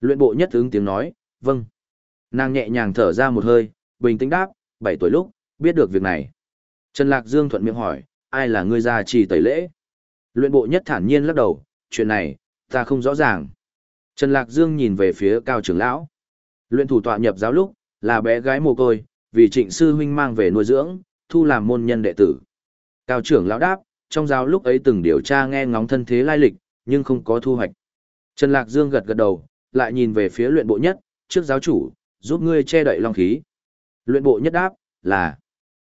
Luyện bộ nhất ứng tiếng nói, vâng. Nàng nhẹ nhàng thở ra một hơi, bình tĩnh đáp, 7 tuổi lúc, biết được việc này. Trần Lạc Dương thuận miệng hỏi, ai là ngươi gia trì tẩy lễ? Luyện bộ nhất thản nhiên lắc đầu, chuyện này, ta không rõ ràng. Trần Lạc Dương nhìn về phía cao trưởng lão. Luyện thủ tọa nhập giáo lúc, là bé gái mồ côi, vì trịnh sư huynh mang về nuôi dưỡng, thu làm môn nhân đệ tử. Cao trưởng lão đáp, trong giáo lúc ấy từng điều tra nghe ngóng thân thế lai lịch, nhưng không có thu hoạch. Trần Lạc Dương gật gật đầu, lại nhìn về phía luyện bộ nhất, trước giáo chủ, giúp ngươi che đậy long khí. Luyện bộ nhất đáp, là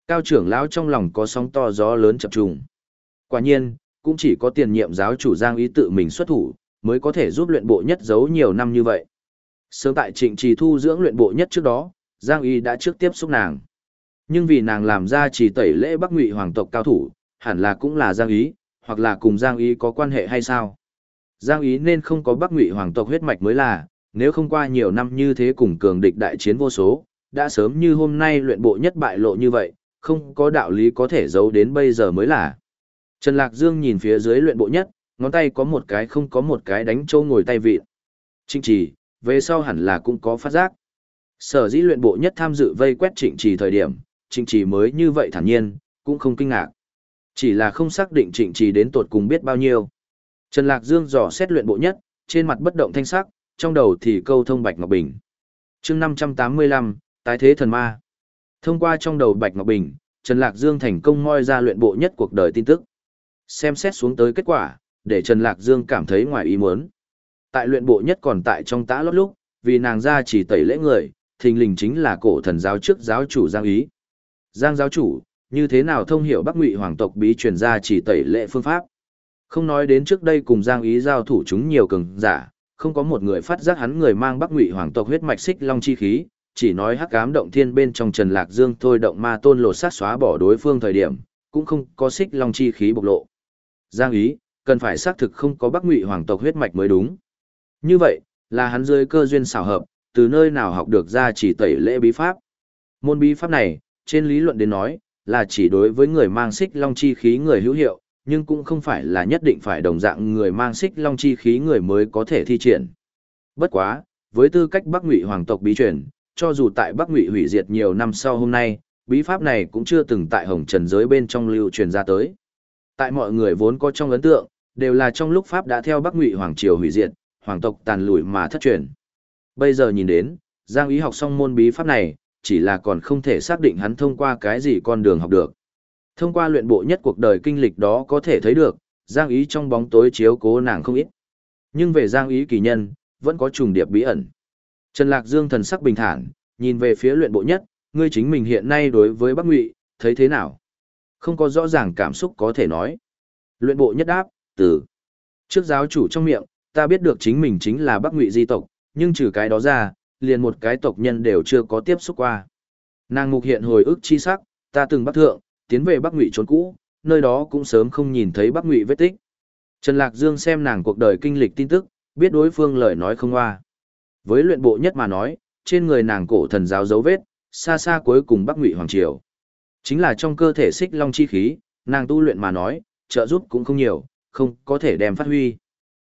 cao trưởng lão trong lòng có sóng to gió lớn chập trùng. Quả nhiên, cũng chỉ có tiền nhiệm giáo chủ Giang ý tự mình xuất thủ, mới có thể giúp luyện bộ nhất giấu nhiều năm như vậy. Sớm tại trịnh trì thu dưỡng luyện bộ nhất trước đó, Giang Y đã trước tiếp xúc nàng. Nhưng vì nàng làm ra chỉ tẩy lễ Bắc Ngụy hoàng tộc cao thủ, hẳn là cũng là Giang ý hoặc là cùng Giang Y có quan hệ hay sao? Giang ý nên không có Bắc Ngụy hoàng tộc huyết mạch mới là, nếu không qua nhiều năm như thế cùng cường địch đại chiến vô số, đã sớm như hôm nay luyện bộ nhất bại lộ như vậy, không có đạo lý có thể giấu đến bây giờ mới là. Trần Lạc Dương nhìn phía dưới luyện bộ nhất, ngón tay có một cái không có một cái đánh trâu ngồi tay vịt. Trịnh trì, về sau hẳn là cũng có phát giác. Sở dĩ luyện bộ nhất tham dự vây quét trịnh trì thời điểm, trịnh trì mới như vậy thản nhiên, cũng không kinh ngạc. Chỉ là không xác định trịnh trì đến tột cùng biết bao nhiêu. Trần Lạc Dương dò xét luyện bộ nhất, trên mặt bất động thanh sắc, trong đầu thì câu thông Bạch Ngọc Bình. chương 585, tái thế thần ma. Thông qua trong đầu Bạch Ngọc Bình, Trần Lạc Dương thành công moi ra luyện bộ nhất cuộc đời tin tức. Xem xét xuống tới kết quả, để Trần Lạc Dương cảm thấy ngoài ý muốn. Tại luyện bộ nhất còn tại trong tã lót lúc, vì nàng ra chỉ tẩy lễ người, thình lình chính là cổ thần giáo trước giáo chủ Giang Ý. Giang giáo chủ, như thế nào thông hiểu Bắc Ngụy hoàng tộc bí truyền ra chỉ tẩy lễ phương pháp? Không nói đến trước đây cùng Giang Ý giao thủ chúng nhiều cường giả, không có một người phát giác hắn người mang Bắc Ngụy hoàng tộc huyết mạch xích long chi khí, chỉ nói hắc ám động thiên bên trong Trần Lạc Dương thôi động ma tôn lột sát xóa bỏ đối phương thời điểm, cũng không có xích long chi khí bộc lộ. Giang Ý, cần phải xác thực không có Bắc Ngụy hoàng tộc huyết mạch mới đúng. Như vậy, là hắn rơi cơ duyên xảo hợp, từ nơi nào học được ra chỉ tẩy lễ bí pháp. Môn bí pháp này, trên lý luận đến nói, là chỉ đối với người mang xích long chi khí người hữu hiệu, nhưng cũng không phải là nhất định phải đồng dạng người mang xích long chi khí người mới có thể thi triển. Bất quá, với tư cách Bắc Ngụy hoàng tộc bí truyền, cho dù tại Bắc Ngụy hủy diệt nhiều năm sau hôm nay, bí pháp này cũng chưa từng tại Hồng Trần giới bên trong lưu truyền ra tới. Tại mọi người vốn có trong ấn tượng, đều là trong lúc pháp đã theo Bắc Ngụy hoàng triều hủy diệt, hoàng tộc tàn lụi mà thất truyền. Bây giờ nhìn đến, Giang Ý học xong môn bí pháp này, chỉ là còn không thể xác định hắn thông qua cái gì con đường học được. Thông qua luyện bộ nhất cuộc đời kinh lịch đó có thể thấy được, Giang Ý trong bóng tối chiếu cố nàng không ít. Nhưng về Giang Ý kỳ nhân, vẫn có trùng điệp bí ẩn. Trần Lạc Dương thần sắc bình thản, nhìn về phía luyện bộ nhất, ngươi chính mình hiện nay đối với Bắc Ngụy, thấy thế nào? Không có rõ ràng cảm xúc có thể nói. Luyện bộ nhất đáp, từ trước giáo chủ trong miệng, ta biết được chính mình chính là Bắc Ngụy di tộc, nhưng trừ cái đó ra, liền một cái tộc nhân đều chưa có tiếp xúc qua. Nàng mục hiện hồi ức chi sắc, ta từng bắt thượng, tiến về Bắc Ngụy trốn cũ, nơi đó cũng sớm không nhìn thấy Bắc Ngụy vết tích. Trần Lạc Dương xem nàng cuộc đời kinh lịch tin tức, biết đối phương lời nói không hoa. Với luyện bộ nhất mà nói, trên người nàng cổ thần giáo dấu vết, xa xa cuối cùng Bắc Ngụy hoàng triều. Chính là trong cơ thể xích long chi khí, nàng tu luyện mà nói, trợ giúp cũng không nhiều, không có thể đem phát huy.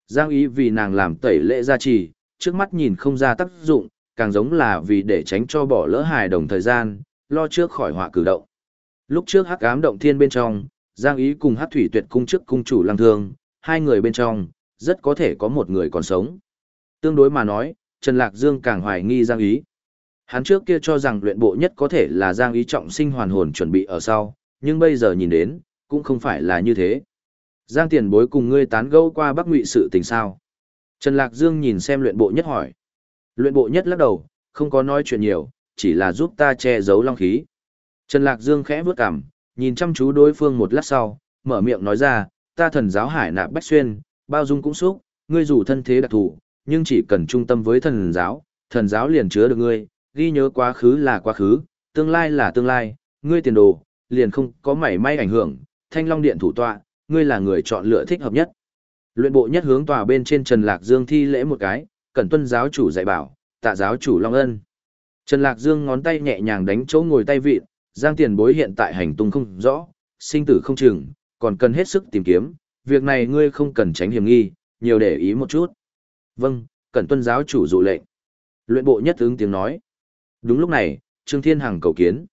Giang ý vì nàng làm tẩy lễ gia trì, trước mắt nhìn không ra tác dụng, càng giống là vì để tránh cho bỏ lỡ hài đồng thời gian, lo trước khỏi họa cử động. Lúc trước hắc ám động thiên bên trong, Giang ý cùng hắc thủy tuyệt cung trước cung chủ lăng thương, hai người bên trong, rất có thể có một người còn sống. Tương đối mà nói, Trần Lạc Dương càng hoài nghi Giang ý. Hắn trước kia cho rằng luyện bộ nhất có thể là Giang ý trọng sinh hoàn hồn chuẩn bị ở sau, nhưng bây giờ nhìn đến, cũng không phải là như thế. Giang tiền bối cùng ngươi tán gẫu qua Bắc Ngụy sự tình sao? Trần Lạc Dương nhìn xem luyện bộ nhất hỏi. Luyện bộ nhất lắc đầu, không có nói chuyện nhiều, chỉ là giúp ta che giấu long khí. Trần Lạc Dương khẽ bước cằm, nhìn chăm chú đối phương một lát sau, mở miệng nói ra, ta thần giáo hải nạp bách xuyên, bao dung cũng xúc, ngươi dù thân thế đặc thù, nhưng chỉ cần trung tâm với thần giáo, thần giáo liền chứa được ngươi, ghi nhớ quá khứ là quá khứ, tương lai là tương lai, ngươi tiền đồ, liền không có mảy may ảnh hưởng, thanh long điện thủ tọa, ngươi là người chọn lựa thích hợp nhất. Luyện bộ nhất hướng tòa bên trên Trần Lạc Dương thi lễ một cái, cẩn tuân giáo chủ dạy bảo, tạ giáo chủ Long Ân. Trần Lạc Dương ngón tay nhẹ nhàng đánh chỗ ngồi tay vịt, Giang tiền bối hiện tại hành tung không rõ, sinh tử không chừng, còn cần hết sức tìm kiếm, việc này ngươi không cần tránh hiểm nghi, nhiều để ý một chút. Vâng, cần tuân giáo chủ dụ lệnh. Luyện bộ nhất ứng tiếng nói. Đúng lúc này, Trương Thiên Hằng cầu kiến.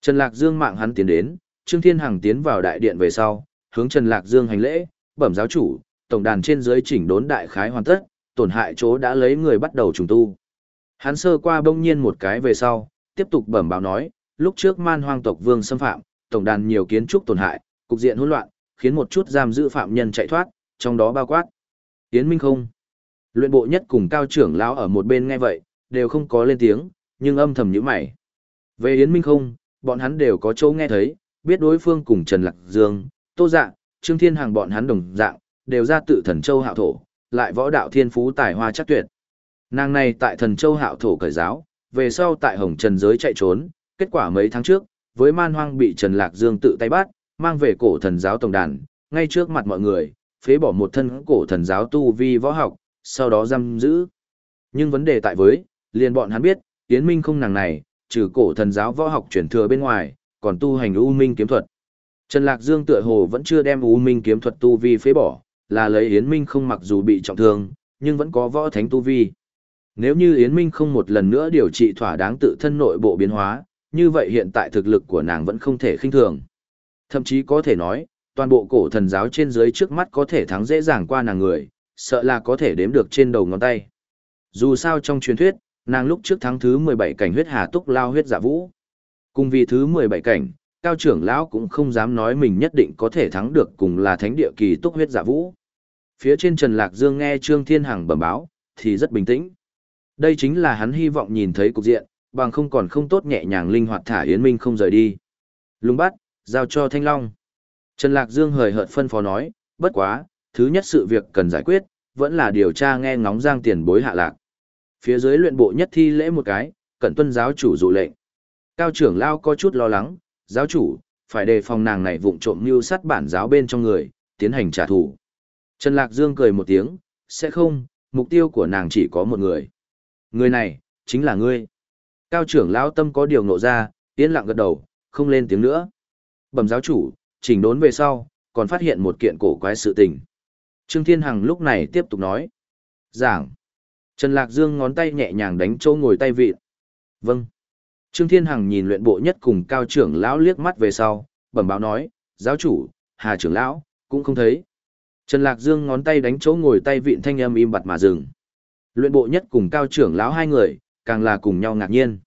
Trần Lạc Dương mạng hắn tiến đến, Trương Thiên Hằng tiến vào đại điện về sau, hướng Trần Lạc Dương hành lễ, bẩm giáo chủ, tổng đàn trên dưới chỉnh đốn đại khái hoàn tất, tổn hại chỗ đã lấy người bắt đầu trùng tu. Hắn sơ qua bỗng nhiên một cái về sau, tiếp tục bẩm báo nói, lúc trước man hoang tộc vương xâm phạm, tổng đàn nhiều kiến trúc tổn hại, cục diện hỗn loạn, khiến một chút giam giữ phạm nhân chạy thoát, trong đó bao quát. Yến Minh không. Luyện bộ nhất cùng cao trưởng lão ở một bên nghe vậy, đều không có lên tiếng, nhưng âm thầm nhíu mày. Về Yến Minh không, bọn hắn đều có chỗ nghe thấy, biết đối phương cùng Trần Lạc Dương, Tô Dạ, Trương Thiên Hàng bọn hắn đồng dạng, đều ra tự thần châu hạo thổ, lại võ đạo thiên phú tài hoa chắc tuyệt. Nàng này tại thần châu hạo thổ cởi giáo, về sau tại hồng trần giới chạy trốn, kết quả mấy tháng trước, với man hoang bị Trần Lạc Dương tự tay bắt, mang về cổ thần giáo tổng đàn, ngay trước mặt mọi người, phế bỏ một thân cổ thần giáo tu vi võ học, sau đó giam giữ. Nhưng vấn đề tại với, liền bọn hắn biết, Yến Minh không nàng này, trừ cổ thần giáo võ học chuyển thừa bên ngoài, còn tu hành U Minh kiếm thuật. Trần Lạc Dương tựa hồ vẫn chưa đem U Minh kiếm thuật tu vi phế bỏ, là lấy Yến Minh không mặc dù bị trọng thương, nhưng vẫn có võ thánh tu vi. Nếu như Yến Minh không một lần nữa điều trị thỏa đáng tự thân nội bộ biến hóa, như vậy hiện tại thực lực của nàng vẫn không thể khinh thường. Thậm chí có thể nói, toàn bộ cổ thần giáo trên dưới trước mắt có thể thắng dễ dàng qua nàng người, sợ là có thể đếm được trên đầu ngón tay. Dù sao trong truyền thuyết, nàng lúc trước thắng thứ 17 cảnh huyết hà túc lao huyết giả vũ. Cùng vì thứ 17 cảnh, cao trưởng lão cũng không dám nói mình nhất định có thể thắng được cùng là thánh địa kỳ túc huyết giả vũ. Phía trên Trần Lạc Dương nghe Trương Thiên Hằng bẩm báo, thì rất bình tĩnh. Đây chính là hắn hy vọng nhìn thấy cục diện, bằng không còn không tốt nhẹ nhàng linh hoạt thả Yến Minh không rời đi. Lùng bắt, giao cho Thanh Long. Trần Lạc Dương hời hợt phân phó nói, bất quá, thứ nhất sự việc cần giải quyết, vẫn là điều tra nghe ngóng giang tiền bối hạ lạc. Phía dưới luyện bộ nhất thi lễ một cái, cẩn tuân giáo chủ dụ lệnh. Cao trưởng Lao có chút lo lắng, giáo chủ, phải đề phòng nàng này vụng trộm mưu sát bản giáo bên trong người, tiến hành trả thù. Trần Lạc Dương cười một tiếng, sẽ không, mục tiêu của nàng chỉ có một người. Người này, chính là ngươi. Cao trưởng lão tâm có điều nộ ra, yên lặng gật đầu, không lên tiếng nữa. Bẩm giáo chủ, chỉnh đốn về sau, còn phát hiện một kiện cổ quái sự tình. Trương Thiên Hằng lúc này tiếp tục nói. Giảng. Trần Lạc Dương ngón tay nhẹ nhàng đánh trâu ngồi tay vịt. Vâng. Trương Thiên Hằng nhìn luyện bộ nhất cùng cao trưởng lão liếc mắt về sau, bẩm báo nói, giáo chủ, hà trưởng lão, cũng không thấy. Trần Lạc Dương ngón tay đánh chỗ ngồi tay vịn thanh âm im bặt mà dừng. Luyện bộ nhất cùng cao trưởng lão hai người, càng là cùng nhau ngạc nhiên.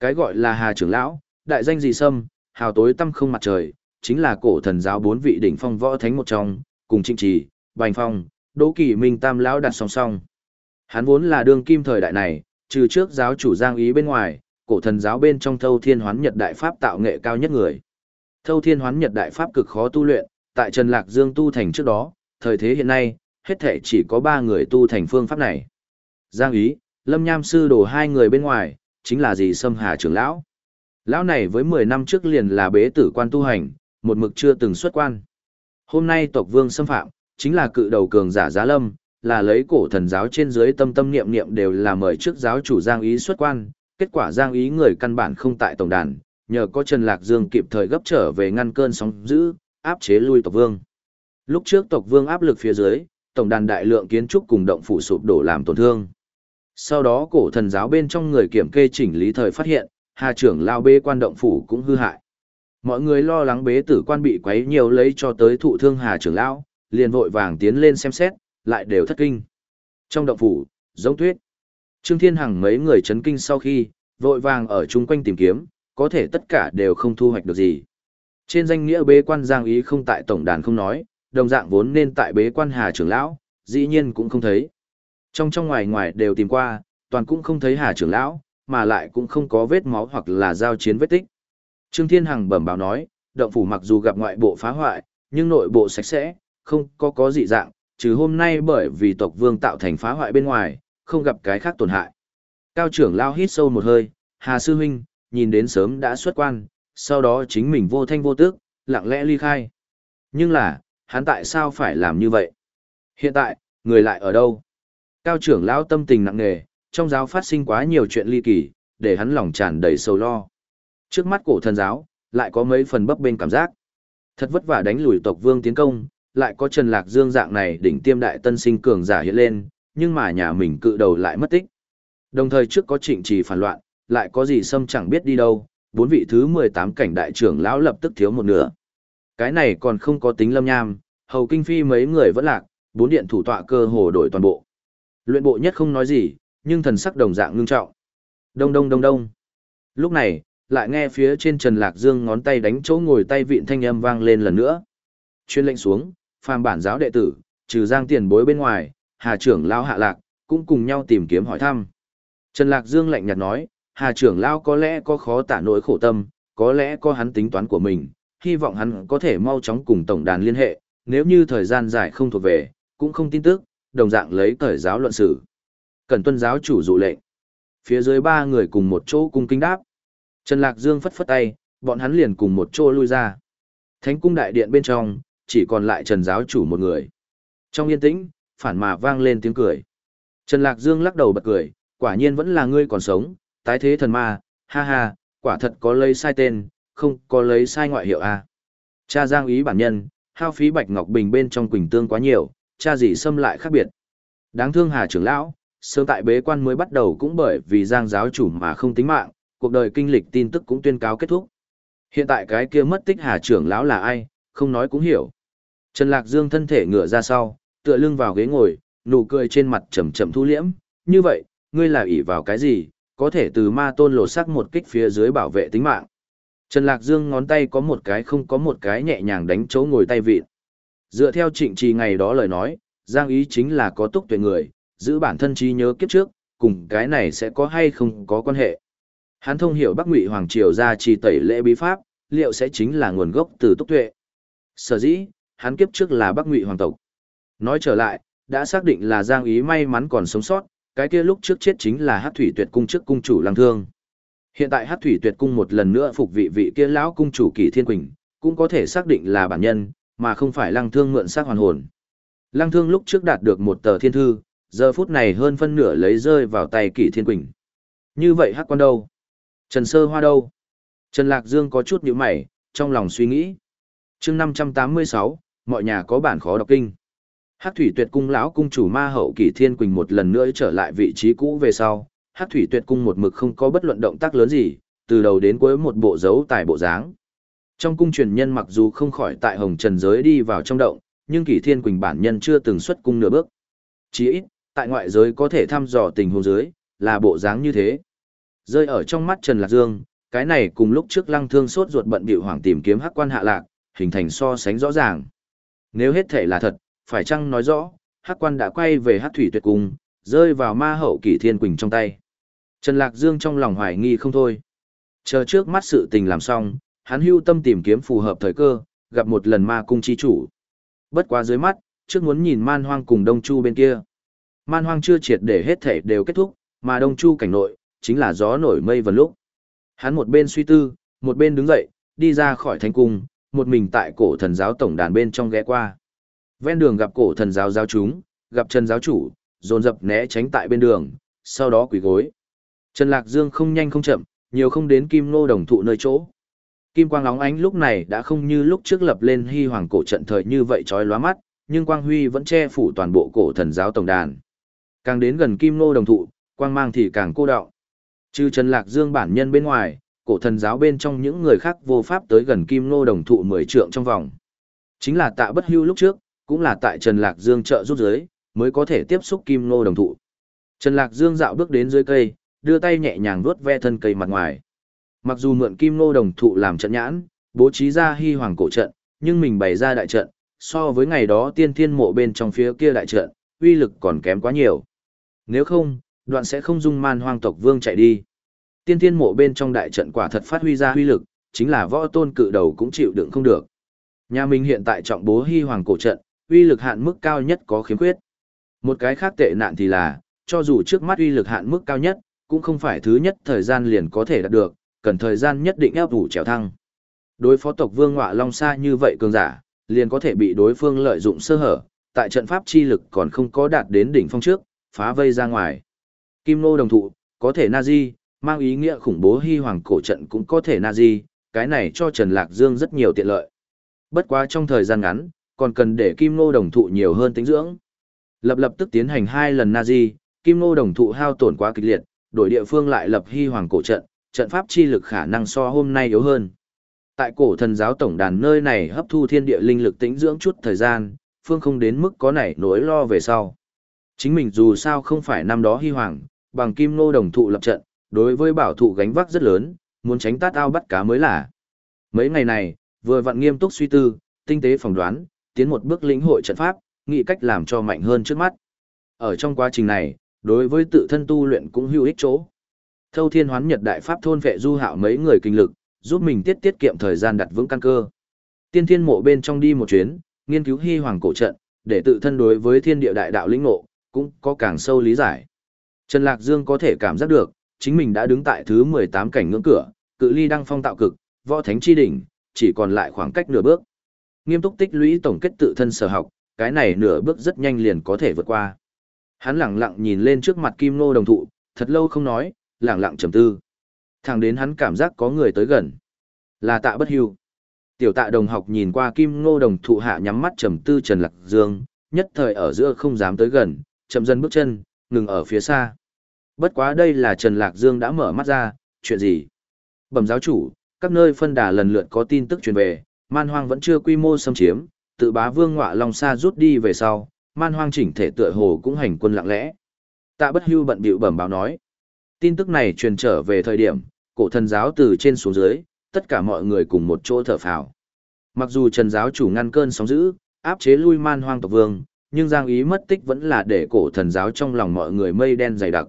Cái gọi là hà trưởng lão, đại danh gì sâm, hào tối tâm không mặt trời, chính là cổ thần giáo bốn vị đỉnh phong võ thánh một trong, cùng Trịnh trì, bành phong, đỗ kỳ minh tam lão đặt song song. Hắn vốn là đương kim thời đại này, trừ trước giáo chủ giang ý bên ngoài, cổ thần giáo bên trong thâu thiên hoán nhật đại pháp tạo nghệ cao nhất người. Thâu thiên hoán nhật đại pháp cực khó tu luyện, tại Trần Lạc Dương tu thành trước đó, thời thế hiện nay, hết thể chỉ có ba người tu thành phương pháp này. Giang ý, lâm nham sư đồ hai người bên ngoài, chính là gì Sâm hà trưởng lão. Lão này với 10 năm trước liền là bế tử quan tu hành, một mực chưa từng xuất quan. Hôm nay tộc vương xâm phạm, chính là cự đầu cường giả giá lâm, là lấy cổ thần giáo trên dưới tâm tâm niệm niệm đều là mời trước giáo chủ Giang Ý xuất quan, kết quả Giang Ý người căn bản không tại tổng đàn, nhờ có Trần Lạc Dương kịp thời gấp trở về ngăn cơn sóng dữ, áp chế lui tộc vương. Lúc trước tộc vương áp lực phía dưới, tổng đàn đại lượng kiến trúc cùng động phủ sụp đổ làm tổn thương. Sau đó cổ thần giáo bên trong người kiểm kê chỉnh lý thời phát hiện, Hà trưởng lao bê quan động phủ cũng hư hại. Mọi người lo lắng bế tử quan bị quấy nhiều lấy cho tới thụ thương Hà trưởng lão, liền vội vàng tiến lên xem xét, lại đều thất kinh. Trong động phủ, giống tuyết. Trương Thiên Hằng mấy người chấn kinh sau khi, vội vàng ở chung quanh tìm kiếm, có thể tất cả đều không thu hoạch được gì. Trên danh nghĩa bế quan giang ý không tại tổng đàn không nói, đồng dạng vốn nên tại bế quan Hà trưởng lão, dĩ nhiên cũng không thấy. Trong trong ngoài ngoài đều tìm qua, toàn cũng không thấy Hà trưởng lão, mà lại cũng không có vết máu hoặc là giao chiến vết tích. Trương Thiên Hằng bẩm báo nói, động phủ mặc dù gặp ngoại bộ phá hoại, nhưng nội bộ sạch sẽ, không có có dị dạng, trừ hôm nay bởi vì tộc vương tạo thành phá hoại bên ngoài, không gặp cái khác tổn hại. Cao trưởng lao hít sâu một hơi, Hà Sư Huynh, nhìn đến sớm đã xuất quan, sau đó chính mình vô thanh vô tức, lặng lẽ ly khai. Nhưng là, hắn tại sao phải làm như vậy? Hiện tại, người lại ở đâu? Cao trưởng lão tâm tình nặng nề, trong giáo phát sinh quá nhiều chuyện ly kỳ, để hắn lòng tràn đầy sầu lo. Trước mắt cổ thần giáo, lại có mấy phần bấp bênh cảm giác. Thật vất vả đánh lùi tộc vương tiến công, lại có Trần Lạc Dương dạng này đỉnh tiêm đại tân sinh cường giả hiện lên, nhưng mà nhà mình cự đầu lại mất tích. Đồng thời trước có trịnh trì phản loạn, lại có gì xâm chẳng biết đi đâu, bốn vị thứ 18 cảnh đại trưởng lão lập tức thiếu một nửa. Cái này còn không có tính lâm nham, hầu kinh phi mấy người vẫn lạc, bốn điện thủ tọa cơ hồ đổi toàn bộ. Luyện bộ nhất không nói gì, nhưng thần sắc đồng dạng ngưng trọng. Đông đông đông đông. Lúc này, lại nghe phía trên Trần Lạc Dương ngón tay đánh chỗ ngồi tay vịn thanh âm vang lên lần nữa. Chuyên lệnh xuống, phàm bản giáo đệ tử, trừ giang tiền bối bên ngoài, Hà trưởng lao hạ lạc, cũng cùng nhau tìm kiếm hỏi thăm. Trần Lạc Dương lạnh nhạt nói, Hà trưởng lao có lẽ có khó tả nỗi khổ tâm, có lẽ có hắn tính toán của mình, hy vọng hắn có thể mau chóng cùng tổng đàn liên hệ, nếu như thời gian dài không thuộc về, cũng không tin tức, đồng dạng lấy thời giáo luận xử. Cần tuân giáo chủ dụ lệnh. Phía dưới ba người cùng một chỗ cung kính đáp. Trần Lạc Dương phất phất tay, bọn hắn liền cùng một chỗ lui ra. Thánh cung đại điện bên trong, chỉ còn lại Trần giáo chủ một người. Trong yên tĩnh, phản mà vang lên tiếng cười. Trần Lạc Dương lắc đầu bật cười, quả nhiên vẫn là ngươi còn sống, tái thế thần ma, ha ha, quả thật có lấy sai tên, không có lấy sai ngoại hiệu à. Cha giang ý bản nhân, hao phí bạch ngọc bình bên trong quỳnh tương quá nhiều, cha gì xâm lại khác biệt. Đáng thương Hà trưởng lão, sớm tại bế quan mới bắt đầu cũng bởi vì giang giáo chủ mà không tính mạng, cuộc đời kinh lịch tin tức cũng tuyên cáo kết thúc. Hiện tại cái kia mất tích Hà trưởng lão là ai, không nói cũng hiểu. Trần Lạc Dương thân thể ngửa ra sau, tựa lưng vào ghế ngồi, nụ cười trên mặt chậm chậm thu liễm, như vậy, ngươi là ỷ vào cái gì, có thể từ ma tôn lột sắc một kích phía dưới bảo vệ tính mạng. Trần Lạc Dương ngón tay có một cái không có một cái nhẹ nhàng đánh chỗ ngồi tay vịt. Dựa theo trịnh trì ngày đó lời nói, Giang ý chính là có túc tuệ người, giữ bản thân trí nhớ kiếp trước, cùng cái này sẽ có hay không có quan hệ. Hắn thông hiểu Bắc Ngụy Hoàng Triều ra trì tẩy lễ bí pháp, liệu sẽ chính là nguồn gốc từ túc tuệ. Sở dĩ, hắn kiếp trước là Bắc Ngụy Hoàng tộc. Nói trở lại, đã xác định là Giang ý may mắn còn sống sót, cái kia lúc trước chết chính là Hát Thủy Tuyệt cung trước cung chủ Lăng Thương. Hiện tại Hát Thủy Tuyệt cung một lần nữa phục vị vị kia lão cung chủ Kỳ Thiên Quỳnh, cũng có thể xác định là bản nhân, mà không phải Lăng Thương mượn xác hoàn hồn. Lăng Thương lúc trước đạt được một tờ thiên thư, giờ phút này hơn phân nửa lấy rơi vào tay kỷ Thiên Quỳnh. Như vậy Hắc Quan đâu? Trần Sơ Hoa đâu? Trần Lạc Dương có chút nhíu mày, trong lòng suy nghĩ. Chương 586, mọi nhà có bản khó đọc kinh. Hắc Thủy Tuyệt cung lão cung chủ Ma Hậu Kỷ Thiên Quỳnh một lần nữa trở lại vị trí cũ về sau, Hắc Thủy Tuyệt cung một mực không có bất luận động tác lớn gì, từ đầu đến cuối một bộ dấu tài bộ dáng. Trong cung truyền nhân mặc dù không khỏi tại Hồng Trần giới đi vào trong động, nhưng Kỷ Thiên Quỳnh bản nhân chưa từng xuất cung nửa bước. Chỉ ít, tại ngoại giới có thể thăm dò tình huống dưới, là bộ dáng như thế. Rơi ở trong mắt Trần Lạc Dương, cái này cùng lúc trước Lăng Thương sốt ruột bận bịu hoàng tìm kiếm Hắc Quan hạ lạc, hình thành so sánh rõ ràng. Nếu hết thể là thật, phải chăng nói rõ, hắc quan đã quay về hắc thủy tuyệt cung, rơi vào ma hậu kỷ thiên quỳnh trong tay. Trần Lạc Dương trong lòng hoài nghi không thôi. Chờ trước mắt sự tình làm xong, hắn hưu tâm tìm kiếm phù hợp thời cơ, gặp một lần ma cung chi chủ. Bất quá dưới mắt, trước muốn nhìn man hoang cùng đông chu bên kia. Man hoang chưa triệt để hết thể đều kết thúc, mà đông chu cảnh nội, chính là gió nổi mây vần lúc. Hắn một bên suy tư, một bên đứng dậy, đi ra khỏi thánh cung, một mình tại cổ thần giáo tổng đàn bên trong ghé qua. Ven đường gặp cổ thần giáo giáo chúng, gặp Trần giáo chủ, dồn dập né tránh tại bên đường, sau đó quỳ gối. Trần Lạc Dương không nhanh không chậm, nhiều không đến kim nô đồng thụ nơi chỗ. Kim quang lóng ánh lúc này đã không như lúc trước lập lên hy hoàng cổ trận thời như vậy chói lóa mắt, nhưng quang huy vẫn che phủ toàn bộ cổ thần giáo tổng đàn. Càng đến gần kim nô đồng thụ, quang mang thì càng cô đọng. Trừ Trần Lạc Dương bản nhân bên ngoài, cổ thần giáo bên trong những người khác vô pháp tới gần kim nô đồng thụ mười trượng trong vòng. Chính là tạ bất hưu lúc trước, cũng là tại Trần Lạc Dương trợ giúp giới, mới có thể tiếp xúc kim nô đồng thụ. Trần Lạc Dương dạo bước đến dưới cây, đưa tay nhẹ nhàng vuốt ve thân cây mặt ngoài. Mặc dù mượn kim nô đồng thụ làm trận nhãn, bố trí ra hy hoàng cổ trận, nhưng mình bày ra đại trận, so với ngày đó tiên thiên mộ bên trong phía kia đại trận, uy lực còn kém quá nhiều. Nếu không, đoạn sẽ không dung man hoang tộc vương chạy đi. Tiên thiên mộ bên trong đại trận quả thật phát huy ra uy lực, chính là võ tôn cự đầu cũng chịu đựng không được. Nhà mình hiện tại trọng bố hy hoàng cổ trận, uy lực hạn mức cao nhất có khiếm khuyết. Một cái khác tệ nạn thì là, cho dù trước mắt uy lực hạn mức cao nhất, cũng không phải thứ nhất thời gian liền có thể đạt được, cần thời gian nhất định ép đủ trèo thăng. Đối phó tộc vương ngọa long xa như vậy cường giả, liền có thể bị đối phương lợi dụng sơ hở, tại trận pháp chi lực còn không có đạt đến đỉnh phong trước, phá vây ra ngoài. Kim nô đồng thụ, có thể nazi mang ý nghĩa khủng bố hy hoàng cổ trận cũng có thể nazi cái này cho Trần Lạc Dương rất nhiều tiện lợi. Bất quá trong thời gian ngắn, còn cần để kim nô đồng thụ nhiều hơn tính dưỡng. Lập lập tức tiến hành hai lần Nazi, Kim nô đồng thụ hao tổn quá kịch liệt, đổi địa phương lại lập hy hoàng cổ trận, trận pháp chi lực khả năng so hôm nay yếu hơn. Tại cổ thần giáo tổng đàn nơi này hấp thu thiên địa linh lực tĩnh dưỡng chút thời gian, phương không đến mức có nảy nỗi lo về sau. Chính mình dù sao không phải năm đó hy hoàng, bằng kim nô đồng thụ lập trận, đối với bảo thụ gánh vác rất lớn, muốn tránh tát ao bắt cá mới là. Mấy ngày này, vừa vặn nghiêm túc suy tư, tinh tế phỏng đoán, tiến một bước lĩnh hội trận pháp, nghĩ cách làm cho mạnh hơn trước mắt. Ở trong quá trình này, đối với tự thân tu luyện cũng hữu ích chỗ. Thâu Thiên Hoán Nhật Đại Pháp thôn vệ du hạo mấy người kinh lực, giúp mình tiết tiết kiệm thời gian đặt vững căn cơ. Tiên Thiên Mộ bên trong đi một chuyến, nghiên cứu hy hoàng cổ trận, để tự thân đối với thiên địa đại đạo lĩnh ngộ, cũng có càng sâu lý giải. Trần Lạc Dương có thể cảm giác được, chính mình đã đứng tại thứ 18 cảnh ngưỡng cửa, cự ly đăng phong tạo cực, võ thánh chi đỉnh, chỉ còn lại khoảng cách nửa bước. Nghiêm túc tích lũy tổng kết tự thân sở học, cái này nửa bước rất nhanh liền có thể vượt qua. Hắn lặng lặng nhìn lên trước mặt Kim Nô đồng thụ, thật lâu không nói, lặng lặng trầm tư. Thẳng đến hắn cảm giác có người tới gần. Là tạ bất hưu. Tiểu tạ đồng học nhìn qua Kim Ngô đồng thụ hạ nhắm mắt trầm tư Trần Lạc Dương, nhất thời ở giữa không dám tới gần, chậm dần bước chân, ngừng ở phía xa. Bất quá đây là Trần Lạc Dương đã mở mắt ra, chuyện gì? Bẩm giáo chủ, các nơi phân đà lần lượt có tin tức truyền về, man hoang vẫn chưa quy mô xâm chiếm, tự bá vương ngọa long xa rút đi về sau, man hoang chỉnh thể tựa hồ cũng hành quân lặng lẽ. Tạ bất hưu bận bịu bẩm báo nói. Tin tức này truyền trở về thời điểm, cổ thần giáo từ trên xuống dưới, tất cả mọi người cùng một chỗ thở phào. Mặc dù trần giáo chủ ngăn cơn sóng dữ, áp chế lui man hoang tộc vương, nhưng giang ý mất tích vẫn là để cổ thần giáo trong lòng mọi người mây đen dày đặc.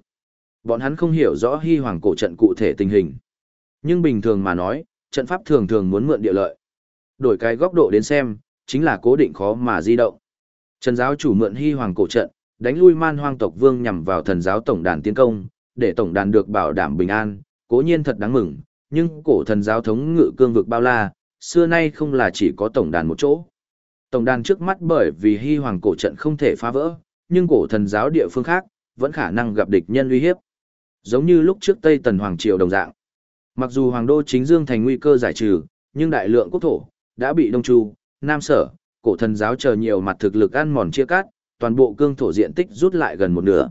Bọn hắn không hiểu rõ hy hoàng cổ trận cụ thể tình hình. Nhưng bình thường mà nói, trận pháp thường thường muốn mượn địa lợi. Đổi cái góc độ đến xem, chính là cố định khó mà di động. Trần giáo chủ mượn hy hoàng cổ trận, đánh lui man hoang tộc vương nhằm vào thần giáo tổng đàn tiến công, để tổng đàn được bảo đảm bình an, cố nhiên thật đáng mừng, nhưng cổ thần giáo thống ngự cương vực bao la, xưa nay không là chỉ có tổng đàn một chỗ. Tổng đàn trước mắt bởi vì hy hoàng cổ trận không thể phá vỡ, nhưng cổ thần giáo địa phương khác, vẫn khả năng gặp địch nhân uy hiếp. Giống như lúc trước Tây Tần Hoàng Triều đồng dạng. Mặc dù Hoàng đô chính dương thành nguy cơ giải trừ, nhưng đại lượng quốc thổ, đã bị Đông Chu, Nam Sở, cổ thần giáo chờ nhiều mặt thực lực ăn mòn chia cắt, toàn bộ cương thổ diện tích rút lại gần một nửa.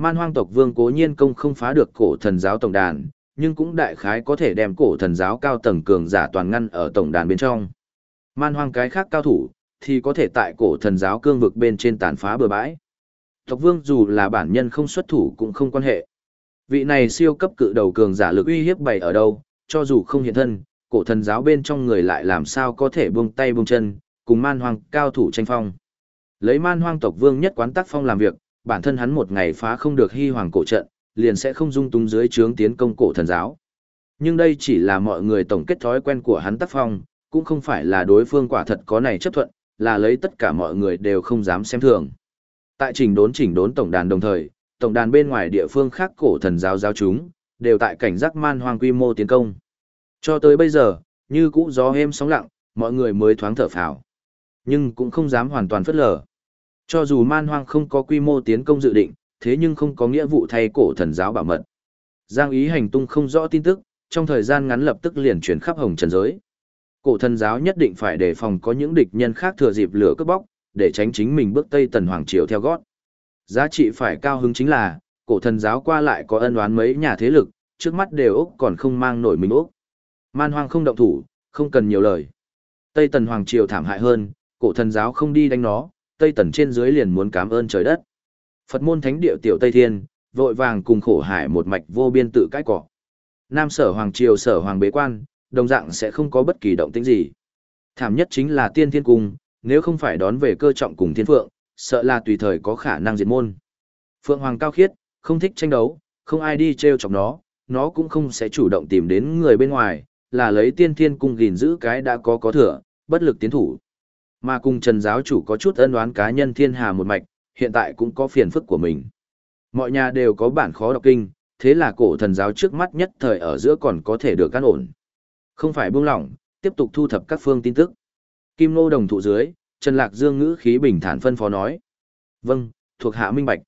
Man hoang tộc vương cố nhiên công không phá được cổ thần giáo tổng đàn, nhưng cũng đại khái có thể đem cổ thần giáo cao tầng cường giả toàn ngăn ở tổng đàn bên trong. Man hoang cái khác cao thủ, thì có thể tại cổ thần giáo cương vực bên trên tàn phá bừa bãi. Tộc vương dù là bản nhân không xuất thủ cũng không quan hệ. Vị này siêu cấp cự đầu cường giả lực uy hiếp bày ở đâu, cho dù không hiện thân, cổ thần giáo bên trong người lại làm sao có thể buông tay buông chân, cùng man hoang cao thủ tranh phong. Lấy man hoang tộc vương nhất quán tác phong làm việc, bản thân hắn một ngày phá không được hy hoàng cổ trận, liền sẽ không dung túng dưới trướng tiến công cổ thần giáo. Nhưng đây chỉ là mọi người tổng kết thói quen của hắn tác phong, cũng không phải là đối phương quả thật có này chấp thuận, là lấy tất cả mọi người đều không dám xem thường. Tại trình đốn chỉnh đốn tổng đàn đồng thời, tổng đàn bên ngoài địa phương khác cổ thần giáo giáo chúng, đều tại cảnh giác man hoang quy mô tiến công. Cho tới bây giờ, như cũ gió êm sóng lặng, mọi người mới thoáng thở phào. Nhưng cũng không dám hoàn toàn phất lờ. Cho dù man hoang không có quy mô tiến công dự định, thế nhưng không có nghĩa vụ thay cổ thần giáo bảo mật. Giang ý hành tung không rõ tin tức, trong thời gian ngắn lập tức liền chuyển khắp hồng trần giới. Cổ thần giáo nhất định phải đề phòng có những địch nhân khác thừa dịp lửa cướp bóc, để tránh chính mình bước Tây Tần Hoàng Triều theo gót. Giá trị phải cao hứng chính là, cổ thần giáo qua lại có ân oán mấy nhà thế lực, trước mắt đều Úc còn không mang nổi mình Úc. Man hoang không động thủ, không cần nhiều lời. Tây Tần Hoàng Triều thảm hại hơn, cổ thần giáo không đi đánh nó, Tây Tần trên dưới liền muốn cảm ơn trời đất. Phật môn thánh địa tiểu Tây Thiên, vội vàng cùng khổ hải một mạch vô biên tự cãi cỏ. Nam sở Hoàng Triều sở Hoàng bế quan, đồng dạng sẽ không có bất kỳ động tĩnh gì. Thảm nhất chính là tiên thiên cung, nếu không phải đón về cơ trọng cùng thiên phượng, sợ là tùy thời có khả năng diệt môn. Phượng Hoàng cao khiết, không thích tranh đấu, không ai đi treo chọc nó, nó cũng không sẽ chủ động tìm đến người bên ngoài, là lấy tiên thiên cung gìn giữ cái đã có có thừa, bất lực tiến thủ. Mà cùng Trần giáo chủ có chút ân oán cá nhân thiên hà một mạch, hiện tại cũng có phiền phức của mình. Mọi nhà đều có bản khó đọc kinh, thế là cổ thần giáo trước mắt nhất thời ở giữa còn có thể được căn ổn. Không phải buông lỏng, tiếp tục thu thập các phương tin tức. Kim Nô đồng thụ dưới, Trần Lạc Dương ngữ khí bình thản phân phó nói. Vâng, thuộc hạ minh bạch.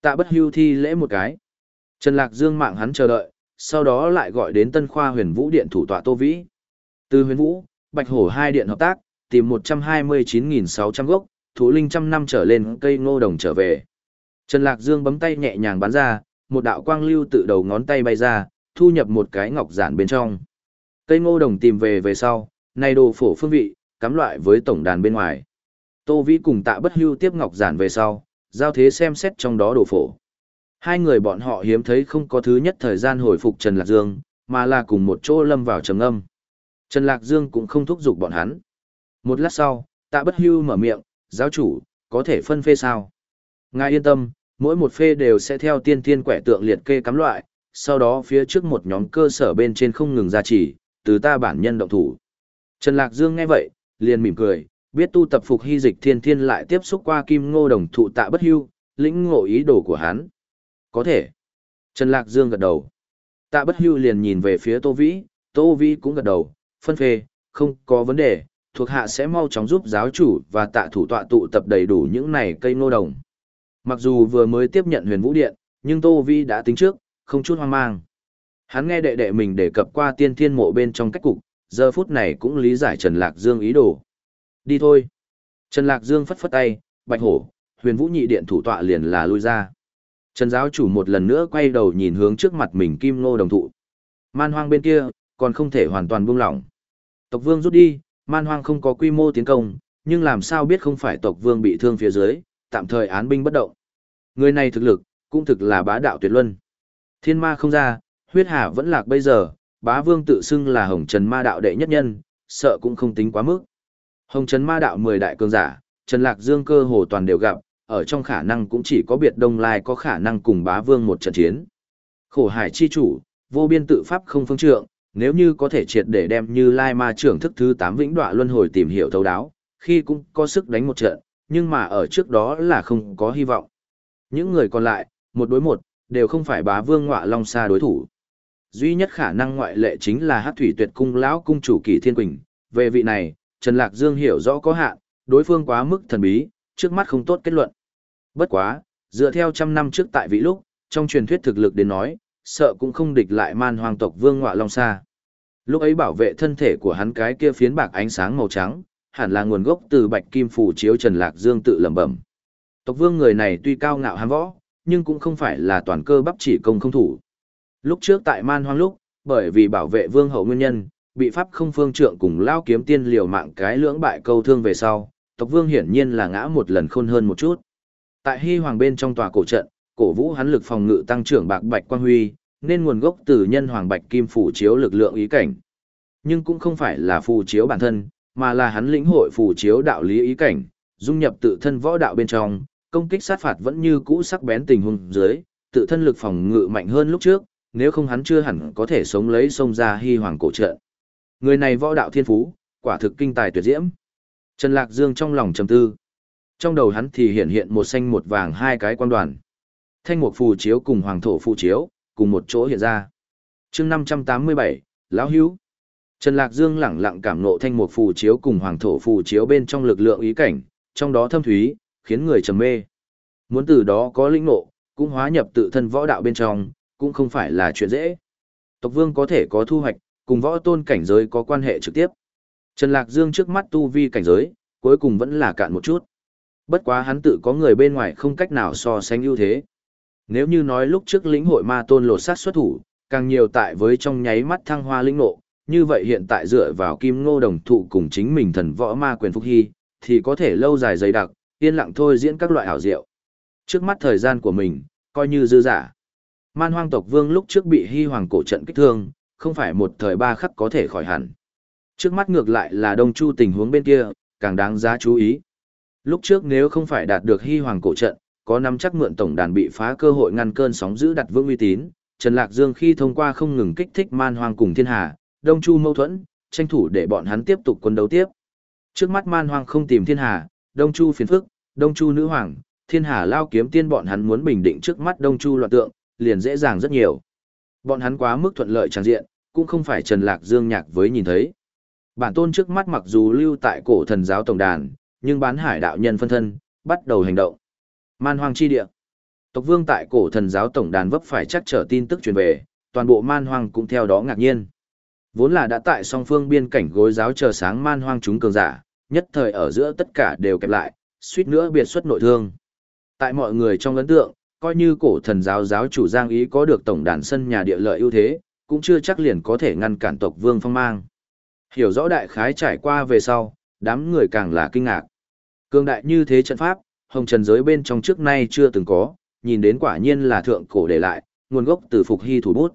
Tạ bất hưu thi lễ một cái. Trần Lạc Dương mạng hắn chờ đợi, sau đó lại gọi đến Tân Khoa huyền vũ điện thủ tọa Tô Vĩ. Từ huyền vũ, Bạch Hổ hai điện hợp tác, tìm 129.600 gốc, thủ linh trăm năm trở lên cây ngô đồng trở về. Trần Lạc Dương bấm tay nhẹ nhàng bắn ra, một đạo quang lưu tự đầu ngón tay bay ra, thu nhập một cái ngọc giản bên trong. Cây ngô đồng tìm về về sau, này đồ phổ phương vị, cắm loại với tổng đàn bên ngoài. Tô Vĩ cùng tạ bất hưu tiếp ngọc giản về sau, giao thế xem xét trong đó đồ phổ. Hai người bọn họ hiếm thấy không có thứ nhất thời gian hồi phục Trần Lạc Dương, mà là cùng một chỗ lâm vào trầm âm. Trần Lạc Dương cũng không thúc giục bọn hắn. Một lát sau, tạ bất hưu mở miệng, giáo chủ, có thể phân phê sao? Ngài yên tâm, mỗi một phê đều sẽ theo tiên tiên quẻ tượng liệt kê cắm loại, sau đó phía trước một nhóm cơ sở bên trên không ngừng ra chỉ, từ ta bản nhân động thủ. Trần Lạc Dương nghe vậy, liền mỉm cười, biết tu tập phục hy dịch thiên thiên lại tiếp xúc qua kim ngô đồng thụ tạ bất hưu, lĩnh ngộ ý đồ của hắn. Có thể. Trần Lạc Dương gật đầu. Tạ bất hưu liền nhìn về phía Tô Vĩ, Tô Vĩ cũng gật đầu, phân phê, không có vấn đề, thuộc hạ sẽ mau chóng giúp giáo chủ và tạ thủ tọa tụ tập đầy đủ những này cây ngô đồng. Mặc dù vừa mới tiếp nhận huyền vũ điện, nhưng Tô vi đã tính trước, không chút hoang mang. Hắn nghe đệ đệ mình đề cập qua tiên thiên mộ bên trong cách cục, giờ phút này cũng lý giải Trần Lạc Dương ý đồ. Đi thôi. Trần Lạc Dương phất phất tay, bạch hổ, huyền vũ nhị điện thủ tọa liền là lui ra. Trần giáo chủ một lần nữa quay đầu nhìn hướng trước mặt mình kim ngô đồng thụ. Man hoang bên kia, còn không thể hoàn toàn buông lỏng. Tộc vương rút đi, man hoang không có quy mô tiến công, nhưng làm sao biết không phải tộc vương bị thương phía dưới, tạm thời án binh bất động. Người này thực lực, cũng thực là bá đạo tuyệt luân. Thiên ma không ra, huyết hà vẫn lạc bây giờ, bá vương tự xưng là hồng trần ma đạo đệ nhất nhân, sợ cũng không tính quá mức. Hồng trần ma đạo 10 đại cường giả, Trần Lạc Dương cơ hồ toàn đều gặp, ở trong khả năng cũng chỉ có biệt đông lai có khả năng cùng bá vương một trận chiến. Khổ hải chi chủ, vô biên tự pháp không phương trượng, nếu như có thể triệt để đem như lai ma trưởng thức thứ 8 vĩnh đọa luân hồi tìm hiểu thấu đáo, khi cũng có sức đánh một trận, nhưng mà ở trước đó là không có hy vọng. Những người còn lại, một đối một, đều không phải bá vương ngọa long xa đối thủ. Duy nhất khả năng ngoại lệ chính là hát thủy tuyệt cung lão cung chủ kỳ thiên quỳnh. Về vị này, Trần Lạc Dương hiểu rõ có hạn, đối phương quá mức thần bí, trước mắt không tốt kết luận. Bất quá, dựa theo trăm năm trước tại vị lúc, trong truyền thuyết thực lực đến nói, sợ cũng không địch lại man hoàng tộc vương ngọa long xa. Lúc ấy bảo vệ thân thể của hắn cái kia phiến bạc ánh sáng màu trắng, hẳn là nguồn gốc từ bạch kim phủ chiếu Trần Lạc Dương tự lẩm bẩm. Tộc vương người này tuy cao ngạo hám võ, nhưng cũng không phải là toàn cơ bắp chỉ công không thủ. Lúc trước tại man hoang lúc, bởi vì bảo vệ vương hậu nguyên nhân, bị pháp không phương trượng cùng lao kiếm tiên liều mạng cái lưỡng bại câu thương về sau, tộc vương hiển nhiên là ngã một lần khôn hơn một chút. Tại hy hoàng bên trong tòa cổ trận, cổ vũ hắn lực phòng ngự tăng trưởng bạc bạch quang huy, nên nguồn gốc từ nhân hoàng bạch kim phủ chiếu lực lượng ý cảnh. Nhưng cũng không phải là phù chiếu bản thân, mà là hắn lĩnh hội phù chiếu đạo lý ý cảnh, dung nhập tự thân võ đạo bên trong, công kích sát phạt vẫn như cũ sắc bén tình huống dưới, tự thân lực phòng ngự mạnh hơn lúc trước, nếu không hắn chưa hẳn có thể sống lấy sông ra hy hoàng cổ trợ. Người này võ đạo thiên phú, quả thực kinh tài tuyệt diễm. Trần Lạc Dương trong lòng trầm tư. Trong đầu hắn thì hiện hiện một xanh một vàng hai cái quan đoàn. Thanh mục phù chiếu cùng hoàng thổ phù chiếu, cùng một chỗ hiện ra. chương 587, Lão Hữu Trần Lạc Dương lẳng lặng cảm nộ thanh mục phù chiếu cùng hoàng thổ phù chiếu bên trong lực lượng ý cảnh, trong đó thâm thúy, khiến người trầm mê. Muốn từ đó có lĩnh ngộ, cũng hóa nhập tự thân võ đạo bên trong, cũng không phải là chuyện dễ. Tộc vương có thể có thu hoạch, cùng võ tôn cảnh giới có quan hệ trực tiếp. Trần Lạc Dương trước mắt tu vi cảnh giới, cuối cùng vẫn là cạn một chút. Bất quá hắn tự có người bên ngoài không cách nào so sánh ưu thế. Nếu như nói lúc trước lĩnh hội ma tôn lột sát xuất thủ, càng nhiều tại với trong nháy mắt thăng hoa lĩnh ngộ như vậy hiện tại dựa vào kim ngô đồng thụ cùng chính mình thần võ ma quyền phúc hy, thì có thể lâu dài dày đặc, yên lặng thôi diễn các loại ảo diệu. Trước mắt thời gian của mình, coi như dư giả. Man hoang tộc vương lúc trước bị hy hoàng cổ trận kích thương, không phải một thời ba khắc có thể khỏi hẳn. Trước mắt ngược lại là đông chu tình huống bên kia, càng đáng giá chú ý. Lúc trước nếu không phải đạt được hy hoàng cổ trận, có nắm chắc mượn tổng đàn bị phá cơ hội ngăn cơn sóng giữ đặt vững uy tín, Trần Lạc Dương khi thông qua không ngừng kích thích man hoang cùng thiên hà, đông chu mâu thuẫn, tranh thủ để bọn hắn tiếp tục quân đấu tiếp. Trước mắt man hoang không tìm thiên hà, đông chu phiền phức, đông chu nữ hoàng, thiên hà lao kiếm tiên bọn hắn muốn bình định trước mắt đông chu loạn tượng, liền dễ dàng rất nhiều. Bọn hắn quá mức thuận lợi tràng diện, cũng không phải Trần Lạc Dương nhạc với nhìn thấy. Bản tôn trước mắt mặc dù lưu tại cổ thần giáo tổng đàn, nhưng bán hải đạo nhân phân thân, bắt đầu hành động. Man hoang chi địa. Tộc vương tại cổ thần giáo tổng đàn vấp phải chắc trở tin tức truyền về, toàn bộ man hoang cũng theo đó ngạc nhiên. Vốn là đã tại song phương biên cảnh gối giáo chờ sáng man hoang chúng cường giả, nhất thời ở giữa tất cả đều kẹp lại, suýt nữa biệt xuất nội thương. Tại mọi người trong ấn tượng, coi như cổ thần giáo giáo chủ Giang Ý có được tổng đàn sân nhà địa lợi ưu thế, cũng chưa chắc liền có thể ngăn cản tộc Vương Phong mang. Hiểu rõ đại khái trải qua về sau, đám người càng là kinh ngạc. Cương đại như thế trận pháp, hồng trần giới bên trong trước nay chưa từng có, nhìn đến quả nhiên là thượng cổ để lại, nguồn gốc từ phục hy thủ bút.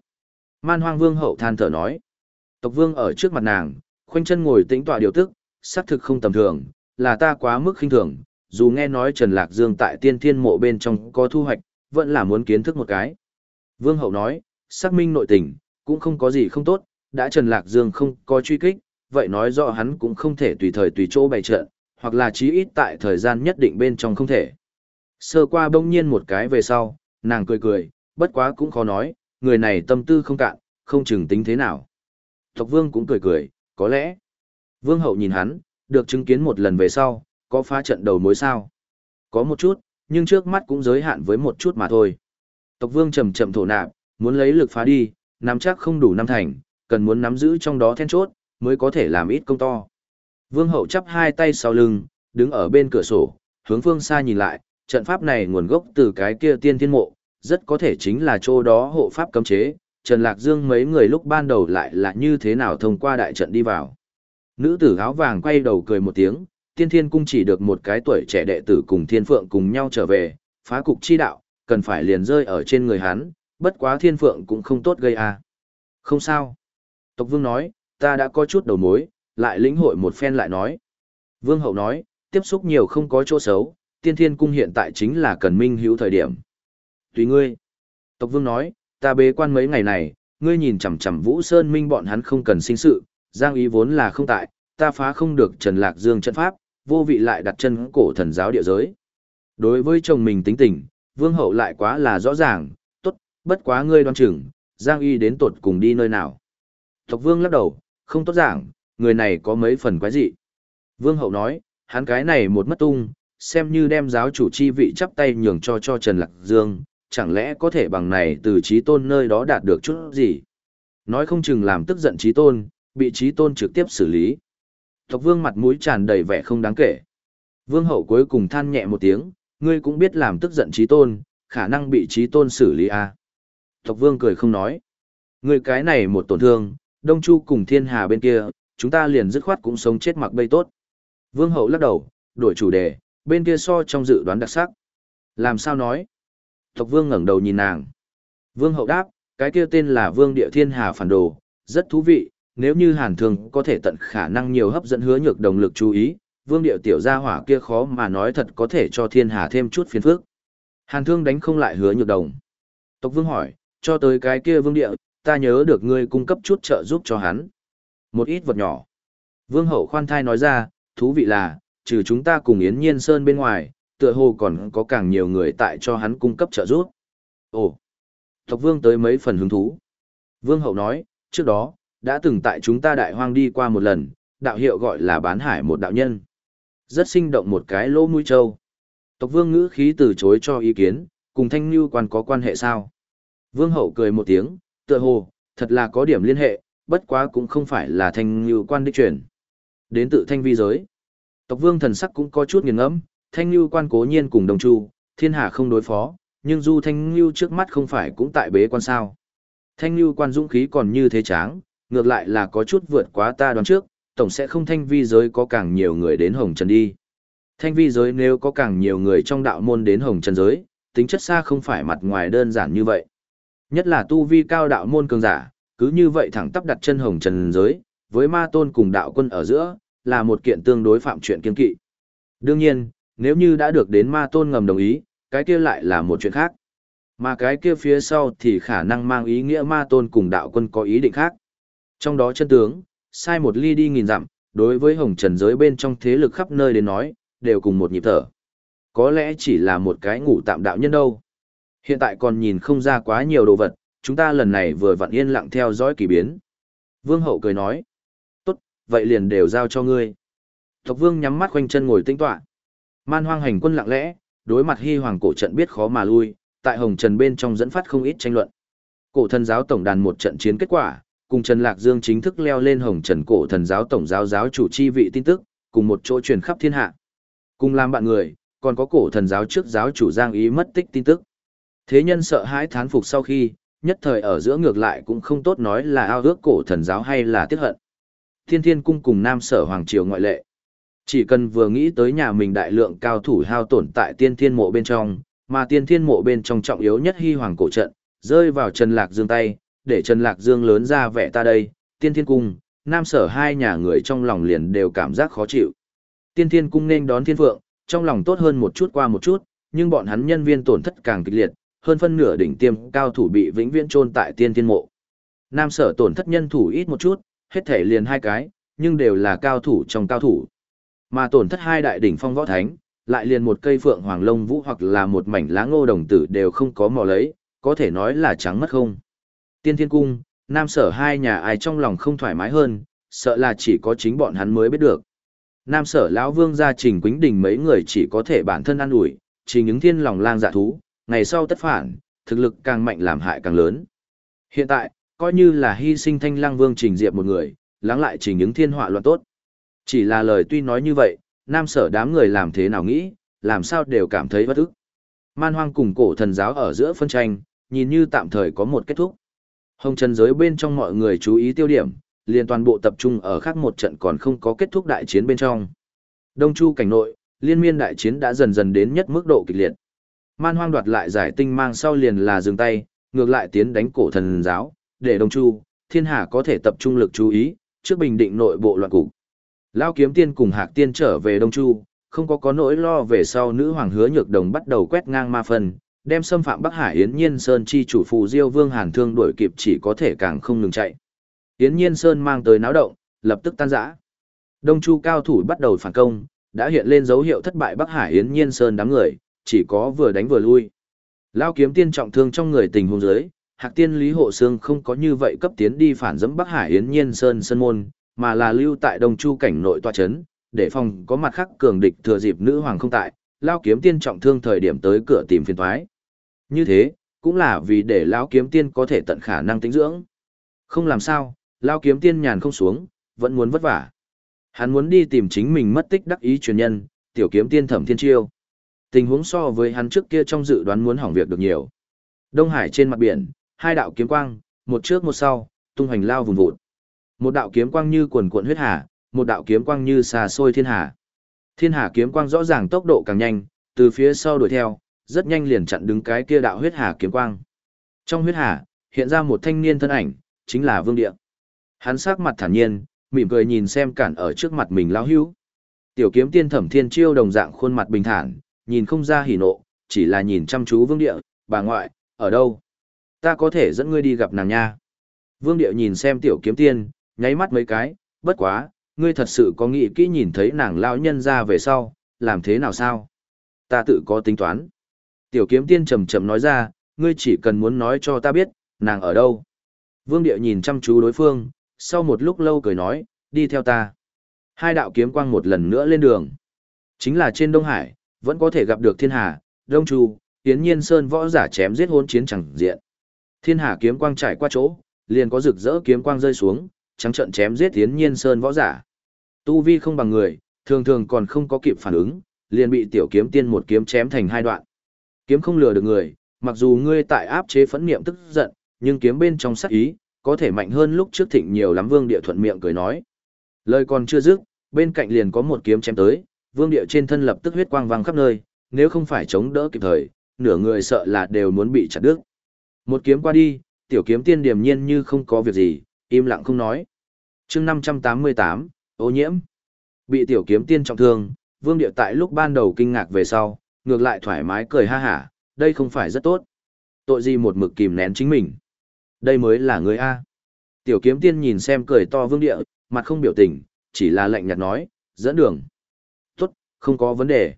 Man hoang vương hậu than thở nói. Tộc vương ở trước mặt nàng, khoanh chân ngồi tĩnh tọa điều tức, xác thực không tầm thường, là ta quá mức khinh thường, dù nghe nói Trần Lạc Dương tại tiên thiên mộ bên trong có thu hoạch, vẫn là muốn kiến thức một cái. Vương hậu nói, xác minh nội tình, cũng không có gì không tốt, đã Trần Lạc Dương không có truy kích, vậy nói rõ hắn cũng không thể tùy thời tùy chỗ bày trận, hoặc là chí ít tại thời gian nhất định bên trong không thể. Sơ qua bỗng nhiên một cái về sau, nàng cười cười, bất quá cũng khó nói, người này tâm tư không cạn, không chừng tính thế nào. Tộc vương cũng cười cười, có lẽ. Vương hậu nhìn hắn, được chứng kiến một lần về sau, có phá trận đầu mối sao. Có một chút, nhưng trước mắt cũng giới hạn với một chút mà thôi. Tộc vương chậm chậm thổ nạp, muốn lấy lực phá đi, nắm chắc không đủ năm thành, cần muốn nắm giữ trong đó then chốt, mới có thể làm ít công to. Vương hậu chắp hai tay sau lưng, đứng ở bên cửa sổ, hướng phương xa nhìn lại, trận pháp này nguồn gốc từ cái kia tiên thiên mộ, rất có thể chính là chỗ đó hộ pháp cấm chế, Trần Lạc Dương mấy người lúc ban đầu lại là như thế nào thông qua đại trận đi vào. Nữ tử áo vàng quay đầu cười một tiếng, tiên thiên cung chỉ được một cái tuổi trẻ đệ tử cùng thiên phượng cùng nhau trở về, phá cục chi đạo, cần phải liền rơi ở trên người hắn, bất quá thiên phượng cũng không tốt gây à. Không sao. Tộc vương nói, ta đã có chút đầu mối, lại lĩnh hội một phen lại nói. Vương hậu nói, tiếp xúc nhiều không có chỗ xấu, tiên thiên cung hiện tại chính là cần minh hữu thời điểm. Tùy ngươi. Tộc vương nói, ta bế quan mấy ngày này, ngươi nhìn chằm chằm Vũ Sơn Minh bọn hắn không cần sinh sự, Giang ý vốn là không tại, ta phá không được Trần Lạc Dương trận pháp, vô vị lại đặt chân cổ thần giáo địa giới. Đối với chồng mình tính tình, vương hậu lại quá là rõ ràng, tốt, bất quá ngươi đoan chừng, Giang y đến tột cùng đi nơi nào. Tộc vương lắc đầu, không tốt giảng, người này có mấy phần quái dị. Vương hậu nói, hắn cái này một mất tung, xem như đem giáo chủ chi vị chắp tay nhường cho cho Trần Lạc Dương, chẳng lẽ có thể bằng này từ trí tôn nơi đó đạt được chút gì. Nói không chừng làm tức giận trí tôn, bị trí tôn trực tiếp xử lý. Tộc vương mặt mũi tràn đầy vẻ không đáng kể. Vương hậu cuối cùng than nhẹ một tiếng, ngươi cũng biết làm tức giận trí tôn, khả năng bị trí tôn xử lý à. Tộc vương cười không nói. Ngươi cái này một tổn thương, Đông Chu cùng thiên hà bên kia, chúng ta liền dứt khoát cũng sống chết mặc bây tốt. Vương hậu lắc đầu, đổi chủ đề, bên kia so trong dự đoán đặc sắc. Làm sao nói? Tộc vương ngẩng đầu nhìn nàng. Vương hậu đáp, cái kia tên là vương địa thiên hà phản đồ, rất thú vị, nếu như hàn thường có thể tận khả năng nhiều hấp dẫn hứa nhược đồng lực chú ý, vương địa tiểu gia hỏa kia khó mà nói thật có thể cho thiên hà thêm chút phiền phức. Hàn thương đánh không lại hứa nhược đồng. Tộc vương hỏi, cho tới cái kia vương địa, ta nhớ được ngươi cung cấp chút trợ giúp cho hắn. Một ít vật nhỏ. Vương hậu khoan thai nói ra, thú vị là, trừ chúng ta cùng Yến Nhiên Sơn bên ngoài, tựa hồ còn có càng nhiều người tại cho hắn cung cấp trợ giúp. Ồ, tộc vương tới mấy phần hứng thú. Vương hậu nói, trước đó, đã từng tại chúng ta đại hoang đi qua một lần, đạo hiệu gọi là bán hải một đạo nhân. Rất sinh động một cái lỗ mũi trâu. Tộc vương ngữ khí từ chối cho ý kiến, cùng thanh như quan có quan hệ sao? Vương hậu cười một tiếng, tựa hồ, thật là có điểm liên hệ, bất quá cũng không phải là thanh như quan đích truyền. Đến tự thanh vi giới. Tộc vương thần sắc cũng có chút nghiền ngẫm, thanh như quan cố nhiên cùng đồng chu, thiên hạ không đối phó, nhưng du thanh như trước mắt không phải cũng tại bế quan sao. Thanh như quan dũng khí còn như thế tráng, ngược lại là có chút vượt quá ta đoán trước, tổng sẽ không thanh vi giới có càng nhiều người đến hồng trần đi. Thanh vi giới nếu có càng nhiều người trong đạo môn đến hồng trần giới, tính chất xa không phải mặt ngoài đơn giản như vậy. Nhất là tu vi cao đạo môn cường giả, cứ như vậy thẳng tắp đặt chân hồng trần giới, với ma tôn cùng đạo quân ở giữa, là một kiện tương đối phạm chuyện kiên kỵ. Đương nhiên, nếu như đã được đến ma tôn ngầm đồng ý, cái kia lại là một chuyện khác. Mà cái kia phía sau thì khả năng mang ý nghĩa ma tôn cùng đạo quân có ý định khác. Trong đó chân tướng, sai một ly đi nghìn dặm, đối với hồng trần giới bên trong thế lực khắp nơi đến nói, đều cùng một nhịp thở. Có lẽ chỉ là một cái ngủ tạm đạo nhân đâu. Hiện tại còn nhìn không ra quá nhiều đồ vật, chúng ta lần này vừa vặn yên lặng theo dõi kỳ biến. Vương hậu cười nói. Tốt, vậy liền đều giao cho ngươi. Tộc vương nhắm mắt quanh chân ngồi tinh tọa. Man hoang hành quân lặng lẽ, đối mặt hy hoàng cổ trận biết khó mà lui, tại hồng trần bên trong dẫn phát không ít tranh luận. Cổ thần giáo tổng đàn một trận chiến kết quả, cùng Trần Lạc Dương chính thức leo lên hồng trần cổ thần giáo tổng giáo giáo chủ chi vị tin tức, cùng một chỗ truyền khắp thiên hạ. Cùng làm bạn người, còn có cổ thần giáo trước giáo chủ Giang Ý mất tích tin tức. Thế nhân sợ hãi thán phục sau khi, nhất thời ở giữa ngược lại cũng không tốt nói là ao ước cổ thần giáo hay là tiếc hận. Thiên Thiên cung cùng Nam Sở Hoàng Triều ngoại lệ. Chỉ cần vừa nghĩ tới nhà mình đại lượng cao thủ hao tổn tại tiên thiên mộ bên trong, mà tiên thiên mộ bên trong trọng yếu nhất hy hoàng cổ trận, rơi vào Trần Lạc Dương tay, để Trần Lạc Dương lớn ra vẻ ta đây, tiên thiên cung, Nam Sở hai nhà người trong lòng liền đều cảm giác khó chịu. Tiên thiên cung nên đón thiên phượng, trong lòng tốt hơn một chút qua một chút, nhưng bọn hắn nhân viên tổn thất càng kịch liệt, hơn phân nửa đỉnh tiêm cao thủ bị vĩnh viễn chôn tại tiên thiên mộ. Nam sở tổn thất nhân thủ ít một chút, hết thể liền hai cái, nhưng đều là cao thủ trong cao thủ. Mà tổn thất hai đại đỉnh phong võ thánh, lại liền một cây phượng hoàng lông vũ hoặc là một mảnh lá ngô đồng tử đều không có mò lấy, có thể nói là trắng mất không. Tiên thiên cung, nam sở hai nhà ai trong lòng không thoải mái hơn, sợ là chỉ có chính bọn hắn mới biết được. Nam sở lão vương gia trình quýnh đình mấy người chỉ có thể bản thân ăn ủi chỉ những thiên lòng lang dạ thú, ngày sau tất phản, thực lực càng mạnh làm hại càng lớn. Hiện tại, coi như là hy sinh thanh lang vương trình diệp một người, lắng lại trình những thiên họa loạn tốt. Chỉ là lời tuy nói như vậy, nam sở đám người làm thế nào nghĩ, làm sao đều cảm thấy bất ức. Man hoang cùng cổ thần giáo ở giữa phân tranh, nhìn như tạm thời có một kết thúc. Hồng trần giới bên trong mọi người chú ý tiêu điểm, liền toàn bộ tập trung ở khác một trận còn không có kết thúc đại chiến bên trong. Đông Chu cảnh nội, liên miên đại chiến đã dần dần đến nhất mức độ kịch liệt. Man hoang đoạt lại giải tinh mang sau liền là dừng tay, ngược lại tiến đánh cổ thần giáo, để Đông Chu, thiên hạ có thể tập trung lực chú ý, trước bình định nội bộ loạn cục. Lao kiếm tiên cùng hạc tiên trở về Đông Chu, không có có nỗi lo về sau nữ hoàng hứa nhược đồng bắt đầu quét ngang ma phần, đem xâm phạm Bắc Hải Yến Nhiên Sơn chi chủ phù Diêu Vương Hàn Thương đuổi kịp chỉ có thể càng không ngừng chạy. Yến Nhiên Sơn mang tới náo động, lập tức tan rã. Đông Chu cao thủ bắt đầu phản công, đã hiện lên dấu hiệu thất bại Bắc Hải Yến Nhiên Sơn đám người, chỉ có vừa đánh vừa lui. Lao kiếm tiên trọng thương trong người tình huống dưới, Hạc Tiên Lý Hộ Sương không có như vậy cấp tiến đi phản dẫm Bắc Hải Yến Nhiên Sơn sân môn, mà là lưu tại Đông Chu cảnh nội tòa chấn, để phòng có mặt khác cường địch thừa dịp nữ hoàng không tại, Lao kiếm tiên trọng thương thời điểm tới cửa tìm phiền toái. Như thế, cũng là vì để lão kiếm tiên có thể tận khả năng tính dưỡng. Không làm sao, lão kiếm tiên nhàn không xuống, vẫn muốn vất vả. Hắn muốn đi tìm chính mình mất tích đắc ý truyền nhân, tiểu kiếm tiên thẩm thiên chiêu. Tình huống so với hắn trước kia trong dự đoán muốn hỏng việc được nhiều. Đông Hải trên mặt biển, hai đạo kiếm quang, một trước một sau, tung hoành lao vùng vụt. Một đạo kiếm quang như quần cuộn huyết hà, một đạo kiếm quang như xà xôi thiên hà. Thiên hà kiếm quang rõ ràng tốc độ càng nhanh, từ phía sau đuổi theo, rất nhanh liền chặn đứng cái kia đạo huyết hà kiếm quang. Trong huyết hà, hiện ra một thanh niên thân ảnh, chính là Vương Điệp. Hắn sắc mặt thản nhiên, mỉm cười nhìn xem cản ở trước mặt mình lão hữu. Tiểu kiếm tiên thẩm thiên chiêu đồng dạng khuôn mặt bình thản, nhìn không ra hỉ nộ, chỉ là nhìn chăm chú Vương Địa, bà ngoại, ở đâu? Ta có thể dẫn ngươi đi gặp nàng nha. Vương Địa nhìn xem tiểu kiếm tiên, nháy mắt mấy cái, bất quá, ngươi thật sự có nghĩ kỹ nhìn thấy nàng lão nhân ra về sau, làm thế nào sao? Ta tự có tính toán. Tiểu kiếm tiên trầm trầm nói ra, ngươi chỉ cần muốn nói cho ta biết, nàng ở đâu. Vương Địa nhìn chăm chú đối phương, sau một lúc lâu cười nói, đi theo ta. Hai đạo kiếm quang một lần nữa lên đường. Chính là trên Đông Hải, vẫn có thể gặp được Thiên Hà, Đông Chu, Tiến Nhiên Sơn võ giả chém giết hôn chiến chẳng diện. Thiên Hà kiếm quang trải qua chỗ, liền có rực rỡ kiếm quang rơi xuống, trắng trận chém giết Tiến Nhiên Sơn võ giả. Tu vi không bằng người, thường thường còn không có kịp phản ứng, liền bị tiểu kiếm tiên một kiếm chém thành hai đoạn. Kiếm không lừa được người, mặc dù ngươi tại áp chế phẫn niệm tức giận, nhưng kiếm bên trong sắc ý, có thể mạnh hơn lúc trước thịnh nhiều lắm vương địa thuận miệng cười nói. Lời còn chưa dứt, bên cạnh liền có một kiếm chém tới, vương địa trên thân lập tức huyết quang vang khắp nơi, nếu không phải chống đỡ kịp thời, nửa người sợ là đều muốn bị chặt đứt. Một kiếm qua đi, tiểu kiếm tiên điềm nhiên như không có việc gì, im lặng không nói. chương 588, ô nhiễm. Bị tiểu kiếm tiên trọng thương, vương Điệu tại lúc ban đầu kinh ngạc về sau, ngược lại thoải mái cười ha hả, đây không phải rất tốt. Tội gì một mực kìm nén chính mình. Đây mới là người A. Tiểu kiếm tiên nhìn xem cười to vương địa, mặt không biểu tình, chỉ là lạnh nhạt nói, dẫn đường. Không có vấn đề.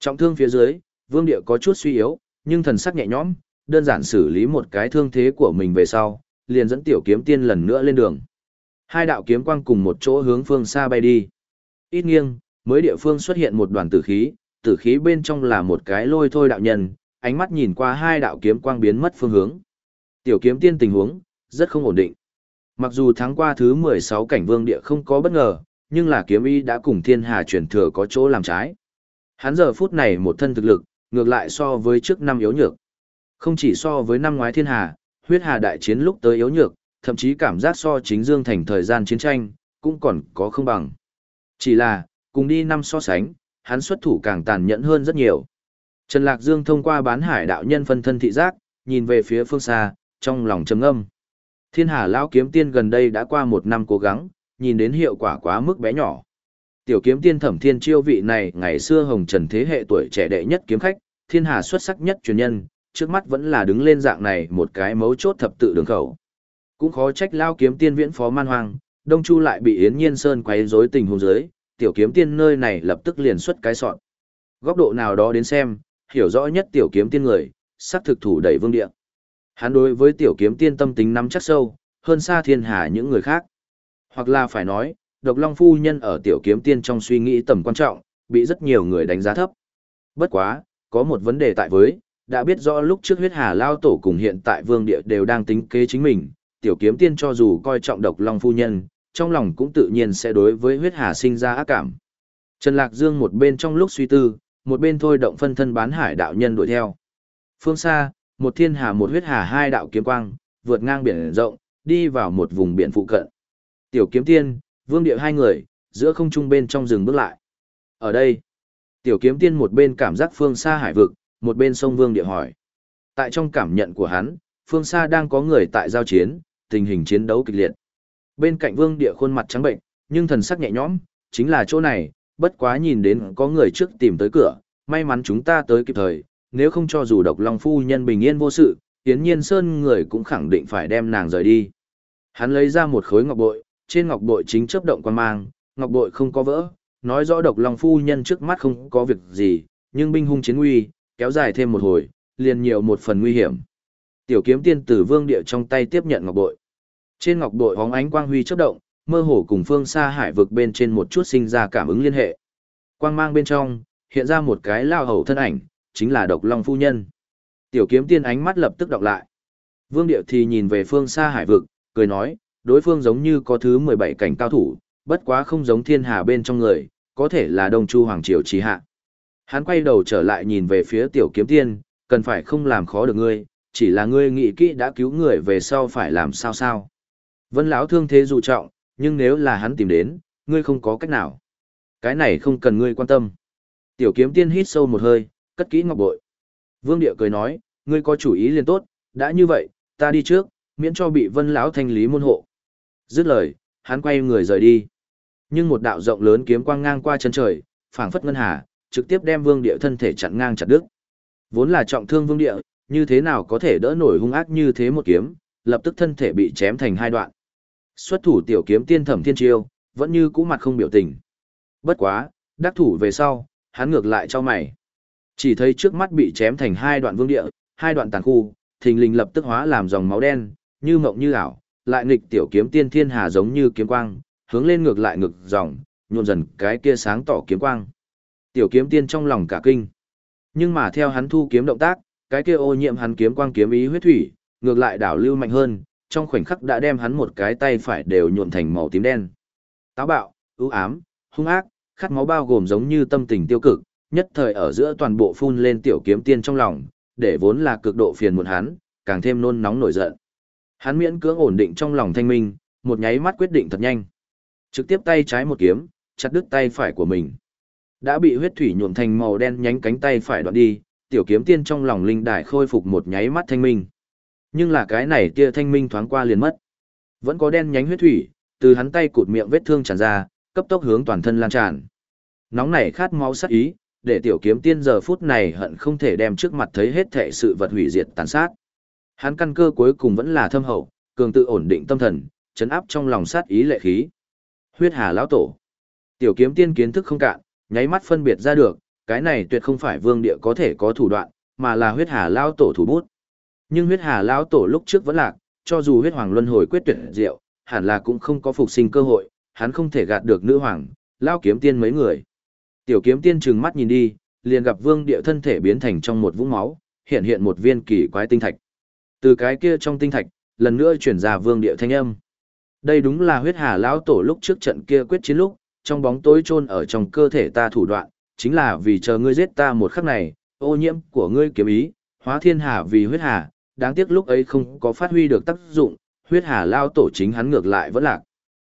Trọng thương phía dưới, vương địa có chút suy yếu, nhưng thần sắc nhẹ nhõm, đơn giản xử lý một cái thương thế của mình về sau, liền dẫn tiểu kiếm tiên lần nữa lên đường. Hai đạo kiếm quang cùng một chỗ hướng phương xa bay đi. Ít nghiêng, mới địa phương xuất hiện một đoàn tử khí, tử khí bên trong là một cái lôi thôi đạo nhân, ánh mắt nhìn qua hai đạo kiếm quang biến mất phương hướng. Tiểu kiếm tiên tình huống, rất không ổn định. Mặc dù tháng qua thứ 16 cảnh vương địa không có bất ngờ, nhưng là kiếm y đã cùng thiên hà truyền thừa có chỗ làm trái. Hắn giờ phút này một thân thực lực, ngược lại so với trước năm yếu nhược. Không chỉ so với năm ngoái thiên hà, huyết hà đại chiến lúc tới yếu nhược, thậm chí cảm giác so chính dương thành thời gian chiến tranh, cũng còn có không bằng. Chỉ là, cùng đi năm so sánh, hắn xuất thủ càng tàn nhẫn hơn rất nhiều. Trần Lạc Dương thông qua bán hải đạo nhân phân thân thị giác, nhìn về phía phương xa, trong lòng trầm ngâm. Thiên Hà Lão Kiếm Tiên gần đây đã qua một năm cố gắng, nhìn đến hiệu quả quá mức bé nhỏ. Tiểu kiếm tiên thẩm thiên chiêu vị này ngày xưa hồng trần thế hệ tuổi trẻ đệ nhất kiếm khách, thiên hà xuất sắc nhất truyền nhân, trước mắt vẫn là đứng lên dạng này một cái mấu chốt thập tự đường khẩu. Cũng khó trách lao kiếm tiên viễn phó man hoang, Đông Chu lại bị Yến Nhiên Sơn quấy rối tình huống dưới, tiểu kiếm tiên nơi này lập tức liền xuất cái sọn. Góc độ nào đó đến xem, hiểu rõ nhất tiểu kiếm tiên người, sắc thực thủ đẩy vương địa. Hắn đối với tiểu kiếm tiên tâm tính nắm chắc sâu, hơn xa thiên hà những người khác. Hoặc là phải nói, độc long phu nhân ở tiểu kiếm tiên trong suy nghĩ tầm quan trọng, bị rất nhiều người đánh giá thấp. Bất quá, có một vấn đề tại với, đã biết rõ lúc trước huyết hà lao tổ cùng hiện tại vương địa đều đang tính kế chính mình, tiểu kiếm tiên cho dù coi trọng độc long phu nhân, trong lòng cũng tự nhiên sẽ đối với huyết hà sinh ra ác cảm. Trần Lạc Dương một bên trong lúc suy tư, một bên thôi động phân thân bán hải đạo nhân đuổi theo. Phương xa, một thiên hà một huyết hà hai đạo kiếm quang, vượt ngang biển rộng, đi vào một vùng biển phụ cận. Tiểu kiếm tiên, vương địa hai người, giữa không trung bên trong rừng bước lại. Ở đây, tiểu kiếm tiên một bên cảm giác phương xa hải vực, một bên sông vương địa hỏi. Tại trong cảm nhận của hắn, phương xa đang có người tại giao chiến, tình hình chiến đấu kịch liệt. Bên cạnh vương địa khuôn mặt trắng bệnh, nhưng thần sắc nhẹ nhõm, chính là chỗ này, bất quá nhìn đến có người trước tìm tới cửa, may mắn chúng ta tới kịp thời, nếu không cho dù độc long phu nhân bình yên vô sự, tiến nhiên sơn người cũng khẳng định phải đem nàng rời đi. Hắn lấy ra một khối ngọc bội, trên ngọc bội chính chấp động quan mang, ngọc bội không có vỡ, nói rõ độc long phu nhân trước mắt không có việc gì, nhưng binh hung chiến nguy, kéo dài thêm một hồi, liền nhiều một phần nguy hiểm. Tiểu kiếm tiên tử vương địa trong tay tiếp nhận ngọc bội. Trên ngọc bội hóng ánh quang huy chấp động, mơ hồ cùng phương xa hải vực bên trên một chút sinh ra cảm ứng liên hệ. Quang mang bên trong, hiện ra một cái lao hầu thân ảnh, chính là độc long phu nhân. Tiểu kiếm tiên ánh mắt lập tức đọc lại. Vương Điệu thì nhìn về phương xa hải vực, cười nói, đối phương giống như có thứ 17 cảnh cao thủ, bất quá không giống thiên hà bên trong người, có thể là Đông Chu Hoàng Triều trí hạ. Hắn quay đầu trở lại nhìn về phía tiểu kiếm tiên, cần phải không làm khó được ngươi, chỉ là ngươi nghĩ kỹ đã cứu người về sau phải làm sao sao. Vân lão thương thế dù trọng, nhưng nếu là hắn tìm đến, ngươi không có cách nào. Cái này không cần ngươi quan tâm. Tiểu kiếm tiên hít sâu một hơi, cất kỹ ngọc bội. Vương địa cười nói, ngươi có chủ ý liền tốt, đã như vậy, ta đi trước, miễn cho bị vân lão thanh lý môn hộ. Dứt lời, hắn quay người rời đi. Nhưng một đạo rộng lớn kiếm quang ngang qua chân trời, phảng phất ngân hà, trực tiếp đem vương địa thân thể chặn ngang chặt đứt. Vốn là trọng thương vương địa, như thế nào có thể đỡ nổi hung ác như thế một kiếm, lập tức thân thể bị chém thành hai đoạn. Xuất thủ tiểu kiếm tiên thẩm thiên chiêu, vẫn như cũ mặt không biểu tình. Bất quá, đắc thủ về sau, hắn ngược lại cho mày. Chỉ thấy trước mắt bị chém thành hai đoạn vương địa, hai đoạn tàn khu, thình lình lập tức hóa làm dòng máu đen, như mộng như ảo, lại nghịch tiểu kiếm tiên thiên hà giống như kiếm quang, hướng lên ngược lại ngược dòng, nhuộm dần cái kia sáng tỏ kiếm quang. Tiểu kiếm tiên trong lòng cả kinh. Nhưng mà theo hắn thu kiếm động tác, cái kia ô nhiễm hắn kiếm quang kiếm ý huyết thủy, ngược lại đảo lưu mạnh hơn, trong khoảnh khắc đã đem hắn một cái tay phải đều nhuộm thành màu tím đen. Táo bạo, ưu ám, hung ác, khát máu bao gồm giống như tâm tình tiêu cực, nhất thời ở giữa toàn bộ phun lên tiểu kiếm tiên trong lòng, để vốn là cực độ phiền muộn hắn, càng thêm nôn nóng nổi giận. Hắn miễn cưỡng ổn định trong lòng thanh minh, một nháy mắt quyết định thật nhanh. Trực tiếp tay trái một kiếm, chặt đứt tay phải của mình. Đã bị huyết thủy nhuộm thành màu đen nhánh cánh tay phải đoạn đi, tiểu kiếm tiên trong lòng linh đài khôi phục một nháy mắt thanh minh. Nhưng là cái này tia thanh minh thoáng qua liền mất. Vẫn có đen nhánh huyết thủy, từ hắn tay cụt miệng vết thương tràn ra, cấp tốc hướng toàn thân lan tràn. Nóng nảy khát máu sát ý, để tiểu kiếm tiên giờ phút này hận không thể đem trước mặt thấy hết thệ sự vật hủy diệt tàn sát. Hắn căn cơ cuối cùng vẫn là thâm hậu, cường tự ổn định tâm thần, chấn áp trong lòng sát ý lệ khí. Huyết Hà lão tổ. Tiểu kiếm tiên kiến thức không cạn, nháy mắt phân biệt ra được, cái này tuyệt không phải vương địa có thể có thủ đoạn, mà là huyết hà lão tổ thủ bút. Nhưng huyết hà lão tổ lúc trước vẫn lạc, cho dù huyết hoàng luân hồi quyết tuyệt diệu, hẳn là cũng không có phục sinh cơ hội, hắn không thể gạt được nữ hoàng, lão kiếm tiên mấy người. Tiểu kiếm tiên trừng mắt nhìn đi, liền gặp vương địa thân thể biến thành trong một vũng máu, hiện hiện một viên kỳ quái tinh thạch. Từ cái kia trong tinh thạch, lần nữa chuyển ra vương địa thanh âm. Đây đúng là huyết hà lão tổ lúc trước trận kia quyết chiến lúc, trong bóng tối chôn ở trong cơ thể ta thủ đoạn, chính là vì chờ ngươi giết ta một khắc này, ô nhiễm của ngươi kiếm ý, hóa thiên hà vì huyết hà, đáng tiếc lúc ấy không có phát huy được tác dụng, huyết hà lao tổ chính hắn ngược lại vẫn lạc.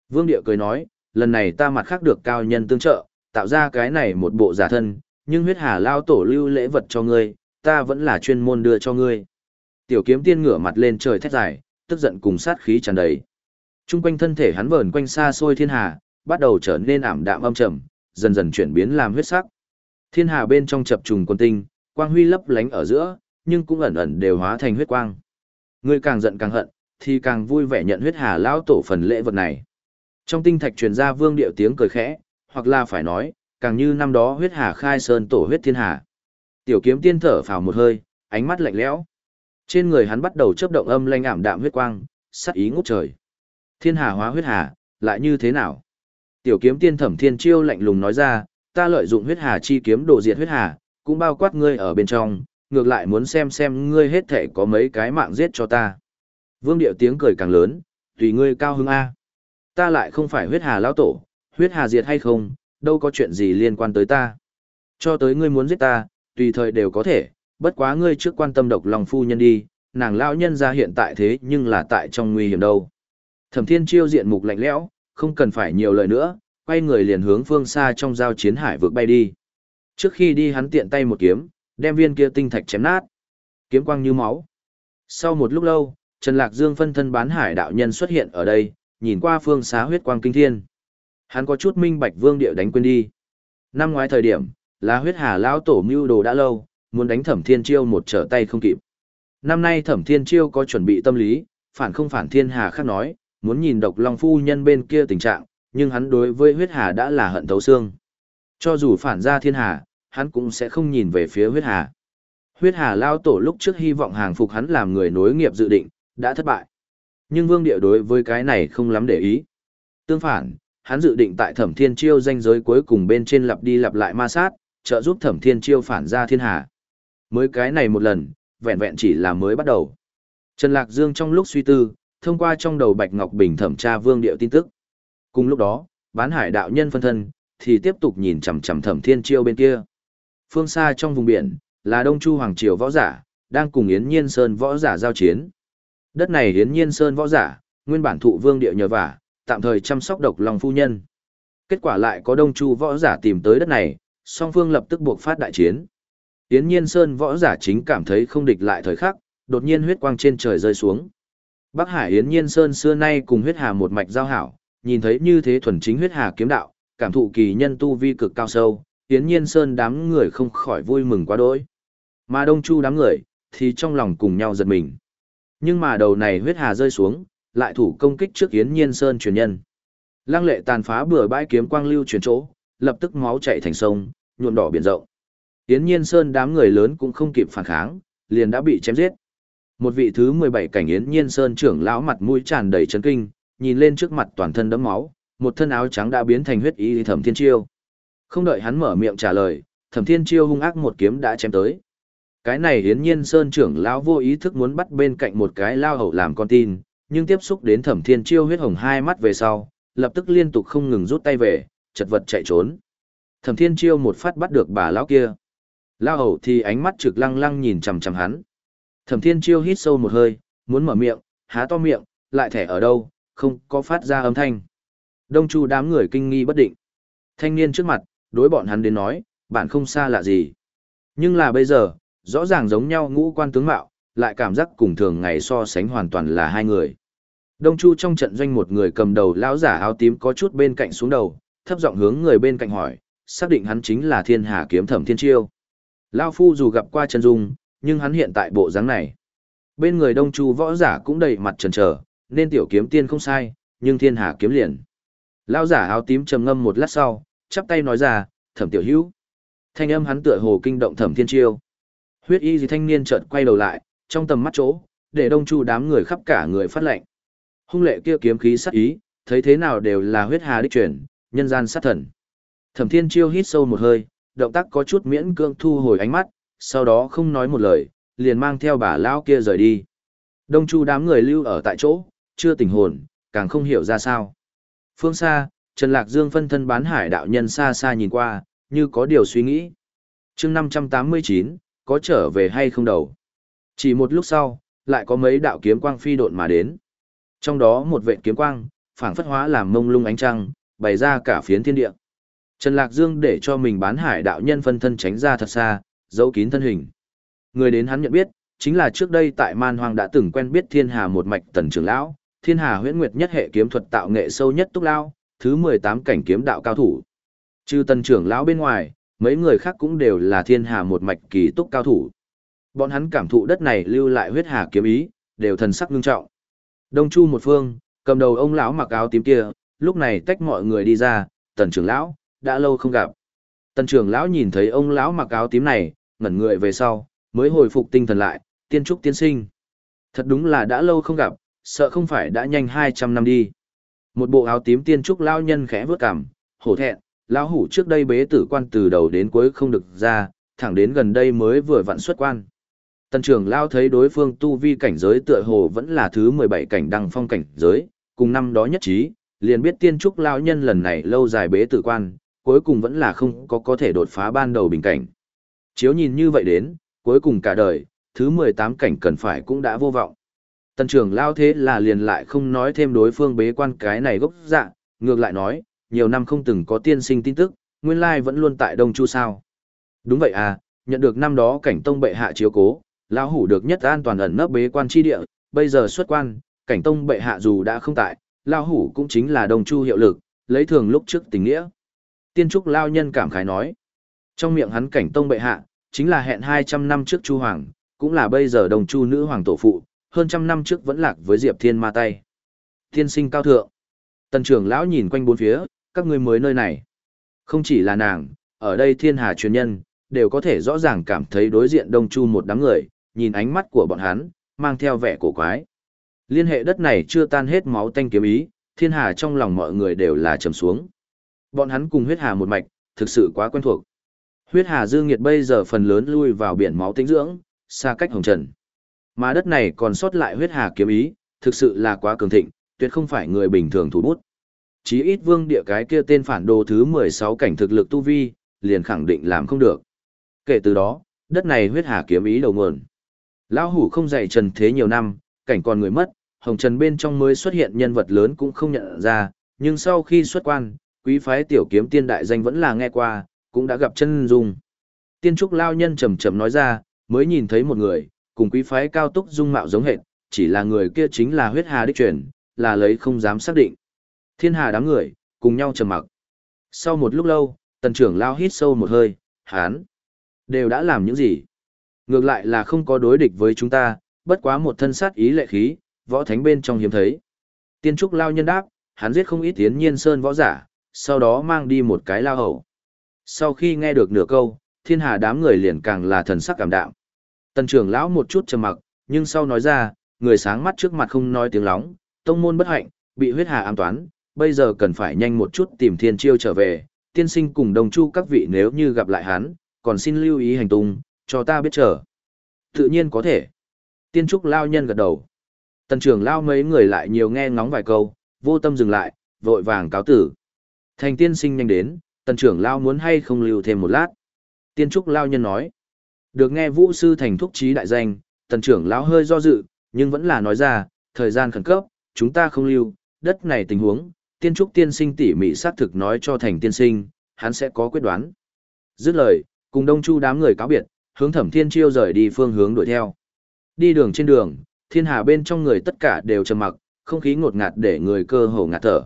Vương Địa cười nói, lần này ta mặt khác được cao nhân tương trợ, tạo ra cái này một bộ giả thân, nhưng huyết hà lao tổ lưu lễ vật cho ngươi, ta vẫn là chuyên môn đưa cho ngươi. Tiểu kiếm tiên ngửa mặt lên trời thét dài, tức giận cùng sát khí tràn đầy. Trung quanh thân thể hắn vờn quanh xa xôi thiên hà, bắt đầu trở nên ảm đạm âm trầm, dần dần chuyển biến làm huyết sắc. Thiên hà bên trong chập trùng quân tinh, quang huy lấp lánh ở giữa, nhưng cũng ẩn ẩn đều hóa thành huyết quang. Ngươi càng giận càng hận, thì càng vui vẻ nhận huyết hà lão tổ phần lễ vật này. Trong tinh thạch truyền ra vương điệu tiếng cười khẽ, hoặc là phải nói, càng như năm đó huyết hà khai sơn tổ huyết thiên hà. Tiểu kiếm tiên thở phào một hơi, ánh mắt lạnh lẽo. Trên người hắn bắt đầu chớp động âm lanh ảm đạm huyết quang, sắc ý ngút trời. Thiên hà hóa huyết hà, lại như thế nào? Tiểu kiếm tiên thẩm thiên chiêu lạnh lùng nói ra, ta lợi dụng huyết hà chi kiếm đồ diệt huyết hà, cũng bao quát ngươi ở bên trong, ngược lại muốn xem xem ngươi hết thể có mấy cái mạng giết cho ta. Vương điệu tiếng cười càng lớn, tùy ngươi cao hứng A. Ta lại không phải huyết hà lão tổ, huyết hà diệt hay không, đâu có chuyện gì liên quan tới ta. Cho tới ngươi muốn giết ta, tùy thời đều có thể, bất quá ngươi trước quan tâm độc lòng phu nhân đi, nàng lão nhân ra hiện tại thế nhưng là tại trong nguy hiểm đâu. Thẩm thiên chiêu diện mục lạnh lẽo, không cần phải nhiều lời nữa, quay người liền hướng phương xa trong giao chiến hải vượt bay đi. Trước khi đi hắn tiện tay một kiếm, đem viên kia tinh thạch chém nát. Kiếm quang như máu. Sau một lúc lâu, Trần Lạc Dương phân thân bán hải đạo nhân xuất hiện ở đây, nhìn qua phương xá huyết quang kinh thiên. Hắn có chút minh bạch vương địa đánh quên đi. Năm ngoái thời điểm, là huyết hà lão tổ mưu đồ đã lâu, muốn đánh thẩm thiên chiêu một trở tay không kịp. Năm nay thẩm thiên chiêu có chuẩn bị tâm lý, phản không phản thiên hà khác nói, muốn nhìn độc long phu nhân bên kia tình trạng, nhưng hắn đối với huyết hà đã là hận thấu xương. Cho dù phản ra thiên hà, hắn cũng sẽ không nhìn về phía huyết hà. Huyết hà lao tổ lúc trước hy vọng hàng phục hắn làm người nối nghiệp dự định, đã thất bại. Nhưng vương địa đối với cái này không lắm để ý. Tương phản, hắn dự định tại thẩm thiên chiêu danh giới cuối cùng bên trên lặp đi lặp lại ma sát, trợ giúp thẩm thiên chiêu phản ra thiên hà. Mới cái này một lần, vẹn vẹn chỉ là mới bắt đầu. Trần Lạc Dương trong lúc suy tư, thông qua trong đầu Bạch Ngọc Bình thẩm tra vương điệu tin tức. Cùng lúc đó, bán hải đạo nhân phân thân, thì tiếp tục nhìn chằm chằm thẩm thiên chiêu bên kia. Phương xa trong vùng biển, là Đông Chu Hoàng Triều võ giả, đang cùng Yến Nhiên Sơn võ giả giao chiến. Đất này Yến Nhiên Sơn võ giả, nguyên bản thụ vương điệu nhờ vả, tạm thời chăm sóc độc lòng phu nhân. Kết quả lại có Đông Chu võ giả tìm tới đất này, song phương lập tức buộc phát đại chiến. Yến Nhiên Sơn võ giả chính cảm thấy không địch lại thời khắc, đột nhiên huyết quang trên trời rơi xuống. Bắc Hải Yến Nhiên Sơn xưa nay cùng huyết hà một mạch giao hảo, nhìn thấy như thế thuần chính huyết hà kiếm đạo, cảm thụ kỳ nhân tu vi cực cao sâu, Yến Nhiên Sơn đám người không khỏi vui mừng quá đỗi. Mà Đông Chu đám người, thì trong lòng cùng nhau giật mình. Nhưng mà đầu này huyết hà rơi xuống, lại thủ công kích trước Yến Nhiên Sơn truyền nhân. Lăng lệ tàn phá bừa bãi kiếm quang lưu truyền chỗ, lập tức máu chảy thành sông, nhuộm đỏ biển rộng. Yến Nhiên Sơn đám người lớn cũng không kịp phản kháng, liền đã bị chém giết. Một vị thứ 17 cảnh Yến Nhiên Sơn trưởng lão mặt mũi tràn đầy chấn kinh, nhìn lên trước mặt toàn thân đẫm máu, một thân áo trắng đã biến thành huyết y thẩm thiên chiêu. Không đợi hắn mở miệng trả lời, Thẩm Thiên Chiêu hung ác một kiếm đã chém tới. Cái này Yến nhiên Sơn trưởng lão vô ý thức muốn bắt bên cạnh một cái lao hậu làm con tin, nhưng tiếp xúc đến Thẩm Thiên Chiêu huyết hồng hai mắt về sau, lập tức liên tục không ngừng rút tay về, chật vật chạy trốn. Thẩm Thiên Chiêu một phát bắt được bà lão kia. Lao hầu thì ánh mắt trực lăng lăng nhìn chằm chằm hắn. Thẩm Thiên Chiêu hít sâu một hơi, muốn mở miệng, há to miệng, lại thẻ ở đâu, không có phát ra âm thanh. Đông Chu đám người kinh nghi bất định. Thanh niên trước mặt, đối bọn hắn đến nói, bạn không xa lạ gì. Nhưng là bây giờ, rõ ràng giống nhau ngũ quan tướng mạo, lại cảm giác cùng thường ngày so sánh hoàn toàn là hai người. Đông Chu trong trận doanh một người cầm đầu lão giả áo tím có chút bên cạnh xuống đầu, thấp giọng hướng người bên cạnh hỏi, xác định hắn chính là Thiên Hà kiếm thẩm Thiên Chiêu. Lão phu dù gặp qua Trần Dung, nhưng hắn hiện tại bộ dáng này. Bên người Đông Chu võ giả cũng đầy mặt trần trở, nên tiểu kiếm tiên không sai, nhưng Thiên Hà kiếm liền. Lão giả áo tím trầm ngâm một lát sau, chắp tay nói ra, thẩm tiểu hữu. Thanh âm hắn tựa hồ kinh động thẩm thiên chiêu. Huyết y gì thanh niên chợt quay đầu lại, trong tầm mắt chỗ, để đông chu đám người khắp cả người phát lệnh. Hung lệ kia kiếm khí sát ý, thấy thế nào đều là huyết hà đích truyền, nhân gian sát thần. Thẩm thiên chiêu hít sâu một hơi, động tác có chút miễn cưỡng thu hồi ánh mắt, sau đó không nói một lời, liền mang theo bà lão kia rời đi. Đông chu đám người lưu ở tại chỗ, chưa tỉnh hồn, càng không hiểu ra sao. Phương xa, Trần Lạc Dương phân thân bán hải đạo nhân xa xa nhìn qua, như có điều suy nghĩ. chương 589, có trở về hay không đầu. Chỉ một lúc sau, lại có mấy đạo kiếm quang phi độn mà đến. Trong đó một vệ kiếm quang, phảng phất hóa làm mông lung ánh trăng, bày ra cả phiến thiên địa. Trần Lạc Dương để cho mình bán hải đạo nhân phân thân tránh ra thật xa, giấu kín thân hình. Người đến hắn nhận biết, chính là trước đây tại Man Hoang đã từng quen biết Thiên Hà một mạch tần trưởng lão, Thiên Hà huyễn nguyệt nhất hệ kiếm thuật tạo nghệ sâu nhất túc lao, thứ 18 cảnh kiếm đạo cao thủ. Trừ tần trưởng lão bên ngoài, mấy người khác cũng đều là Thiên Hà một mạch kỳ túc cao thủ. Bọn hắn cảm thụ đất này lưu lại huyết hà kiếm ý, đều thần sắc nghiêm trọng. Đông Chu một phương, cầm đầu ông lão mặc áo tím kia, lúc này tách mọi người đi ra, tần trưởng lão, đã lâu không gặp. Tần trưởng lão nhìn thấy ông lão mặc áo tím này, ngẩn người về sau, mới hồi phục tinh thần lại, tiên trúc tiên sinh. Thật đúng là đã lâu không gặp, sợ không phải đã nhanh 200 năm đi. Một bộ áo tím tiên trúc lão nhân khẽ vướt cằm, hổ thẹn, lão hủ trước đây bế tử quan từ đầu đến cuối không được ra, thẳng đến gần đây mới vừa vặn xuất quan. Tần trưởng lão thấy đối phương tu vi cảnh giới tựa hồ vẫn là thứ 17 cảnh đăng phong cảnh giới, cùng năm đó nhất trí, liền biết tiên trúc lão nhân lần này lâu dài bế tử quan, cuối cùng vẫn là không có có thể đột phá ban đầu bình cảnh. Chiếu nhìn như vậy đến, cuối cùng cả đời, thứ 18 cảnh cần phải cũng đã vô vọng. Tần trưởng lao thế là liền lại không nói thêm đối phương bế quan cái này gốc dạ, ngược lại nói, nhiều năm không từng có tiên sinh tin tức, nguyên lai vẫn luôn tại Đông Chu sao. Đúng vậy à, nhận được năm đó cảnh tông bệ hạ chiếu cố, lão hủ được nhất an toàn ẩn nấp bế quan chi địa, bây giờ xuất quan, cảnh tông bệ hạ dù đã không tại, lão hủ cũng chính là Đông Chu hiệu lực, lấy thường lúc trước tình nghĩa. Tiên trúc lao nhân cảm khái nói, trong miệng hắn cảnh tông bệ hạ, chính là hẹn 200 năm trước Chu Hoàng, cũng là bây giờ đồng chu nữ hoàng tổ phụ, hơn trăm năm trước vẫn lạc với Diệp Thiên ma tay. Thiên sinh cao thượng. Tần trưởng lão nhìn quanh bốn phía, các ngươi mới nơi này. Không chỉ là nàng, ở đây thiên hà truyền nhân, đều có thể rõ ràng cảm thấy đối diện đông chu một đám người, nhìn ánh mắt của bọn hắn, mang theo vẻ cổ quái. Liên hệ đất này chưa tan hết máu tanh kiếm ý, thiên hà trong lòng mọi người đều là trầm xuống. Bọn hắn cùng huyết hà một mạch, thực sự quá quen thuộc. Huyết hà dương nghiệt bây giờ phần lớn lui vào biển máu tĩnh dưỡng, xa cách hồng trần. Mà đất này còn sót lại huyết hà kiếm ý, thực sự là quá cường thịnh, tuyệt không phải người bình thường thủ bút. Chí ít vương địa cái kia tên phản đồ thứ 16 cảnh thực lực tu vi, liền khẳng định làm không được. Kể từ đó, đất này huyết hà kiếm ý đầu nguồn. Lão hủ không dạy trần thế nhiều năm, cảnh còn người mất, hồng trần bên trong mới xuất hiện nhân vật lớn cũng không nhận ra, nhưng sau khi xuất quan, quý phái tiểu kiếm tiên đại danh vẫn là nghe qua, cũng đã gặp chân dung. Tiên trúc lao nhân trầm trầm nói ra, mới nhìn thấy một người, cùng quý phái cao túc dung mạo giống hệt, chỉ là người kia chính là huyết hà đích truyền, là lấy không dám xác định. Thiên hà đám người, cùng nhau trầm mặc. Sau một lúc lâu, tần trưởng lao hít sâu một hơi, hán, đều đã làm những gì? Ngược lại là không có đối địch với chúng ta, bất quá một thân sát ý lệ khí, võ thánh bên trong hiếm thấy. Tiên trúc lao nhân đáp, hắn giết không ít tiến nhiên sơn võ giả, sau đó mang đi một cái lao hậu. Sau khi nghe được nửa câu, thiên hà đám người liền càng là thần sắc cảm đạm. Tần trưởng lão một chút trầm mặc, nhưng sau nói ra, người sáng mắt trước mặt không nói tiếng lóng, tông môn bất hạnh, bị huyết hà ám toán, bây giờ cần phải nhanh một chút tìm thiên chiêu trở về, tiên sinh cùng đồng chu các vị nếu như gặp lại hắn, còn xin lưu ý hành tung, cho ta biết chờ. Tự nhiên có thể. Tiên trúc lao nhân gật đầu. Tần trưởng lao mấy người lại nhiều nghe ngóng vài câu, vô tâm dừng lại, vội vàng cáo tử. Thành tiên sinh nhanh đến, tần trưởng lao muốn hay không lưu thêm một lát. Tiên trúc lao nhân nói. Được nghe vũ sư thành thúc trí đại danh, tần trưởng lão hơi do dự, nhưng vẫn là nói ra, thời gian khẩn cấp, chúng ta không lưu, đất này tình huống, tiên trúc tiên sinh tỉ mỉ xác thực nói cho thành tiên sinh, hắn sẽ có quyết đoán. Dứt lời, cùng đông chu đám người cáo biệt, hướng thẩm thiên chiêu rời đi phương hướng đuổi theo. Đi đường trên đường, thiên hà bên trong người tất cả đều trầm mặc, không khí ngột ngạt để người cơ hồ ngạt thở.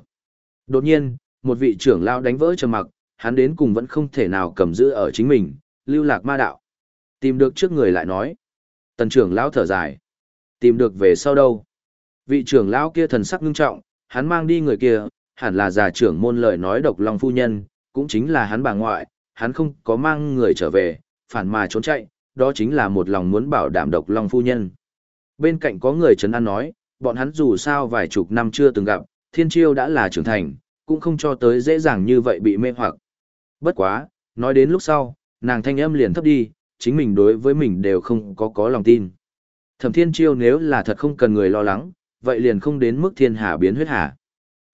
Đột nhiên, một vị trưởng lão đánh vỡ trầm mặc, hắn đến cùng vẫn không thể nào cầm giữ ở chính mình, lưu lạc ma đạo. Tìm được trước người lại nói. Tần trưởng lão thở dài. Tìm được về sau đâu? Vị trưởng lão kia thần sắc ngưng trọng, hắn mang đi người kia, hẳn là già trưởng môn lời nói độc lòng phu nhân, cũng chính là hắn bà ngoại, hắn không có mang người trở về, phản mà trốn chạy, đó chính là một lòng muốn bảo đảm độc long phu nhân. Bên cạnh có người trấn an nói, bọn hắn dù sao vài chục năm chưa từng gặp, thiên chiêu đã là trưởng thành, cũng không cho tới dễ dàng như vậy bị mê hoặc. Bất quá, nói đến lúc sau, nàng thanh âm liền thấp đi, chính mình đối với mình đều không có có lòng tin. Thẩm thiên chiêu nếu là thật không cần người lo lắng, vậy liền không đến mức thiên hà biến huyết hà.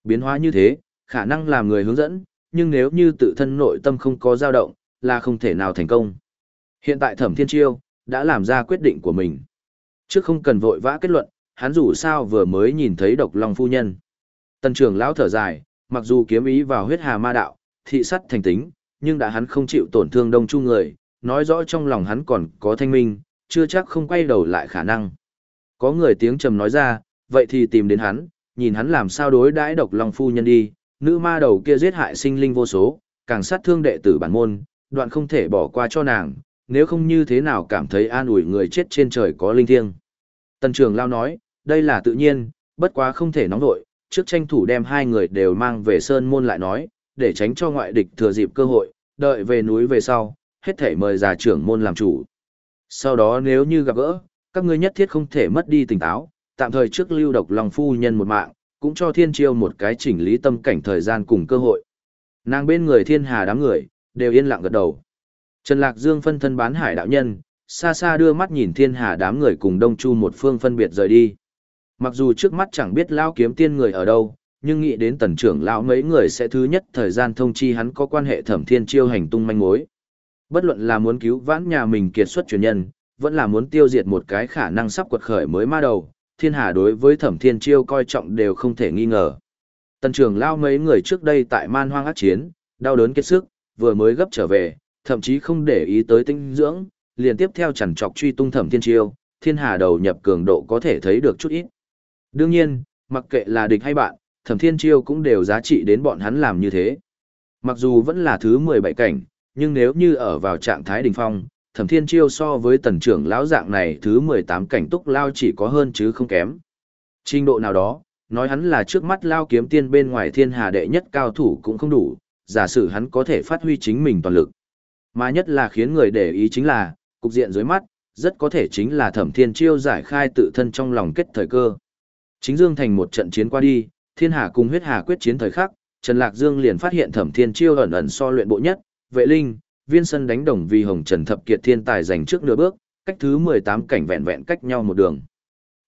Biến hóa như thế, khả năng làm người hướng dẫn, nhưng nếu như tự thân nội tâm không có dao động, là không thể nào thành công. Hiện tại Thẩm Thiên Chiêu đã làm ra quyết định của mình. Trước không cần vội vã kết luận, hắn dù sao vừa mới nhìn thấy độc long phu nhân. Tần trưởng lão thở dài, mặc dù kiếm ý vào huyết hà ma đạo, thị sắt thành tính, nhưng đã hắn không chịu tổn thương đông chu người, nói rõ trong lòng hắn còn có thanh minh, chưa chắc không quay đầu lại khả năng. Có người tiếng trầm nói ra, vậy thì tìm đến hắn, nhìn hắn làm sao đối đãi độc long phu nhân đi, nữ ma đầu kia giết hại sinh linh vô số, càng sát thương đệ tử bản môn, đoạn không thể bỏ qua cho nàng, nếu không như thế nào cảm thấy an ủi người chết trên trời có linh thiêng. Tần trường lao nói, đây là tự nhiên, bất quá không thể nóng vội, trước tranh thủ đem hai người đều mang về sơn môn lại nói, để tránh cho ngoại địch thừa dịp cơ hội, đợi về núi về sau, hết thể mời già trưởng môn làm chủ. Sau đó nếu như gặp gỡ, các ngươi nhất thiết không thể mất đi tỉnh táo, tạm thời trước lưu độc lòng phu nhân một mạng, cũng cho thiên chiêu một cái chỉnh lý tâm cảnh thời gian cùng cơ hội. Nàng bên người thiên hà đám người, đều yên lặng gật đầu. Trần Lạc Dương phân thân bán hải đạo nhân, xa xa đưa mắt nhìn thiên hà đám người cùng đông chu một phương phân biệt rời đi. Mặc dù trước mắt chẳng biết lao kiếm tiên người ở đâu, nhưng nghĩ đến tần trưởng lão mấy người sẽ thứ nhất thời gian thông chi hắn có quan hệ thẩm thiên chiêu hành tung manh mối. Bất luận là muốn cứu vãn nhà mình kiệt xuất truyền nhân, vẫn là muốn tiêu diệt một cái khả năng sắp quật khởi mới ma đầu, thiên hà đối với thẩm thiên chiêu coi trọng đều không thể nghi ngờ. Tần trưởng lao mấy người trước đây tại man hoang ác chiến, đau đớn kết sức, vừa mới gấp trở về, thậm chí không để ý tới tinh dưỡng, liền tiếp theo chẳng chọc truy tung thẩm thiên chiêu, thiên hà đầu nhập cường độ có thể thấy được chút ít. Đương nhiên, mặc kệ là địch hay bạn, thẩm thiên chiêu cũng đều giá trị đến bọn hắn làm như thế. Mặc dù vẫn là thứ 17 cảnh, nhưng nếu như ở vào trạng thái đỉnh phong, thẩm thiên chiêu so với tần trưởng lão dạng này thứ 18 cảnh túc lao chỉ có hơn chứ không kém. Trình độ nào đó, nói hắn là trước mắt lao kiếm tiên bên ngoài thiên hà đệ nhất cao thủ cũng không đủ, giả sử hắn có thể phát huy chính mình toàn lực. Mà nhất là khiến người để ý chính là, cục diện dưới mắt, rất có thể chính là thẩm thiên chiêu giải khai tự thân trong lòng kết thời cơ. Chính Dương thành một trận chiến qua đi, thiên hà cùng huyết hà quyết chiến thời khắc, Trần Lạc Dương liền phát hiện thẩm thiên chiêu ẩn ẩn so luyện bộ nhất, vệ linh, viên sân đánh đồng vì hồng trần thập kiệt thiên tài giành trước nửa bước, cách thứ 18 cảnh vẹn vẹn cách nhau một đường.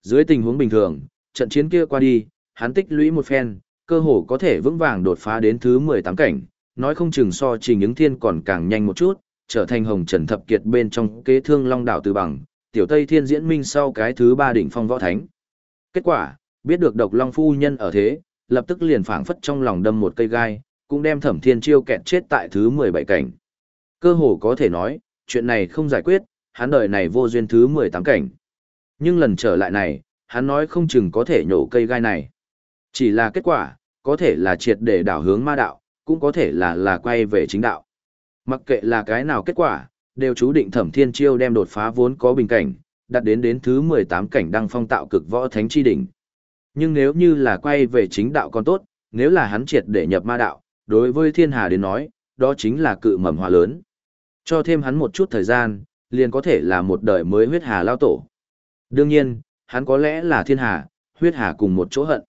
Dưới tình huống bình thường, trận chiến kia qua đi, hắn tích lũy một phen, cơ hồ có thể vững vàng đột phá đến thứ 18 cảnh, nói không chừng so trình những thiên còn càng nhanh một chút, trở thành hồng trần thập kiệt bên trong kế thương long đảo từ bằng, tiểu tây thiên diễn minh sau cái thứ ba đỉnh phong võ thánh. Kết quả, biết được độc long phu nhân ở thế, lập tức liền phảng phất trong lòng đâm một cây gai, cũng đem thẩm thiên chiêu kẹt chết tại thứ 17 cảnh. Cơ hồ có thể nói, chuyện này không giải quyết, hắn đời này vô duyên thứ 18 cảnh. Nhưng lần trở lại này, hắn nói không chừng có thể nhổ cây gai này. Chỉ là kết quả, có thể là triệt để đảo hướng ma đạo, cũng có thể là là quay về chính đạo. Mặc kệ là cái nào kết quả, đều chú định thẩm thiên chiêu đem đột phá vốn có bình cảnh, đạt đến đến thứ 18 cảnh đăng phong tạo cực võ thánh chi đỉnh. Nhưng nếu như là quay về chính đạo còn tốt, nếu là hắn triệt để nhập ma đạo, đối với thiên hà đến nói, đó chính là cự mầm hòa lớn. Cho thêm hắn một chút thời gian, liền có thể là một đời mới huyết hà lao tổ. Đương nhiên, hắn có lẽ là thiên hà, huyết hà cùng một chỗ hận.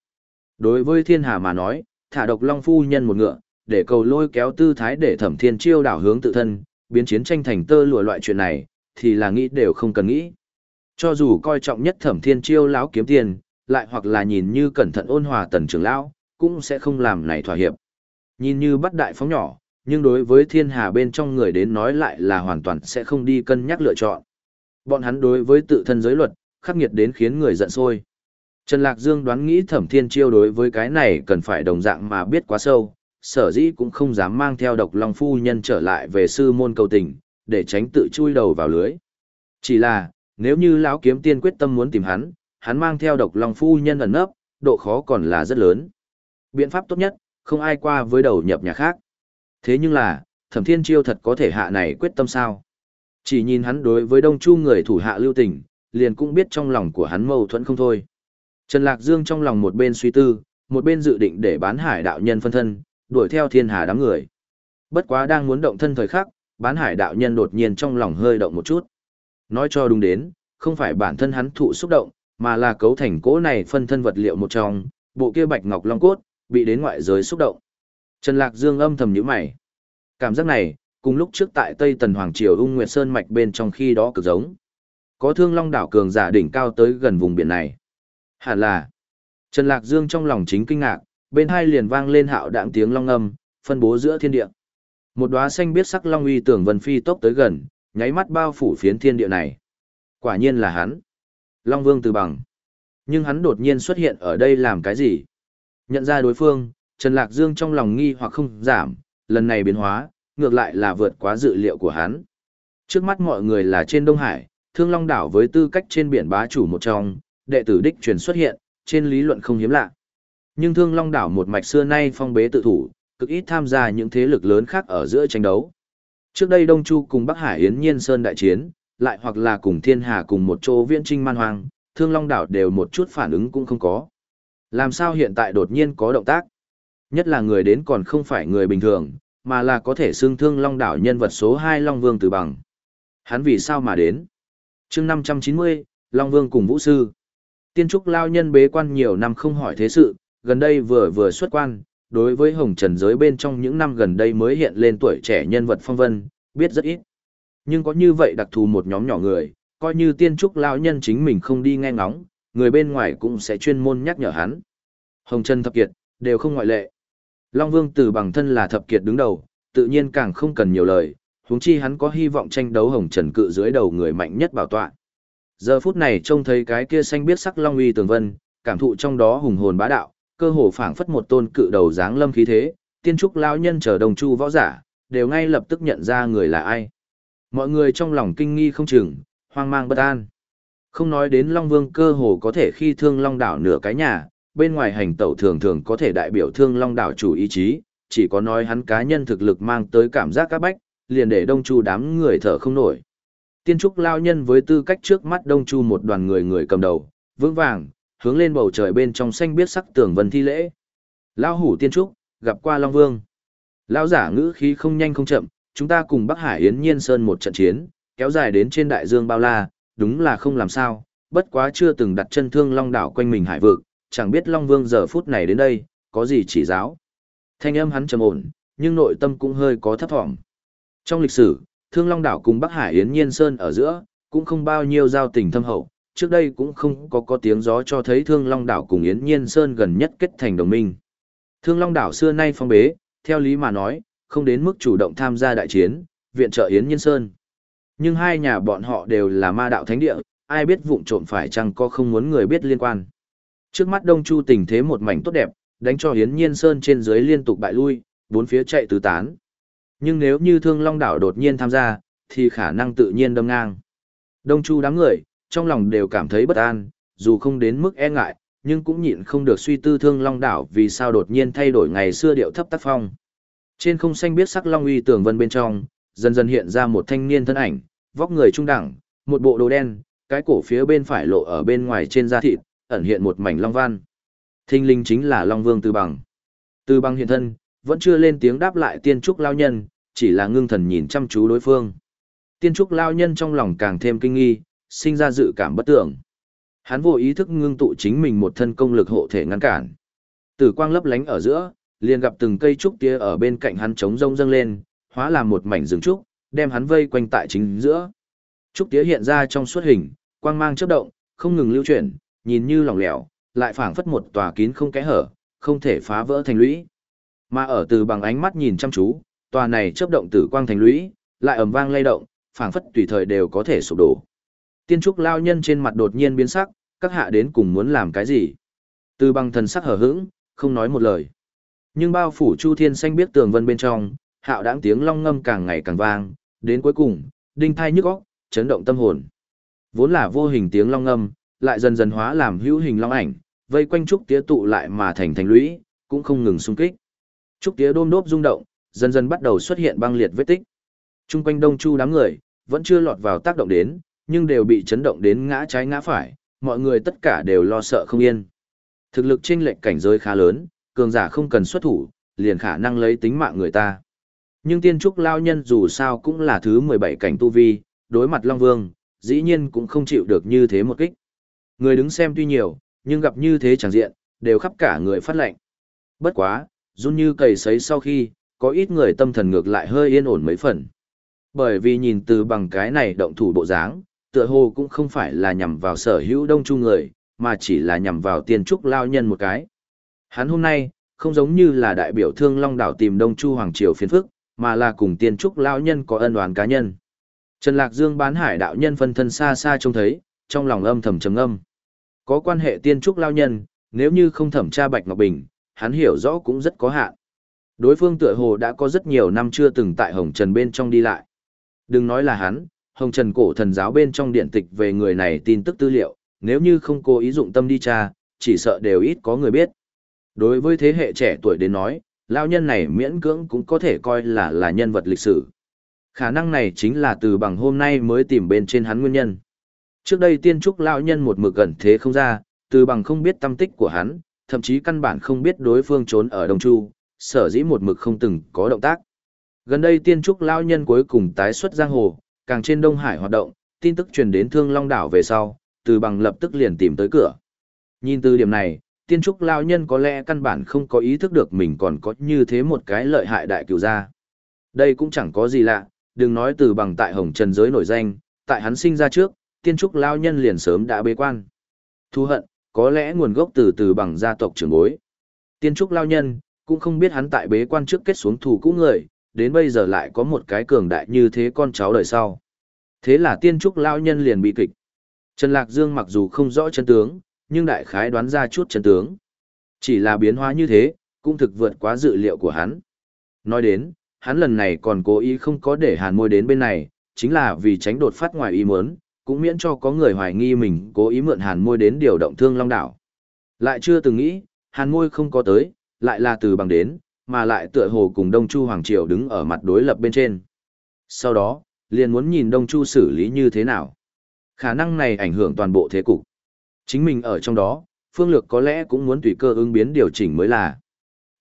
Đối với thiên hà mà nói, thả độc long phu nhân một ngựa, để cầu lôi kéo tư thái để thẩm thiên chiêu đảo hướng tự thân, biến chiến tranh thành tơ lụa loại chuyện này, thì là nghĩ đều không cần nghĩ. Cho dù coi trọng nhất thẩm thiên chiêu lão kiếm tiền, lại hoặc là nhìn như cẩn thận ôn hòa tần trưởng lão, cũng sẽ không làm này thỏa hiệp. Nhìn như bắt đại phóng nhỏ, nhưng đối với thiên hà bên trong người đến nói lại là hoàn toàn sẽ không đi cân nhắc lựa chọn. Bọn hắn đối với tự thân giới luật, khắc nghiệt đến khiến người giận sôi. Trần Lạc Dương đoán nghĩ thẩm thiên chiêu đối với cái này cần phải đồng dạng mà biết quá sâu, sở dĩ cũng không dám mang theo độc long phu nhân trở lại về sư môn cầu tình, để tránh tự chui đầu vào lưới. Chỉ là, nếu như lão kiếm tiên quyết tâm muốn tìm hắn, hắn mang theo độc long phu nhân ẩn nấp, độ khó còn là rất lớn. Biện pháp tốt nhất, không ai qua với đầu nhập nhà khác. Thế nhưng là, thẩm thiên chiêu thật có thể hạ này quyết tâm sao? Chỉ nhìn hắn đối với đông chu người thủ hạ lưu tình, liền cũng biết trong lòng của hắn mâu thuẫn không thôi. Trần Lạc Dương trong lòng một bên suy tư, một bên dự định để bán hải đạo nhân phân thân, đuổi theo thiên hà đám người. Bất quá đang muốn động thân thời khắc, bán hải đạo nhân đột nhiên trong lòng hơi động một chút. Nói cho đúng đến, không phải bản thân hắn thụ xúc động, mà là cấu thành cỗ này phân thân vật liệu một trong, bộ kia bạch ngọc long cốt, bị đến ngoại giới xúc động. Trần Lạc Dương âm thầm nhíu mày. Cảm giác này, cùng lúc trước tại Tây Tần Hoàng Triều ung nguyệt sơn mạch bên trong khi đó cực giống. Có thương long đảo cường giả đỉnh cao tới gần vùng biển này. Hẳn là, Trần Lạc Dương trong lòng chính kinh ngạc, bên hai liền vang lên hạo đạm tiếng long âm, phân bố giữa thiên địa. Một đóa xanh biết sắc long uy tưởng vân phi tốc tới gần, nháy mắt bao phủ phiến thiên địa này. Quả nhiên là hắn. Long Vương từ bằng. Nhưng hắn đột nhiên xuất hiện ở đây làm cái gì? Nhận ra đối phương, Trần Lạc Dương trong lòng nghi hoặc không giảm, lần này biến hóa, ngược lại là vượt quá dự liệu của hắn. Trước mắt mọi người là trên Đông Hải, Thương Long đảo với tư cách trên biển bá chủ một trong, đệ tử đích truyền xuất hiện, trên lý luận không hiếm lạ. Nhưng Thương Long đảo một mạch xưa nay phong bế tự thủ, cực ít tham gia những thế lực lớn khác ở giữa tranh đấu. Trước đây Đông Chu cùng Bắc Hải Yến Nhiên Sơn đại chiến, lại hoặc là cùng Thiên Hà cùng một chỗ viễn trinh man hoang, Thương Long đảo đều một chút phản ứng cũng không có. Làm sao hiện tại đột nhiên có động tác? Nhất là người đến còn không phải người bình thường, mà là có thể xưng Thương Long đảo nhân vật số 2 Long Vương Từ Bằng. Hắn vì sao mà đến? chương 590, Long Vương cùng Vũ Sư. Tiên trúc lao nhân bế quan nhiều năm không hỏi thế sự, gần đây vừa vừa xuất quan, đối với hồng trần giới bên trong những năm gần đây mới hiện lên tuổi trẻ nhân vật phong vân, biết rất ít. Nhưng có như vậy đặc thù một nhóm nhỏ người, coi như tiên trúc lao nhân chính mình không đi nghe ngóng, người bên ngoài cũng sẽ chuyên môn nhắc nhở hắn. Hồng Trần thập kiệt, đều không ngoại lệ. Long Vương từ bằng thân là thập kiệt đứng đầu, tự nhiên càng không cần nhiều lời, huống chi hắn có hy vọng tranh đấu Hồng Trần cự dưới đầu người mạnh nhất bảo tọa. Giờ phút này trông thấy cái kia xanh biết sắc long uy tường vân, cảm thụ trong đó hùng hồn bá đạo, cơ hồ phảng phất một tôn cự đầu dáng lâm khí thế, tiên trúc lão nhân chờ đồng chu võ giả, đều ngay lập tức nhận ra người là ai. Mọi người trong lòng kinh nghi không chừng, hoang mang bất an. Không nói đến Long Vương cơ hồ có thể khi thương Long đảo nửa cái nhà, bên ngoài hành tẩu thường thường có thể đại biểu thương Long đảo chủ ý chí, chỉ có nói hắn cá nhân thực lực mang tới cảm giác các bách, liền để đông chu đám người thở không nổi. Tiên trúc lao nhân với tư cách trước mắt đông chu một đoàn người người cầm đầu, vững vàng, hướng lên bầu trời bên trong xanh biết sắc tường vân thi lễ. Lao hủ tiên trúc, gặp qua Long Vương. Lao giả ngữ khí không nhanh không chậm, chúng ta cùng Bắc Hải Yến Nhiên Sơn một trận chiến, kéo dài đến trên đại dương bao la, đúng là không làm sao, bất quá chưa từng đặt chân thương Long đảo quanh mình hải vực, chẳng biết Long Vương giờ phút này đến đây, có gì chỉ giáo. Thanh âm hắn trầm ổn, nhưng nội tâm cũng hơi có thấp thỏm. Trong lịch sử, Thương Long đảo cùng Bắc Hải Yến Nhiên Sơn ở giữa, cũng không bao nhiêu giao tình thâm hậu, trước đây cũng không có có tiếng gió cho thấy Thương Long đảo cùng Yến Nhiên Sơn gần nhất kết thành đồng minh. Thương Long đảo xưa nay phong bế, theo lý mà nói, không đến mức chủ động tham gia đại chiến, viện trợ Yến Nhiên Sơn. Nhưng hai nhà bọn họ đều là ma đạo thánh địa, ai biết vụng trộm phải chăng có không muốn người biết liên quan. Trước mắt Đông Chu tình thế một mảnh tốt đẹp, đánh cho Yến Nhiên Sơn trên dưới liên tục bại lui, bốn phía chạy tứ tán. Nhưng nếu như Thương Long đảo đột nhiên tham gia, thì khả năng tự nhiên đâm ngang. Đông Chu đám người, trong lòng đều cảm thấy bất an, dù không đến mức e ngại, nhưng cũng nhịn không được suy tư Thương Long đảo vì sao đột nhiên thay đổi ngày xưa điệu thấp tác phong. Trên không xanh biết sắc long uy tường vân bên trong, dần dần hiện ra một thanh niên thân ảnh, vóc người trung đẳng, một bộ đồ đen, cái cổ phía bên phải lộ ở bên ngoài trên da thịt, ẩn hiện một mảnh long văn. Thinh linh chính là Long Vương Từ Bằng. Từ Bằng hiện thân, vẫn chưa lên tiếng đáp lại tiên trúc lao nhân, chỉ là ngưng thần nhìn chăm chú đối phương. Tiên trúc lao nhân trong lòng càng thêm kinh nghi, sinh ra dự cảm bất tưởng. Hắn vô ý thức ngưng tụ chính mình một thân công lực hộ thể ngăn cản. Tử quang lấp lánh ở giữa, liền gặp từng cây trúc tía ở bên cạnh hắn trống rông dâng lên, hóa làm một mảnh rừng trúc, đem hắn vây quanh tại chính giữa. Trúc tía hiện ra trong suốt hình, quang mang chớp động, không ngừng lưu chuyển, nhìn như lỏng lẻo, lại phảng phất một tòa kín không kẽ hở, không thể phá vỡ thành lũy. Mà ở từ bằng ánh mắt nhìn chăm chú, tòa này chớp động tử quang thành lũy, lại ầm vang lay động, phảng phất tùy thời đều có thể sụp đổ. Tiên trúc lao nhân trên mặt đột nhiên biến sắc, các hạ đến cùng muốn làm cái gì? Từ bằng thần sắc hở hững, không nói một lời. Nhưng bao phủ chu thiên xanh biết tường vân bên trong, hạo đáng tiếng long ngâm càng ngày càng vang, đến cuối cùng, đinh thai nhức óc, chấn động tâm hồn. Vốn là vô hình tiếng long ngâm, lại dần dần hóa làm hữu hình long ảnh, vây quanh trúc tía tụ lại mà thành thành lũy, cũng không ngừng xung kích. Trúc tía đôm đốp rung động, dần dần bắt đầu xuất hiện băng liệt vết tích. Trung quanh Đông Chu đám người, vẫn chưa lọt vào tác động đến, nhưng đều bị chấn động đến ngã trái ngã phải, mọi người tất cả đều lo sợ không yên. Thực lực chênh lệch cảnh giới khá lớn, cường giả không cần xuất thủ, liền khả năng lấy tính mạng người ta. Nhưng tiên trúc lao nhân dù sao cũng là thứ 17 cảnh tu vi, đối mặt Long Vương, dĩ nhiên cũng không chịu được như thế một kích. Người đứng xem tuy nhiều, nhưng gặp như thế chẳng diện, đều khắp cả người phát lệnh. Bất quá, run như cầy sấy sau khi, có ít người tâm thần ngược lại hơi yên ổn mấy phần. Bởi vì nhìn từ bằng cái này động thủ bộ dáng, tựa hồ cũng không phải là nhằm vào sở hữu đông chu người, mà chỉ là nhằm vào tiên trúc lao nhân một cái. Hắn hôm nay, không giống như là đại biểu thương long đảo tìm Đông Chu Hoàng Triều phiền phức, mà là cùng tiên trúc lão nhân có ân oán cá nhân. Trần Lạc Dương bán hải đạo nhân phân thân xa xa trông thấy, trong lòng âm thầm trầm âm. Có quan hệ tiên trúc lao nhân, nếu như không thẩm tra Bạch Ngọc Bình, hắn hiểu rõ cũng rất có hạn. Đối phương tựa hồ đã có rất nhiều năm chưa từng tại Hồng Trần bên trong đi lại. Đừng nói là hắn, Hồng Trần cổ thần giáo bên trong điện tịch về người này tin tức tư liệu, nếu như không cố ý dụng tâm đi tra, chỉ sợ đều ít có người biết. Đối với thế hệ trẻ tuổi đến nói, lao nhân này miễn cưỡng cũng có thể coi là là nhân vật lịch sử. Khả năng này chính là từ bằng hôm nay mới tìm bên trên hắn nguyên nhân. Trước đây tiên trúc lao nhân một mực gần thế không ra, từ bằng không biết tâm tích của hắn, thậm chí căn bản không biết đối phương trốn ở Đông Chu, sở dĩ một mực không từng có động tác. Gần đây tiên trúc lao nhân cuối cùng tái xuất giang hồ, càng trên Đông Hải hoạt động, tin tức truyền đến Thương Long đảo về sau, từ bằng lập tức liền tìm tới cửa. Nhìn từ điểm này, tiên trúc lao nhân có lẽ căn bản không có ý thức được mình còn có như thế một cái lợi hại đại cửu gia. Đây cũng chẳng có gì lạ, đừng nói từ bằng tại hồng trần giới nổi danh, tại hắn sinh ra trước, tiên trúc lao nhân liền sớm đã bế quan. Thu hận, có lẽ nguồn gốc từ từ bằng gia tộc trưởng bối. Tiên trúc lao nhân, cũng không biết hắn tại bế quan trước kết xuống thù cũ người, đến bây giờ lại có một cái cường đại như thế con cháu đời sau. Thế là tiên trúc lao nhân liền bị kịch. Trần Lạc Dương mặc dù không rõ chân tướng, nhưng đại khái đoán ra chút chân tướng. Chỉ là biến hóa như thế, cũng thực vượt quá dự liệu của hắn. Nói đến, hắn lần này còn cố ý không có để hàn môi đến bên này, chính là vì tránh đột phát ngoài ý muốn, cũng miễn cho có người hoài nghi mình cố ý mượn hàn môi đến điều động thương long đảo. Lại chưa từng nghĩ, hàn môi không có tới, lại là từ bằng đến, mà lại tựa hồ cùng Đông Chu Hoàng Triều đứng ở mặt đối lập bên trên. Sau đó, liền muốn nhìn Đông Chu xử lý như thế nào. Khả năng này ảnh hưởng toàn bộ thế cục. Chính mình ở trong đó, phương lược có lẽ cũng muốn tùy cơ ứng biến điều chỉnh mới là.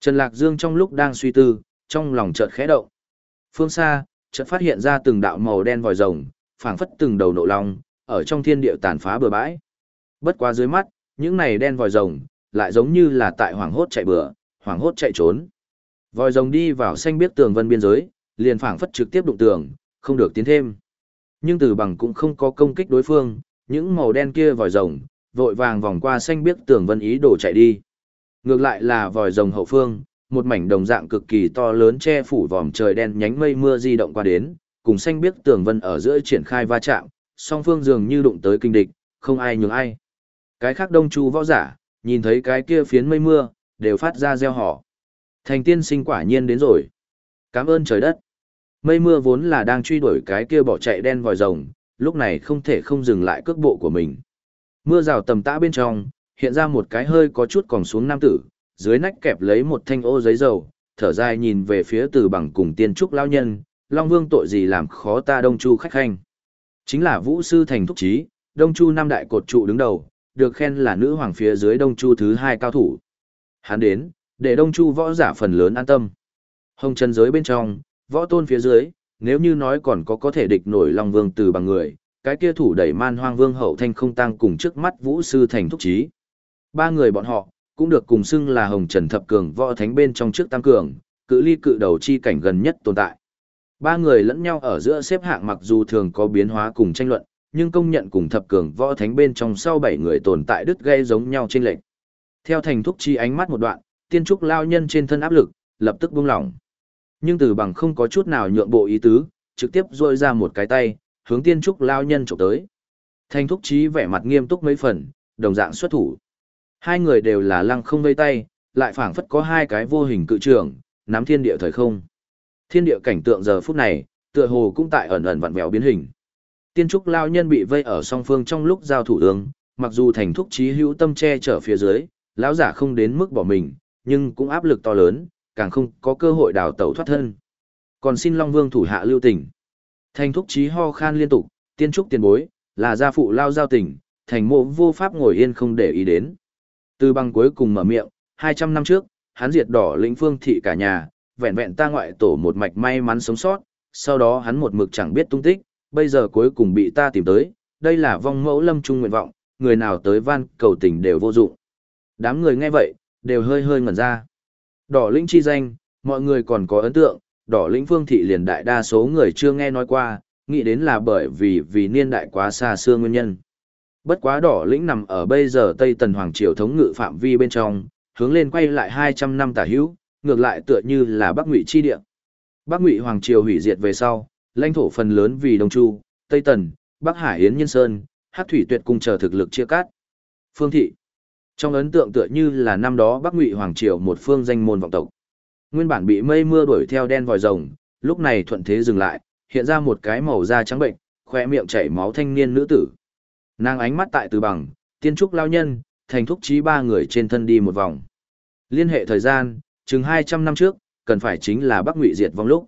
Trần Lạc Dương trong lúc đang suy tư, trong lòng chợt khẽ động. Phương xa, chợt phát hiện ra từng đạo màu đen vòi rồng, phảng phất từng đầu nộ long, ở trong thiên địa tàn phá bừa bãi. Bất quá dưới mắt, những này đen vòi rồng, lại giống như là tại hoàng hốt chạy bừa, hoàng hốt chạy trốn. Vòi rồng đi vào xanh biết tường vân biên giới, liền phảng phất trực tiếp đụng tường, không được tiến thêm. Nhưng từ bằng cũng không có công kích đối phương, những màu đen kia vòi rồng, vội vàng vòng qua xanh biết tường vân ý đồ chạy đi. Ngược lại là vòi rồng hậu phương, một mảnh đồng dạng cực kỳ to lớn che phủ vòm trời đen nhánh mây mưa di động qua đến, cùng xanh biết tường vân ở giữa triển khai va chạm, song phương dường như đụng tới kinh địch, không ai nhường ai. Cái khác đông chu võ giả, nhìn thấy cái kia phiến mây mưa, đều phát ra gieo họ. Thành tiên sinh quả nhiên đến rồi. Cảm ơn trời đất. Mây mưa vốn là đang truy đuổi cái kia bỏ chạy đen vòi rồng, lúc này không thể không dừng lại cước bộ của mình. Mưa rào tầm tã bên trong, hiện ra một cái hơi có chút còn xuống nam tử, dưới nách kẹp lấy một thanh ô giấy dầu, thở dài nhìn về phía từ bằng cùng tiên trúc lao nhân, Long Vương tội gì làm khó ta Đông Chu khách khanh. Chính là Vũ Sư Thành Thúc Trí, Đông Chu năm đại cột trụ đứng đầu, được khen là nữ hoàng phía dưới Đông Chu thứ hai cao thủ. Hắn đến, để Đông Chu võ giả phần lớn an tâm. Hồng chân giới bên trong, võ tôn phía dưới, nếu như nói còn có có thể địch nổi Long Vương từ bằng người, cái kia thủ đẩy man hoang vương hậu thanh không tăng cùng trước mắt Vũ Sư Thành Thúc Trí. Ba người bọn họ, cũng được cùng xưng là Hồng Trần Thập Cường võ thánh bên trong trước tam cường, cự ly cự đầu chi cảnh gần nhất tồn tại. Ba người lẫn nhau ở giữa xếp hạng mặc dù thường có biến hóa cùng tranh luận, nhưng công nhận cùng thập cường võ thánh bên trong sau bảy người tồn tại đứt gây giống nhau trên lệnh. Theo thành thúc chi ánh mắt một đoạn, tiên trúc lao nhân trên thân áp lực, lập tức buông lỏng. Nhưng từ bằng không có chút nào nhượng bộ ý tứ, trực tiếp rôi ra một cái tay, hướng tiên trúc lao nhân chụp tới. Thành thúc chí vẻ mặt nghiêm túc mấy phần, đồng dạng xuất thủ. Hai người đều là lăng không vây tay, lại phảng phất có hai cái vô hình cự trường, nắm thiên địa thời không. Thiên địa cảnh tượng giờ phút này, tựa hồ cũng tại ẩn ẩn vặn vẹo biến hình. Tiên trúc lao nhân bị vây ở song phương trong lúc giao thủ ương, mặc dù thành thúc trí hữu tâm che chở phía dưới, lão giả không đến mức bỏ mình, nhưng cũng áp lực to lớn, càng không có cơ hội đào tẩu thoát thân. Còn xin Long Vương thủ hạ lưu tình. Thành thúc trí ho khan liên tục, tiên trúc tiền bối, là gia phụ lao giao tình, thành mộ vô pháp ngồi yên không để ý đến. Từ băng cuối cùng mở miệng, 200 năm trước, hắn diệt đỏ lĩnh phương thị cả nhà, vẹn vẹn ta ngoại tổ một mạch may mắn sống sót, sau đó hắn một mực chẳng biết tung tích, bây giờ cuối cùng bị ta tìm tới, đây là vong mẫu lâm trung nguyện vọng, người nào tới van cầu tình đều vô dụng. Đám người nghe vậy, đều hơi hơi ngẩn ra. Đỏ lĩnh chi danh, mọi người còn có ấn tượng, đỏ lĩnh phương thị liền đại đa số người chưa nghe nói qua, nghĩ đến là bởi vì vì niên đại quá xa xưa nguyên nhân. Bất quá đỏ lĩnh nằm ở bây giờ Tây Tần Hoàng Triều thống ngự phạm vi bên trong, hướng lên quay lại 200 năm tả hữu, ngược lại tựa như là Bắc Ngụy chi địa. Bắc Ngụy hoàng triều hủy diệt về sau, lãnh thổ phần lớn vì Đông Chu, Tây Tần, Bắc Hải Yến Nhân Sơn, Hắc Thủy Tuyệt cùng chờ thực lực chia cắt. Phương thị trong ấn tượng tựa như là năm đó Bắc Ngụy hoàng triều một phương danh môn vọng tộc. Nguyên bản bị mây mưa đuổi theo đen vòi rồng, lúc này thuận thế dừng lại, hiện ra một cái màu da trắng bệnh, khoe miệng chảy máu thanh niên nữ tử. Nàng ánh mắt tại từ bằng, tiên trúc lao nhân, thành thúc trí ba người trên thân đi một vòng. Liên hệ thời gian, chừng 200 năm trước, cần phải chính là Bắc Ngụy diệt vong lúc.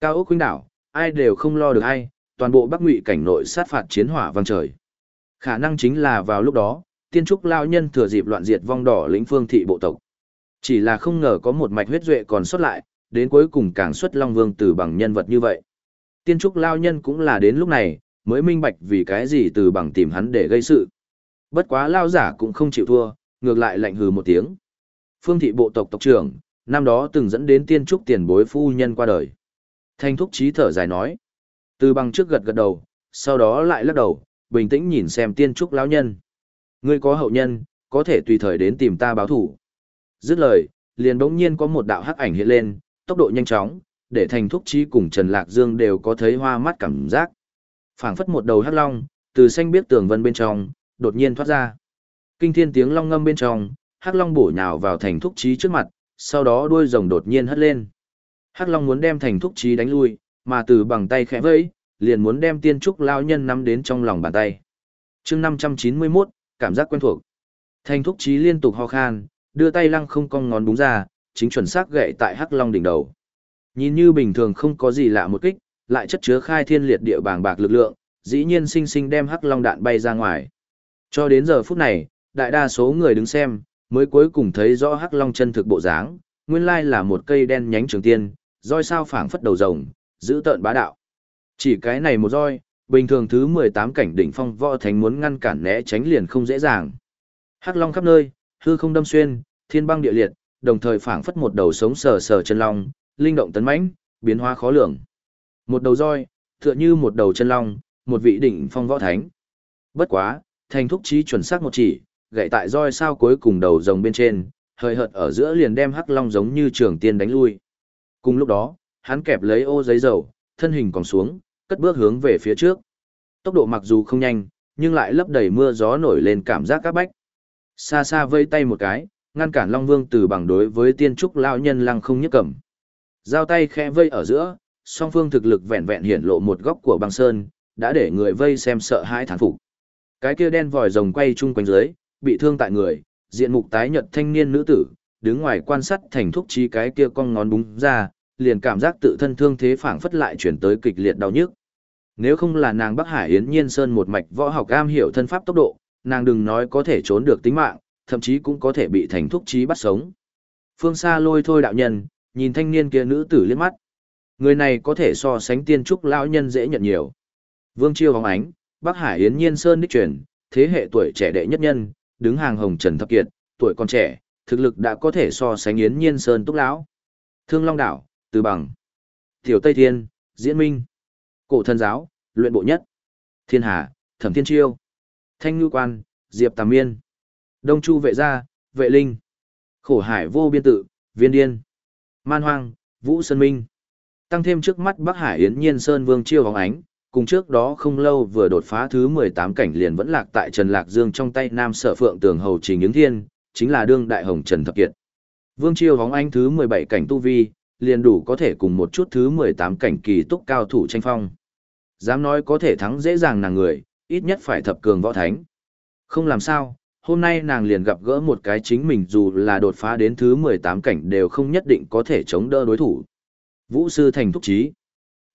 Cao ốc huynh đảo, ai đều không lo được ai, toàn bộ Bắc Ngụy cảnh nội sát phạt chiến hỏa vang trời. Khả năng chính là vào lúc đó, tiên trúc lao nhân thừa dịp loạn diệt vong đỏ lĩnh phương thị bộ tộc. Chỉ là không ngờ có một mạch huyết duệ còn xuất lại, đến cuối cùng càng xuất Long Vương từ bằng nhân vật như vậy. Tiên trúc lao nhân cũng là đến lúc này, mới minh bạch vì cái gì từ bằng tìm hắn để gây sự. Bất quá lao giả cũng không chịu thua, ngược lại lạnh hừ một tiếng. Phương thị bộ tộc tộc trưởng, năm đó từng dẫn đến tiên trúc tiền bối phu nhân qua đời. Thanh thúc trí thở dài nói. Từ bằng trước gật gật đầu, sau đó lại lắc đầu, bình tĩnh nhìn xem tiên trúc lão nhân. Ngươi có hậu nhân, có thể tùy thời đến tìm ta báo thủ. Dứt lời, liền bỗng nhiên có một đạo hắc ảnh hiện lên, tốc độ nhanh chóng, để thành thúc trí cùng Trần Lạc Dương đều có thấy hoa mắt cảm giác. phảng phất một đầu hắc long, từ xanh biết tường vân bên trong, đột nhiên thoát ra. Kinh thiên tiếng long ngâm bên trong, hắc long bổ nhào vào thành thúc trí trước mặt, sau đó đuôi rồng đột nhiên hất lên. Hắc long muốn đem thành thúc trí đánh lui, mà từ bằng tay khẽ vẫy, liền muốn đem tiên trúc lao nhân nắm đến trong lòng bàn tay. chương 591, cảm giác quen thuộc. Thành thúc trí liên tục ho khan, đưa tay lăng không cong ngón búng ra, chính chuẩn xác gậy tại hắc long đỉnh đầu. Nhìn như bình thường không có gì lạ một kích, lại chất chứa khai thiên liệt địa bàng bạc lực lượng, dĩ nhiên sinh sinh đem hắc long đạn bay ra ngoài. Cho đến giờ phút này, đại đa số người đứng xem, mới cuối cùng thấy rõ hắc long chân thực bộ dáng, nguyên lai là một cây đen nhánh trường tiên, roi sao phảng phất đầu rồng, giữ tợn bá đạo. Chỉ cái này một roi, bình thường thứ 18 cảnh đỉnh phong võ thánh muốn ngăn cản né tránh liền không dễ dàng. Hắc long khắp nơi, hư không đâm xuyên, thiên băng địa liệt, đồng thời phảng phất một đầu sống sờ sờ chân long, linh động tấn mãnh, biến hóa khó lường. Một đầu roi, tựa như một đầu chân long, một vị đỉnh phong võ thánh. Bất quá, thành thúc trí chuẩn xác một chỉ, gậy tại roi sao cuối cùng đầu rồng bên trên, hơi hợt ở giữa liền đem hắc long giống như trường tiên đánh lui. Cùng lúc đó, hắn kẹp lấy ô giấy dầu, thân hình còn xuống, cất bước hướng về phía trước. Tốc độ mặc dù không nhanh, nhưng lại lấp đầy mưa gió nổi lên cảm giác các bách. Xa xa vây tay một cái, ngăn cản Long Vương từ bằng đối với tiên trúc lao nhân lăng không nhức cẩm. Giao tay khẽ vây ở giữa, song phương thực lực vẹn vẹn hiển lộ một góc của băng sơn, đã để người vây xem sợ hãi thán phục. Cái kia đen vòi rồng quay chung quanh dưới, bị thương tại người, diện mục tái nhợt thanh niên nữ tử, đứng ngoài quan sát thành thúc chi cái kia con ngón búng ra, liền cảm giác tự thân thương thế phảng phất lại chuyển tới kịch liệt đau nhức. Nếu không là nàng Bắc Hải Yến Nhiên Sơn một mạch võ học am hiểu thân pháp tốc độ, nàng đừng nói có thể trốn được tính mạng, thậm chí cũng có thể bị thành thúc trí bắt sống. Phương xa lôi thôi đạo nhân, nhìn thanh niên kia nữ tử liếc mắt. Người này có thể so sánh tiên trúc lão nhân dễ nhận nhiều. Vương Chiêu hóng ánh, Bắc Hải Yến Nhiên Sơn đích truyền, thế hệ tuổi trẻ đệ nhất nhân, đứng hàng hồng trần thập kiệt, tuổi còn trẻ, thực lực đã có thể so sánh Yến Nhiên Sơn túc lão. Thương Long Đảo, Từ Bằng, Tiểu Tây Thiên, Diễn Minh, Cổ Thần Giáo, Luyện Bộ Nhất, Thiên Hà, Thẩm Thiên Chiêu, Thanh Ngư Quan, Diệp Tàm Miên, Đông Chu Vệ Gia, Vệ Linh, Khổ Hải Vô Biên Tự, Viên Điên, Man Hoang, Vũ Sơn Minh. Tăng thêm trước mắt Bắc Hải Yến Nhiên Sơn Vương Chiêu hóng ánh, cùng trước đó không lâu vừa đột phá thứ 18 cảnh liền vẫn lạc tại Trần Lạc Dương trong tay Nam Sở Phượng Tường Hầu Trình Những Thiên, chính là đương đại hồng Trần Thập Kiệt. Vương Chiêu hóng ánh thứ 17 cảnh tu vi, liền đủ có thể cùng một chút thứ 18 cảnh kỳ túc cao thủ tranh phong. Dám nói có thể thắng dễ dàng nàng người, ít nhất phải thập cường võ thánh. Không làm sao, hôm nay nàng liền gặp gỡ một cái chính mình dù là đột phá đến thứ 18 cảnh đều không nhất định có thể chống đỡ đối thủ. Vũ sư thành thúc trí.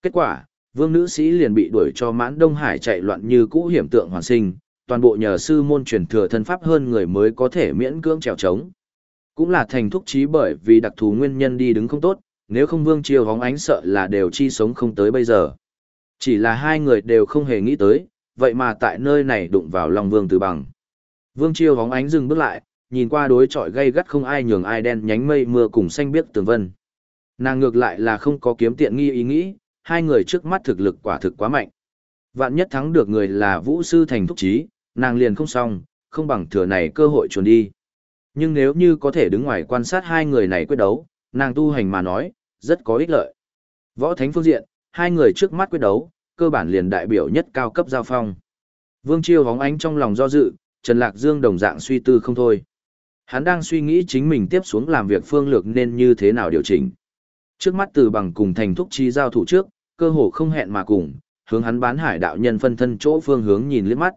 Kết quả, vương nữ sĩ liền bị đuổi cho mãn Đông Hải chạy loạn như cũ hiểm tượng hoàn sinh, toàn bộ nhờ sư môn truyền thừa thân pháp hơn người mới có thể miễn cưỡng trèo trống. Cũng là thành thúc trí bởi vì đặc thù nguyên nhân đi đứng không tốt, nếu không vương triều hóng ánh sợ là đều chi sống không tới bây giờ. Chỉ là hai người đều không hề nghĩ tới, vậy mà tại nơi này đụng vào Long Vương Từ Bằng. Vương Chiêu hóng ánh dừng bước lại, nhìn qua đối trọi gây gắt không ai nhường ai đen nhánh mây mưa cùng xanh biếc tường vân. Nàng ngược lại là không có kiếm tiện nghi ý nghĩ, hai người trước mắt thực lực quả thực quá mạnh. Vạn nhất thắng được người là Vũ Sư Thành Thúc Trí, nàng liền không xong, không bằng thừa này cơ hội chuồn đi. Nhưng nếu như có thể đứng ngoài quan sát hai người này quyết đấu, nàng tu hành mà nói, rất có ích lợi. Võ thánh phương diện, hai người trước mắt quyết đấu, cơ bản liền đại biểu nhất cao cấp giao phong. Vương Chiêu hóng ánh trong lòng do dự, Trần Lạc Dương đồng dạng suy tư không thôi. Hắn đang suy nghĩ chính mình tiếp xuống làm việc phương lược nên như thế nào điều chỉnh. Trước mắt từ bằng cùng thành thúc chi giao thủ trước, cơ hồ không hẹn mà cùng, hướng hắn bán hải đạo nhân phân thân chỗ phương hướng nhìn liếc mắt.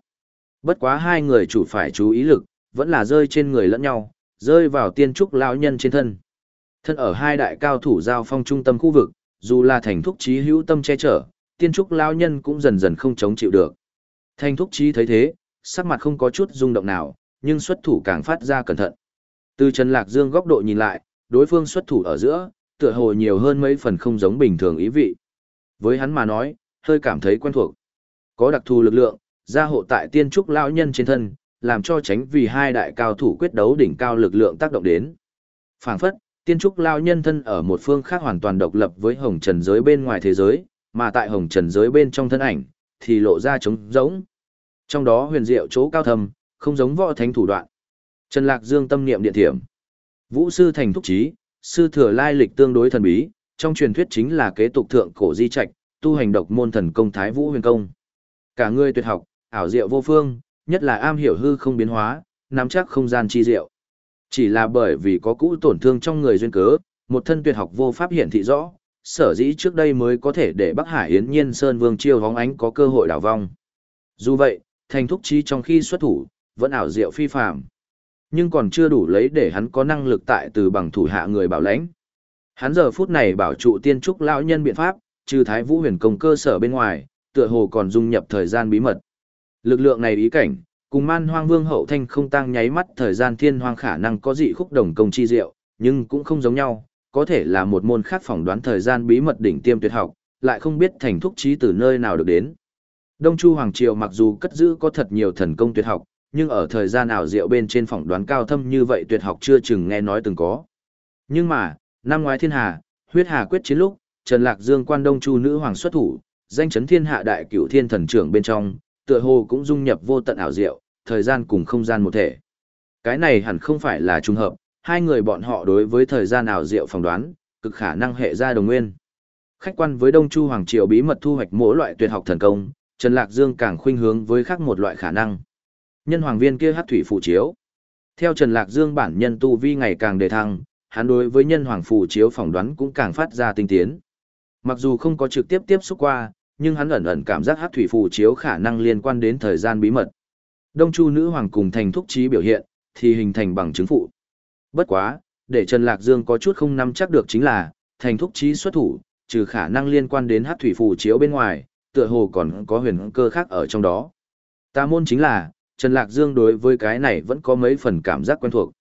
Bất quá hai người chủ phải chú ý lực, vẫn là rơi trên người lẫn nhau, rơi vào tiên trúc lão nhân trên thân. Thân ở hai đại cao thủ giao phong trung tâm khu vực, dù là thành thúc chí hữu tâm che chở, tiên trúc lão nhân cũng dần dần không chống chịu được. Thanh thúc trí thấy thế, sắc mặt không có chút rung động nào, nhưng xuất thủ càng phát ra cẩn thận. Từ Trần Lạc Dương góc độ nhìn lại, đối phương xuất thủ ở giữa, tựa hồ nhiều hơn mấy phần không giống bình thường ý vị. Với hắn mà nói, hơi cảm thấy quen thuộc. Có đặc thù lực lượng, gia hộ tại tiên trúc lão nhân trên thân, làm cho tránh vì hai đại cao thủ quyết đấu đỉnh cao lực lượng tác động đến. Phảng phất, tiên trúc lão nhân thân ở một phương khác hoàn toàn độc lập với hồng trần giới bên ngoài thế giới, mà tại hồng trần giới bên trong thân ảnh, thì lộ ra trống rỗng. Trong đó huyền diệu chỗ cao thầm, không giống võ thánh thủ đoạn. Trần Lạc Dương tâm niệm điện thiểm. Vũ sư thành thúc trí, sư thừa lai lịch tương đối thần bí, trong truyền thuyết chính là kế tục thượng cổ di trạch, tu hành độc môn thần công Thái Vũ Huyền Công. Cả người tuyệt học, ảo diệu vô phương, nhất là am hiểu hư không biến hóa, nắm chắc không gian chi diệu. Chỉ là bởi vì có cũ tổn thương trong người duyên cớ, một thân tuyệt học vô pháp hiển thị rõ, sở dĩ trước đây mới có thể để Bắc Hải Yến Nhiên Sơn Vương Chiêu hóng ánh có cơ hội đảo vong. Dù vậy, thành thúc chi trong khi xuất thủ, vẫn ảo diệu phi phàm, nhưng còn chưa đủ lấy để hắn có năng lực tại từ bằng thủ hạ người bảo lãnh. Hắn giờ phút này bảo trụ tiên trúc lão nhân biện pháp, trừ Thái Vũ Huyền công cơ sở bên ngoài, tựa hồ còn dung nhập thời gian bí mật. Lực lượng này ý cảnh, cùng Man Hoang Vương hậu thanh không tăng nháy mắt thời gian thiên hoang khả năng có dị khúc đồng công chi diệu, nhưng cũng không giống nhau, có thể là một môn khác phỏng đoán thời gian bí mật đỉnh tiêm tuyệt học, lại không biết thành thúc trí từ nơi nào được đến. Đông Chu Hoàng Triều mặc dù cất giữ có thật nhiều thần công tuyệt học, nhưng ở thời gian ảo diệu bên trên phỏng đoán cao thâm như vậy tuyệt học chưa chừng nghe nói từng có. Nhưng mà, năm ngoái thiên hà, huyết hà quyết chiến lúc, Trần Lạc Dương quan đông chu nữ hoàng xuất thủ, danh chấn thiên hạ đại cửu thiên thần trưởng bên trong, tựa hồ cũng dung nhập vô tận ảo diệu, thời gian cùng không gian một thể. Cái này hẳn không phải là trùng hợp, hai người bọn họ đối với thời gian ảo diệu phỏng đoán, cực khả năng hệ ra đồng nguyên. Khách quan với Đông Chu Hoàng Triều bí mật thu hoạch mỗi loại tuyệt học thần công, Trần Lạc Dương càng khuynh hướng với khác một loại khả năng. Nhân hoàng viên kia hắc thủy phụ chiếu. Theo Trần Lạc Dương bản nhân tu vi ngày càng đề thăng, hắn đối với nhân hoàng phù chiếu phỏng đoán cũng càng phát ra tinh tiến. Mặc dù không có trực tiếp tiếp xúc qua, nhưng hắn ẩn ẩn cảm giác hắc thủy phù chiếu khả năng liên quan đến thời gian bí mật. Đông Chu nữ hoàng cùng thành thúc trí biểu hiện, thì hình thành bằng chứng phụ. Bất quá, để Trần Lạc Dương có chút không nắm chắc được chính là, thành thúc trí xuất thủ, trừ khả năng liên quan đến hát thủy phù chiếu bên ngoài, tựa hồ còn có huyền cơ khác ở trong đó. Ta môn chính là, Trần Lạc Dương đối với cái này vẫn có mấy phần cảm giác quen thuộc.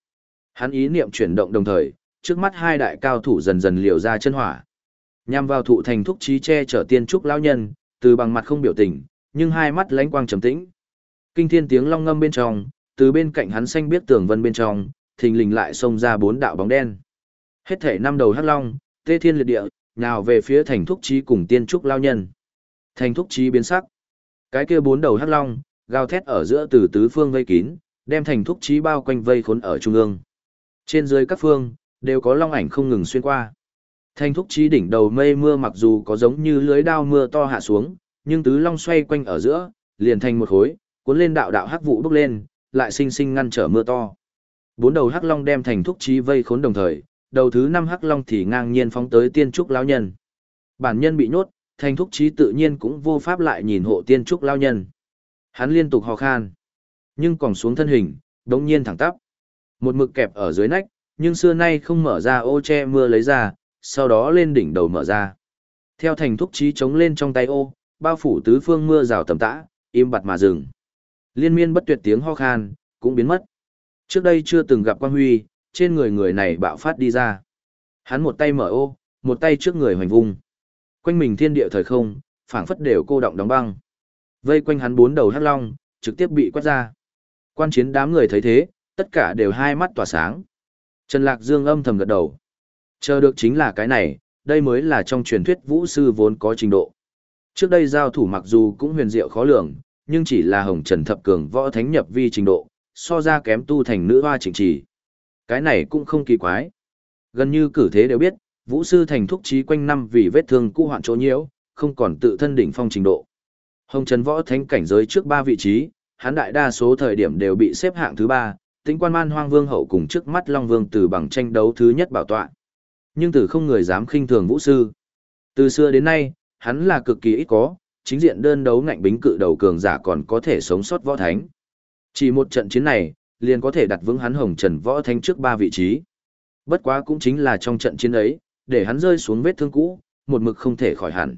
Hắn ý niệm chuyển động đồng thời, trước mắt hai đại cao thủ dần dần liều ra chân hỏa. Nhằm vào thụ thành thúc trí che chở tiên trúc lão nhân, từ bằng mặt không biểu tình, nhưng hai mắt lánh quang trầm tĩnh. Kinh thiên tiếng long ngâm bên trong, từ bên cạnh hắn xanh biết tường vân bên trong, thình lình lại xông ra bốn đạo bóng đen. Hết thể năm đầu hắc long, tê thiên liệt địa, nhào về phía thành thúc trí cùng tiên trúc lao nhân. Thành thúc trí biến sắc. Cái kia bốn đầu hắc long, gào thét ở giữa từ tứ phương vây kín, đem thành thúc trí bao quanh vây khốn ở trung ương. Trên dưới các phương, đều có long ảnh không ngừng xuyên qua. Thành thúc trí đỉnh đầu mây mưa mặc dù có giống như lưới đao mưa to hạ xuống, nhưng tứ long xoay quanh ở giữa, liền thành một khối, cuốn lên đạo đạo hắc vụ bốc lên, lại sinh sinh ngăn trở mưa to. Bốn đầu hắc long đem thành thúc trí vây khốn đồng thời, đầu thứ năm hắc long thì ngang nhiên phóng tới tiên trúc lão nhân. Bản nhân bị nhốt, thành thúc trí tự nhiên cũng vô pháp lại nhìn hộ tiên trúc lão nhân. Hắn liên tục ho khan, nhưng còn xuống thân hình, đống nhiên thẳng tắp. Một mực kẹp ở dưới nách, nhưng xưa nay không mở ra ô che mưa lấy ra, sau đó lên đỉnh đầu mở ra. Theo thành thúc trí chống lên trong tay ô, bao phủ tứ phương mưa rào tầm tã, im bặt mà dừng. Liên miên bất tuyệt tiếng ho khan, cũng biến mất. Trước đây chưa từng gặp quan huy, trên người người này bạo phát đi ra. Hắn một tay mở ô, một tay trước người hoành vung. Quanh mình thiên địa thời không, phảng phất đều cô động đóng băng. Vây quanh hắn bốn đầu hắc long, trực tiếp bị quét ra. Quan chiến đám người thấy thế, tất cả đều hai mắt tỏa sáng. Trần Lạc Dương âm thầm gật đầu. Chờ được chính là cái này, đây mới là trong truyền thuyết vũ sư vốn có trình độ. Trước đây giao thủ mặc dù cũng huyền diệu khó lường, nhưng chỉ là hồng trần thập cường võ thánh nhập vi trình độ, so ra kém tu thành nữ hoa chỉnh trì. Cái này cũng không kỳ quái. Gần như cử thế đều biết, vũ sư thành thúc trí quanh năm vì vết thương cũ hoạn chỗ nhiễu, không còn tự thân đỉnh phong trình độ. Hồng Trần Võ Thánh cảnh giới trước ba vị trí, hắn đại đa số thời điểm đều bị xếp hạng thứ ba, tính quan man hoang vương hậu cùng trước mắt Long Vương từ bằng tranh đấu thứ nhất bảo tọa. Nhưng từ không người dám khinh thường vũ sư. Từ xưa đến nay, hắn là cực kỳ ít có, chính diện đơn đấu ngạnh bính cự đầu cường giả còn có thể sống sót võ thánh. Chỉ một trận chiến này, liền có thể đặt vững hắn hồng trần võ thánh trước ba vị trí. Bất quá cũng chính là trong trận chiến ấy, để hắn rơi xuống vết thương cũ, một mực không thể khỏi hẳn.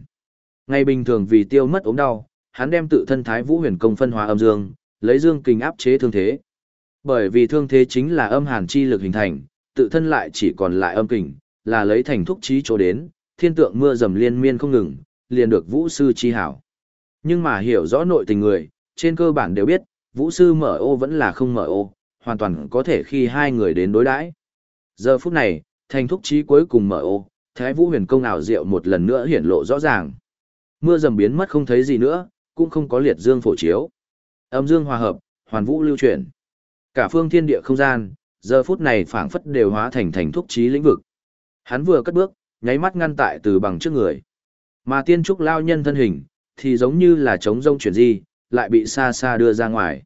Ngày bình thường vì tiêu mất ốm đau, hắn đem tự thân thái vũ huyền công phân hóa âm dương, lấy dương kình áp chế thương thế. Bởi vì thương thế chính là âm hàn chi lực hình thành, tự thân lại chỉ còn lại âm kình, là lấy thành thúc trí chỗ đến, thiên tượng mưa dầm liên miên không ngừng, liền được vũ sư chi hảo. Nhưng mà hiểu rõ nội tình người, trên cơ bản đều biết, vũ sư mở ô vẫn là không mở ô, hoàn toàn có thể khi hai người đến đối đãi. Giờ phút này, thành thúc trí cuối cùng mở ô, thái vũ huyền công ảo diệu một lần nữa hiển lộ rõ ràng. Mưa dầm biến mất không thấy gì nữa, cũng không có liệt dương phổ chiếu. Âm dương hòa hợp, hoàn vũ lưu chuyển. Cả phương thiên địa không gian, giờ phút này phảng phất đều hóa thành thành thúc trí lĩnh vực. Hắn vừa cất bước, nháy mắt ngăn tại từ bằng trước người. Mà tiên trúc lao nhân thân hình, thì giống như là trống rông chuyển di, lại bị xa xa đưa ra ngoài.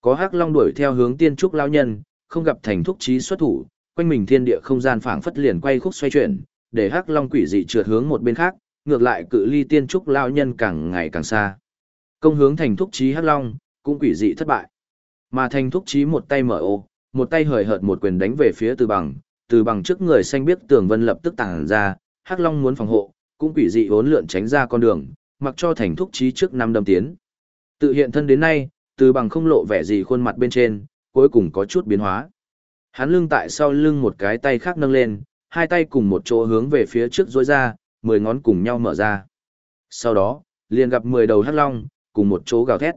Có hắc long đuổi theo hướng tiên trúc Lão nhân, không gặp thành thúc trí xuất thủ, quanh mình thiên địa không gian phảng phất liền quay khúc xoay chuyển, để hắc long quỷ dị trượt hướng một bên khác, ngược lại cự ly tiên trúc Lão nhân càng ngày càng xa. Công hướng thành thúc trí hắc long, cũng quỷ dị thất bại. Mà thành thúc trí một tay mở ô, một tay hời hợt một quyền đánh về phía từ bằng, từ bằng trước người xanh biết tường vân lập tức tàng ra, hắc long muốn phòng hộ, cũng quỷ dị uốn lượn tránh ra con đường, mặc cho thành thúc trí trước năm đâm tiến. Tự hiện thân đến nay, từ bằng không lộ vẻ gì khuôn mặt bên trên, cuối cùng có chút biến hóa. Hắn lưng tại sau lưng một cái tay khác nâng lên, hai tay cùng một chỗ hướng về phía trước dối ra, mười ngón cùng nhau mở ra. Sau đó, liền gặp mười đầu hắc long, cùng một chỗ gào thét.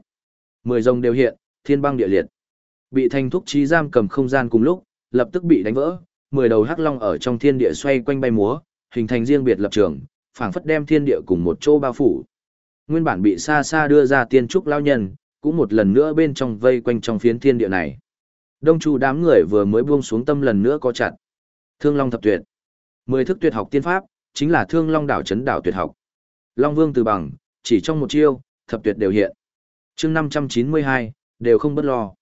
Mười rồng đều hiện, thiên băng địa liệt. Bị thành thúc trí giam cầm không gian cùng lúc, lập tức bị đánh vỡ, mười đầu hắc long ở trong thiên địa xoay quanh bay múa, hình thành riêng biệt lập trường, phảng phất đem thiên địa cùng một chỗ bao phủ. Nguyên bản bị xa xa đưa ra tiên trúc lao nhân, cũng một lần nữa bên trong vây quanh trong phiến thiên địa này. Đông chu đám người vừa mới buông xuống tâm lần nữa có chặt. Thương Long thập tuyệt. Mười thức tuyệt học tiên pháp, chính là Thương Long đảo chấn đảo tuyệt học. Long Vương từ bằng, chỉ trong một chiêu, thập tuyệt đều hiện. Chương 592, đều không bất lo.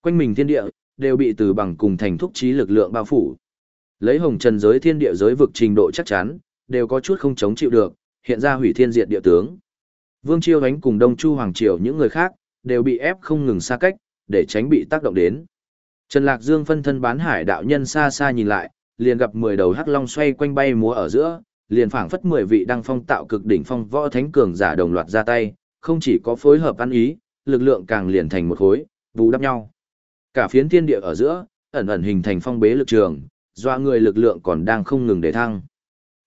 Quanh mình thiên địa, đều bị từ bằng cùng thành thúc trí lực lượng bao phủ. Lấy hồng trần giới thiên địa giới vực trình độ chắc chắn, đều có chút không chống chịu được, hiện ra hủy thiên diệt địa tướng. Vương Chiêu Hánh cùng Đông Chu Hoàng Triều những người khác, đều bị ép không ngừng xa cách, để tránh bị tác động đến. Trần Lạc Dương phân thân bán hải đạo nhân xa xa nhìn lại, liền gặp 10 đầu hắc long xoay quanh bay múa ở giữa, liền phảng phất 10 vị đăng phong tạo cực đỉnh phong võ thánh cường giả đồng loạt ra tay, không chỉ có phối hợp ăn ý, lực lượng càng liền thành một khối, bù đắp nhau. Cả phiến thiên địa ở giữa, ẩn ẩn hình thành phong bế lực trường, doa người lực lượng còn đang không ngừng để thăng.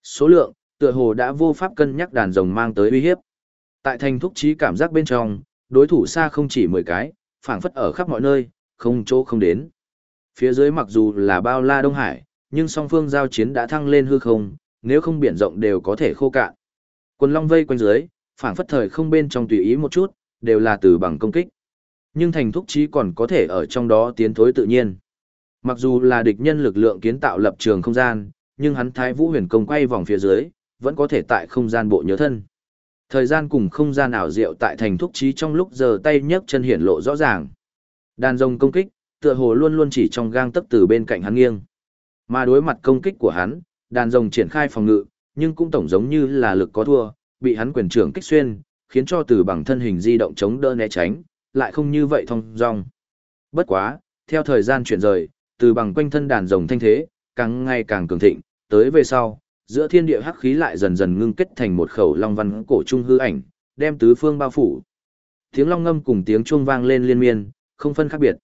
Số lượng, tựa hồ đã vô pháp cân nhắc đàn rồng mang tới uy hiếp. Tại thành thúc trí cảm giác bên trong, đối thủ xa không chỉ 10 cái, phảng phất ở khắp mọi nơi, không chỗ không đến. Phía dưới mặc dù là bao la Đông Hải, nhưng song phương giao chiến đã thăng lên hư không, nếu không biển rộng đều có thể khô cạn. Quần long vây quanh dưới, phảng phất thời không bên trong tùy ý một chút, đều là từ bằng công kích. Nhưng thành thúc trí còn có thể ở trong đó tiến thối tự nhiên. Mặc dù là địch nhân lực lượng kiến tạo lập trường không gian, nhưng hắn thái vũ huyền công quay vòng phía dưới, vẫn có thể tại không gian bộ nhớ thân. Thời gian cùng không gian ảo diệu tại thành thúc trí trong lúc giờ tay nhấc chân hiển lộ rõ ràng. Đàn rồng công kích, tựa hồ luôn luôn chỉ trong gang tấc từ bên cạnh hắn nghiêng. Mà đối mặt công kích của hắn, đàn rồng triển khai phòng ngự, nhưng cũng tổng giống như là lực có thua, bị hắn quyền trưởng kích xuyên, khiến cho từ bằng thân hình di động chống đỡ né tránh, lại không như vậy thông dong. Bất quá, theo thời gian chuyển rời, từ bằng quanh thân đàn rồng thanh thế, càng ngày càng cường thịnh, tới về sau, giữa thiên địa hắc khí lại dần dần ngưng kết thành một khẩu long văn cổ trung hư ảnh, đem tứ phương bao phủ. Tiếng long ngâm cùng tiếng chuông vang lên liên miên, không phân khác biệt.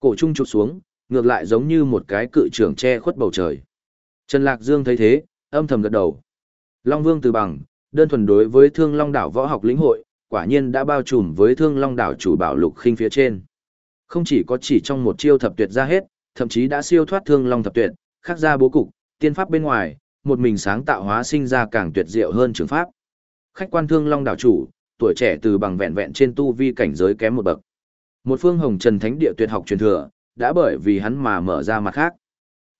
Cổ trung chụp xuống, ngược lại giống như một cái cự trưởng che khuất bầu trời. Trần Lạc Dương thấy thế, âm thầm gật đầu. Long Vương từ bằng, đơn thuần đối với Thương Long đảo võ học lĩnh hội, quả nhiên đã bao trùm với Thương Long đảo chủ bảo lục khinh phía trên. Không chỉ có chỉ trong một chiêu thập tuyệt ra hết, thậm chí đã siêu thoát Thương Long thập tuyệt, khác ra bố cục, tiên pháp bên ngoài, một mình sáng tạo hóa sinh ra càng tuyệt diệu hơn trường pháp. Khách quan Thương Long đảo chủ, tuổi trẻ từ bằng vẹn vẹn trên tu vi cảnh giới kém một bậc. Một phương hồng trần thánh địa tuyệt học truyền thừa, đã bởi vì hắn mà mở ra mặt khác.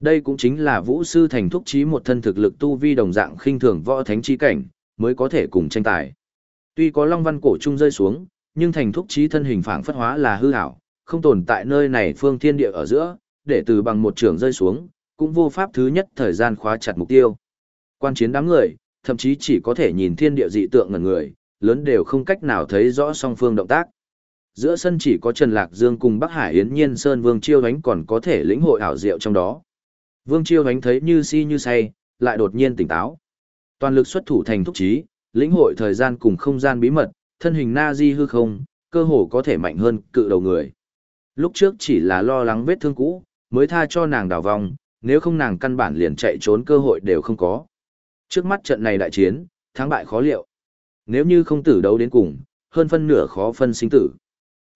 Đây cũng chính là vũ sư thành thúc trí một thân thực lực tu vi đồng dạng khinh thường võ thánh chi cảnh, mới có thể cùng tranh tài. Tuy có long văn cổ trung rơi xuống, nhưng thành thúc trí thân hình phảng phất hóa là hư ảo, không tồn tại nơi này phương thiên địa ở giữa, để từ bằng một trường rơi xuống, cũng vô pháp thứ nhất thời gian khóa chặt mục tiêu. Quan chiến đám người, thậm chí chỉ có thể nhìn thiên địa dị tượng ngẩn người, lớn đều không cách nào thấy rõ song phương động tác. Giữa sân chỉ có Trần Lạc Dương cùng Bắc Hải Yến Nhiên Sơn Vương Chiêu Hánh còn có thể lĩnh hội ảo diệu trong đó. Vương Chiêu Hánh thấy như si như say, lại đột nhiên tỉnh táo. Toàn lực xuất thủ thành thúc trí, lĩnh hội thời gian cùng không gian bí mật, thân hình na di hư không, cơ hồ có thể mạnh hơn cự đầu người. Lúc trước chỉ là lo lắng vết thương cũ, mới tha cho nàng đào vòng, nếu không nàng căn bản liền chạy trốn cơ hội đều không có. Trước mắt trận này đại chiến, thắng bại khó liệu. Nếu như không tử đấu đến cùng, hơn phân nửa khó phân sinh tử.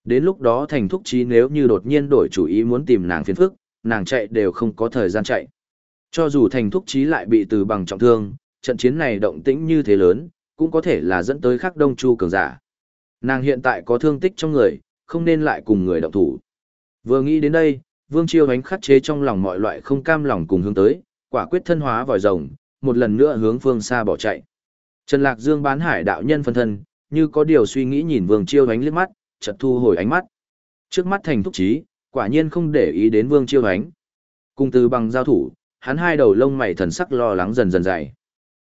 Đến lúc đó thành thúc trí nếu như đột nhiên đổi chủ ý muốn tìm nàng phiền phức, nàng chạy đều không có thời gian chạy. Cho dù thành thúc trí lại bị từ bằng trọng thương, trận chiến này động tĩnh như thế lớn, cũng có thể là dẫn tới khắc đông chu cường giả. Nàng hiện tại có thương tích trong người, không nên lại cùng người động thủ. Vừa nghĩ đến đây, Vương Chiêu ánh khắc chế trong lòng mọi loại không cam lòng cùng hướng tới, quả quyết thân hóa vòi rồng, một lần nữa hướng phương xa bỏ chạy. Trần Lạc Dương bán hải đạo nhân phân thân, như có điều suy nghĩ nhìn Vương Chiêu ánh liếc mắt, chợt thu hồi ánh mắt. Trước mắt thành thúc trí, quả nhiên không để ý đến Vương Chiêu ánh. Cùng từ bằng giao thủ, hắn hai đầu lông mày thần sắc lo lắng dần dần dày.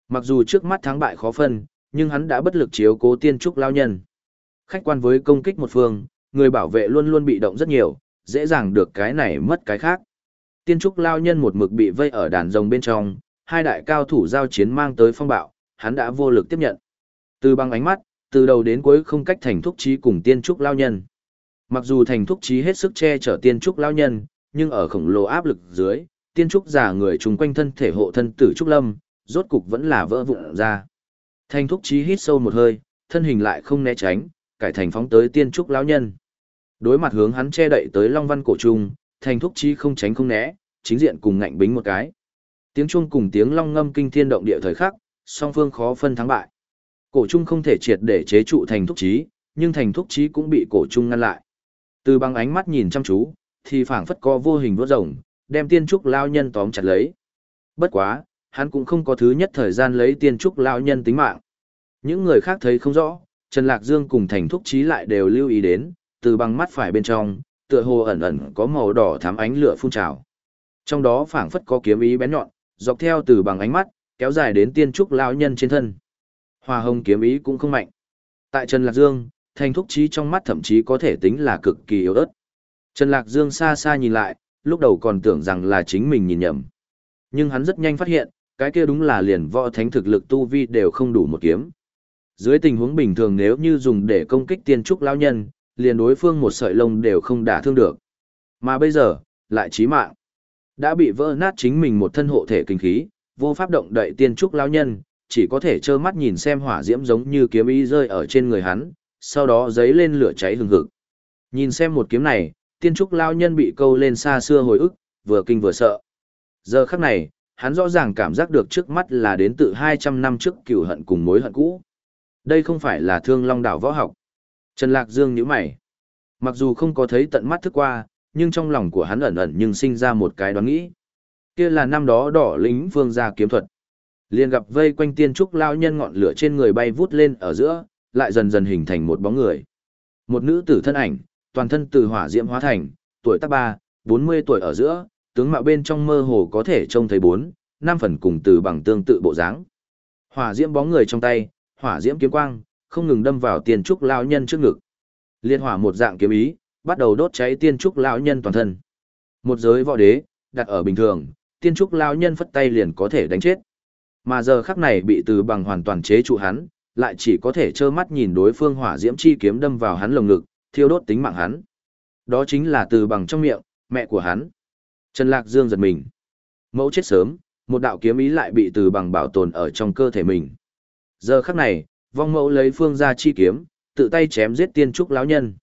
Mặc dù trước mắt thắng bại khó phân, nhưng hắn đã bất lực chiếu cố tiên trúc lao nhân. Khách quan với công kích một phương, người bảo vệ luôn luôn bị động rất nhiều, dễ dàng được cái này mất cái khác. Tiên trúc lao nhân một mực bị vây ở đàn rồng bên trong, hai đại cao thủ giao chiến mang tới phong bạo, hắn đã vô lực tiếp nhận. Từ bằng ánh mắt, từ đầu đến cuối không cách thành thúc trí cùng tiên trúc lao nhân. Mặc dù thành thúc trí hết sức che chở tiên trúc lao nhân, nhưng ở khổng lồ áp lực dưới, tiên trúc giả người chung quanh thân thể hộ thân tử trúc lâm, rốt cục vẫn là vỡ vụn ra. Thành thúc trí hít sâu một hơi, thân hình lại không né tránh, cải thành phóng tới tiên trúc lão nhân. Đối mặt hướng hắn che đậy tới Long Văn cổ trung, thành thúc Chi không tránh không né, chính diện cùng ngạnh bính một cái. Tiếng chuông cùng tiếng long ngâm kinh thiên động địa thời khắc, song phương khó phân thắng bại. Cổ trung không thể triệt để chế trụ thành thúc Chí, nhưng thành thúc Chí cũng bị cổ trung ngăn lại. Từ bằng ánh mắt nhìn chăm chú, thì phảng phất có vô hình vuốt rồng, đem tiên trúc lao nhân tóm chặt lấy. Bất quá, hắn cũng không có thứ nhất thời gian lấy tiên trúc lao nhân tính mạng. Những người khác thấy không rõ, Trần Lạc Dương cùng thành thúc Chí lại đều lưu ý đến, từ bằng mắt phải bên trong, tựa hồ ẩn ẩn có màu đỏ thắm ánh lửa phun trào. Trong đó phảng phất có kiếm ý bén nhọn, dọc theo từ bằng ánh mắt, kéo dài đến tiên trúc lão nhân trên thân. Hoa hồng kiếm ý cũng không mạnh. Tại Trần Lạc Dương, thành thúc trí trong mắt thậm chí có thể tính là cực kỳ yếu ớt. Trần Lạc Dương xa xa nhìn lại, lúc đầu còn tưởng rằng là chính mình nhìn nhầm. Nhưng hắn rất nhanh phát hiện, cái kia đúng là liền võ thánh thực lực tu vi đều không đủ một kiếm. Dưới tình huống bình thường nếu như dùng để công kích tiên trúc lão nhân, liền đối phương một sợi lông đều không đả thương được. Mà bây giờ, lại chí mạng. Đã bị vỡ nát chính mình một thân hộ thể kinh khí, vô pháp động đậy tiên trúc lão nhân, chỉ có thể trơ mắt nhìn xem hỏa diễm giống như kiếm ý rơi ở trên người hắn, sau đó giấy lên lửa cháy hừng hực. Nhìn xem một kiếm này, tiên trúc lão nhân bị câu lên xa xưa hồi ức, vừa kinh vừa sợ. Giờ khắc này, hắn rõ ràng cảm giác được trước mắt là đến từ 200 năm trước cửu hận cùng mối hận cũ. Đây không phải là thương long đảo võ học. Trần Lạc Dương nhíu mày. Mặc dù không có thấy tận mắt thức qua, nhưng trong lòng của hắn ẩn ẩn nhưng sinh ra một cái đoán nghĩ. Kia là năm đó đỏ lính vương gia kiếm thuật. Liền gặp vây quanh tiên trúc lao nhân ngọn lửa trên người bay vút lên ở giữa, lại dần dần hình thành một bóng người. Một nữ tử thân ảnh, toàn thân từ hỏa diễm hóa thành, tuổi tác ba, 40 tuổi ở giữa, tướng mạo bên trong mơ hồ có thể trông thấy bốn, năm phần cùng từ bằng tương tự bộ dáng. Hỏa diễm bóng người trong tay, hỏa diễm kiếm quang, không ngừng đâm vào tiên trúc lão nhân trước ngực. Liên hỏa một dạng kiếm ý, bắt đầu đốt cháy tiên trúc lão nhân toàn thân. Một giới võ đế, đặt ở bình thường, tiên trúc lão nhân phất tay liền có thể đánh chết. Mà giờ khắc này bị từ bằng hoàn toàn chế trụ hắn, lại chỉ có thể trơ mắt nhìn đối phương hỏa diễm chi kiếm đâm vào hắn lồng ngực, thiêu đốt tính mạng hắn. Đó chính là từ bằng trong miệng, mẹ của hắn. Trần Lạc Dương giật mình. Mẫu chết sớm, một đạo kiếm ý lại bị từ bằng bảo tồn ở trong cơ thể mình. Giờ khắc này, vong mẫu lấy phương ra chi kiếm, tự tay chém giết tiên trúc lão nhân.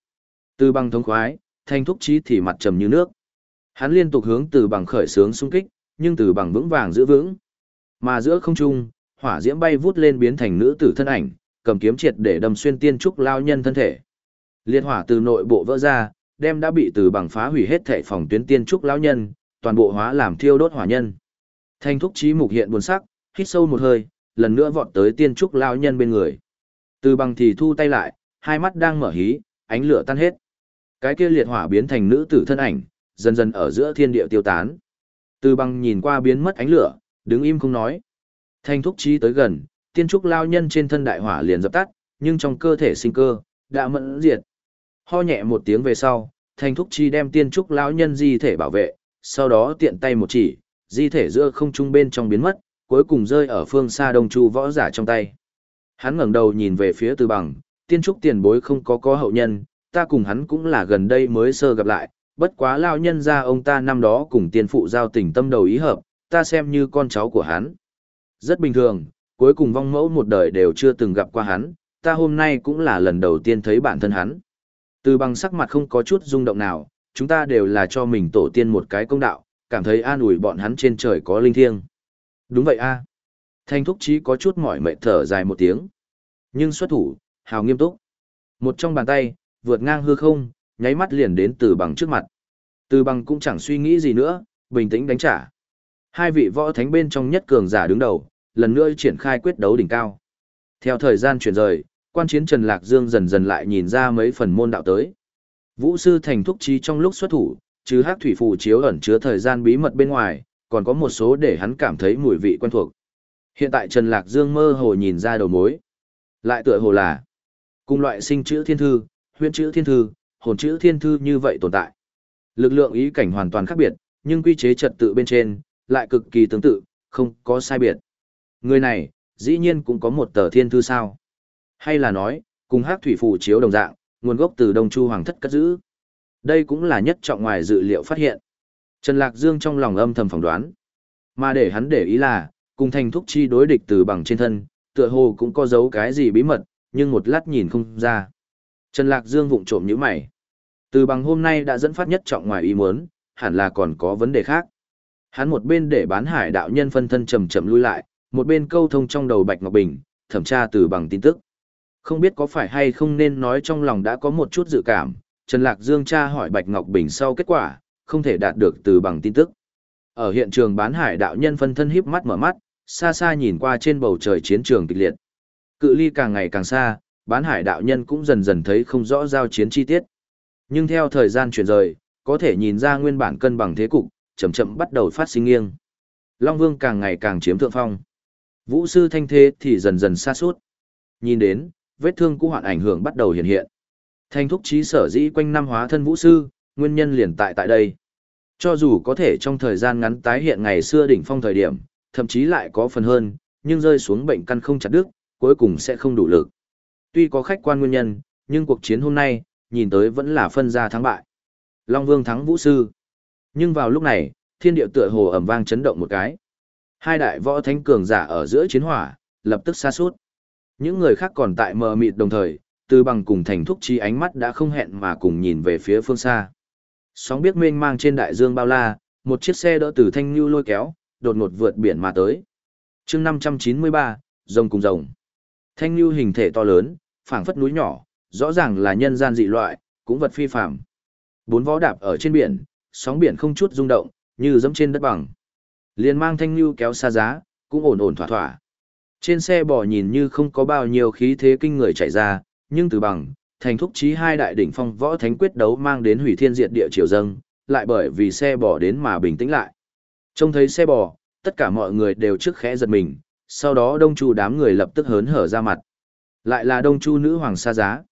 Từ bằng thống khoái, thanh thúc trí thì mặt trầm như nước. Hắn liên tục hướng từ bằng khởi sướng xung kích, nhưng từ bằng vững vàng giữ vững. Mà giữa không trung, hỏa diễm bay vút lên biến thành nữ tử thân ảnh, cầm kiếm triệt để đâm xuyên tiên trúc lão nhân thân thể. Liệt hỏa từ nội bộ vỡ ra, đem đã bị từ bằng phá hủy hết thể phòng tuyến tiên trúc lão nhân, toàn bộ hóa làm thiêu đốt hỏa nhân. Thanh thúc trí mục hiện buồn sắc, hít sâu một hơi, lần nữa vọt tới tiên trúc lao nhân bên người. Từ bằng thì thu tay lại, hai mắt đang mở hí, ánh lửa tan hết. Cái kia liệt hỏa biến thành nữ tử thân ảnh, dần dần ở giữa thiên địa tiêu tán. Từ bằng nhìn qua biến mất ánh lửa, đứng im không nói. Thanh thúc trí tới gần, tiên trúc lao nhân trên thân đại hỏa liền dập tắt, nhưng trong cơ thể sinh cơ, đã mẫn diệt. Ho nhẹ một tiếng về sau, thanh thúc chi đem tiên trúc lão nhân di thể bảo vệ, sau đó tiện tay một chỉ, di thể giữa không trung bên trong biến mất, cuối cùng rơi ở phương xa đông chu võ giả trong tay. Hắn ngẩng đầu nhìn về phía từ bằng, tiên trúc tiền bối không có có hậu nhân, ta cùng hắn cũng là gần đây mới sơ gặp lại, bất quá lao nhân ra ông ta năm đó cùng tiên phụ giao tình tâm đầu ý hợp, ta xem như con cháu của hắn. Rất bình thường, cuối cùng vong mẫu một đời đều chưa từng gặp qua hắn, ta hôm nay cũng là lần đầu tiên thấy bản thân hắn. Từ bằng sắc mặt không có chút rung động nào, chúng ta đều là cho mình tổ tiên một cái công đạo, cảm thấy an ủi bọn hắn trên trời có linh thiêng. Đúng vậy a. Thanh thúc chí có chút mỏi mệt thở dài một tiếng. Nhưng xuất thủ, hào nghiêm túc. Một trong bàn tay, vượt ngang hư không, nháy mắt liền đến từ bằng trước mặt. Từ bằng cũng chẳng suy nghĩ gì nữa, bình tĩnh đánh trả. Hai vị võ thánh bên trong nhất cường giả đứng đầu, lần nữa triển khai quyết đấu đỉnh cao. Theo thời gian chuyển rời, quan chiến Trần Lạc Dương dần dần lại nhìn ra mấy phần môn đạo tới. Vũ sư thành thúc chí trong lúc xuất thủ, chứ hắc thủy phù chiếu ẩn chứa thời gian bí mật bên ngoài, còn có một số để hắn cảm thấy mùi vị quen thuộc. Hiện tại Trần Lạc Dương mơ hồ nhìn ra đầu mối. Lại tựa hồ là cùng loại sinh chữ thiên thư, huyễn chữ thiên thư, hồn chữ thiên thư như vậy tồn tại. Lực lượng ý cảnh hoàn toàn khác biệt, nhưng quy chế trật tự bên trên lại cực kỳ tương tự, không có sai biệt. Người này, dĩ nhiên cũng có một tờ thiên thư sao? Hay là nói, cùng hắc thủy phù chiếu đồng dạng, nguồn gốc từ Đông Chu Hoàng thất cất giữ. Đây cũng là nhất trọng ngoài dự liệu phát hiện. Trần Lạc Dương trong lòng âm thầm phỏng đoán. Mà để hắn để ý là, cùng thành thúc chi đối địch từ bằng trên thân, tựa hồ cũng có giấu cái gì bí mật, nhưng một lát nhìn không ra. Trần Lạc Dương vụng trộm như mày. Từ bằng hôm nay đã dẫn phát nhất trọng ngoài ý muốn, hẳn là còn có vấn đề khác. Hắn một bên để bán hải đạo nhân phân thân chậm chậm lui lại, một bên câu thông trong đầu Bạch Ngọc Bình, thẩm tra từ bằng tin tức. Không biết có phải hay không nên nói trong lòng đã có một chút dự cảm, Trần Lạc Dương tra hỏi Bạch Ngọc Bình sau kết quả, không thể đạt được từ bằng tin tức. Ở hiện trường bán hải đạo nhân phân thân híp mắt mở mắt, xa xa nhìn qua trên bầu trời chiến trường kịch liệt. Cự ly càng ngày càng xa, bán hải đạo nhân cũng dần dần thấy không rõ giao chiến chi tiết. Nhưng theo thời gian chuyển rời, có thể nhìn ra nguyên bản cân bằng thế cục, chậm chậm bắt đầu phát sinh nghiêng. Long Vương càng ngày càng chiếm thượng phong. Vũ sư thanh thế thì dần dần xa suốt. Nhìn đến, vết thương cũ hoạn ảnh hưởng bắt đầu hiện hiện. Thanh thúc trí sở dĩ quanh năm hóa thân vũ sư, nguyên nhân liền tại tại đây. Cho dù có thể trong thời gian ngắn tái hiện ngày xưa đỉnh phong thời điểm, thậm chí lại có phần hơn, nhưng rơi xuống bệnh căn không chặt đứt, cuối cùng sẽ không đủ lực. Tuy có khách quan nguyên nhân, nhưng cuộc chiến hôm nay, nhìn tới vẫn là phân ra thắng bại. Long Vương thắng Vũ Sư. Nhưng vào lúc này, thiên địa tựa hồ ầm vang chấn động một cái. Hai đại võ thánh cường giả ở giữa chiến hỏa, lập tức xa suốt. Những người khác còn tại mờ mịt đồng thời, từ bằng cùng thành thúc chi ánh mắt đã không hẹn mà cùng nhìn về phía phương xa. Sóng biết mênh mang trên đại dương bao la, một chiếc xe đỡ từ thanh lưu lôi kéo, đột ngột vượt biển mà tới. chương 593, rồng cùng rồng. Thanh lưu hình thể to lớn, phảng phất núi nhỏ, rõ ràng là nhân gian dị loại, cũng vật phi phạm. Bốn võ đạp ở trên biển, sóng biển không chút rung động, như dẫm trên đất bằng. Liền mang thanh lưu kéo xa giá, cũng ổn ổn thỏa thỏa. Trên xe bò nhìn như không có bao nhiêu khí thế kinh người chạy ra, nhưng từ bằng, thành thúc chí hai đại đỉnh phong võ thánh quyết đấu mang đến hủy thiên diệt địa triều dâng, lại bởi vì xe bò đến mà bình tĩnh lại. Trông thấy xe bò, tất cả mọi người đều trước khẽ giật mình, sau đó đông chu đám người lập tức hớn hở ra mặt. Lại là đông chu nữ hoàng xa giá.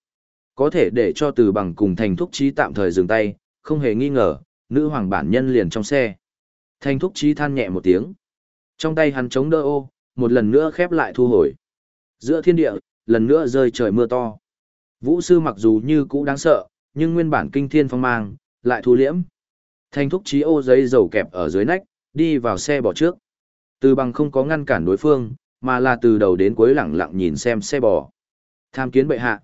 Có thể để cho từ bằng cùng thành thúc trí tạm thời dừng tay, không hề nghi ngờ, nữ hoàng bản nhân liền trong xe. Thành thúc trí than nhẹ một tiếng. Trong tay hắn chống đỡ ô, một lần nữa khép lại thu hồi. Giữa thiên địa, lần nữa rơi trời mưa to. Vũ sư mặc dù như cũ đáng sợ, nhưng nguyên bản kinh thiên phong mang, lại thu liễm. Thanh thúc trí ô giấy dầu kẹp ở dưới nách, đi vào xe bỏ trước. Từ bằng không có ngăn cản đối phương, mà là từ đầu đến cuối lặng lặng nhìn xem xe bò. Tham kiến bệ hạ.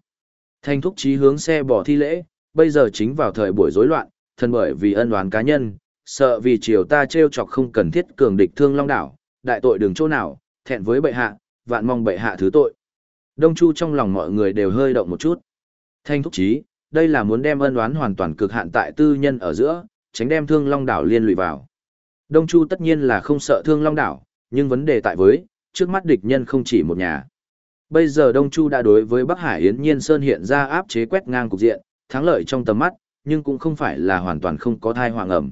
Thanh thúc chí hướng xe bò thi lễ, bây giờ chính vào thời buổi rối loạn, thân bởi vì ân oán cá nhân, sợ vì chiều ta treo chọc không cần thiết cường địch thương long đảo, đại tội đường chỗ nào, thẹn với bệ hạ, vạn mong bệ hạ thứ tội. Đông Chu trong lòng mọi người đều hơi động một chút. Thanh thúc chí, đây là muốn đem ân oán hoàn toàn cực hạn tại tư nhân ở giữa, tránh đem thương long đảo liên lụy vào. Đông Chu tất nhiên là không sợ thương long đảo, nhưng vấn đề tại với, trước mắt địch nhân không chỉ một nhà. Bây giờ Đông Chu đã đối với Bắc Hải Yến Nhiên Sơn hiện ra áp chế quét ngang cục diện, thắng lợi trong tầm mắt, nhưng cũng không phải là hoàn toàn không có thai hoàng ẩm.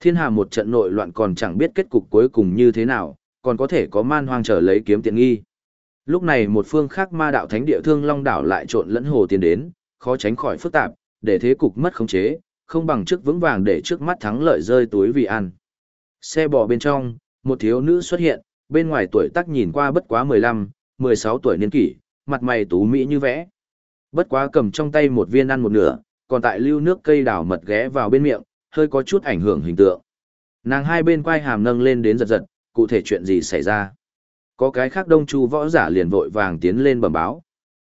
Thiên hà một trận nội loạn còn chẳng biết kết cục cuối cùng như thế nào, còn có thể có man hoang trở lấy kiếm tiện nghi. Lúc này một phương khác ma đạo thánh địa thương long đảo lại trộn lẫn hồ tiến đến, khó tránh khỏi phức tạp, để thế cục mất khống chế, không bằng trước vững vàng để trước mắt thắng lợi rơi túi vì ăn. Xe bò bên trong, một thiếu nữ xuất hiện, bên ngoài tuổi tác nhìn qua bất quá 15, 16 tuổi niên kỷ, mặt mày tú mỹ như vẽ. Bất quá cầm trong tay một viên ăn một nửa, còn tại lưu nước cây đào mật ghé vào bên miệng, hơi có chút ảnh hưởng hình tượng. Nàng hai bên quai hàm nâng lên đến giật giật, cụ thể chuyện gì xảy ra. Có cái khác đông chu võ giả liền vội vàng tiến lên bẩm báo.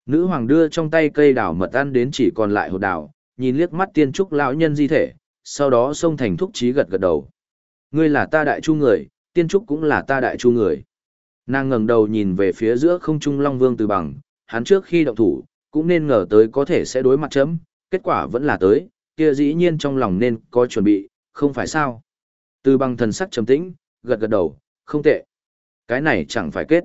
Nữ hoàng đưa trong tay cây đào mật ăn đến chỉ còn lại hột đào, nhìn liếc mắt tiên trúc lão nhân di thể, sau đó xông thành thúc trí gật gật đầu. Ngươi là ta đại chu người, tiên trúc cũng là ta đại chu người. Nàng ngẩng đầu nhìn về phía giữa không trung Long Vương từ bằng, hắn trước khi động thủ, cũng nên ngờ tới có thể sẽ đối mặt chấm, kết quả vẫn là tới, kia dĩ nhiên trong lòng nên có chuẩn bị, không phải sao. Từ bằng thần sắc trầm tĩnh, gật gật đầu, không tệ. Cái này chẳng phải kết.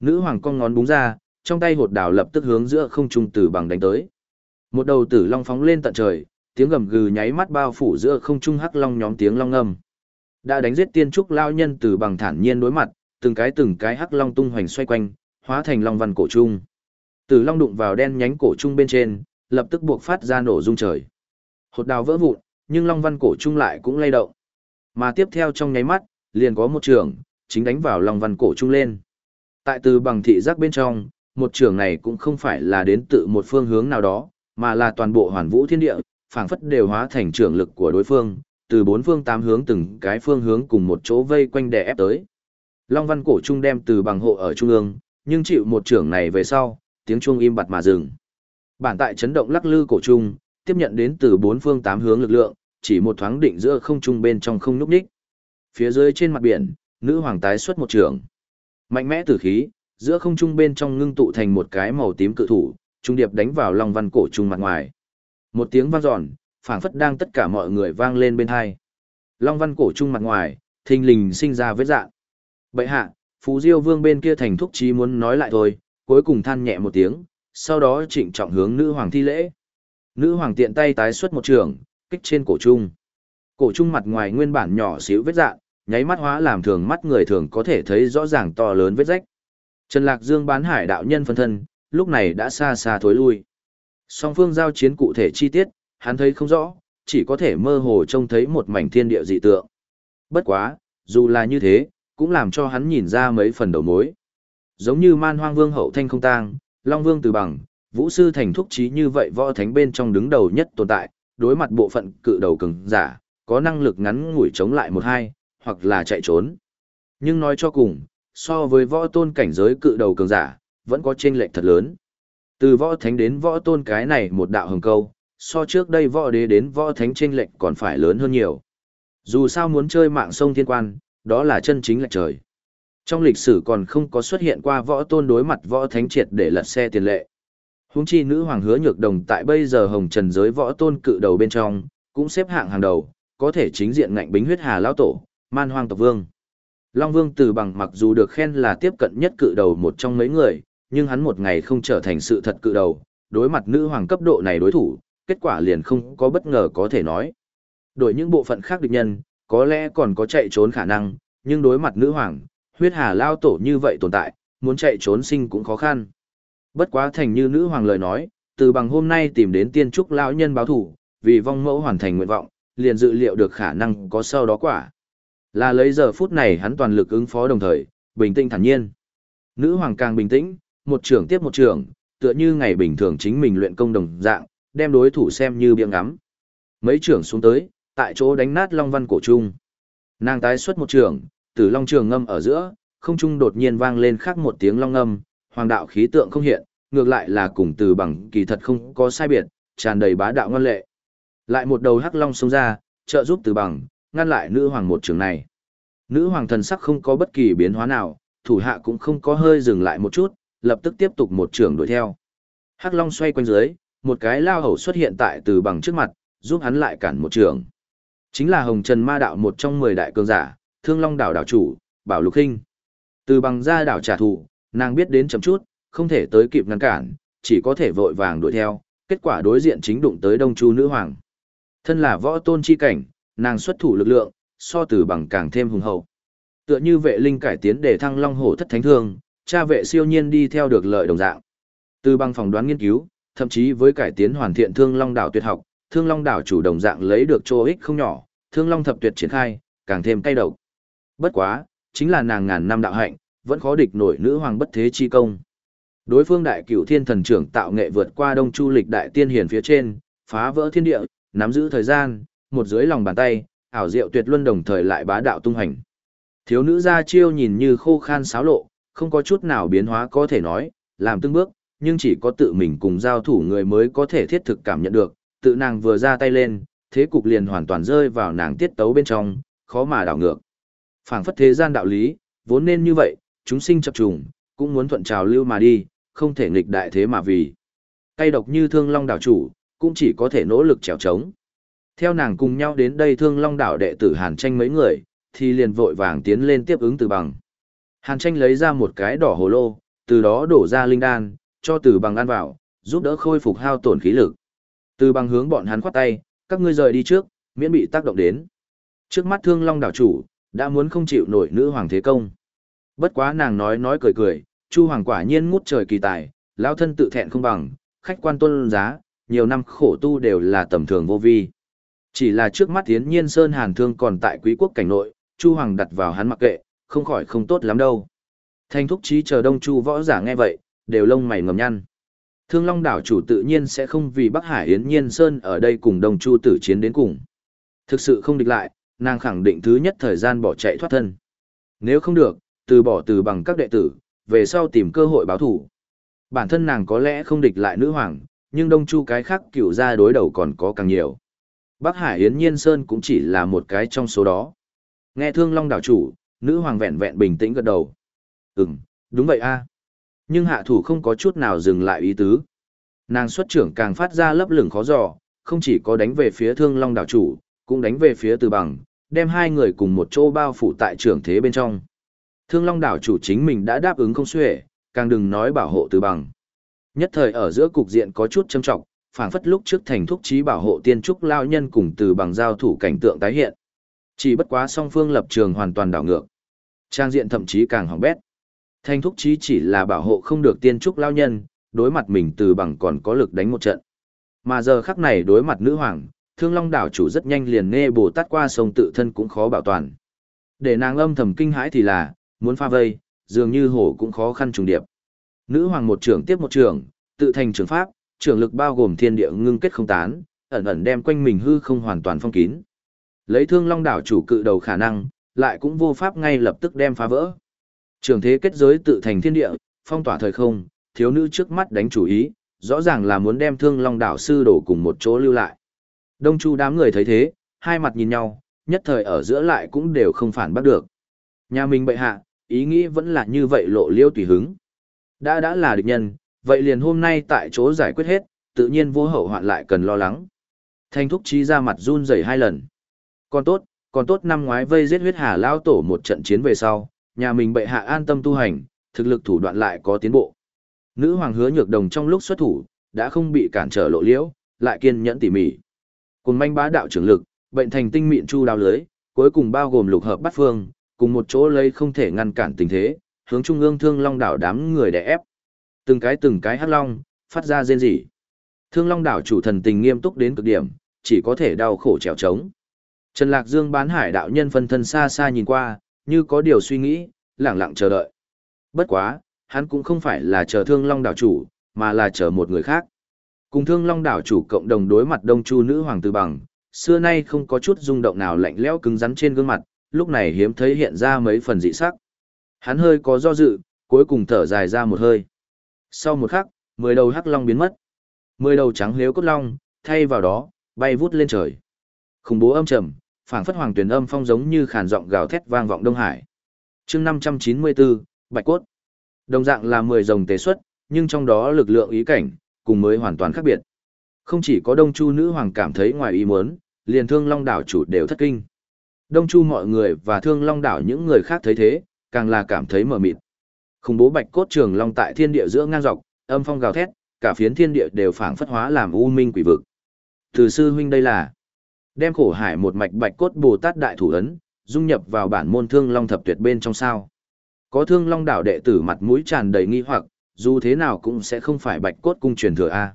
Nữ hoàng con ngón búng ra, trong tay hột đào lập tức hướng giữa không trung từ bằng đánh tới. Một đầu tử long phóng lên tận trời, tiếng gầm gừ nháy mắt bao phủ giữa không trung hắc long nhóm tiếng long ngâm. Đã đánh giết tiên trúc lao nhân từ bằng thản nhiên đối mặt, từng cái từng cái hắc long tung hoành xoay quanh, hóa thành long văn cổ trung. Từ long đụng vào đen nhánh cổ trung bên trên, lập tức buộc phát ra nổ rung trời. Hột đào vỡ vụn, nhưng long văn cổ trung lại cũng lay động. Mà tiếp theo trong nháy mắt, liền có một trường, chính đánh vào long văn cổ trung lên. Tại từ bằng thị giác bên trong, một trường này cũng không phải là đến tự một phương hướng nào đó, mà là toàn bộ hoàn vũ thiên địa, phảng phất đều hóa thành trường lực của đối phương, từ bốn phương tám hướng từng cái phương hướng cùng một chỗ vây quanh đè ép tới. Long văn cổ trung đem từ bằng hộ ở trung ương, nhưng chịu một trưởng này về sau, tiếng chuông im bặt mà dừng. Bản tại chấn động lắc lư cổ trung, tiếp nhận đến từ bốn phương tám hướng lực lượng, chỉ một thoáng định giữa không trung bên trong không núp đích. Phía dưới trên mặt biển, nữ hoàng tái xuất một trường. Mạnh mẽ tử khí, giữa không trung bên trong ngưng tụ thành một cái màu tím cự thủ, trung điệp đánh vào long văn cổ trung mặt ngoài. Một tiếng vang dọn, phảng phất đang tất cả mọi người vang lên bên hai. Long văn cổ trung mặt ngoài, thình lình sinh ra vết dạng. Bậy hạ, Phú Diêu Vương bên kia thành thúc chí muốn nói lại thôi, cuối cùng than nhẹ một tiếng, sau đó trịnh trọng hướng nữ hoàng thi lễ. Nữ hoàng tiện tay tái xuất một trường, kích trên cổ trung. Cổ trung mặt ngoài nguyên bản nhỏ xíu vết dạng, nháy mắt hóa làm thường mắt người thường có thể thấy rõ ràng to lớn vết rách. Trần Lạc Dương bán hải đạo nhân phân thân, lúc này đã xa xa thối lui. Song phương giao chiến cụ thể chi tiết, hắn thấy không rõ, chỉ có thể mơ hồ trông thấy một mảnh thiên địa dị tượng. Bất quá, dù là như thế, cũng làm cho hắn nhìn ra mấy phần đầu mối. Giống như man hoang vương hậu thanh không tang, long vương từ bằng, vũ sư thành thúc trí như vậy võ thánh bên trong đứng đầu nhất tồn tại, đối mặt bộ phận cự đầu cứng giả, có năng lực ngắn ngủi chống lại một hai, hoặc là chạy trốn. Nhưng nói cho cùng, so với võ tôn cảnh giới cự đầu cường giả, vẫn có chênh lệch thật lớn. Từ võ thánh đến võ tôn cái này một đạo hồng câu, so trước đây võ đế đến võ thánh tranh lệch còn phải lớn hơn nhiều. Dù sao muốn chơi mạng sông thiên quan, đó là chân chính lệch trời. Trong lịch sử còn không có xuất hiện qua võ tôn đối mặt võ thánh triệt để lật xe tiền lệ. Húng chi nữ hoàng hứa nhược đồng tại bây giờ hồng trần giới võ tôn cự đầu bên trong, cũng xếp hạng hàng đầu, có thể chính diện ngạnh bính huyết hà lão tổ, man hoang tộc vương. Long vương từ bằng mặc dù được khen là tiếp cận nhất cự đầu một trong mấy người, nhưng hắn một ngày không trở thành sự thật cự đầu, đối mặt nữ hoàng cấp độ này đối thủ, kết quả liền không có bất ngờ có thể nói. Đổi những bộ phận khác địch nhân, có lẽ còn có chạy trốn khả năng, nhưng đối mặt nữ hoàng, huyết hà lao tổ như vậy tồn tại, muốn chạy trốn sinh cũng khó khăn. Bất quá thành như nữ hoàng lời nói, từ bằng hôm nay tìm đến tiên trúc lão nhân báo thủ, vì vong mẫu hoàn thành nguyện vọng, liền dự liệu được khả năng có sau đó quả. Là lấy giờ phút này hắn toàn lực ứng phó đồng thời, bình tĩnh thản nhiên. Nữ hoàng càng bình tĩnh, một trưởng tiếp một trưởng, tựa như ngày bình thường chính mình luyện công đồng dạng, đem đối thủ xem như biếng ngắm. Mấy trưởng xuống tới, tại chỗ đánh nát long văn cổ trung. Nàng tái xuất một trưởng, từ long trường ngâm ở giữa, không trung đột nhiên vang lên khác một tiếng long ngâm, hoàng đạo khí tượng không hiện, ngược lại là cùng từ bằng kỳ thật không có sai biệt, tràn đầy bá đạo ngoan lệ. Lại một đầu hắc long xông ra, trợ giúp từ bằng, ngăn lại nữ hoàng một trường này. Nữ hoàng thần sắc không có bất kỳ biến hóa nào, thủ hạ cũng không có hơi dừng lại một chút, lập tức tiếp tục một trường đuổi theo. Hắc long xoay quanh dưới, một cái lao hầu xuất hiện tại từ bằng trước mặt, giúp hắn lại cản một trường. Chính là Hồng Trần Ma Đạo một trong 10 đại cường giả, Thương Long đảo đảo chủ, Bảo Lục Hinh. Từ bằng ra đảo trả thù, nàng biết đến chậm chút, không thể tới kịp ngăn cản, chỉ có thể vội vàng đuổi theo, kết quả đối diện chính đụng tới Đông Chu nữ hoàng. Thân là võ tôn chi cảnh, nàng xuất thủ lực lượng, so từ bằng càng thêm hùng hậu. Tựa như vệ linh cải tiến để thăng long hổ thất thánh thương, cha vệ siêu nhiên đi theo được lợi đồng dạng. Từ bằng phòng đoán nghiên cứu, thậm chí với cải tiến hoàn thiện thương long đảo tuyệt học, thương long đảo chủ đồng dạng lấy được chỗ ích không nhỏ, thương long thập tuyệt triển khai, càng thêm cay độc. Bất quá, chính là nàng ngàn năm đạo hạnh, vẫn khó địch nổi nữ hoàng bất thế chi công. Đối phương đại cửu thiên thần trưởng tạo nghệ vượt qua đông chu lịch đại tiên hiển phía trên, phá vỡ thiên địa, nắm giữ thời gian, một dưới lòng bàn tay, ảo diệu tuyệt luân đồng thời lại bá đạo tung hành. Thiếu nữ ra chiêu nhìn như khô khan sáo lộ, không có chút nào biến hóa có thể nói, làm từng bước, nhưng chỉ có tự mình cùng giao thủ người mới có thể thiết thực cảm nhận được, tự nàng vừa ra tay lên, thế cục liền hoàn toàn rơi vào nàng tiết tấu bên trong, khó mà đảo ngược. phảng phất thế gian đạo lý, vốn nên như vậy, chúng sinh chập trùng, cũng muốn thuận trào lưu mà đi, không thể nghịch đại thế mà vì. Cây độc như thương long đảo chủ, cũng chỉ có thể nỗ lực trèo trống. Theo nàng cùng nhau đến đây thương long đảo đệ tử Hàn Tranh mấy người, thì liền vội vàng tiến lên tiếp ứng từ bằng. Hàn Tranh lấy ra một cái đỏ hồ lô, từ đó đổ ra linh đan, cho từ bằng ăn vào, giúp đỡ khôi phục hao tổn khí lực. Từ bằng hướng bọn hắn khoát tay, các ngươi rời đi trước, miễn bị tác động đến. Trước mắt thương long đảo chủ, đã muốn không chịu nổi nữ hoàng thế công. Bất quá nàng nói nói cười cười, Chu hoàng quả nhiên ngút trời kỳ tài, lao thân tự thẹn không bằng, khách quan tuân giá, nhiều năm khổ tu đều là tầm thường vô vi. Chỉ là trước mắt Yến Nhiên Sơn Hàn Thương còn tại quý quốc cảnh nội, Chu Hoàng đặt vào hắn mặc kệ, không khỏi không tốt lắm đâu. Thanh thúc trí chờ đông chu võ giả nghe vậy, đều lông mày ngầm nhăn. Thương Long đảo chủ tự nhiên sẽ không vì Bắc Hải Yến Nhiên Sơn ở đây cùng đông chu tử chiến đến cùng. Thực sự không địch lại, nàng khẳng định thứ nhất thời gian bỏ chạy thoát thân. Nếu không được, từ bỏ từ bằng các đệ tử, về sau tìm cơ hội báo thủ. Bản thân nàng có lẽ không địch lại nữ hoàng, nhưng đông chu cái khác cựu ra đối đầu còn có càng nhiều. Bắc Hải Yến Nhiên Sơn cũng chỉ là một cái trong số đó. Nghe thương long đảo chủ, nữ hoàng vẹn vẹn bình tĩnh gật đầu. Ừm, đúng vậy a. Nhưng hạ thủ không có chút nào dừng lại ý tứ. Nàng xuất trưởng càng phát ra lấp lửng khó dò, không chỉ có đánh về phía thương long đảo chủ, cũng đánh về phía từ bằng, đem hai người cùng một chỗ bao phủ tại trưởng thế bên trong. Thương long đảo chủ chính mình đã đáp ứng không xuể, càng đừng nói bảo hộ từ bằng. Nhất thời ở giữa cục diện có chút châm trọng, phảng phất lúc trước thành thúc trí bảo hộ tiên trúc lao nhân cùng từ bằng giao thủ cảnh tượng tái hiện. Chỉ bất quá song phương lập trường hoàn toàn đảo ngược. Trang diện thậm chí càng hỏng bét. Thanh thúc Chí chỉ là bảo hộ không được tiên trúc lao nhân, đối mặt mình từ bằng còn có lực đánh một trận. Mà giờ khắc này đối mặt nữ hoàng, thương long đảo chủ rất nhanh liền nghe bồ tát qua sông tự thân cũng khó bảo toàn. Để nàng âm thầm kinh hãi thì là, muốn pha vây, dường như hổ cũng khó khăn trùng điệp. Nữ hoàng một trưởng tiếp một trưởng, tự thành trường pháp, trưởng lực bao gồm thiên địa ngưng kết không tán, ẩn ẩn đem quanh mình hư không hoàn toàn phong kín. Lấy thương long đảo chủ cự đầu khả năng, lại cũng vô pháp ngay lập tức đem phá vỡ. Trường thế kết giới tự thành thiên địa, phong tỏa thời không, thiếu nữ trước mắt đánh chủ ý, rõ ràng là muốn đem thương long đảo sư đổ cùng một chỗ lưu lại. Đông chu đám người thấy thế, hai mặt nhìn nhau, nhất thời ở giữa lại cũng đều không phản bắt được. Nhà mình bệ hạ, ý nghĩ vẫn là như vậy lộ liêu tùy hứng. Đã đã là địch nhân, vậy liền hôm nay tại chỗ giải quyết hết, tự nhiên vô hậu hoạn lại cần lo lắng. Thanh thúc trí ra mặt run rẩy hai lần. Còn tốt, còn tốt năm ngoái vây giết huyết hà lao tổ một trận chiến về sau, nhà mình bệ hạ an tâm tu hành, thực lực thủ đoạn lại có tiến bộ. Nữ hoàng hứa nhược đồng trong lúc xuất thủ, đã không bị cản trở lộ liễu, lại kiên nhẫn tỉ mỉ. Cùng manh bá đạo trưởng lực, bệnh thành tinh mịn chu đao lưới, cuối cùng bao gồm lục hợp bắt phương, cùng một chỗ lấy không thể ngăn cản tình thế, hướng trung ương thương long đảo đám người đè ép. Từng cái từng cái hắc long, phát ra rên rỉ. Thương long đảo chủ thần tình nghiêm túc đến cực điểm, chỉ có thể đau khổ trèo trống. Trần Lạc Dương bán hải đạo nhân phân thân xa xa nhìn qua, như có điều suy nghĩ, lặng lặng chờ đợi. Bất quá, hắn cũng không phải là chờ thương long đảo chủ, mà là chờ một người khác. Cùng thương long đảo chủ cộng đồng đối mặt đông chu nữ hoàng tư bằng, xưa nay không có chút rung động nào lạnh lẽo cứng rắn trên gương mặt, lúc này hiếm thấy hiện ra mấy phần dị sắc. Hắn hơi có do dự, cuối cùng thở dài ra một hơi. Sau một khắc, mười đầu hắc long biến mất. Mười đầu trắng liếu cốt long, thay vào đó, bay vút lên trời. Khủng bố âm trầm, phảng phất hoàng tuyển âm phong giống như khàn giọng gào thét vang vọng Đông Hải. chương 594, Bạch Cốt. Đồng dạng là mười dòng tế xuất, nhưng trong đó lực lượng ý cảnh, cùng mới hoàn toàn khác biệt. Không chỉ có Đông Chu nữ hoàng cảm thấy ngoài ý muốn, liền thương long đảo chủ đều thất kinh. Đông chu mọi người và thương long đảo những người khác thấy thế, càng là cảm thấy mờ mịt. Khủng bố bạch cốt trường long tại thiên địa giữa ngang dọc, âm phong gào thét, cả phiến thiên địa đều phảng phất hóa làm u minh quỷ vực. Từ sư huynh đây là đem khổ hải một mạch bạch cốt Bồ Tát đại thủ ấn, dung nhập vào bản môn thương long thập tuyệt bên trong sao. Có thương long đảo đệ tử mặt mũi tràn đầy nghi hoặc, dù thế nào cũng sẽ không phải bạch cốt cung truyền thừa A.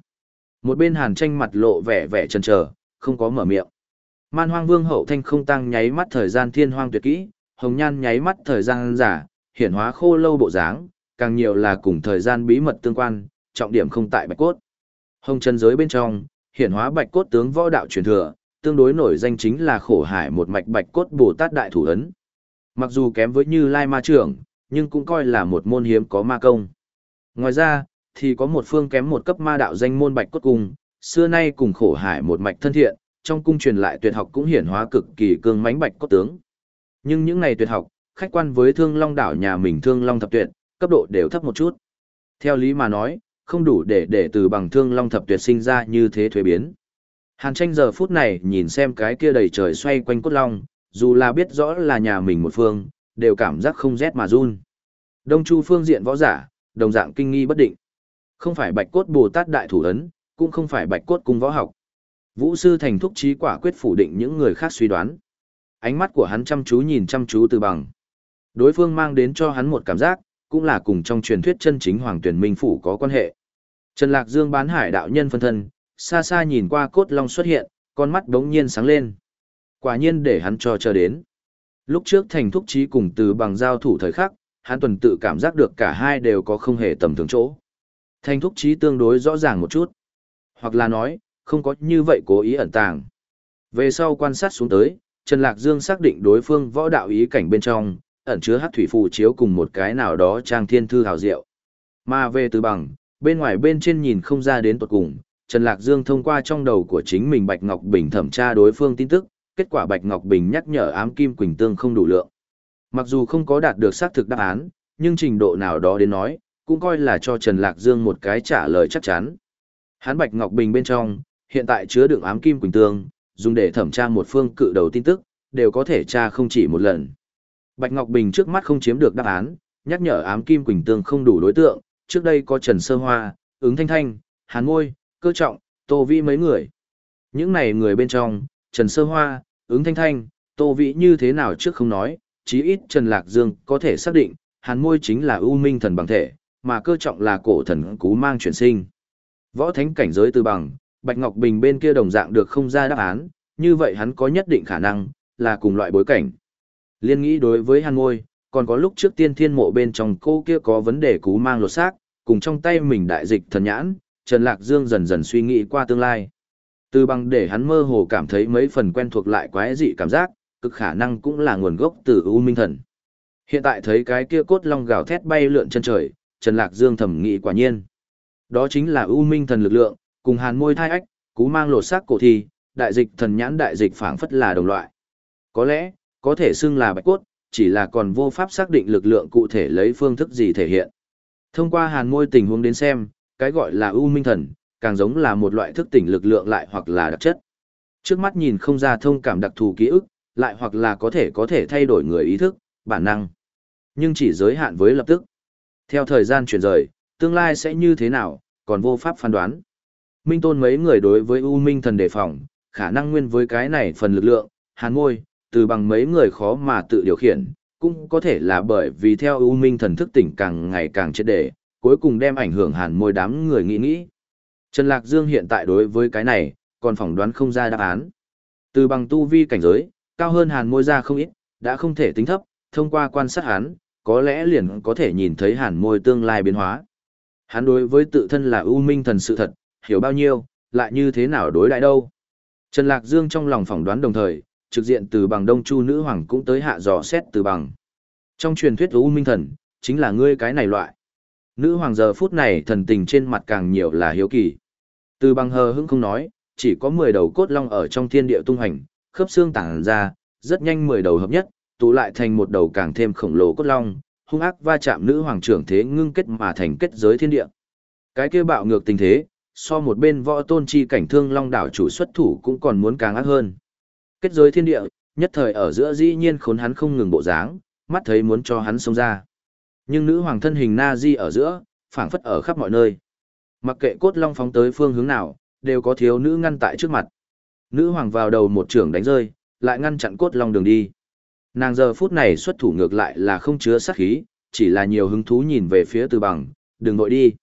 Một bên hàn tranh mặt lộ vẻ vẻ chần chờ, không có mở miệng. Man hoang vương hậu thanh không tăng nháy mắt thời gian thiên hoang tuyệt kỹ, hồng nhan nháy mắt thời gian giả, hiển hóa khô lâu bộ dáng, càng nhiều là cùng thời gian bí mật tương quan, trọng điểm không tại bạch cốt. Hồng chân giới bên trong, hiển hóa bạch cốt tướng võ đạo truyền thừa, tương đối nổi danh chính là khổ hải một mạch bạch cốt Bồ Tát đại thủ ấn. Mặc dù kém với Như Lai Ma trưởng, nhưng cũng coi là một môn hiếm có ma công. Ngoài ra, thì có một phương kém một cấp ma đạo danh môn bạch cốt cung, xưa nay cùng khổ hải một mạch thân thiện, trong cung truyền lại tuyệt học cũng hiển hóa cực kỳ cương mãnh bạch cốt tướng. Nhưng những này tuyệt học, khách quan với Thương Long đảo nhà mình Thương Long thập tuyệt, cấp độ đều thấp một chút. Theo lý mà nói, không đủ để để từ bằng Thương Long thập tuyệt sinh ra như thế thuế biến. Hàn tranh giờ phút này nhìn xem cái kia đầy trời xoay quanh cốt long, dù là biết rõ là nhà mình một phương, đều cảm giác không rét mà run. Đông Chu phương diện võ giả, đồng dạng kinh nghi bất định. Không phải bạch cốt Bồ Tát đại thủ ấn, cũng không phải bạch cốt cung võ học. Vũ sư thành thúc trí quả quyết phủ định những người khác suy đoán. Ánh mắt của hắn chăm chú nhìn chăm chú từ bằng. Đối phương mang đến cho hắn một cảm giác, cũng là cùng trong truyền thuyết chân chính hoàng tuyển minh phủ có quan hệ. Trần Lạc Dương bán hải đạo nhân phân thân, xa xa nhìn qua cốt long xuất hiện, con mắt đống nhiên sáng lên. Quả nhiên để hắn cho chờ đến. Lúc trước thành thúc trí cùng từ bằng giao thủ thời khắc, hắn tuần tự cảm giác được cả hai đều có không hề tầm thường chỗ. Thành thúc trí tương đối rõ ràng một chút. Hoặc là nói, không có như vậy cố ý ẩn tàng. Về sau quan sát xuống tới, Trần Lạc Dương xác định đối phương võ đạo ý cảnh bên trong, ẩn chứa hát thủy phù chiếu cùng một cái nào đó trang thiên thư hào diệu. Mà về từ bằng, bên ngoài bên trên nhìn không ra đến tuột cùng, Trần Lạc Dương thông qua trong đầu của chính mình Bạch Ngọc Bình thẩm tra đối phương tin tức, kết quả Bạch Ngọc Bình nhắc nhở ám kim quỳnh tương không đủ lượng. Mặc dù không có đạt được xác thực đáp án, nhưng trình độ nào đó đến nói, cũng coi là cho Trần Lạc Dương một cái trả lời chắc chắn. Hán Bạch Ngọc Bình bên trong, hiện tại chứa đựng ám kim quỳnh tương, dùng để thẩm tra một phương cự đầu tin tức, đều có thể tra không chỉ một lần. Bạch Ngọc Bình trước mắt không chiếm được đáp án, nhắc nhở ám kim quỳnh tương không đủ đối tượng, trước đây có Trần Sơ Hoa, ứng thanh thanh, hàn ngôi, cơ trọng, tô vĩ mấy người. Những này người bên trong, Trần Sơ Hoa, ứng thanh thanh, tô vĩ như thế nào trước không nói, chí ít Trần Lạc Dương có thể xác định, hàn môi chính là ưu minh thần bằng thể, mà cơ trọng là cổ thần cú mang chuyển sinh. Võ thánh cảnh giới từ bằng, Bạch Ngọc Bình bên kia đồng dạng được không ra đáp án, như vậy hắn có nhất định khả năng, là cùng loại bối cảnh. Liên nghĩ đối với hàn môi, còn có lúc trước tiên thiên mộ bên trong cô kia có vấn đề cú mang lột xác, cùng trong tay mình đại dịch thần nhãn, Trần Lạc Dương dần dần suy nghĩ qua tương lai. Từ bằng để hắn mơ hồ cảm thấy mấy phần quen thuộc lại quái dị cảm giác, cực khả năng cũng là nguồn gốc từ U Minh Thần. Hiện tại thấy cái kia cốt long gào thét bay lượn chân trời, Trần Lạc Dương thầm nghĩ quả nhiên. Đó chính là U Minh Thần lực lượng, cùng hàn môi thai ách, cú mang lột xác cổ thi, đại dịch thần nhãn đại dịch phảng phất là đồng loại. Có lẽ, có thể xưng là bạch cốt, chỉ là còn vô pháp xác định lực lượng cụ thể lấy phương thức gì thể hiện. Thông qua hàn môi tình huống đến xem, cái gọi là U Minh Thần, càng giống là một loại thức tỉnh lực lượng lại hoặc là đặc chất. Trước mắt nhìn không ra thông cảm đặc thù ký ức, lại hoặc là có thể có thể thay đổi người ý thức, bản năng. Nhưng chỉ giới hạn với lập tức. Theo thời gian chuyển rời, tương lai sẽ như thế nào, còn vô pháp phán đoán. Minh tôn mấy người đối với U Minh thần đề phòng, khả năng nguyên với cái này phần lực lượng, hàn ngôi, từ bằng mấy người khó mà tự điều khiển, cũng có thể là bởi vì theo U Minh thần thức tỉnh càng ngày càng chết để, cuối cùng đem ảnh hưởng hàn môi đám người nghĩ nghĩ. Trần Lạc Dương hiện tại đối với cái này, còn phỏng đoán không ra đáp án. Từ bằng tu vi cảnh giới, cao hơn hàn môi ra không ít, đã không thể tính thấp, thông qua quan sát hắn, có lẽ liền có thể nhìn thấy hàn môi tương lai biến hóa. Hắn đối với tự thân là ưu minh thần sự thật, hiểu bao nhiêu, lại như thế nào đối đại đâu. Trần Lạc Dương trong lòng phỏng đoán đồng thời, trực diện từ bằng đông chu nữ hoàng cũng tới hạ dò xét từ bằng. Trong truyền thuyết ưu minh thần, chính là ngươi cái này loại. Nữ hoàng giờ phút này thần tình trên mặt càng nhiều là hiếu kỳ. Từ bằng hờ hững không nói, chỉ có 10 đầu cốt long ở trong thiên địa tung hành, khớp xương tản ra, rất nhanh 10 đầu hợp nhất, tụ lại thành một đầu càng thêm khổng lồ cốt long, hung ác va chạm nữ hoàng trưởng thế ngưng kết mà thành kết giới thiên địa. Cái kia bạo ngược tình thế, so một bên võ tôn chi cảnh thương long đảo chủ xuất thủ cũng còn muốn càng ác hơn. Kết giới thiên địa, nhất thời ở giữa dĩ nhiên khốn hắn không ngừng bộ dáng, mắt thấy muốn cho hắn xông ra. Nhưng nữ hoàng thân hình na di ở giữa, phảng phất ở khắp mọi nơi. Mặc kệ cốt long phóng tới phương hướng nào, đều có thiếu nữ ngăn tại trước mặt. Nữ hoàng vào đầu một trưởng đánh rơi, lại ngăn chặn cốt long đường đi. Nàng giờ phút này xuất thủ ngược lại là không chứa sát khí, chỉ là nhiều hứng thú nhìn về phía từ bằng, đừng nội đi.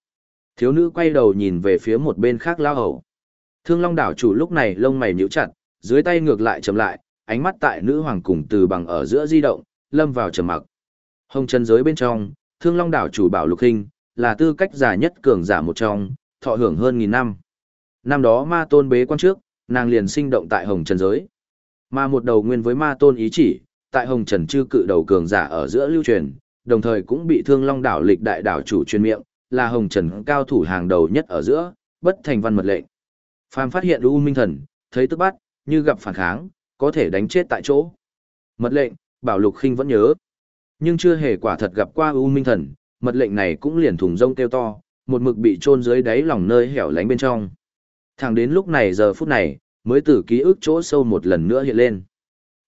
Thiếu nữ quay đầu nhìn về phía một bên khác lao hầu. Thương long đảo chủ lúc này lông mày nhíu chặt, dưới tay ngược lại chậm lại, ánh mắt tại nữ hoàng cùng từ bằng ở giữa di động, lâm vào trầm mặc. Hồng chân giới bên trong, thương long đảo chủ bảo lục Hinh, là tư cách giả nhất cường giả một trong, thọ hưởng hơn nghìn năm. Năm đó ma tôn bế quan trước, nàng liền sinh động tại hồng trần giới. Mà một đầu nguyên với ma tôn ý chỉ, tại hồng trần chư cự đầu cường giả ở giữa lưu truyền, đồng thời cũng bị thương long đảo lịch đại đảo chủ truyền miệng, là hồng trần cao thủ hàng đầu nhất ở giữa, bất thành văn mật lệnh. Phàm phát hiện U Minh Thần, thấy tức bắt, như gặp phản kháng, có thể đánh chết tại chỗ. Mật lệnh, Bảo Lục Khinh vẫn nhớ. Nhưng chưa hề quả thật gặp qua U Minh Thần, mật lệnh này cũng liền thùng rông kêu to, một mực bị chôn dưới đáy lòng nơi hẻo lánh bên trong. Thẳng đến lúc này giờ phút này, mới từ ký ức chỗ sâu một lần nữa hiện lên.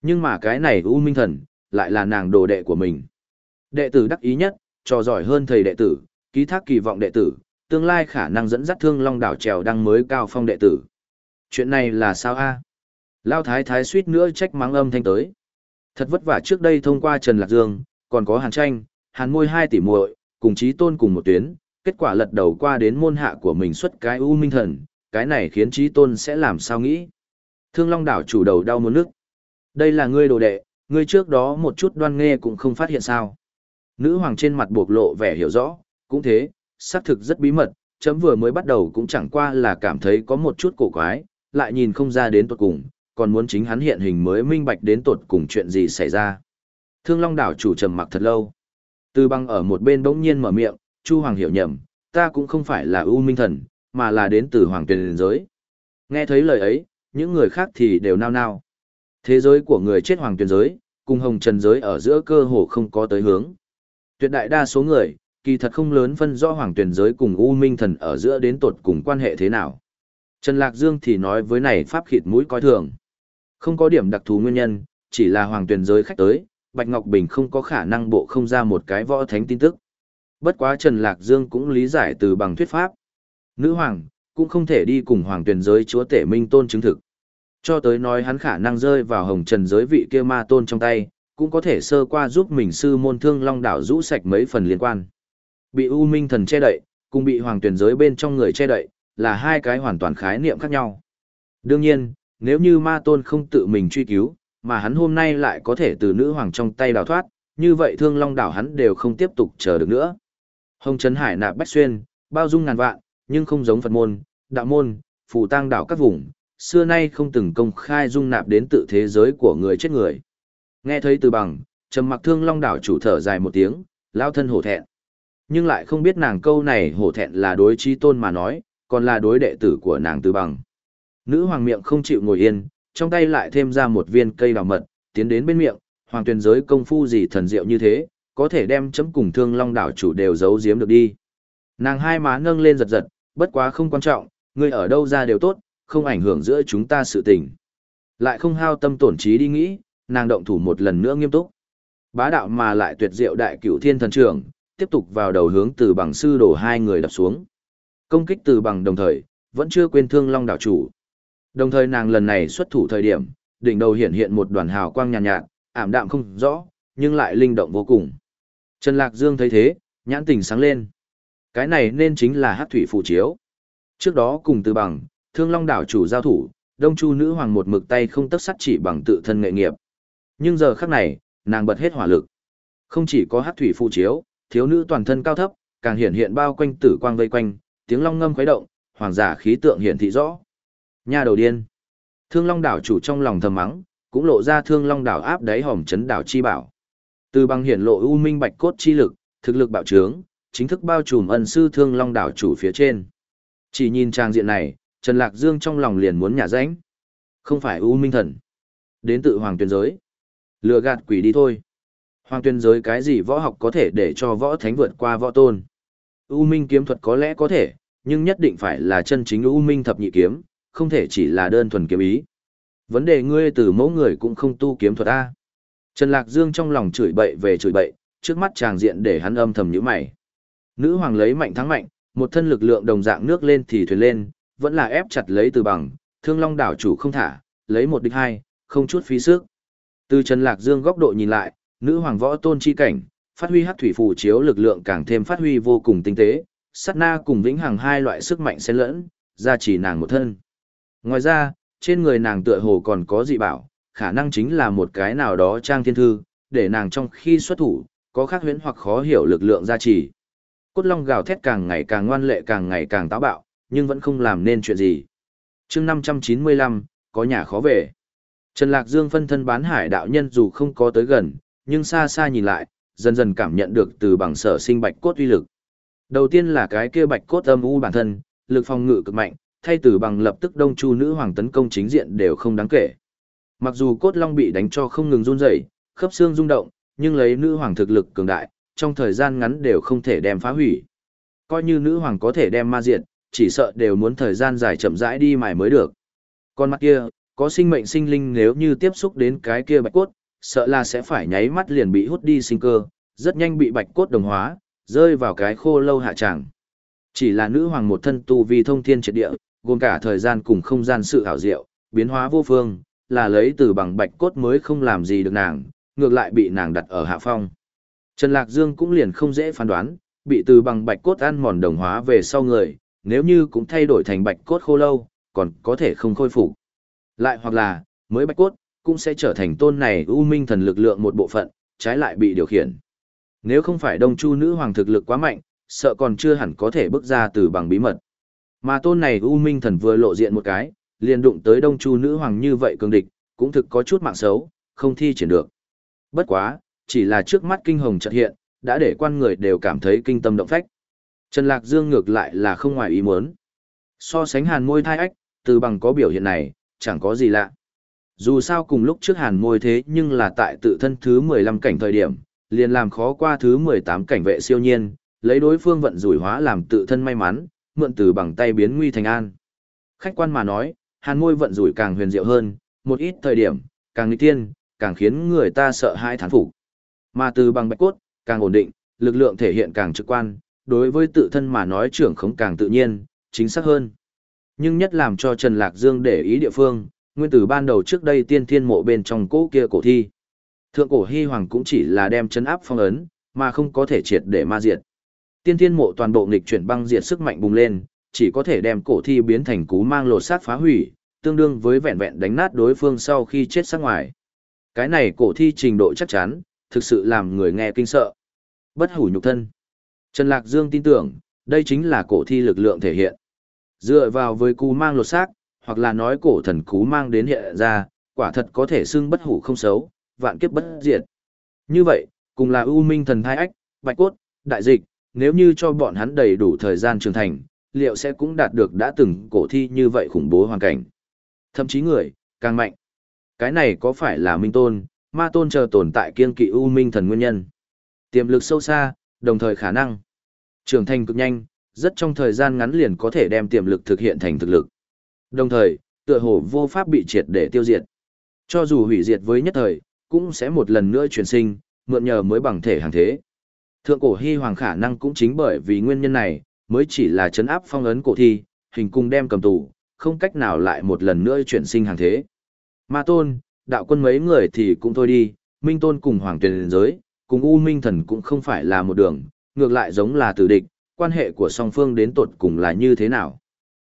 Nhưng mà cái này U Minh Thần, lại là nàng đồ đệ của mình. Đệ tử đắc ý nhất, trò giỏi hơn thầy đệ tử, ký thác kỳ vọng đệ tử, tương lai khả năng dẫn dắt thương long đảo trèo đăng mới cao phong đệ tử. Chuyện này là sao a? Lao thái thái suýt nữa trách mắng âm thanh tới. Thật vất vả trước đây thông qua Trần Lạc Dương, còn có Hàn Tranh, Hàn Môi hai tỷ muội, cùng chí tôn cùng một tuyến, kết quả lật đầu qua đến môn hạ của mình xuất cái U Minh Thần, cái này khiến chí tôn sẽ làm sao nghĩ. Thương Long đảo chủ đầu đau muốn nước. Đây là ngươi đồ đệ, ngươi trước đó một chút đoan nghe cũng không phát hiện sao. Nữ hoàng trên mặt bộc lộ vẻ hiểu rõ, cũng thế, xác thực rất bí mật, chấm vừa mới bắt đầu cũng chẳng qua là cảm thấy có một chút cổ quái, lại nhìn không ra đến tuột cùng, còn muốn chính hắn hiện hình mới minh bạch đến tuột cùng chuyện gì xảy ra. Thương Long đảo chủ trầm mặc thật lâu. Từ băng ở một bên bỗng nhiên mở miệng, Chu Hoàng hiểu nhầm, ta cũng không phải là U minh thần, mà là đến từ hoàng tuyển giới. Nghe thấy lời ấy, những người khác thì đều nao nao. Thế giới của người chết hoàng Tuyền giới, cùng hồng trần giới ở giữa cơ hồ không có tới hướng. Tuyệt đại đa số người, kỳ thật không lớn phân rõ hoàng Tuyền giới cùng u minh thần ở giữa đến tột cùng quan hệ thế nào. Trần Lạc Dương thì nói với này pháp khịt mũi coi thường. Không có điểm đặc thù nguyên nhân, chỉ là hoàng Tuyền giới khách tới, Bạch Ngọc Bình không có khả năng bộ không ra một cái võ thánh tin tức. Bất quá Trần Lạc Dương cũng lý giải từ bằng thuyết pháp. Nữ hoàng, cũng không thể đi cùng hoàng tuyển giới chúa tể minh tôn chứng thực. Cho tới nói hắn khả năng rơi vào hồng trần giới vị kia ma tôn trong tay, cũng có thể sơ qua giúp mình sư môn thương long đảo rũ sạch mấy phần liên quan. Bị U Minh thần che đậy, cùng bị hoàng tuyển giới bên trong người che đậy, là hai cái hoàn toàn khái niệm khác nhau. Đương nhiên, nếu như ma tôn không tự mình truy cứu, mà hắn hôm nay lại có thể từ nữ hoàng trong tay đào thoát, như vậy thương long đảo hắn đều không tiếp tục chờ được nữa. Hồng Trấn Hải nạp bách xuyên, bao dung ngàn vạn, nhưng không giống Phật môn, đạo môn, phù tang đảo các vùng, xưa nay không từng công khai dung nạp đến tự thế giới của người chết người. Nghe thấy từ bằng, trầm mặc thương long đảo chủ thở dài một tiếng, lao thân hổ thẹn. Nhưng lại không biết nàng câu này hổ thẹn là đối trí tôn mà nói, còn là đối đệ tử của nàng từ bằng. Nữ hoàng miệng không chịu ngồi yên, trong tay lại thêm ra một viên cây đào mật, tiến đến bên miệng, hoàng tuyển giới công phu gì thần diệu như thế, có thể đem chấm cùng thương long đảo chủ đều giấu giếm được đi. Nàng hai má nâng lên giật giật, bất quá không quan trọng, người ở đâu ra đều tốt, không ảnh hưởng giữa chúng ta sự tình. Lại không hao tâm tổn trí đi nghĩ, nàng động thủ một lần nữa nghiêm túc. Bá đạo mà lại tuyệt diệu đại cửu thiên thần trưởng, tiếp tục vào đầu hướng từ bằng sư đổ hai người đập xuống. Công kích từ bằng đồng thời, vẫn chưa quên thương long đảo chủ. Đồng thời nàng lần này xuất thủ thời điểm, đỉnh đầu hiện hiện một đoàn hào quang nhàn nhạt, nhạt, ảm đạm không rõ, nhưng lại linh động vô cùng. Trần Lạc Dương thấy thế, nhãn tình sáng lên. Cái này nên chính là hát thủy phụ chiếu. Trước đó cùng từ bằng, thương long đảo chủ giao thủ, đông chu nữ hoàng một mực tay không tất sắt chỉ bằng tự thân nghệ nghiệp. Nhưng giờ khắc này, nàng bật hết hỏa lực. Không chỉ có hát thủy phụ chiếu, thiếu nữ toàn thân cao thấp, càng hiện hiện bao quanh tử quang vây quanh, tiếng long ngâm khuấy động, hoàng giả khí tượng hiển thị rõ. Nha đầu điên. Thương Long đảo chủ trong lòng thầm mắng, cũng lộ ra Thương Long đảo áp đáy hòm chấn đảo chi bảo. Từ bằng hiển lộ u minh bạch cốt chi lực, thực lực bạo trướng, chính thức bao trùm ân sư Thương Long đảo chủ phía trên. Chỉ nhìn trang diện này, Trần Lạc Dương trong lòng liền muốn nhả rãnh. Không phải u minh thần, đến tự hoàng tuyên giới. Lừa gạt quỷ đi thôi. Hoàng tuyên giới cái gì võ học có thể để cho võ thánh vượt qua võ tôn. U minh kiếm thuật có lẽ có thể, nhưng nhất định phải là chân chính U minh thập nhị kiếm, không thể chỉ là đơn thuần kiếm ý. Vấn đề ngươi từ mẫu người cũng không tu kiếm thuật A. Trần Lạc Dương trong lòng chửi bậy về chửi bậy, trước mắt chàng diện để hắn âm thầm như mày. Nữ hoàng lấy mạnh thắng mạnh, một thân lực lượng đồng dạng nước lên thì thuyền lên, vẫn là ép chặt lấy từ bằng, thương long đảo chủ không thả, lấy một địch hai, không chút phí sức. Từ Trần Lạc Dương góc độ nhìn lại, nữ hoàng võ tôn chi cảnh, phát huy hắc thủy phù chiếu lực lượng càng thêm phát huy vô cùng tinh tế, sát na cùng vĩnh hằng hai loại sức mạnh xen lẫn, ra chỉ nàng một thân. Ngoài ra, trên người nàng tựa hồ còn có dị bảo, khả năng chính là một cái nào đó trang thiên thư, để nàng trong khi xuất thủ, có khác huyễn hoặc khó hiểu lực lượng gia trì. Cốt long gào thét càng ngày càng ngoan lệ càng ngày càng táo bạo, nhưng vẫn không làm nên chuyện gì. chương 595, có nhà khó về. Trần Lạc Dương phân thân bán hải đạo nhân dù không có tới gần, nhưng xa xa nhìn lại, dần dần cảm nhận được từ bằng sở sinh bạch cốt uy lực. Đầu tiên là cái kia bạch cốt âm u bản thân, lực phòng ngự cực mạnh, thay từ bằng lập tức đông chu nữ hoàng tấn công chính diện đều không đáng kể. Mặc dù cốt long bị đánh cho không ngừng run rẩy, khớp xương rung động, nhưng lấy nữ hoàng thực lực cường đại, trong thời gian ngắn đều không thể đem phá hủy. Coi như nữ hoàng có thể đem ma diệt, chỉ sợ đều muốn thời gian dài chậm rãi đi mài mới được. Con mắt kia, có sinh mệnh sinh linh nếu như tiếp xúc đến cái kia bạch cốt, sợ là sẽ phải nháy mắt liền bị hút đi sinh cơ, rất nhanh bị bạch cốt đồng hóa, rơi vào cái khô lâu hạ tràng. Chỉ là nữ hoàng một thân tu vi thông thiên triệt địa, gồm cả thời gian cùng không gian sự ảo diệu, biến hóa vô phương, là lấy từ bằng bạch cốt mới không làm gì được nàng, ngược lại bị nàng đặt ở hạ phong. Trần Lạc Dương cũng liền không dễ phán đoán, bị từ bằng bạch cốt ăn mòn đồng hóa về sau người, nếu như cũng thay đổi thành bạch cốt khô lâu, còn có thể không khôi phục. Lại hoặc là, mới bạch cốt, cũng sẽ trở thành tôn này u minh thần lực lượng một bộ phận, trái lại bị điều khiển. Nếu không phải đông chu nữ hoàng thực lực quá mạnh, sợ còn chưa hẳn có thể bước ra từ bằng bí mật. Mà tôn này u minh thần vừa lộ diện một cái, liền đụng tới đông chu nữ hoàng như vậy cường địch, cũng thực có chút mạng xấu, không thi triển được. Bất quá, chỉ là trước mắt kinh hồng chợt hiện, đã để quan người đều cảm thấy kinh tâm động phách. Trần Lạc Dương ngược lại là không ngoài ý muốn. So sánh hàn môi thai ách, từ bằng có biểu hiện này, chẳng có gì lạ. Dù sao cùng lúc trước hàn môi thế nhưng là tại tự thân thứ 15 cảnh thời điểm, liền làm khó qua thứ 18 cảnh vệ siêu nhiên, lấy đối phương vận rủi hóa làm tự thân may mắn, mượn từ bằng tay biến nguy thành an. Khách quan mà nói, hàn môi vận rủi càng huyền diệu hơn, một ít thời điểm, càng nghịch tiên, càng khiến người ta sợ hãi thán phục. Mà từ bằng bạch cốt, càng ổn định, lực lượng thể hiện càng trực quan, đối với tự thân mà nói trưởng khống càng tự nhiên, chính xác hơn. Nhưng nhất làm cho Trần Lạc Dương để ý địa phương, nguyên tử ban đầu trước đây tiên thiên mộ bên trong cố kia cổ thi. Thượng cổ hy hoàng cũng chỉ là đem chấn áp phong ấn, mà không có thể triệt để ma diệt. Tiên thiên mộ toàn bộ nghịch chuyển băng diệt sức mạnh bùng lên, chỉ có thể đem cổ thi biến thành cú mang lột xác phá hủy, tương đương với vẹn vẹn đánh nát đối phương sau khi chết sát ngoài. Cái này cổ thi trình độ chắc chắn, thực sự làm người nghe kinh sợ. Bất hủ nhục thân. Trần Lạc Dương tin tưởng, đây chính là cổ thi lực lượng thể hiện. Dựa vào với cú mang lột xác, hoặc là nói cổ thần cú mang đến hiện ra, quả thật có thể xưng bất hủ không xấu, vạn kiếp bất diệt. Như vậy, cùng là ưu minh thần thai ách, bạch cốt, đại dịch, nếu như cho bọn hắn đầy đủ thời gian trưởng thành, liệu sẽ cũng đạt được đã từng cổ thi như vậy khủng bố hoàn cảnh. Thậm chí người, càng mạnh. Cái này có phải là minh tôn, ma tôn chờ tồn tại kiên kỵ ưu minh thần nguyên nhân. Tiềm lực sâu xa, đồng thời khả năng. Trưởng thành cực nhanh, rất trong thời gian ngắn liền có thể đem tiềm lực thực hiện thành thực lực. Đồng thời, tựa hồ vô pháp bị triệt để tiêu diệt. Cho dù hủy diệt với nhất thời, cũng sẽ một lần nữa chuyển sinh, mượn nhờ mới bằng thể hàng thế. Thượng cổ hy hoàng khả năng cũng chính bởi vì nguyên nhân này, mới chỉ là chấn áp phong ấn cổ thi, hình cung đem cầm tù, không cách nào lại một lần nữa chuyển sinh hàng thế. Ma tôn, đạo quân mấy người thì cũng thôi đi, minh tôn cùng hoàng tuyển giới, cùng u minh thần cũng không phải là một đường, ngược lại giống là tử địch, quan hệ của song phương đến tột cùng là như thế nào.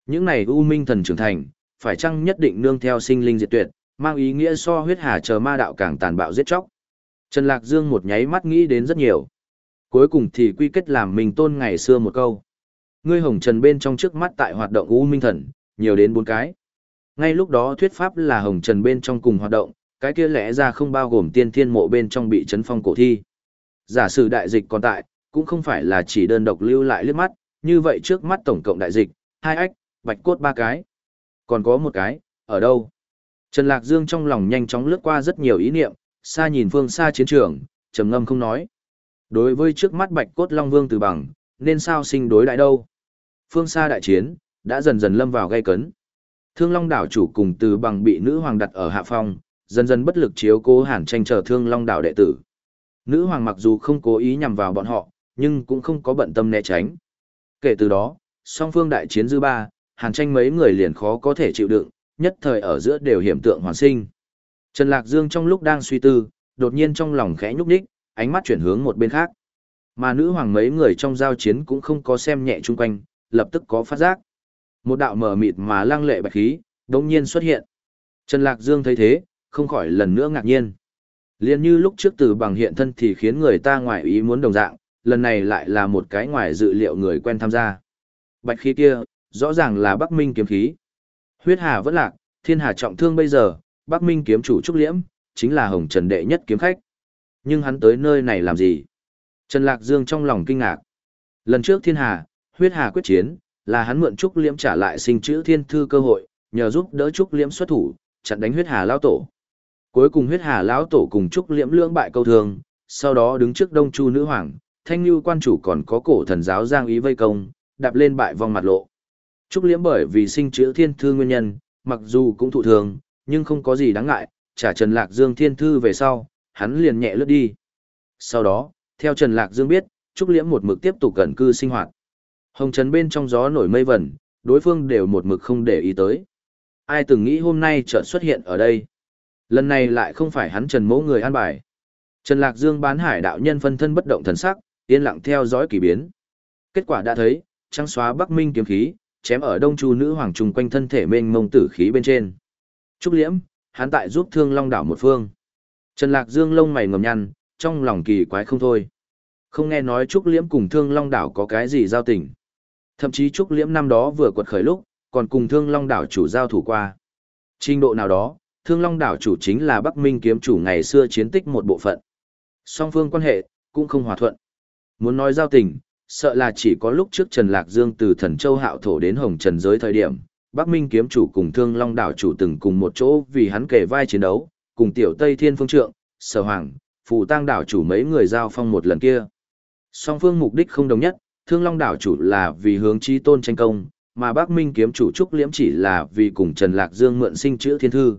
Những này u minh thần trưởng thành, phải chăng nhất định nương theo sinh linh diệt tuyệt, mang ý nghĩa so huyết hà chờ ma đạo càng tàn bạo giết chóc. Trần Lạc Dương một nháy mắt nghĩ đến rất nhiều. Cuối cùng thì quy kết làm mình tôn ngày xưa một câu. Ngươi hồng trần bên trong trước mắt tại hoạt động u minh thần, nhiều đến bốn cái. Ngay lúc đó thuyết pháp là hồng trần bên trong cùng hoạt động, cái kia lẽ ra không bao gồm tiên thiên mộ bên trong bị chấn phong cổ thi. Giả sử đại dịch còn tại, cũng không phải là chỉ đơn độc lưu lại liếc mắt, như vậy trước mắt tổng cộng đại dịch, hai ách, bạch cốt ba cái. Còn có một cái, ở đâu? Trần Lạc Dương trong lòng nhanh chóng lướt qua rất nhiều ý niệm, xa nhìn phương xa chiến trường, trầm ngâm không nói. Đối với trước mắt bạch cốt Long Vương từ bằng, nên sao sinh đối đại đâu? Phương xa đại chiến, đã dần dần lâm vào gây cấn. Thương Long đảo chủ cùng từ bằng bị nữ hoàng đặt ở hạ phong, dần dần bất lực chiếu cố hàn tranh chờ Thương Long đảo đệ tử. Nữ hoàng mặc dù không cố ý nhằm vào bọn họ, nhưng cũng không có bận tâm né tránh. Kể từ đó, song phương đại chiến dư ba, hàn tranh mấy người liền khó có thể chịu đựng, nhất thời ở giữa đều hiểm tượng hoàn sinh. Trần Lạc Dương trong lúc đang suy tư, đột nhiên trong lòng khẽ nhúc nhích, ánh mắt chuyển hướng một bên khác. Mà nữ hoàng mấy người trong giao chiến cũng không có xem nhẹ chung quanh, lập tức có phát giác. Một đạo mở mịt mà lang lệ bạch khí, đột nhiên xuất hiện. Trần Lạc Dương thấy thế, không khỏi lần nữa ngạc nhiên. Liên như lúc trước từ bằng hiện thân thì khiến người ta ngoài ý muốn đồng dạng, lần này lại là một cái ngoài dự liệu người quen tham gia. Bạch khí kia, rõ ràng là Bắc Minh kiếm khí. Huyết Hà vẫn lạc, thiên hà trọng thương bây giờ, Bắc Minh kiếm chủ Trúc Liễm, chính là Hồng Trần đệ nhất kiếm khách. Nhưng hắn tới nơi này làm gì? Trần Lạc Dương trong lòng kinh ngạc. Lần trước thiên hà, huyết hà quyết chiến, là hắn mượn Trúc Liễm trả lại sinh chữ thiên thư cơ hội, nhờ giúp đỡ Trúc Liễm xuất thủ, chặn đánh huyết hà lão tổ. Cuối cùng huyết hà lão tổ cùng Trúc Liễm lưỡng bại câu thường, sau đó đứng trước Đông Chu nữ hoàng, Thanh Nhu quan chủ còn có cổ thần giáo Giang Ý vây công, đạp lên bại vong mặt lộ. Trúc Liễm bởi vì sinh chữ thiên thư nguyên nhân, mặc dù cũng thụ thường, nhưng không có gì đáng ngại, trả Trần Lạc Dương thiên thư về sau, hắn liền nhẹ lướt đi. Sau đó, theo Trần Lạc Dương biết, Trúc Liễm một mực tiếp tục gần cư sinh hoạt. Hồng Trần bên trong gió nổi mây vẩn, đối phương đều một mực không để ý tới. Ai từng nghĩ hôm nay chợt xuất hiện ở đây. Lần này lại không phải hắn Trần mẫu người an bài. Trần Lạc Dương bán hải đạo nhân phân thân bất động thần sắc, yên lặng theo dõi kỳ biến. Kết quả đã thấy, trắng xóa Bắc Minh kiếm khí, chém ở Đông Chu nữ hoàng trùng quanh thân thể mênh mông tử khí bên trên. Trúc Liễm, hắn tại giúp Thương Long đảo một phương. Trần Lạc Dương lông mày ngầm nhăn, trong lòng kỳ quái không thôi. Không nghe nói Trúc Liễm cùng Thương Long đảo có cái gì giao tình. Thậm chí Trúc Liễm năm đó vừa quật khởi lúc, còn cùng Thương Long đảo chủ giao thủ qua. Trình độ nào đó, Thương Long đảo chủ chính là Bắc Minh kiếm chủ ngày xưa chiến tích một bộ phận. Song phương quan hệ cũng không hòa thuận. Muốn nói giao tình, sợ là chỉ có lúc trước Trần Lạc Dương từ Thần Châu Hạo thổ đến Hồng Trần giới thời điểm, Bắc Minh kiếm chủ cùng Thương Long đảo chủ từng cùng một chỗ vì hắn kể vai chiến đấu, cùng Tiểu Tây Thiên Phương Trượng, Sở Hoàng, Phù tăng đảo chủ mấy người giao phong một lần kia. Song phương mục đích không đồng nhất, Thương Long đảo chủ là vì hướng chi tôn tranh công, mà Bắc Minh kiếm chủ Trúc Liễm chỉ là vì cùng Trần Lạc Dương mượn sinh chữ thiên thư.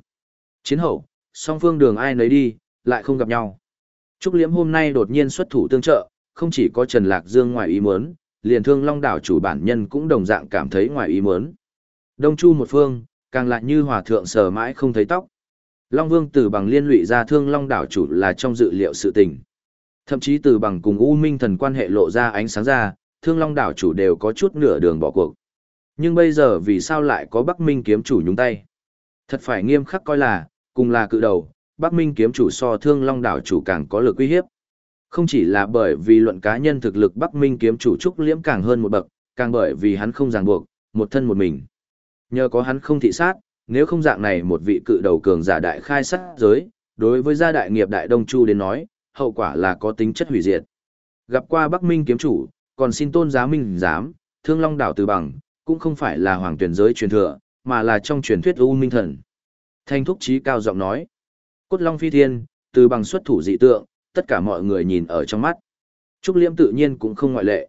Chiến hậu, song phương đường ai nấy đi, lại không gặp nhau. Trúc Liễm hôm nay đột nhiên xuất thủ tương trợ, không chỉ có Trần Lạc Dương ngoài ý muốn, liền thương long đảo chủ bản nhân cũng đồng dạng cảm thấy ngoài ý muốn. Đông Chu một phương, càng lại như hòa thượng sờ mãi không thấy tóc. Long Vương từ bằng liên lụy ra thương long đảo chủ là trong dự liệu sự tình. Thậm chí từ bằng cùng U Minh thần quan hệ lộ ra ánh sáng ra, thương long đảo chủ đều có chút nửa đường bỏ cuộc. Nhưng bây giờ vì sao lại có Bắc Minh kiếm chủ nhúng tay? Thật phải nghiêm khắc coi là, cùng là cự đầu, Bắc Minh kiếm chủ so thương long đảo chủ càng có lực uy hiếp. Không chỉ là bởi vì luận cá nhân thực lực Bắc Minh kiếm chủ Trúc Liễm càng hơn một bậc, càng bởi vì hắn không ràng buộc, một thân một mình. Nhờ có hắn không thị sát, nếu không dạng này một vị cự đầu cường giả đại khai sát giới, đối với gia đại nghiệp đại Đông Chu đến nói, hậu quả là có tính chất hủy diệt. Gặp qua Bắc Minh kiếm chủ, còn xin tôn giá minh giám, thương long đảo từ bằng, cũng không phải là hoàng tuyển giới truyền thừa, mà là trong truyền thuyết U Minh Thần. Thanh thúc trí cao giọng nói, cốt long phi thiên, từ bằng xuất thủ dị tượng, tất cả mọi người nhìn ở trong mắt. Trúc Liễm tự nhiên cũng không ngoại lệ.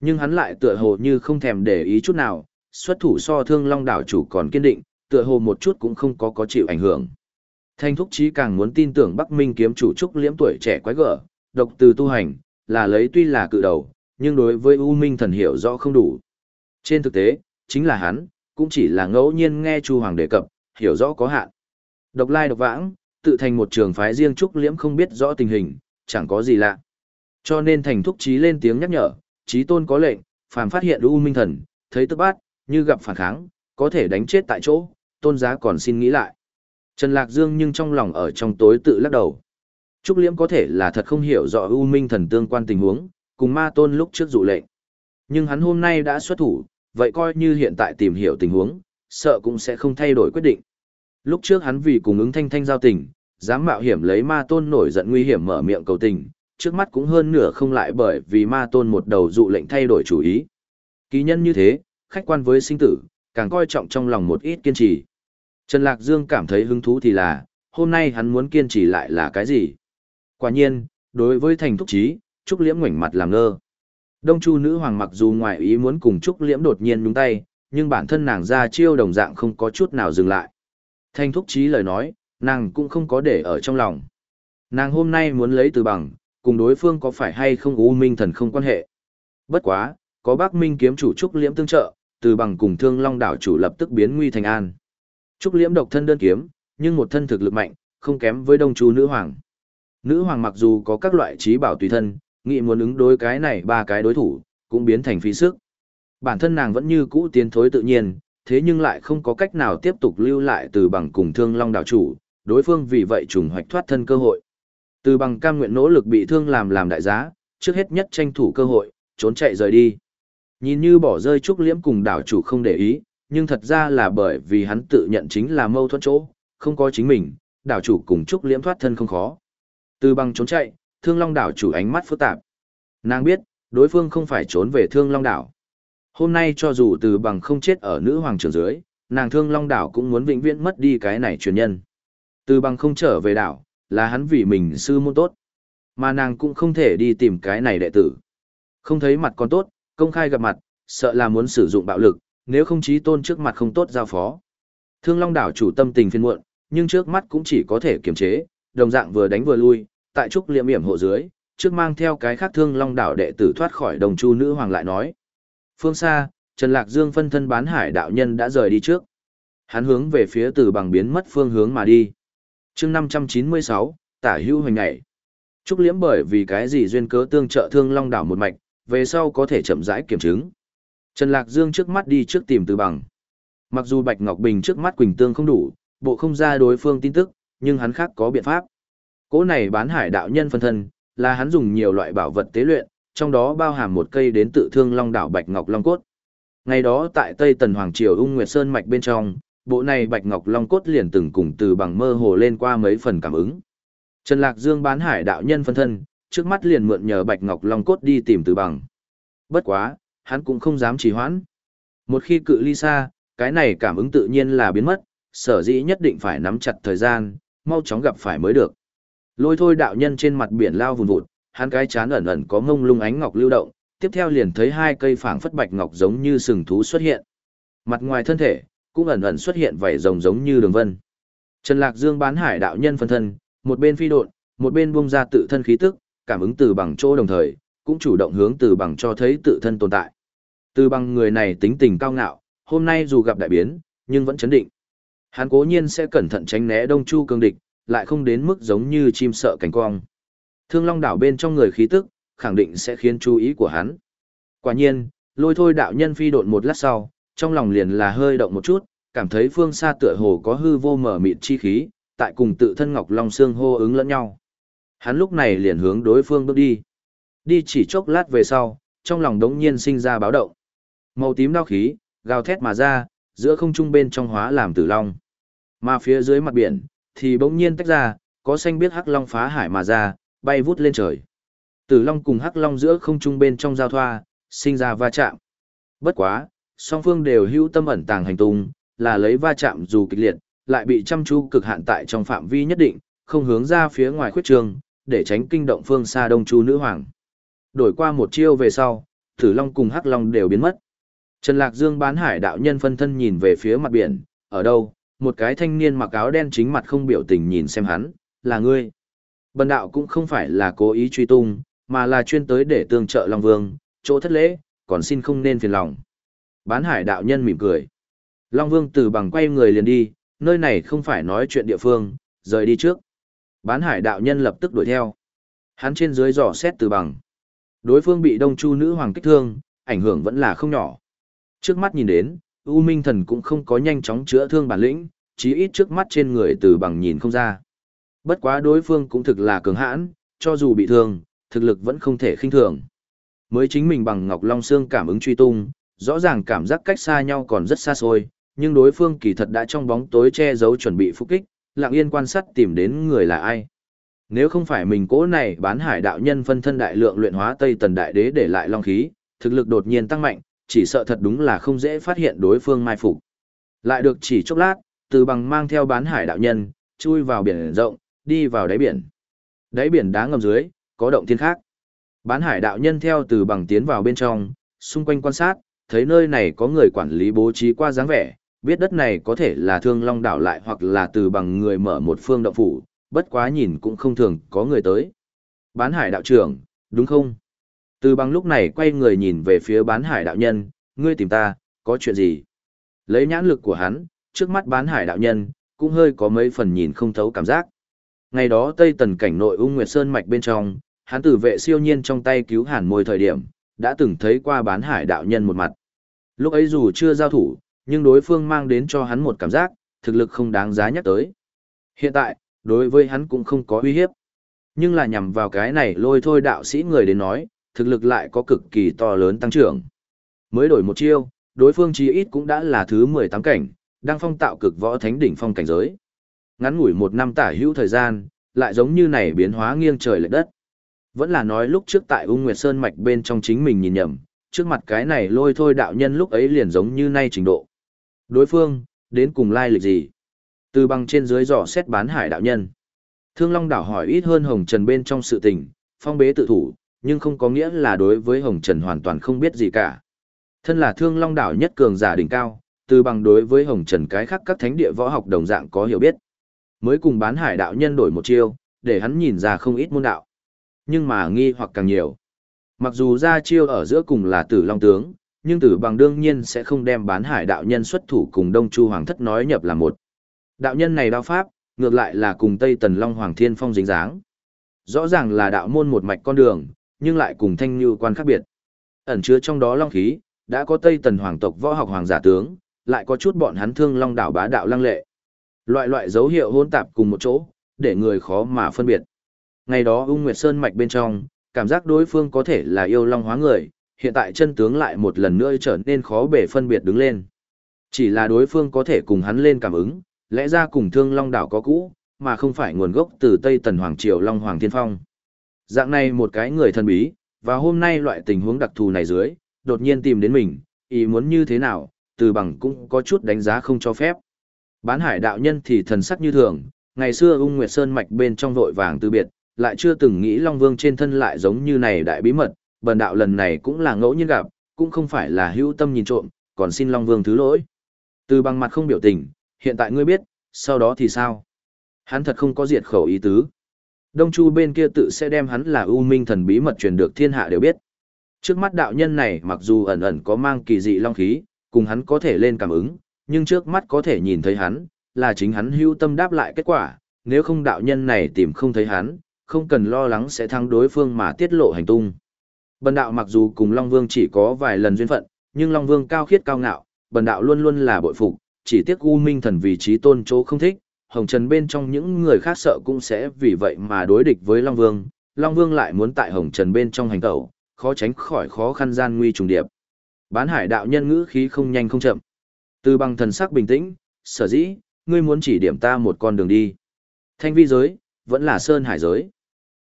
Nhưng hắn lại tựa hồ như không thèm để ý chút nào, xuất thủ so thương long đảo chủ còn kiên định, tựa hồ một chút cũng không có có chịu ảnh hưởng. Thanh thúc chí càng muốn tin tưởng Bắc Minh kiếm chủ Trúc Liễm tuổi trẻ quái gở, độc từ tu hành, là lấy tuy là cự đầu, nhưng đối với U Minh thần hiểu rõ không đủ. Trên thực tế, chính là hắn, cũng chỉ là ngẫu nhiên nghe Chu Hoàng đề cập, hiểu rõ có hạn. Độc lai độc vãng, tự thành một trường phái riêng Trúc Liễm không biết rõ tình hình, chẳng có gì lạ. Cho nên thành thúc chí lên tiếng nhắc nhở, chí tôn có lệnh, phàm phát hiện U Minh Thần, thấy tức bát, như gặp phản kháng, có thể đánh chết tại chỗ, tôn giá còn xin nghĩ lại. Trần Lạc Dương nhưng trong lòng ở trong tối tự lắc đầu. Trúc Liễm có thể là thật không hiểu rõ U Minh Thần tương quan tình huống, cùng ma tôn lúc trước dụ lệnh. Nhưng hắn hôm nay đã xuất thủ, vậy coi như hiện tại tìm hiểu tình huống, sợ cũng sẽ không thay đổi quyết định. Lúc trước hắn vì cùng ứng thanh thanh giao tình, dám mạo hiểm lấy ma tôn nổi giận nguy hiểm mở miệng cầu tình, trước mắt cũng hơn nửa không lại bởi vì ma tôn một đầu dụ lệnh thay đổi chủ ý. Ký nhân như thế, khách quan với sinh tử, càng coi trọng trong lòng một ít kiên trì. Trần Lạc Dương cảm thấy hứng thú thì là, hôm nay hắn muốn kiên trì lại là cái gì? Quả nhiên, đối với thành thúc trí, Trúc Liễm ngoảnh mặt làm ngơ. Đông Chu nữ hoàng mặc dù ngoại ý muốn cùng Trúc Liễm đột nhiên nhúng tay, nhưng bản thân nàng ra chiêu đồng dạng không có chút nào dừng lại. Thanh thúc trí lời nói, nàng cũng không có để ở trong lòng. Nàng hôm nay muốn lấy từ bằng, cùng đối phương có phải hay không U Minh thần không quan hệ. Bất quá, có bác Minh kiếm chủ Trúc Liễm tương trợ, từ bằng cùng thương long đảo chủ lập tức biến nguy thành an. Trúc Liễm độc thân đơn kiếm, nhưng một thân thực lực mạnh, không kém với đông chu nữ hoàng. Nữ hoàng mặc dù có các loại trí bảo tùy thân, nghĩ muốn ứng đối cái này ba cái đối thủ, cũng biến thành phí sức. Bản thân nàng vẫn như cũ tiến thối tự nhiên, thế nhưng lại không có cách nào tiếp tục lưu lại từ bằng cùng thương long đảo chủ, đối phương vì vậy trùng hoạch thoát thân cơ hội. Từ bằng cam nguyện nỗ lực bị thương làm làm đại giá, trước hết nhất tranh thủ cơ hội, trốn chạy rời đi. Nhìn như bỏ rơi Trúc Liễm cùng đảo chủ không để ý, nhưng thật ra là bởi vì hắn tự nhận chính là mâu thuẫn chỗ, không có chính mình, đảo chủ cùng Trúc Liễm thoát thân không khó. Từ bằng trốn chạy, Thương Long đảo chủ ánh mắt phức tạp. Nàng biết, đối phương không phải trốn về Thương Long đảo. Hôm nay cho dù từ bằng không chết ở nữ hoàng trưởng dưới, nàng Thương Long đảo cũng muốn vĩnh viễn mất đi cái này truyền nhân. Từ bằng không trở về đảo, là hắn vì mình sư môn tốt. Mà nàng cũng không thể đi tìm cái này đệ tử. Không thấy mặt còn tốt, công khai gặp mặt, sợ là muốn sử dụng bạo lực, nếu không trí tôn trước mặt không tốt giao phó. Thương Long đảo chủ tâm tình phiền muộn, nhưng trước mắt cũng chỉ có thể kiềm chế, đồng dạng vừa đánh vừa lui, tại trúc liệm yểm hộ dưới, trước mang theo cái khác Thương Long đảo đệ tử thoát khỏi đồng chu nữ hoàng lại nói. Phương xa, Trần Lạc Dương phân thân bán hải đạo nhân đã rời đi trước. Hắn hướng về phía từ bằng biến mất phương hướng mà đi. chương 596, tả hữu hoành ngày. Trúc liễm bởi vì cái gì duyên cớ tương trợ thương long đảo một mạch, về sau có thể chậm rãi kiểm chứng. Trần Lạc Dương trước mắt đi trước tìm từ bằng. Mặc dù Bạch Ngọc Bình trước mắt Quỳnh Tương không đủ, bộ không ra đối phương tin tức, nhưng hắn khác có biện pháp. Cố này bán hải đạo nhân phân thân, là hắn dùng nhiều loại bảo vật tế luyện, trong đó bao hàm một cây đến tự thương long đảo Bạch Ngọc Long Cốt. Ngày đó tại Tây Tần Hoàng Triều Ung Nguyệt Sơn Mạch bên trong, bộ này Bạch Ngọc Long Cốt liền từng cùng từ bằng mơ hồ lên qua mấy phần cảm ứng. Trần Lạc Dương bán hải đạo nhân phân thân, trước mắt liền mượn nhờ Bạch Ngọc Long Cốt đi tìm từ bằng. Bất quá, hắn cũng không dám trì hoãn. Một khi cự ly xa, cái này cảm ứng tự nhiên là biến mất, sở dĩ nhất định phải nắm chặt thời gian, mau chóng gặp phải mới được. Lôi thôi đạo nhân trên mặt biển lao vùn vụt, hắn cái chán ẩn ẩn có ngông lung ánh ngọc lưu động, tiếp theo liền thấy hai cây phảng phất bạch ngọc giống như sừng thú xuất hiện. Mặt ngoài thân thể, cũng ẩn ẩn xuất hiện vảy rồng giống như đường vân. Trần Lạc Dương bán hải đạo nhân phân thân, một bên phi độn, một bên bung ra tự thân khí tức, cảm ứng từ bằng chỗ đồng thời, cũng chủ động hướng từ bằng cho thấy tự thân tồn tại. Từ bằng người này tính tình cao ngạo, hôm nay dù gặp đại biến, nhưng vẫn chấn định. Hắn cố nhiên sẽ cẩn thận tránh né đông chu cương địch, lại không đến mức giống như chim sợ cánh cong. Thương Long đảo bên trong người khí tức, khẳng định sẽ khiến chú ý của hắn. Quả nhiên, lôi thôi đạo nhân phi độn một lát sau, trong lòng liền là hơi động một chút, cảm thấy phương xa tựa hồ có hư vô mở mịt chi khí, tại cùng tự thân Ngọc Long Sương hô ứng lẫn nhau. Hắn lúc này liền hướng đối phương bước đi. Đi chỉ chốc lát về sau, trong lòng đống nhiên sinh ra báo động. Màu tím đao khí, gào thét mà ra, giữa không trung bên trong hóa làm tử long. Mà phía dưới mặt biển, thì bỗng nhiên tách ra, có xanh biết hắc long phá hải mà ra, bay vút lên trời. Tử long cùng hắc long giữa không trung bên trong giao thoa, sinh ra va chạm. Bất quá, song phương đều hữu tâm ẩn tàng hành tung, là lấy va chạm dù kịch liệt, lại bị chăm chú cực hạn tại trong phạm vi nhất định, không hướng ra phía ngoài khuyết trường, để tránh kinh động phương xa đông chu nữ hoàng. Đổi qua một chiêu về sau, Tử Long cùng Hắc Long đều biến mất. Trần Lạc Dương bán hải đạo nhân phân thân nhìn về phía mặt biển, ở đâu, một cái thanh niên mặc áo đen chính mặt không biểu tình nhìn xem hắn, là ngươi. Bần đạo cũng không phải là cố ý truy tung, mà là chuyên tới để tương trợ Long Vương, chỗ thất lễ, còn xin không nên phiền lòng. Bán hải đạo nhân mỉm cười. Long Vương từ bằng quay người liền đi, nơi này không phải nói chuyện địa phương, rời đi trước. Bán hải đạo nhân lập tức đuổi theo. Hắn trên dưới dò xét từ bằng. Đối phương bị đông chu nữ hoàng kích thương, ảnh hưởng vẫn là không nhỏ. Trước mắt nhìn đến, U Minh Thần cũng không có nhanh chóng chữa thương bản lĩnh, chí ít trước mắt trên người từ bằng nhìn không ra. Bất quá đối phương cũng thực là cường hãn, cho dù bị thương, thực lực vẫn không thể khinh thường. Mới chính mình bằng Ngọc Long Xương cảm ứng truy tung, rõ ràng cảm giác cách xa nhau còn rất xa xôi, nhưng đối phương kỳ thật đã trong bóng tối che giấu chuẩn bị phục kích, lặng yên quan sát tìm đến người là ai. Nếu không phải mình cố này bán hải đạo nhân phân thân đại lượng luyện hóa Tây Tần Đại Đế để lại long khí, thực lực đột nhiên tăng mạnh, chỉ sợ thật đúng là không dễ phát hiện đối phương mai phục. Lại được chỉ chốc lát, từ bằng mang theo bán hải đạo nhân, chui vào biển rộng, đi vào đáy biển. Đáy biển đá ngầm dưới, có động thiên khác. Bán hải đạo nhân theo từ bằng tiến vào bên trong, xung quanh quan sát, thấy nơi này có người quản lý bố trí qua dáng vẻ, biết đất này có thể là thương long đảo lại hoặc là từ bằng người mở một phương động phủ, bất quá nhìn cũng không thường có người tới. Bán hải đạo trưởng, đúng không? Từ bằng lúc này quay người nhìn về phía bán hải đạo nhân, ngươi tìm ta, có chuyện gì? Lấy nhãn lực của hắn, trước mắt bán hải đạo nhân, cũng hơi có mấy phần nhìn không thấu cảm giác. Ngày đó Tây Tần cảnh nội ung nguyệt sơn mạch bên trong, hắn tử vệ siêu nhiên trong tay cứu hàn môi thời điểm, đã từng thấy qua bán hải đạo nhân một mặt. Lúc ấy dù chưa giao thủ, nhưng đối phương mang đến cho hắn một cảm giác, thực lực không đáng giá nhắc tới. Hiện tại, đối với hắn cũng không có uy hiếp. Nhưng là nhằm vào cái này lôi thôi đạo sĩ người đến nói, thực lực lại có cực kỳ to lớn tăng trưởng. Mới đổi một chiêu, đối phương chí ít cũng đã là thứ 18 cảnh, đang phong tạo cực võ thánh đỉnh phong cảnh giới. Ngắn ngủi một năm tả hữu thời gian, lại giống như này biến hóa nghiêng trời lệch đất. Vẫn là nói lúc trước tại Ung Nguyệt Sơn mạch bên trong chính mình nhìn nhầm, trước mặt cái này lôi thôi đạo nhân lúc ấy liền giống như nay trình độ. Đối phương, đến cùng lai lịch gì? Từ bằng trên dưới dò xét bán hải đạo nhân. Thương Long đảo hỏi ít hơn Hồng Trần bên trong sự tình, phong bế tự thủ, nhưng không có nghĩa là đối với Hồng Trần hoàn toàn không biết gì cả. Thân là Thương Long đảo nhất cường giả đỉnh cao, từ bằng đối với Hồng Trần cái khác các thánh địa võ học đồng dạng có hiểu biết. Mới cùng bán hải đạo nhân đổi một chiêu, để hắn nhìn ra không ít môn đạo. Nhưng mà nghi hoặc càng nhiều. Mặc dù ra chiêu ở giữa cùng là tử long tướng, nhưng tử bằng đương nhiên sẽ không đem bán hải đạo nhân xuất thủ cùng Đông Chu Hoàng thất nói nhập là một. Đạo nhân này đao pháp, ngược lại là cùng Tây Tần Long Hoàng Thiên Phong dính dáng. Rõ ràng là đạo môn một mạch con đường, nhưng lại cùng thanh như quan khác biệt. Ẩn chứa trong đó long khí, đã có Tây Tần hoàng tộc võ học hoàng giả tướng, lại có chút bọn hắn thương long đảo bá đạo lăng lệ. Loại loại dấu hiệu hỗn tạp cùng một chỗ, để người khó mà phân biệt. Ngày đó Ung Nguyệt Sơn mạch bên trong, cảm giác đối phương có thể là yêu long hóa người, hiện tại chân tướng lại một lần nữa trở nên khó bể phân biệt đứng lên. Chỉ là đối phương có thể cùng hắn lên cảm ứng, lẽ ra cùng thương long đảo có cũ, mà không phải nguồn gốc từ Tây Tần Hoàng Triều Long Hoàng Thiên Phong. Dạng này một cái người thân bí, và hôm nay loại tình huống đặc thù này dưới, đột nhiên tìm đến mình, ý muốn như thế nào, từ bằng cũng có chút đánh giá không cho phép. Bán hải đạo nhân thì thần sắc như thường, ngày xưa ung nguyệt sơn mạch bên trong vội vàng từ biệt, lại chưa từng nghĩ Long Vương trên thân lại giống như này đại bí mật, bần đạo lần này cũng là ngẫu nhiên gặp, cũng không phải là hữu tâm nhìn trộm, còn xin Long Vương thứ lỗi. Từ bằng mặt không biểu tình, hiện tại ngươi biết, sau đó thì sao? Hắn thật không có diệt khẩu ý tứ. Đông Chu bên kia tự sẽ đem hắn là u minh thần bí mật truyền được thiên hạ đều biết. Trước mắt đạo nhân này mặc dù ẩn ẩn có mang kỳ dị long khí, cùng hắn có thể lên cảm ứng, nhưng trước mắt có thể nhìn thấy hắn, là chính hắn hưu tâm đáp lại kết quả, nếu không đạo nhân này tìm không thấy hắn, không cần lo lắng sẽ thắng đối phương mà tiết lộ hành tung. Bần đạo mặc dù cùng Long Vương chỉ có vài lần duyên phận, nhưng Long Vương cao khiết cao ngạo, bần đạo luôn luôn là bội phục, chỉ tiếc U Minh thần vì trí tôn chỗ không thích, Hồng Trần bên trong những người khác sợ cũng sẽ vì vậy mà đối địch với Long Vương, Long Vương lại muốn tại Hồng Trần bên trong hành tẩu, khó tránh khỏi khó khăn gian nguy trùng điệp. Bán hải đạo nhân ngữ khí không nhanh không chậm. Từ bằng thần sắc bình tĩnh, sở dĩ, ngươi muốn chỉ điểm ta một con đường đi. Thanh vi giới, vẫn là sơn hải giới.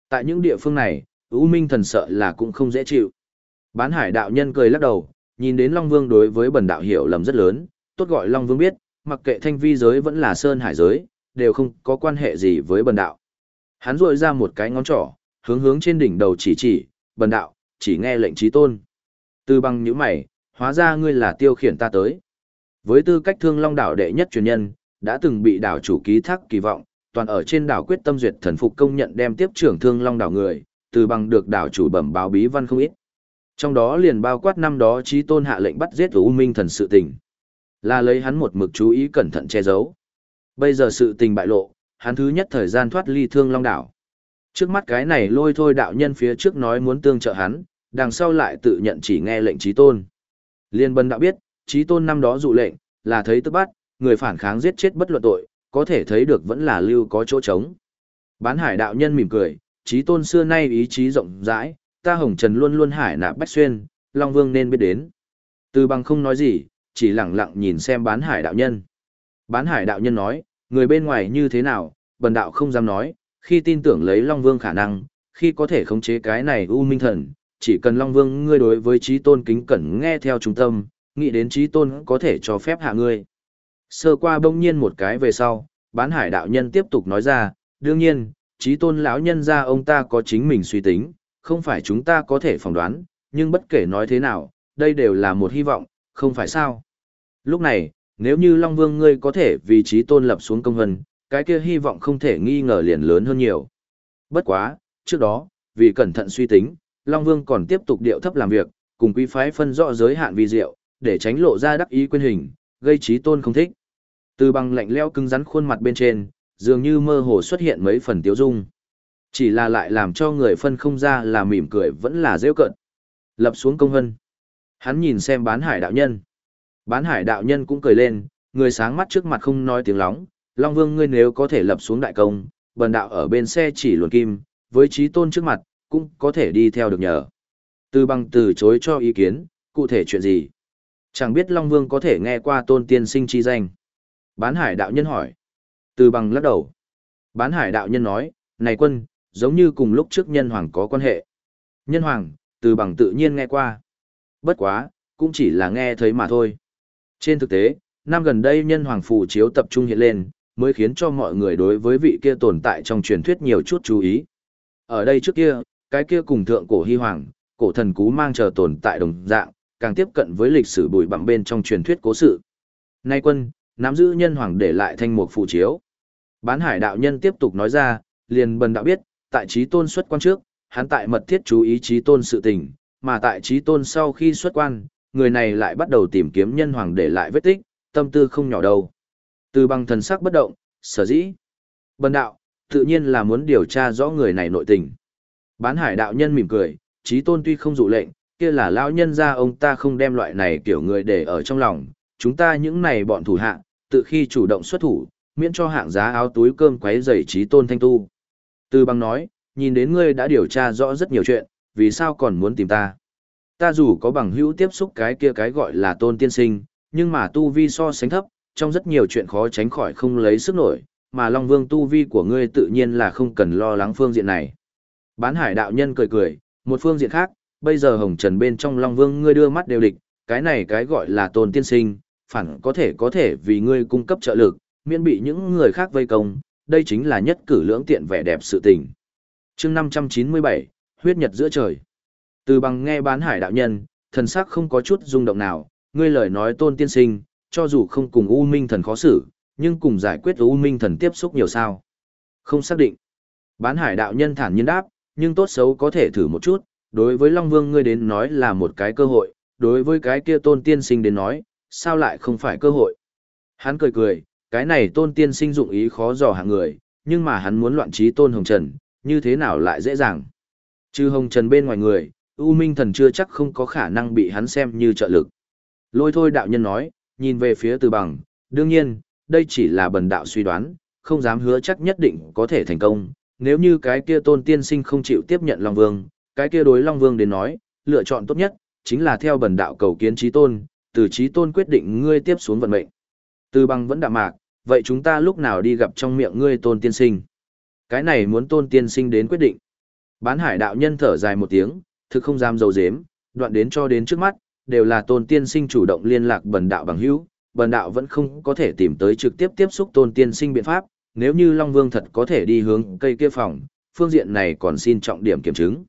Tại những địa phương này, U Minh thần sợ là cũng không dễ chịu. Bán hải đạo nhân cười lắc đầu, nhìn đến Long Vương đối với bần đạo hiểu lầm rất lớn, tốt gọi Long Vương biết, mặc kệ thanh vi giới vẫn là sơn hải giới, đều không có quan hệ gì với bần đạo. Hắn rội ra một cái ngón trỏ, hướng hướng trên đỉnh đầu chỉ chỉ, bần đạo, chỉ nghe lệnh trí tôn. Từ bằng những mày, hóa ra ngươi là tiêu khiển ta tới. Với tư cách thương long đảo đệ nhất truyền nhân, đã từng bị đảo chủ ký thác kỳ vọng, toàn ở trên đảo quyết tâm duyệt thần phục công nhận đem tiếp trưởng thương long đảo người, từ bằng được đảo chủ bẩm báo bí văn không ít. Trong đó liền bao quát năm đó trí tôn hạ lệnh bắt giết U Minh thần sự tình. Là lấy hắn một mực chú ý cẩn thận che giấu. Bây giờ sự tình bại lộ, hắn thứ nhất thời gian thoát ly thương long đảo. Trước mắt cái này lôi thôi đạo nhân phía trước nói muốn tương trợ hắn, đằng sau lại tự nhận chỉ nghe lệnh trí tôn. Liên bân đã biết, trí tôn năm đó dụ lệnh, là thấy tức bắt, người phản kháng giết chết bất luận tội, có thể thấy được vẫn là lưu có chỗ trống. Bán hải đạo nhân mỉm cười, trí tôn xưa nay ý chí rộng rãi, ta hồng trần luôn luôn hải nạp bách xuyên, Long Vương nên biết đến. Từ bằng không nói gì, chỉ lặng lặng nhìn xem bán hải đạo nhân. Bán hải đạo nhân nói, người bên ngoài như thế nào, bần đạo không dám nói, khi tin tưởng lấy Long Vương khả năng, khi có thể khống chế cái này U Minh Thần, chỉ cần Long Vương ngươi đối với trí tôn kính cẩn nghe theo trung tâm, nghĩ đến trí tôn có thể cho phép hạ ngươi. Sơ qua bỗng nhiên một cái về sau, bán hải đạo nhân tiếp tục nói ra, đương nhiên, trí tôn lão nhân ra ông ta có chính mình suy tính, không phải chúng ta có thể phỏng đoán, nhưng bất kể nói thế nào, đây đều là một hy vọng, không phải sao. Lúc này, nếu như Long Vương ngươi có thể vì trí tôn lập xuống công hân, cái kia hy vọng không thể nghi ngờ liền lớn hơn nhiều. Bất quá, trước đó, vì cẩn thận suy tính, Long Vương còn tiếp tục điệu thấp làm việc, cùng quý phái phân rõ giới hạn vi diệu, để tránh lộ ra đắc ý quên hình, gây trí tôn không thích. Từ bằng lạnh leo cứng rắn khuôn mặt bên trên, dường như mơ hồ xuất hiện mấy phần tiếu dung. Chỉ là lại làm cho người phân không ra là mỉm cười vẫn là rêu cận. Lập xuống công hân. Hắn nhìn xem bán hải đạo nhân. Bán hải đạo nhân cũng cười lên, người sáng mắt trước mặt không nói tiếng lóng. Long vương ngươi nếu có thể lập xuống đại công, bần đạo ở bên xe chỉ luồn kim, với trí tôn trước mặt, cũng có thể đi theo được nhờ. Từ bằng từ chối cho ý kiến, cụ thể chuyện gì? Chẳng biết Long Vương có thể nghe qua tôn tiên sinh chi danh. Bán hải đạo nhân hỏi. Từ bằng lắc đầu. Bán hải đạo nhân nói, này quân, giống như cùng lúc trước nhân hoàng có quan hệ. Nhân hoàng, từ bằng tự nhiên nghe qua. Bất quá, cũng chỉ là nghe thấy mà thôi. Trên thực tế, năm gần đây nhân hoàng phù chiếu tập trung hiện lên, mới khiến cho mọi người đối với vị kia tồn tại trong truyền thuyết nhiều chút chú ý. Ở đây trước kia, cái kia cùng thượng cổ hy hoàng, cổ thần cú mang chờ tồn tại đồng dạng, càng tiếp cận với lịch sử bụi bặm bên trong truyền thuyết cố sự. Nay quân, nắm giữ nhân hoàng để lại thanh mục phù chiếu. Bán hải đạo nhân tiếp tục nói ra, liền bần đạo biết, tại trí tôn xuất quan trước, hắn tại mật thiết chú ý trí tôn sự tình, mà tại trí tôn sau khi xuất quan, người này lại bắt đầu tìm kiếm nhân hoàng để lại vết tích, tâm tư không nhỏ đâu. Từ bằng thần sắc bất động, sở dĩ. Bần đạo, tự nhiên là muốn điều tra rõ người này nội tình. Bán hải đạo nhân mỉm cười, trí tôn tuy không dụ lệnh, kia là lão nhân ra ông ta không đem loại này kiểu người để ở trong lòng, chúng ta những này bọn thủ hạ, tự khi chủ động xuất thủ, miễn cho hạng giá áo túi cơm quấy rầy trí tôn thanh tu. Từ bằng nói, nhìn đến ngươi đã điều tra rõ rất nhiều chuyện, vì sao còn muốn tìm ta? Ta dù có bằng hữu tiếp xúc cái kia cái gọi là tôn tiên sinh, nhưng mà tu vi so sánh thấp, trong rất nhiều chuyện khó tránh khỏi không lấy sức nổi, mà Long Vương tu vi của ngươi tự nhiên là không cần lo lắng phương diện này. Bán hải đạo nhân cười cười, một phương diện khác, bây giờ hồng trần bên trong Long Vương ngươi đưa mắt đều địch, cái này cái gọi là tôn tiên sinh, phản có thể có thể vì ngươi cung cấp trợ lực, miễn bị những người khác vây công, đây chính là nhất cử lưỡng tiện vẻ đẹp sự tình. chương 597, huyết nhật giữa trời. Từ bằng nghe bán hải đạo nhân, thần sắc không có chút rung động nào, ngươi lời nói tôn tiên sinh, cho dù không cùng U Minh thần khó xử, nhưng cùng giải quyết U Minh thần tiếp xúc nhiều sao. Không xác định. Bán hải đạo nhân thản nhiên đáp, nhưng tốt xấu có thể thử một chút, đối với Long Vương ngươi đến nói là một cái cơ hội, đối với cái kia tôn tiên sinh đến nói, sao lại không phải cơ hội. Hắn cười cười, cái này tôn tiên sinh dụng ý khó dò hạng người, nhưng mà hắn muốn loạn trí tôn hồng trần, như thế nào lại dễ dàng. Trừ hồng trần bên ngoài người, U Minh thần chưa chắc không có khả năng bị hắn xem như trợ lực. Lôi thôi đạo nhân nói, nhìn về phía từ bằng, đương nhiên, đây chỉ là bần đạo suy đoán, không dám hứa chắc nhất định có thể thành công. Nếu như cái kia tôn tiên sinh không chịu tiếp nhận Long Vương, cái kia đối Long Vương đến nói, lựa chọn tốt nhất, chính là theo bần đạo cầu kiến trí tôn, từ trí tôn quyết định ngươi tiếp xuống vận mệnh. Từ bằng vẫn đạm mạc, vậy chúng ta lúc nào đi gặp trong miệng ngươi tôn tiên sinh? Cái này muốn tôn tiên sinh đến quyết định. Bán hải đạo nhân thở dài một tiếng, thực không dám dầu dếm, đoạn đến cho đến trước mắt, đều là tôn tiên sinh chủ động liên lạc bần đạo bằng hữu, bần đạo vẫn không có thể tìm tới trực tiếp tiếp xúc tôn tiên sinh biện pháp, nếu như Long Vương thật có thể đi hướng cây kia phòng, phương diện này còn xin trọng điểm kiểm chứng.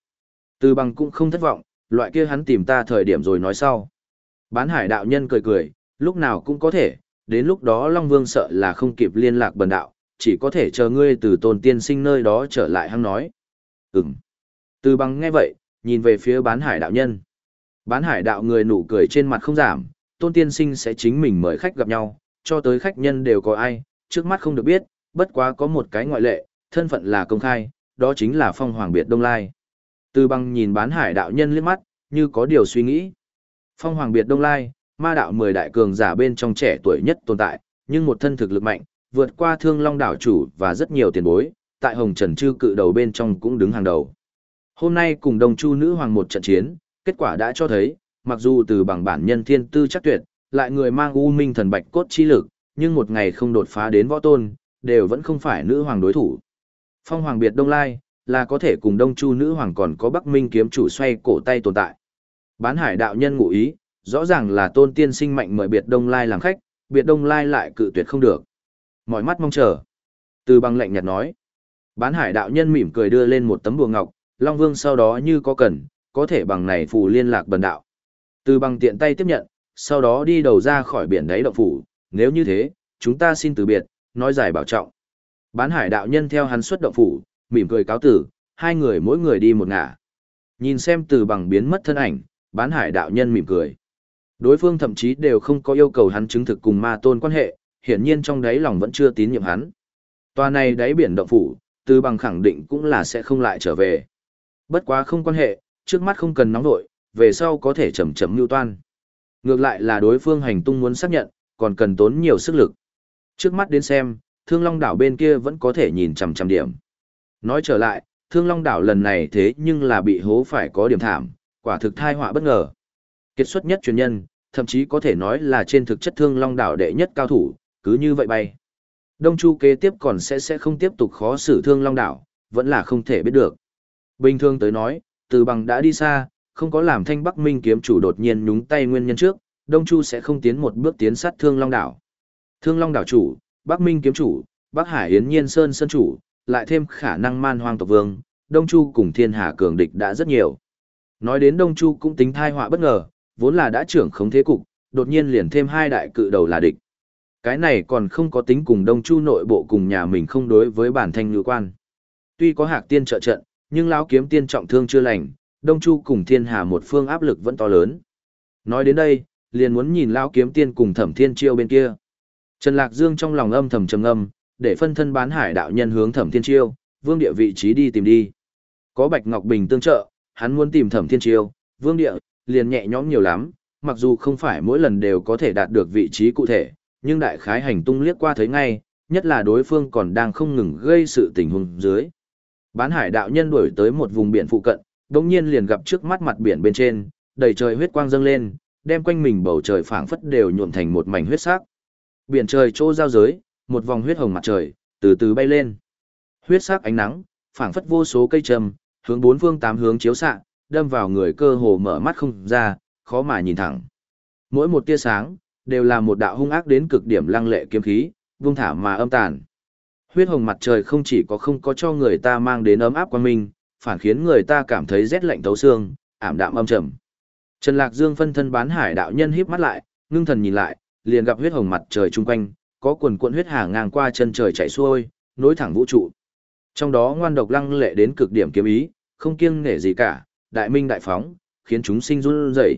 Từ bằng cũng không thất vọng, loại kia hắn tìm ta thời điểm rồi nói sau. Bán hải đạo nhân cười cười, lúc nào cũng có thể, đến lúc đó Long Vương sợ là không kịp liên lạc bần đạo, chỉ có thể chờ ngươi từ tôn tiên sinh nơi đó trở lại hăng nói. Ừm. Từ bằng nghe vậy, nhìn về phía bán hải đạo nhân. Bán hải đạo người nụ cười trên mặt không giảm, tôn tiên sinh sẽ chính mình mời khách gặp nhau, cho tới khách nhân đều có ai, trước mắt không được biết, bất quá có một cái ngoại lệ, thân phận là công khai, đó chính là phong hoàng biệt đông lai. Từ bằng nhìn bán hải đạo nhân liếc mắt, như có điều suy nghĩ. Phong hoàng biệt đông lai, ma đạo mười đại cường giả bên trong trẻ tuổi nhất tồn tại, nhưng một thân thực lực mạnh, vượt qua thương long đảo chủ và rất nhiều tiền bối, tại hồng trần chư cự đầu bên trong cũng đứng hàng đầu. Hôm nay cùng đồng chu nữ hoàng một trận chiến, kết quả đã cho thấy, mặc dù từ bằng bản nhân thiên tư chắc tuyệt, lại người mang u minh thần bạch cốt chi lực, nhưng một ngày không đột phá đến võ tôn, đều vẫn không phải nữ hoàng đối thủ. Phong hoàng biệt đông lai, là có thể cùng đông chu nữ hoàng còn có bắc minh kiếm chủ xoay cổ tay tồn tại. Bán hải đạo nhân ngụ ý, rõ ràng là tôn tiên sinh mạnh mời biệt đông lai làm khách, biệt đông lai lại cự tuyệt không được. Mọi mắt mong chờ. Từ bằng lạnh nhạt nói. Bán hải đạo nhân mỉm cười đưa lên một tấm bùa ngọc, Long Vương sau đó như có cần, có thể bằng này phù liên lạc bần đạo. Từ bằng tiện tay tiếp nhận, sau đó đi đầu ra khỏi biển đáy động phủ, nếu như thế, chúng ta xin từ biệt, nói giải bảo trọng. Bán hải đạo nhân theo hắn xuất động phủ, mỉm cười cáo tử, hai người mỗi người đi một ngả. Nhìn xem từ bằng biến mất thân ảnh, bán hải đạo nhân mỉm cười. Đối phương thậm chí đều không có yêu cầu hắn chứng thực cùng ma tôn quan hệ, hiển nhiên trong đáy lòng vẫn chưa tín nhiệm hắn. Tòa này đáy biển động phủ, Tư bằng khẳng định cũng là sẽ không lại trở về. Bất quá không quan hệ, trước mắt không cần nóng vội, về sau có thể chậm chậm lưu toan. Ngược lại là đối phương hành tung muốn xác nhận, còn cần tốn nhiều sức lực. Trước mắt đến xem, Thương Long đảo bên kia vẫn có thể nhìn chằm chằm điểm. Nói trở lại, Thương Long đảo lần này thế nhưng là bị hố phải có điểm thảm, quả thực thai họa bất ngờ. Kết xuất nhất truyền nhân, thậm chí có thể nói là trên thực chất Thương Long đảo đệ nhất cao thủ, cứ như vậy bay. Đông Chu kế tiếp còn sẽ sẽ không tiếp tục khó xử Thương Long đảo, vẫn là không thể biết được. Bình thường tới nói, từ bằng đã đi xa, không có làm thanh Bắc Minh kiếm chủ đột nhiên nhúng tay nguyên nhân trước, Đông Chu sẽ không tiến một bước tiến sát Thương Long đảo. Thương Long đảo chủ, Bắc Minh kiếm chủ, Bắc Hải Yến Nhiên Sơn sơn chủ, lại thêm khả năng man hoang tộc vương, Đông Chu cùng thiên hà cường địch đã rất nhiều. Nói đến Đông Chu cũng tính thai họa bất ngờ, vốn là đã trưởng khống thế cục, đột nhiên liền thêm hai đại cự đầu là địch. Cái này còn không có tính cùng Đông Chu nội bộ cùng nhà mình không đối với bản thanh ngữ quan. Tuy có hạc tiên trợ trận, nhưng lão kiếm tiên trọng thương chưa lành, Đông Chu cùng thiên hà một phương áp lực vẫn to lớn. Nói đến đây, liền muốn nhìn lão kiếm tiên cùng thẩm thiên chiêu bên kia. Trần Lạc Dương trong lòng âm thầm trầm âm, để phân thân bán hải đạo nhân hướng thẩm thiên chiêu, vương địa vị trí đi tìm đi. Có Bạch Ngọc Bình tương trợ, hắn muốn tìm thẩm thiên chiêu, vương địa, liền nhẹ nhõm nhiều lắm, mặc dù không phải mỗi lần đều có thể đạt được vị trí cụ thể, nhưng đại khái hành tung liếc qua thấy ngay, nhất là đối phương còn đang không ngừng gây sự tình huống dưới. Bán hải đạo nhân đuổi tới một vùng biển phụ cận, đồng nhiên liền gặp trước mắt mặt biển bên trên, đầy trời huyết quang dâng lên, đem quanh mình bầu trời phảng phất đều nhuộm thành một mảnh huyết sắc. Biển trời chỗ giao giới, một vòng huyết hồng mặt trời, từ từ bay lên. Huyết sắc ánh nắng, phảng phất vô số cây trầm, hướng bốn phương tám hướng chiếu xạ, đâm vào người cơ hồ mở mắt không ra, khó mà nhìn thẳng. Mỗi một tia sáng, đều là một đạo hung ác đến cực điểm lăng lệ kiếm khí, vung thả mà âm tàn. Huyết hồng mặt trời không chỉ có không có cho người ta mang đến ấm áp quan minh, phản khiến người ta cảm thấy rét lạnh tấu xương, ảm đạm âm trầm. Trần Lạc Dương phân thân bán hải đạo nhân híp mắt lại, ngưng thần nhìn lại, liền gặp huyết hồng mặt trời chung quanh, có quần cuộn huyết hà ngang qua chân trời chạy xuôi, nối thẳng vũ trụ. Trong đó ngoan độc lăng lệ đến cực điểm kiếm ý, không kiêng nể gì cả, đại minh đại phóng, khiến chúng sinh run rẩy.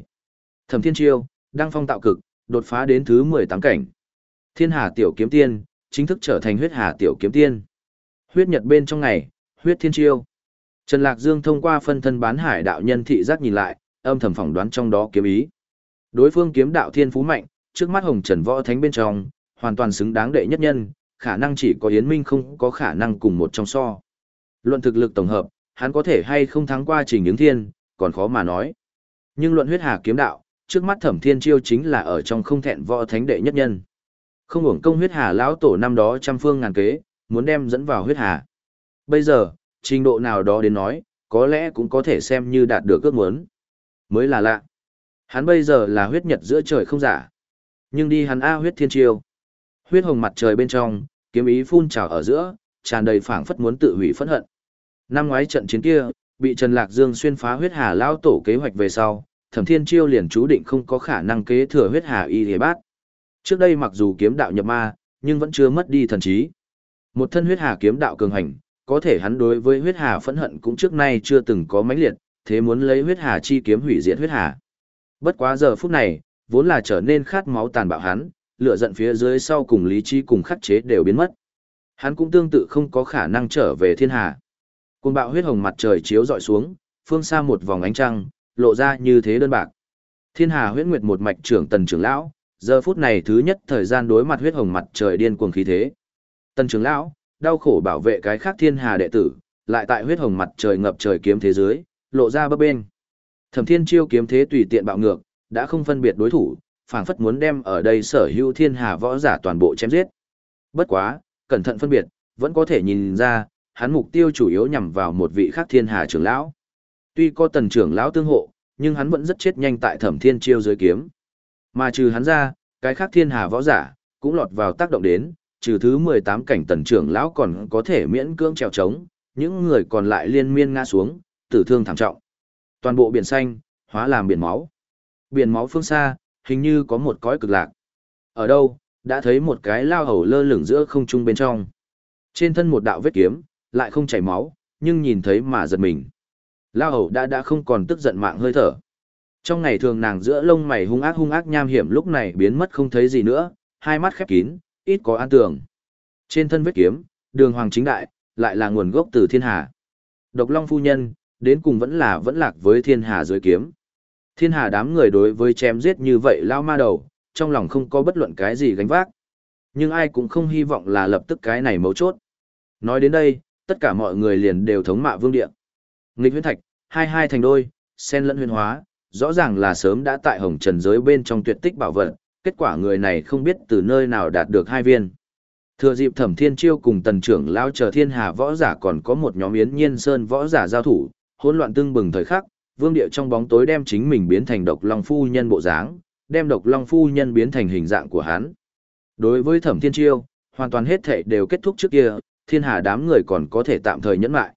Thẩm Thiên Chiêu, đang phong tạo cực, đột phá đến thứ 18 cảnh. Thiên Hà tiểu kiếm tiên, chính thức trở thành huyết hà tiểu kiếm tiên. Huyết nhật bên trong ngày, huyết thiên chiêu. Trần Lạc Dương thông qua phân thân bán hải đạo nhân thị giác nhìn lại, âm thầm phỏng đoán trong đó kiếm ý. Đối phương kiếm đạo thiên phú mạnh, trước mắt hồng trần võ thánh bên trong, hoàn toàn xứng đáng đệ nhất nhân, khả năng chỉ có Yến Minh không có khả năng cùng một trong so. Luận thực lực tổng hợp, hắn có thể hay không thắng qua trình ứng thiên, còn khó mà nói. Nhưng luận huyết hà kiếm đạo, trước mắt thẩm thiên chiêu chính là ở trong không thẹn võ thánh đệ nhất nhân. Không hưởng công huyết hà lão tổ năm đó trăm phương ngàn kế, muốn đem dẫn vào huyết hà. Bây giờ, trình độ nào đó đến nói, có lẽ cũng có thể xem như đạt được ước muốn. Mới là lạ. Hắn bây giờ là huyết nhật giữa trời không giả. Nhưng đi hắn A huyết thiên chiêu. Huyết hồng mặt trời bên trong, kiếm ý phun trào ở giữa, tràn đầy phảng phất muốn tự hủy phẫn hận. Năm ngoái trận chiến kia, bị Trần Lạc Dương xuyên phá huyết hà lao tổ kế hoạch về sau, Thẩm Thiên Chiêu liền chú định không có khả năng kế thừa huyết hà y thế bát. Trước đây mặc dù kiếm đạo nhập ma, nhưng vẫn chưa mất đi thần trí. Một thân huyết hà kiếm đạo cường hành, có thể hắn đối với huyết hà phẫn hận cũng trước nay chưa từng có mãnh liệt, thế muốn lấy huyết hà chi kiếm hủy diệt huyết hà. Bất quá giờ phút này, vốn là trở nên khát máu tàn bạo hắn, lửa giận phía dưới sau cùng lý trí cùng khắc chế đều biến mất. Hắn cũng tương tự không có khả năng trở về thiên hà. Cuồng bạo huyết hồng mặt trời chiếu dọi xuống, phương xa một vòng ánh trăng, lộ ra như thế đơn bạc. Thiên hà huyết nguyệt một mạch trưởng tần trưởng lão, giờ phút này thứ nhất thời gian đối mặt huyết hồng mặt trời điên cuồng khí thế. Tần trưởng lão, đau khổ bảo vệ cái khác thiên hà đệ tử, lại tại huyết hồng mặt trời ngập trời kiếm thế giới, lộ ra bấp bên. Thẩm Thiên Chiêu kiếm thế tùy tiện bạo ngược, đã không phân biệt đối thủ, phảng phất muốn đem ở đây sở hữu thiên hà võ giả toàn bộ chém giết. Bất quá, cẩn thận phân biệt, vẫn có thể nhìn ra, hắn mục tiêu chủ yếu nhằm vào một vị khác thiên hà trưởng lão. Tuy có tần trưởng lão tương hộ, nhưng hắn vẫn rất chết nhanh tại Thẩm Thiên Chiêu dưới kiếm. Mà trừ hắn ra, cái khác thiên hà võ giả, cũng lọt vào tác động đến, trừ thứ 18 cảnh tần trưởng lão còn có thể miễn cưỡng trèo trống, những người còn lại liên miên ngã xuống, tử thương thảm trọng. Toàn bộ biển xanh, hóa làm biển máu. Biển máu phương xa, hình như có một cõi cực lạc. Ở đâu, đã thấy một cái lao hầu lơ lửng giữa không trung bên trong. Trên thân một đạo vết kiếm, lại không chảy máu, nhưng nhìn thấy mà giật mình. Lao hầu đã đã không còn tức giận mạng hơi thở. Trong ngày thường nàng giữa lông mày hung ác hung ác nham hiểm lúc này biến mất không thấy gì nữa, hai mắt khép kín, ít có an tường. Trên thân vết kiếm, đường hoàng chính đại, lại là nguồn gốc từ thiên hà. Độc Long phu nhân, đến cùng vẫn là vẫn lạc với thiên hà dưới kiếm. Thiên hà đám người đối với chém giết như vậy lao ma đầu, trong lòng không có bất luận cái gì gánh vác. Nhưng ai cũng không hy vọng là lập tức cái này mấu chốt. Nói đến đây, tất cả mọi người liền đều thống mạ vương địa. Nghịch huyễn thạch, hai hai thành đôi, sen lẫn huyền hóa, rõ ràng là sớm đã tại hồng trần giới bên trong tuyệt tích bảo vật, kết quả người này không biết từ nơi nào đạt được hai viên. Thừa dịp Thẩm Thiên Chiêu cùng tần trưởng lao chờ thiên hà võ giả còn có một nhóm yến nhiên sơn võ giả giao thủ, hỗn loạn tương bừng thời khắc, Vương Điệu trong bóng tối đem chính mình biến thành độc long phu nhân bộ dáng, đem độc long phu nhân biến thành hình dạng của hắn. Đối với Thẩm Thiên Chiêu, hoàn toàn hết thảy đều kết thúc trước kia, thiên hà đám người còn có thể tạm thời nhẫn lại.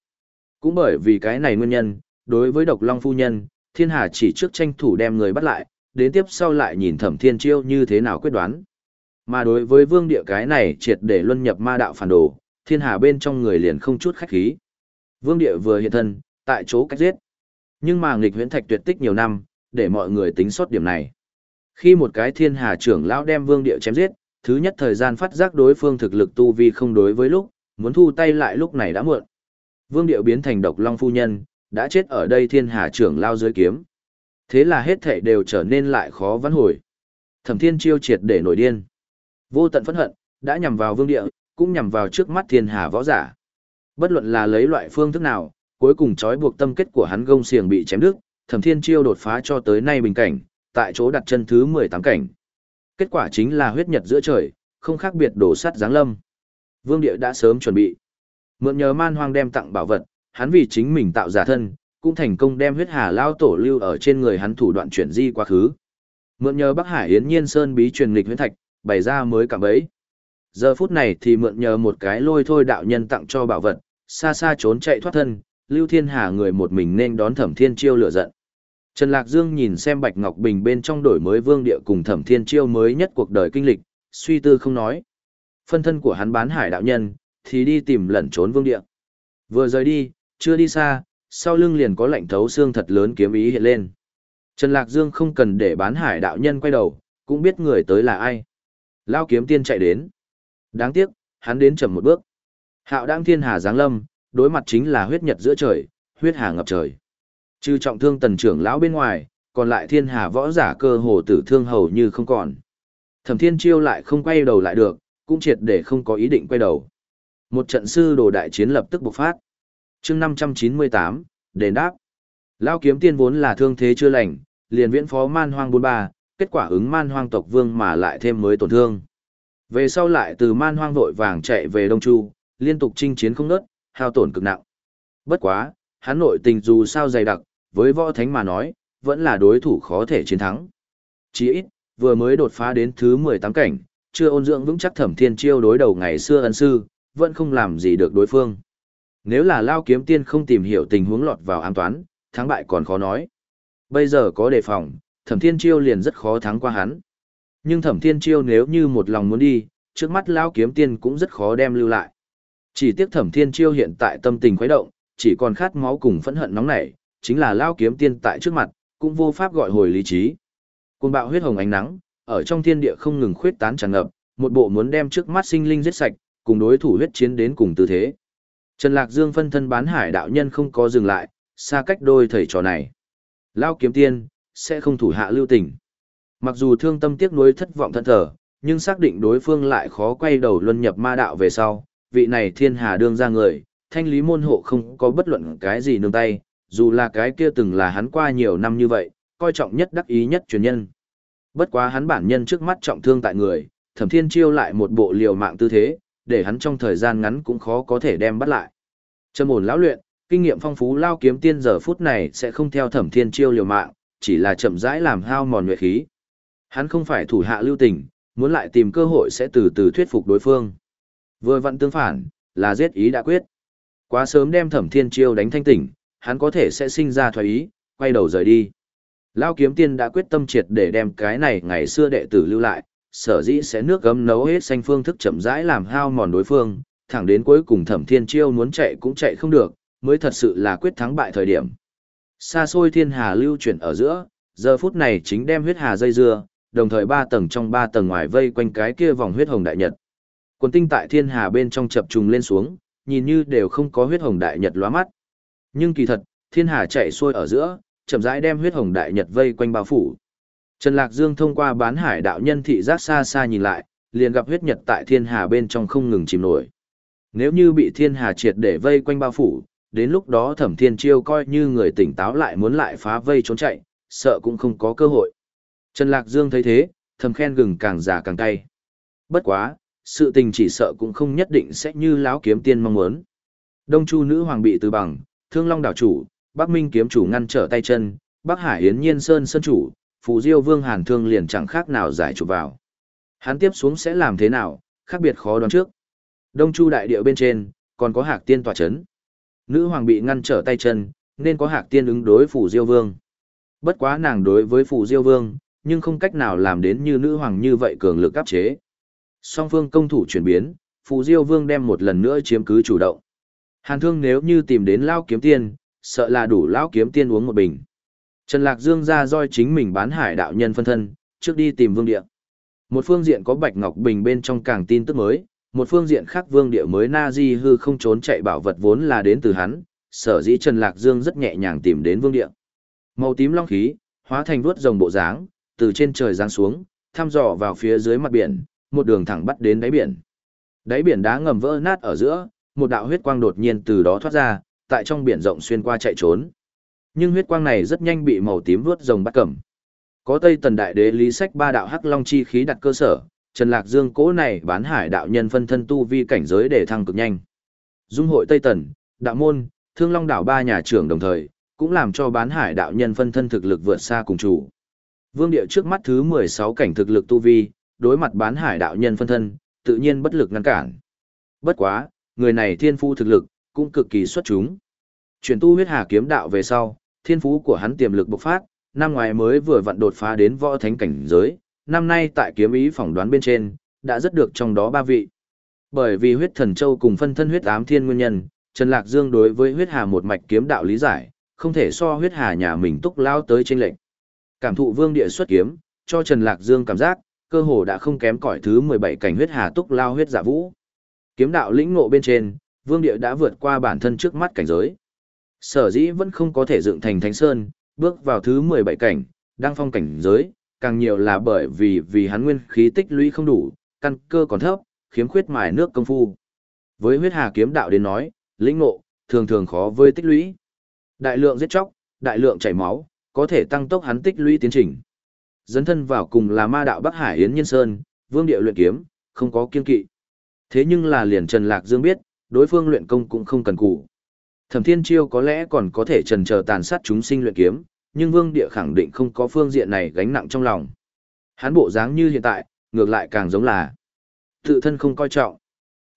Cũng bởi vì cái này nguyên nhân, đối với độc long phu nhân, thiên hà chỉ trước tranh thủ đem người bắt lại, đến tiếp sau lại nhìn Thẩm Thiên Chiêu như thế nào quyết đoán. Mà đối với vương địa cái này triệt để luân nhập ma đạo phản đồ, thiên hà bên trong người liền không chút khách khí. Vương địa vừa hiện thân, tại chỗ cách giết. Nhưng mà nghịch huyễn thạch tuyệt tích nhiều năm, để mọi người tính sót điểm này. Khi một cái thiên hà trưởng lão đem vương địa chém giết, thứ nhất thời gian phát giác đối phương thực lực tu vi không đối với lúc, muốn thu tay lại lúc này đã muộn. Vương Điệu biến thành độc long phu nhân, đã chết ở đây thiên hà trưởng lao dưới kiếm. Thế là hết thệ đều trở nên lại khó vãn hồi. Thẩm thiên chiêu triệt để nổi điên. Vô tận phẫn hận, đã nhằm vào vương địa, cũng nhằm vào trước mắt thiên hà võ giả. Bất luận là lấy loại phương thức nào, cuối cùng trói buộc tâm kết của hắn gông xiềng bị chém đứt, Thẩm Thiên Chiêu đột phá cho tới nay bình cảnh, tại chỗ đặt chân thứ 18 cảnh. Kết quả chính là huyết nhật giữa trời, không khác biệt đổ sắt giáng lâm. Vương Địa đã sớm chuẩn bị. Mượn nhờ man hoang đem tặng bảo vật, hắn vì chính mình tạo giả thân, cũng thành công đem huyết hà lao tổ lưu ở trên người hắn thủ đoạn chuyển di quá khứ. Mượn nhờ Bắc Hải Yến Nhiên Sơn bí truyền lịch huyết thạch, bày ra mới cảm ấy. Giờ phút này thì mượn nhờ một cái lôi thôi đạo nhân tặng cho bảo vật, xa xa trốn chạy thoát thân, Lưu Thiên Hà người một mình nên đón Thẩm Thiên Chiêu lửa giận. Trần Lạc Dương nhìn xem Bạch Ngọc Bình bên trong đổi mới vương địa cùng Thẩm Thiên Chiêu mới nhất cuộc đời kinh lịch, suy tư không nói. Phân thân của hắn bán hải đạo nhân, thì đi tìm lẩn trốn vương địa. Vừa rời đi, chưa đi xa, sau lưng liền có lạnh thấu xương thật lớn kiếm ý hiện lên. Trần Lạc Dương không cần để bán hải đạo nhân quay đầu, cũng biết người tới là ai. Lao kiếm tiên chạy đến. Đáng tiếc, hắn đến chậm một bước. Hạo đang thiên hà giáng lâm, đối mặt chính là huyết nhật giữa trời, huyết hà ngập trời. Trừ trọng thương tần trưởng lão bên ngoài, còn lại thiên hà võ giả cơ hồ tử thương hầu như không còn. Thẩm thiên chiêu lại không quay đầu lại được, cũng triệt để không có ý định quay đầu. Một trận sư đồ đại chiến lập tức bộc phát. chương 598, đền đáp. Lao kiếm tiên vốn là thương thế chưa lành, liền viễn phó man hoang 43, kết quả ứng man hoang tộc vương mà lại thêm mới tổn thương. Về sau lại từ man hoang vội vàng chạy về Đông Chu, liên tục chinh chiến không nớt, hao tổn cực nặng. Bất quá, hắn nội tình dù sao dày đặc, với võ thánh mà nói, vẫn là đối thủ khó thể chiến thắng. Chỉ ít, vừa mới đột phá đến thứ 18 cảnh, chưa ôn dưỡng vững chắc thẩm thiên chiêu đối đầu ngày xưa ân sư, vẫn không làm gì được đối phương. Nếu là lao kiếm tiên không tìm hiểu tình huống lọt vào an toán, thắng bại còn khó nói. Bây giờ có đề phòng, thẩm thiên chiêu liền rất khó thắng qua hắn. Nhưng thẩm thiên chiêu nếu như một lòng muốn đi, trước mắt lao kiếm tiên cũng rất khó đem lưu lại. Chỉ tiếc thẩm thiên chiêu hiện tại tâm tình khuấy động, chỉ còn khát máu cùng phẫn hận nóng nảy, chính là lao kiếm tiên tại trước mặt, cũng vô pháp gọi hồi lý trí. Cuồng bạo huyết hồng ánh nắng, ở trong thiên địa không ngừng khuyết tán tràn ngập, một bộ muốn đem trước mắt sinh linh giết sạch, cùng đối thủ huyết chiến đến cùng tư thế. Trần Lạc Dương phân thân bán hải đạo nhân không có dừng lại, xa cách đôi thầy trò này. Lao kiếm tiên, sẽ không thủ hạ lưu tình. Mặc dù thương tâm tiếc nuối thất vọng thân thở, nhưng xác định đối phương lại khó quay đầu luân nhập ma đạo về sau, vị này thiên hà đương ra người, thanh lý môn hộ không có bất luận cái gì nương tay, dù là cái kia từng là hắn qua nhiều năm như vậy, coi trọng nhất đắc ý nhất truyền nhân. Bất quá hắn bản nhân trước mắt trọng thương tại người, thẩm thiên chiêu lại một bộ liều mạng tư thế, để hắn trong thời gian ngắn cũng khó có thể đem bắt lại. Trầm ổn lão luyện, kinh nghiệm phong phú lao kiếm tiên giờ phút này sẽ không theo thẩm thiên chiêu liều mạng, chỉ là chậm rãi làm hao mòn nguyệt khí. Hắn không phải thủ hạ lưu tình, muốn lại tìm cơ hội sẽ từ từ thuyết phục đối phương. Vừa vặn tương phản, là giết ý đã quyết. Quá sớm đem thẩm thiên chiêu đánh thanh tỉnh, hắn có thể sẽ sinh ra thoái ý, quay đầu rời đi. Lao kiếm tiên đã quyết tâm triệt để đem cái này ngày xưa đệ tử lưu lại, sở dĩ sẽ nước gấm nấu hết xanh phương thức chậm rãi làm hao mòn đối phương, thẳng đến cuối cùng thẩm thiên chiêu muốn chạy cũng chạy không được, mới thật sự là quyết thắng bại thời điểm. Xa xôi thiên hà lưu chuyển ở giữa, giờ phút này chính đem huyết hà dây dưa, đồng thời ba tầng trong ba tầng ngoài vây quanh cái kia vòng huyết hồng đại nhật. Quần tinh tại thiên hà bên trong chập trùng lên xuống, nhìn như đều không có huyết hồng đại nhật lóa mắt. Nhưng kỳ thật, thiên hà chạy xuôi ở giữa, chậm rãi đem huyết hồng đại nhật vây quanh bao phủ. Trần Lạc Dương thông qua bán hải đạo nhân thị giác xa xa nhìn lại, liền gặp huyết nhật tại thiên hà bên trong không ngừng chìm nổi. Nếu như bị thiên hà triệt để vây quanh bao phủ, đến lúc đó thẩm thiên chiêu coi như người tỉnh táo lại muốn lại phá vây trốn chạy, sợ cũng không có cơ hội. Trần Lạc Dương thấy thế, thầm khen gừng càng già càng cay. Bất quá, sự tình chỉ sợ cũng không nhất định sẽ như lão kiếm tiên mong muốn. Đông Chu nữ hoàng bị từ bằng, Thương Long đảo chủ, Bắc Minh kiếm chủ ngăn trở tay chân, Bắc Hải Yến Nhiên Sơn sơn chủ, Phù Diêu Vương Hàn Thương liền chẳng khác nào giải chụp vào. Hắn tiếp xuống sẽ làm thế nào, khác biệt khó đoán trước. Đông Chu đại địa bên trên, còn có Hạc Tiên tọa chấn. Nữ hoàng bị ngăn trở tay chân, nên có Hạc Tiên ứng đối Phù Diêu Vương. Bất quá nàng đối với Phù Diêu Vương, nhưng không cách nào làm đến như nữ hoàng như vậy cường lực áp chế. Song phương công thủ chuyển biến, Phù Diêu Vương đem một lần nữa chiếm cứ chủ động. Hàn Thương nếu như tìm đến Lao Kiếm Tiên, sợ là đủ Lao Kiếm Tiên uống một bình. Trần Lạc Dương ra roi chính mình bán hải đạo nhân phân thân, trước đi tìm Vương Địa. Một phương diện có Bạch Ngọc Bình bên trong càng tin tức mới, một phương diện khác Vương Địa mới Na Di hư không trốn chạy bảo vật vốn là đến từ hắn, sở dĩ Trần Lạc Dương rất nhẹ nhàng tìm đến Vương Địa. Màu tím long khí, hóa thành vuốt rồng bộ dáng, từ trên trời giáng xuống, thăm dò vào phía dưới mặt biển, một đường thẳng bắt đến đáy biển. Đáy biển đá ngầm vỡ nát ở giữa, một đạo huyết quang đột nhiên từ đó thoát ra, tại trong biển rộng xuyên qua chạy trốn. Nhưng huyết quang này rất nhanh bị màu tím vuốt rồng bắt cầm. Có Tây Tần Đại Đế lý sách ba đạo hắc long chi khí đặt cơ sở, Trần Lạc Dương cố này bán hải đạo nhân phân thân tu vi cảnh giới để thăng cực nhanh. Dung hội Tây Tần, Đạo Môn, Thương Long đảo ba nhà trưởng đồng thời, cũng làm cho bán hải đạo nhân phân thân thực lực vượt xa cùng chủ. Vương địa trước mắt thứ 16 cảnh thực lực tu vi, đối mặt bán hải đạo nhân phân thân, tự nhiên bất lực ngăn cản. Bất quá, người này thiên phu thực lực, cũng cực kỳ xuất chúng. Chuyển tu huyết hà kiếm đạo về sau, thiên phú của hắn tiềm lực bộc phát, năm ngoài mới vừa vặn đột phá đến võ thánh cảnh giới, năm nay tại kiếm ý phỏng đoán bên trên, đã rất được trong đó ba vị. Bởi vì huyết thần châu cùng phân thân huyết ám thiên nguyên nhân, Trần Lạc Dương đối với huyết hà một mạch kiếm đạo lý giải, không thể so huyết hà nhà mình túc lao tới trên lệnh. Cảm thụ vương địa xuất kiếm, cho Trần Lạc Dương cảm giác, cơ hồ đã không kém cỏi thứ 17 cảnh huyết hà túc lao huyết giả vũ. Kiếm đạo lĩnh ngộ bên trên, vương địa đã vượt qua bản thân trước mắt cảnh giới. Sở dĩ vẫn không có thể dựng thành thánh sơn, bước vào thứ 17 cảnh, đang phong cảnh giới, càng nhiều là bởi vì vì hắn nguyên khí tích lũy không đủ, căn cơ còn thấp, khiếm khuyết mài nước công phu. Với huyết hà kiếm đạo đến nói, lĩnh ngộ, thường thường khó với tích lũy. Đại lượng giết chóc, đại lượng chảy máu, có thể tăng tốc hắn tích lũy tiến trình. Dấn thân vào cùng là ma đạo Bắc Hải Yến Nhân Sơn, vương địa luyện kiếm, không có kiên kỵ. Thế nhưng là liền Trần Lạc Dương biết, đối phương luyện công cũng không cần cù. Thẩm Thiên Chiêu có lẽ còn có thể trần chờ tàn sát chúng sinh luyện kiếm, nhưng Vương Địa khẳng định không có phương diện này gánh nặng trong lòng. Hắn bộ dáng như hiện tại, ngược lại càng giống là tự thân không coi trọng.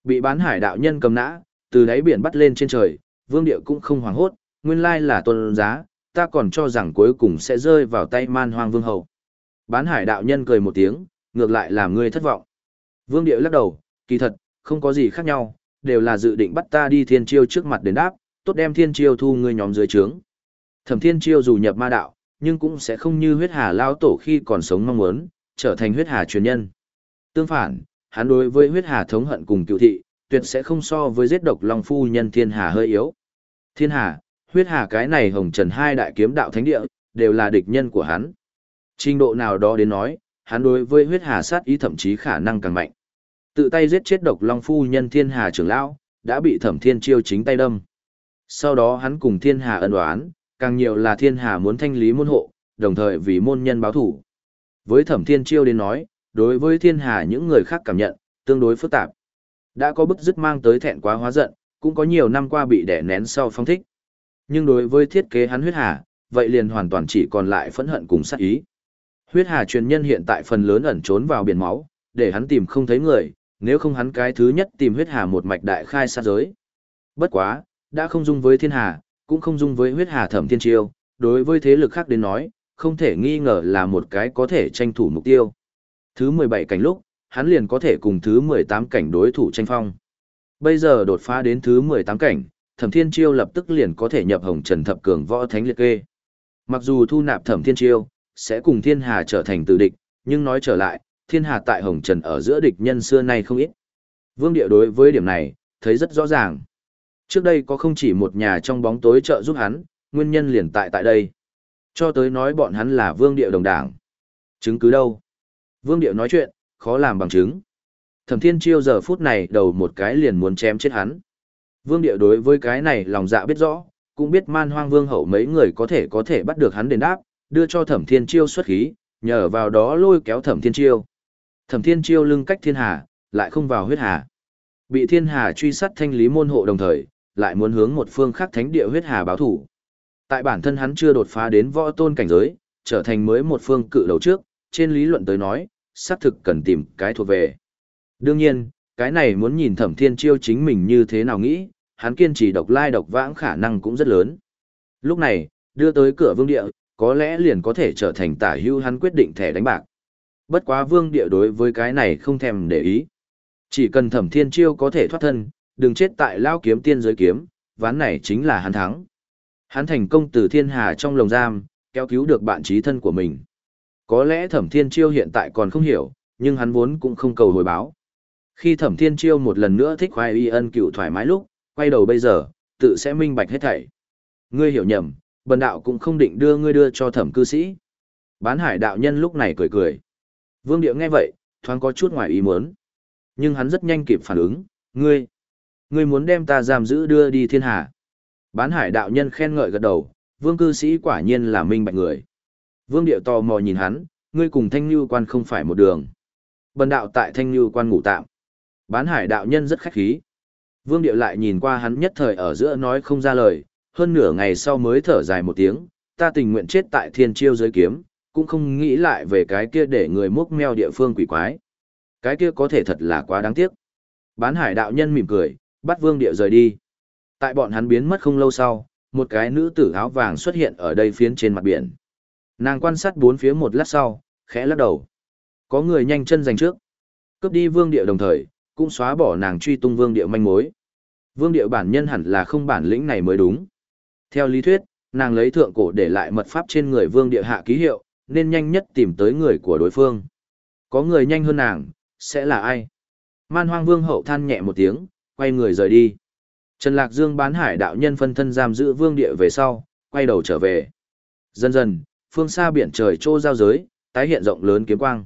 Bị bán hải đạo nhân cầm nã, từ đáy biển bắt lên trên trời, Vương Địa cũng không hoảng hốt, nguyên lai là tuần giá, ta còn cho rằng cuối cùng sẽ rơi vào tay man hoang vương hậu. Bán hải đạo nhân cười một tiếng, ngược lại làm ngươi thất vọng. Vương Địa lắc đầu, kỳ thật, không có gì khác nhau, đều là dự định bắt ta đi thiên chiêu trước mặt đến đáp, tốt đem thiên chiêu thu ngươi nhóm dưới trướng. Thẩm thiên chiêu dù nhập ma đạo, nhưng cũng sẽ không như huyết hà lao tổ khi còn sống mong muốn, trở thành huyết hà truyền nhân. Tương phản, hắn đối với huyết hà thống hận cùng cựu thị, tuyệt sẽ không so với giết độc long phu nhân thiên hà hơi yếu. Thiên hà, huyết hà cái này hồng trần hai đại kiếm đạo thánh địa, đều là địch nhân của hắn. Trình độ nào đó đến nói, hắn đối với huyết hà sát ý thậm chí khả năng càng mạnh. Tự tay giết chết độc long phu nhân thiên hà trưởng lão, đã bị thẩm thiên chiêu chính tay đâm. Sau đó hắn cùng thiên hà ân đoán càng nhiều là thiên hà muốn thanh lý môn hộ, đồng thời vì môn nhân báo thủ. Với thẩm thiên chiêu đến nói, đối với thiên hà những người khác cảm nhận, tương đối phức tạp. Đã có bức dứt mang tới thẹn quá hóa giận, cũng có nhiều năm qua bị đẻ nén sau phong thích. Nhưng đối với thiết kế hắn huyết hà, vậy liền hoàn toàn chỉ còn lại phẫn hận cùng sát ý. Huyết hà truyền nhân hiện tại phần lớn ẩn trốn vào biển máu, để hắn tìm không thấy người, nếu không hắn cái thứ nhất tìm huyết hà một mạch đại khai sát giới. Bất quá, đã không dung với thiên hà, cũng không dung với huyết hà thẩm thiên chiêu, đối với thế lực khác đến nói, không thể nghi ngờ là một cái có thể tranh thủ mục tiêu. Thứ 17 cảnh lúc, hắn liền có thể cùng thứ 18 cảnh đối thủ tranh phong. Bây giờ đột phá đến thứ 18 cảnh, Thẩm Thiên Chiêu lập tức liền có thể nhập Hồng Trần Thập Cường Võ Thánh liệt kê. Mặc dù thu nạp Thẩm Thiên Chiêu sẽ cùng Thiên Hà trở thành tử địch, nhưng nói trở lại, Thiên Hà tại Hồng Trần ở giữa địch nhân xưa nay không ít. Vương Địa đối với điểm này, thấy rất rõ ràng. Trước đây có không chỉ một nhà trong bóng tối trợ giúp hắn, nguyên nhân liền tại tại đây. Cho tới nói bọn hắn là Vương Địa đồng đảng. Chứng cứ đâu? Vương Địa nói chuyện, khó làm bằng chứng. Thẩm Thiên Chiêu giờ phút này đầu một cái liền muốn chém chết hắn. Vương Địa đối với cái này lòng dạ biết rõ, cũng biết man hoang vương hậu mấy người có thể có thể bắt được hắn đền đáp, đưa cho Thẩm Thiên Chiêu xuất khí, nhờ vào đó lôi kéo Thẩm Thiên Chiêu. Thẩm Thiên Chiêu lưng cách thiên hà, lại không vào huyết hà. Bị thiên hà truy sát thanh lý môn hộ đồng thời, lại muốn hướng một phương khác thánh địa huyết hà báo thủ. Tại bản thân hắn chưa đột phá đến võ tôn cảnh giới, trở thành mới một phương cự đầu trước, trên lý luận tới nói, xác thực cần tìm cái thuộc về. Đương nhiên, cái này muốn nhìn thẩm thiên chiêu chính mình như thế nào nghĩ, hắn kiên trì độc lai độc vãng khả năng cũng rất lớn. Lúc này, đưa tới cửa vương địa, có lẽ liền có thể trở thành tả hưu hắn quyết định thẻ đánh bạc. Bất quá vương địa đối với cái này không thèm để ý. Chỉ cần thẩm thiên chiêu có thể thoát thân, đừng chết tại lao kiếm tiên giới kiếm, ván này chính là hắn thắng. Hắn thành công từ thiên hà trong lồng giam, kéo cứu được bạn trí thân của mình. Có lẽ thẩm thiên chiêu hiện tại còn không hiểu, nhưng hắn vốn cũng không cầu hồi báo. Khi thẩm thiên chiêu một lần nữa thích khoai y ân cựu thoải mái lúc, quay đầu bây giờ, tự sẽ minh bạch hết thảy. Ngươi hiểu nhầm, bần đạo cũng không định đưa ngươi đưa cho thẩm cư sĩ. Bán hải đạo nhân lúc này cười cười. Vương Điệu nghe vậy, thoáng có chút ngoài ý muốn. Nhưng hắn rất nhanh kịp phản ứng, ngươi, ngươi muốn đem ta giam giữ đưa đi thiên hạ. Bán hải đạo nhân khen ngợi gật đầu, vương cư sĩ quả nhiên là minh bạch người. Vương Điệu tò mò nhìn hắn, ngươi cùng thanh như quan không phải một đường. Bần đạo tại thanh như quan ngủ tạm. Bán hải đạo nhân rất khách khí. Vương Điệu lại nhìn qua hắn nhất thời ở giữa nói không ra lời, hơn nửa ngày sau mới thở dài một tiếng, ta tình nguyện chết tại thiên chiêu giới kiếm, cũng không nghĩ lại về cái kia để người múc meo địa phương quỷ quái. Cái kia có thể thật là quá đáng tiếc. Bán hải đạo nhân mỉm cười, bắt Vương địa rời đi. Tại bọn hắn biến mất không lâu sau, một cái nữ tử áo vàng xuất hiện ở đây phiến trên mặt biển. Nàng quan sát bốn phía một lát sau, khẽ lắc đầu. Có người nhanh chân giành trước. Cướp đi Vương địa đồng thời, cũng xóa bỏ nàng truy tung vương địa manh mối. Vương địa bản nhân hẳn là không bản lĩnh này mới đúng. Theo lý thuyết, nàng lấy thượng cổ để lại mật pháp trên người vương địa hạ ký hiệu, nên nhanh nhất tìm tới người của đối phương. Có người nhanh hơn nàng, sẽ là ai? Man hoang vương hậu than nhẹ một tiếng, quay người rời đi. Trần Lạc Dương bán hải đạo nhân phân thân giam giữ vương địa về sau, quay đầu trở về. Dần dần, phương xa biển trời trô giao giới, tái hiện rộng lớn kiếm quang.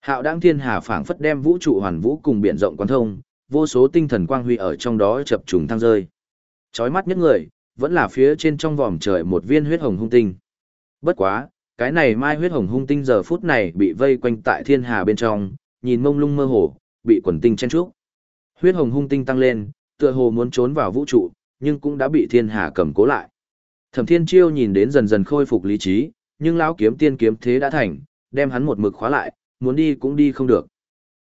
Hạo đáng thiên hà phảng phất đem vũ trụ hoàn vũ cùng biển rộng quan thông, vô số tinh thần quang huy ở trong đó chập trùng thăng rơi. Chói mắt nhất người, vẫn là phía trên trong vòm trời một viên huyết hồng hung tinh. Bất quá, cái này mai huyết hồng hung tinh giờ phút này bị vây quanh tại thiên hà bên trong, nhìn mông lung mơ hồ, bị quần tinh chen trúc. Huyết hồng hung tinh tăng lên, tựa hồ muốn trốn vào vũ trụ, nhưng cũng đã bị thiên hà cầm cố lại. Thẩm Thiên Chiêu nhìn đến dần dần khôi phục lý trí, nhưng lão kiếm tiên kiếm thế đã thành, đem hắn một mực khóa lại, muốn đi cũng đi không được.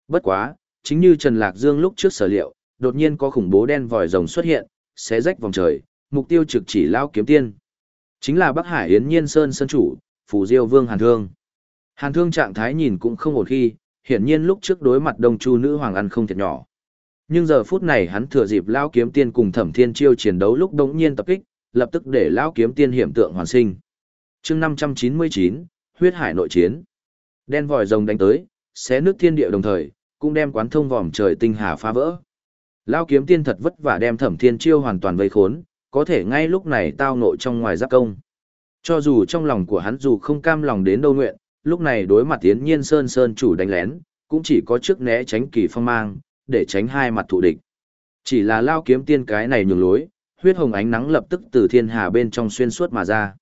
Bất quá, chính như Trần Lạc Dương lúc trước sở liệu, đột nhiên có khủng bố đen vòi rồng xuất hiện, xé rách vòng trời, mục tiêu trực chỉ lão kiếm tiên. Chính là Bắc Hải Yến Nhiên Sơn Sơn Chủ, Phủ Diêu Vương Hàn Thương. Hàn Thương trạng thái nhìn cũng không ổn khi, hiển nhiên lúc trước đối mặt Đông Chu nữ hoàng ăn không thiệt nhỏ. Nhưng giờ phút này hắn thừa dịp lão kiếm tiên cùng Thẩm Thiên Chiêu chiến đấu lúc đống nhiên tập kích, lập tức để lão kiếm tiên hiểm tượng hoàn sinh. Chương 599, huyết hải nội chiến. Đen vòi rồng đánh tới, xé nước thiên địa đồng thời, cũng đem quán thông vòm trời tinh hà phá vỡ. lão kiếm tiên thật vất vả đem thẩm thiên chiêu hoàn toàn vây khốn, có thể ngay lúc này tao nội trong ngoài giáp công. Cho dù trong lòng của hắn dù không cam lòng đến đâu nguyện, lúc này đối mặt tiến nhiên sơn sơn chủ đánh lén, cũng chỉ có trước né tránh kỳ phong mang, để tránh hai mặt thù địch. Chỉ là lao kiếm tiên cái này nhường lối, huyết hồng ánh nắng lập tức từ thiên hà bên trong xuyên suốt mà ra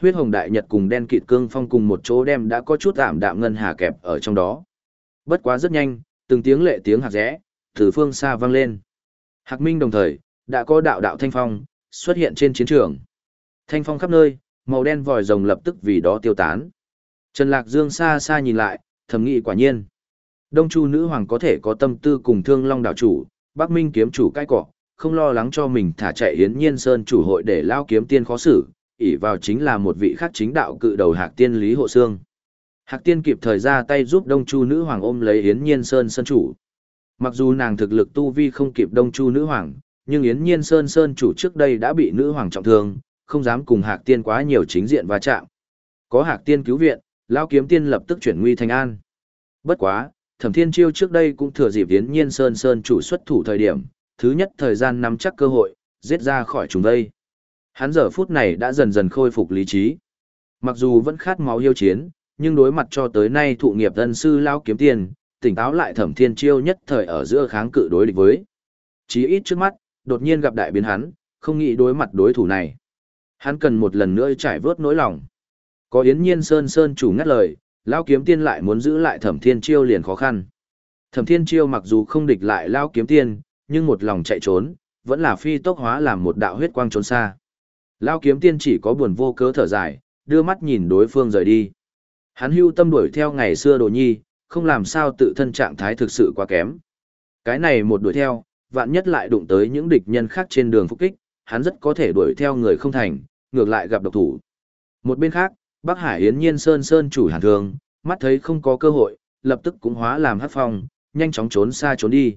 huyết hồng đại nhật cùng đen kịt cương phong cùng một chỗ đem đã có chút ảm đạm ngân hà kẹp ở trong đó. Bất quá rất nhanh, từng tiếng lệ tiếng hạc rẽ, từ phương xa vang lên. Hạc minh đồng thời, đã có đạo đạo thanh phong, xuất hiện trên chiến trường. Thanh phong khắp nơi, màu đen vòi rồng lập tức vì đó tiêu tán. Trần Lạc Dương xa xa nhìn lại, thầm nghĩ quả nhiên. Đông Chu nữ hoàng có thể có tâm tư cùng thương long đạo chủ, Bắc Minh kiếm chủ cái cỏ, không lo lắng cho mình thả chạy hiến nhiên sơn chủ hội để lao kiếm tiên khó xử, ỷ vào chính là một vị khác chính đạo cự đầu Hạc Tiên Lý Hộ Sương. Hạc Tiên kịp thời ra tay giúp Đông Chu nữ hoàng ôm lấy Yến Nhiên Sơn Sơn chủ. Mặc dù nàng thực lực tu vi không kịp Đông Chu nữ hoàng, nhưng Yến Nhiên Sơn Sơn chủ trước đây đã bị nữ hoàng trọng thương, không dám cùng Hạc Tiên quá nhiều chính diện va chạm. Có Hạc Tiên cứu viện, Lão Kiếm Tiên lập tức chuyển nguy thành an. Bất quá, Thẩm Thiên Chiêu trước đây cũng thừa dịp Yến Nhiên Sơn Sơn chủ xuất thủ thời điểm, thứ nhất thời gian nắm chắc cơ hội, giết ra khỏi chúng đây. Hắn giờ phút này đã dần dần khôi phục lý trí. Mặc dù vẫn khát máu yêu chiến, nhưng đối mặt cho tới nay thụ nghiệp dân sư lao kiếm tiền, tỉnh táo lại thẩm thiên chiêu nhất thời ở giữa kháng cự đối địch với. Chí ít trước mắt, đột nhiên gặp đại biến hắn, không nghĩ đối mặt đối thủ này. Hắn cần một lần nữa trải vớt nỗi lòng. Có Yến Nhiên Sơn Sơn chủ ngắt lời, Lao Kiếm Tiên lại muốn giữ lại Thẩm Thiên Chiêu liền khó khăn. Thẩm Thiên Chiêu mặc dù không địch lại Lao Kiếm Tiên, nhưng một lòng chạy trốn, vẫn là phi tốc hóa làm một đạo huyết quang trốn xa. Lao Kiếm Tiên chỉ có buồn vô cớ thở dài, đưa mắt nhìn đối phương rời đi. Hắn hưu tâm đuổi theo ngày xưa đồ nhi, không làm sao tự thân trạng thái thực sự quá kém. Cái này một đuổi theo, vạn nhất lại đụng tới những địch nhân khác trên đường phục kích, hắn rất có thể đuổi theo người không thành, ngược lại gặp độc thủ. Một bên khác, Bắc Hải Yến Nhiên Sơn Sơn chủ hàn thương mắt thấy không có cơ hội, lập tức cũng hóa làm hắc phong, nhanh chóng trốn xa trốn đi.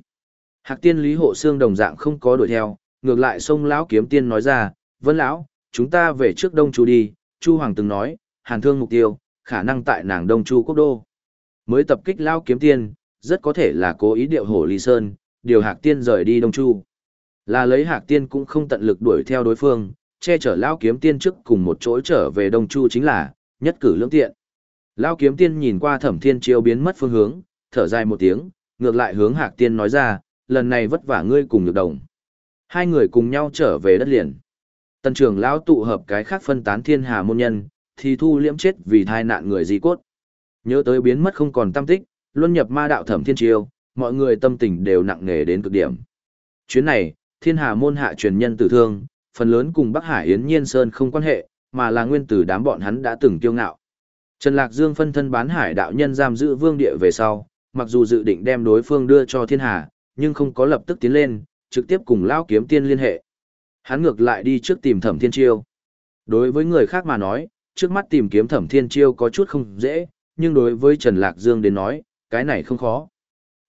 Hạc tiên Lý Hộ Xương đồng dạng không có đuổi theo, ngược lại sông lão kiếm tiên nói ra, "Vân lão, chúng ta về trước Đông Chu đi." Chu Hoàng từng nói, Hàn Thương mục tiêu, khả năng tại nàng Đông Chu quốc đô. Mới tập kích lão kiếm tiên, rất có thể là cố ý điệu hổ Ly Sơn, điều Hạc tiên rời đi Đông Chu. Là lấy Hạc tiên cũng không tận lực đuổi theo đối phương, che chở lão kiếm tiên trước cùng một chỗ trở về Đông Chu chính là nhất cử lưỡng tiện. Lão kiếm tiên nhìn qua Thẩm Thiên Chiêu biến mất phương hướng, thở dài một tiếng, ngược lại hướng Hạc tiên nói ra, lần này vất vả ngươi cùng nhược đồng. Hai người cùng nhau trở về đất liền. Tần trưởng lão tụ hợp cái khác phân tán thiên hà môn nhân, thì thu liễm chết vì thai nạn người di cốt. Nhớ tới biến mất không còn tâm tích, luân nhập ma đạo thẩm thiên Chiêu, mọi người tâm tình đều nặng nề đến cực điểm. Chuyến này, thiên hà môn hạ truyền nhân tử thương, phần lớn cùng Bắc Hải Yến Nhiên Sơn không quan hệ, mà là nguyên tử đám bọn hắn đã từng kiêu ngạo. Trần Lạc Dương phân thân bán hải đạo nhân giam giữ vương địa về sau, mặc dù dự định đem đối phương đưa cho thiên hà, nhưng không có lập tức tiến lên, trực tiếp cùng Lao Kiếm Tiên liên hệ. Hắn ngược lại đi trước tìm Thẩm Thiên Chiêu. Đối với người khác mà nói, trước mắt tìm kiếm Thẩm Thiên Chiêu có chút không dễ, nhưng đối với Trần Lạc Dương đến nói, cái này không khó.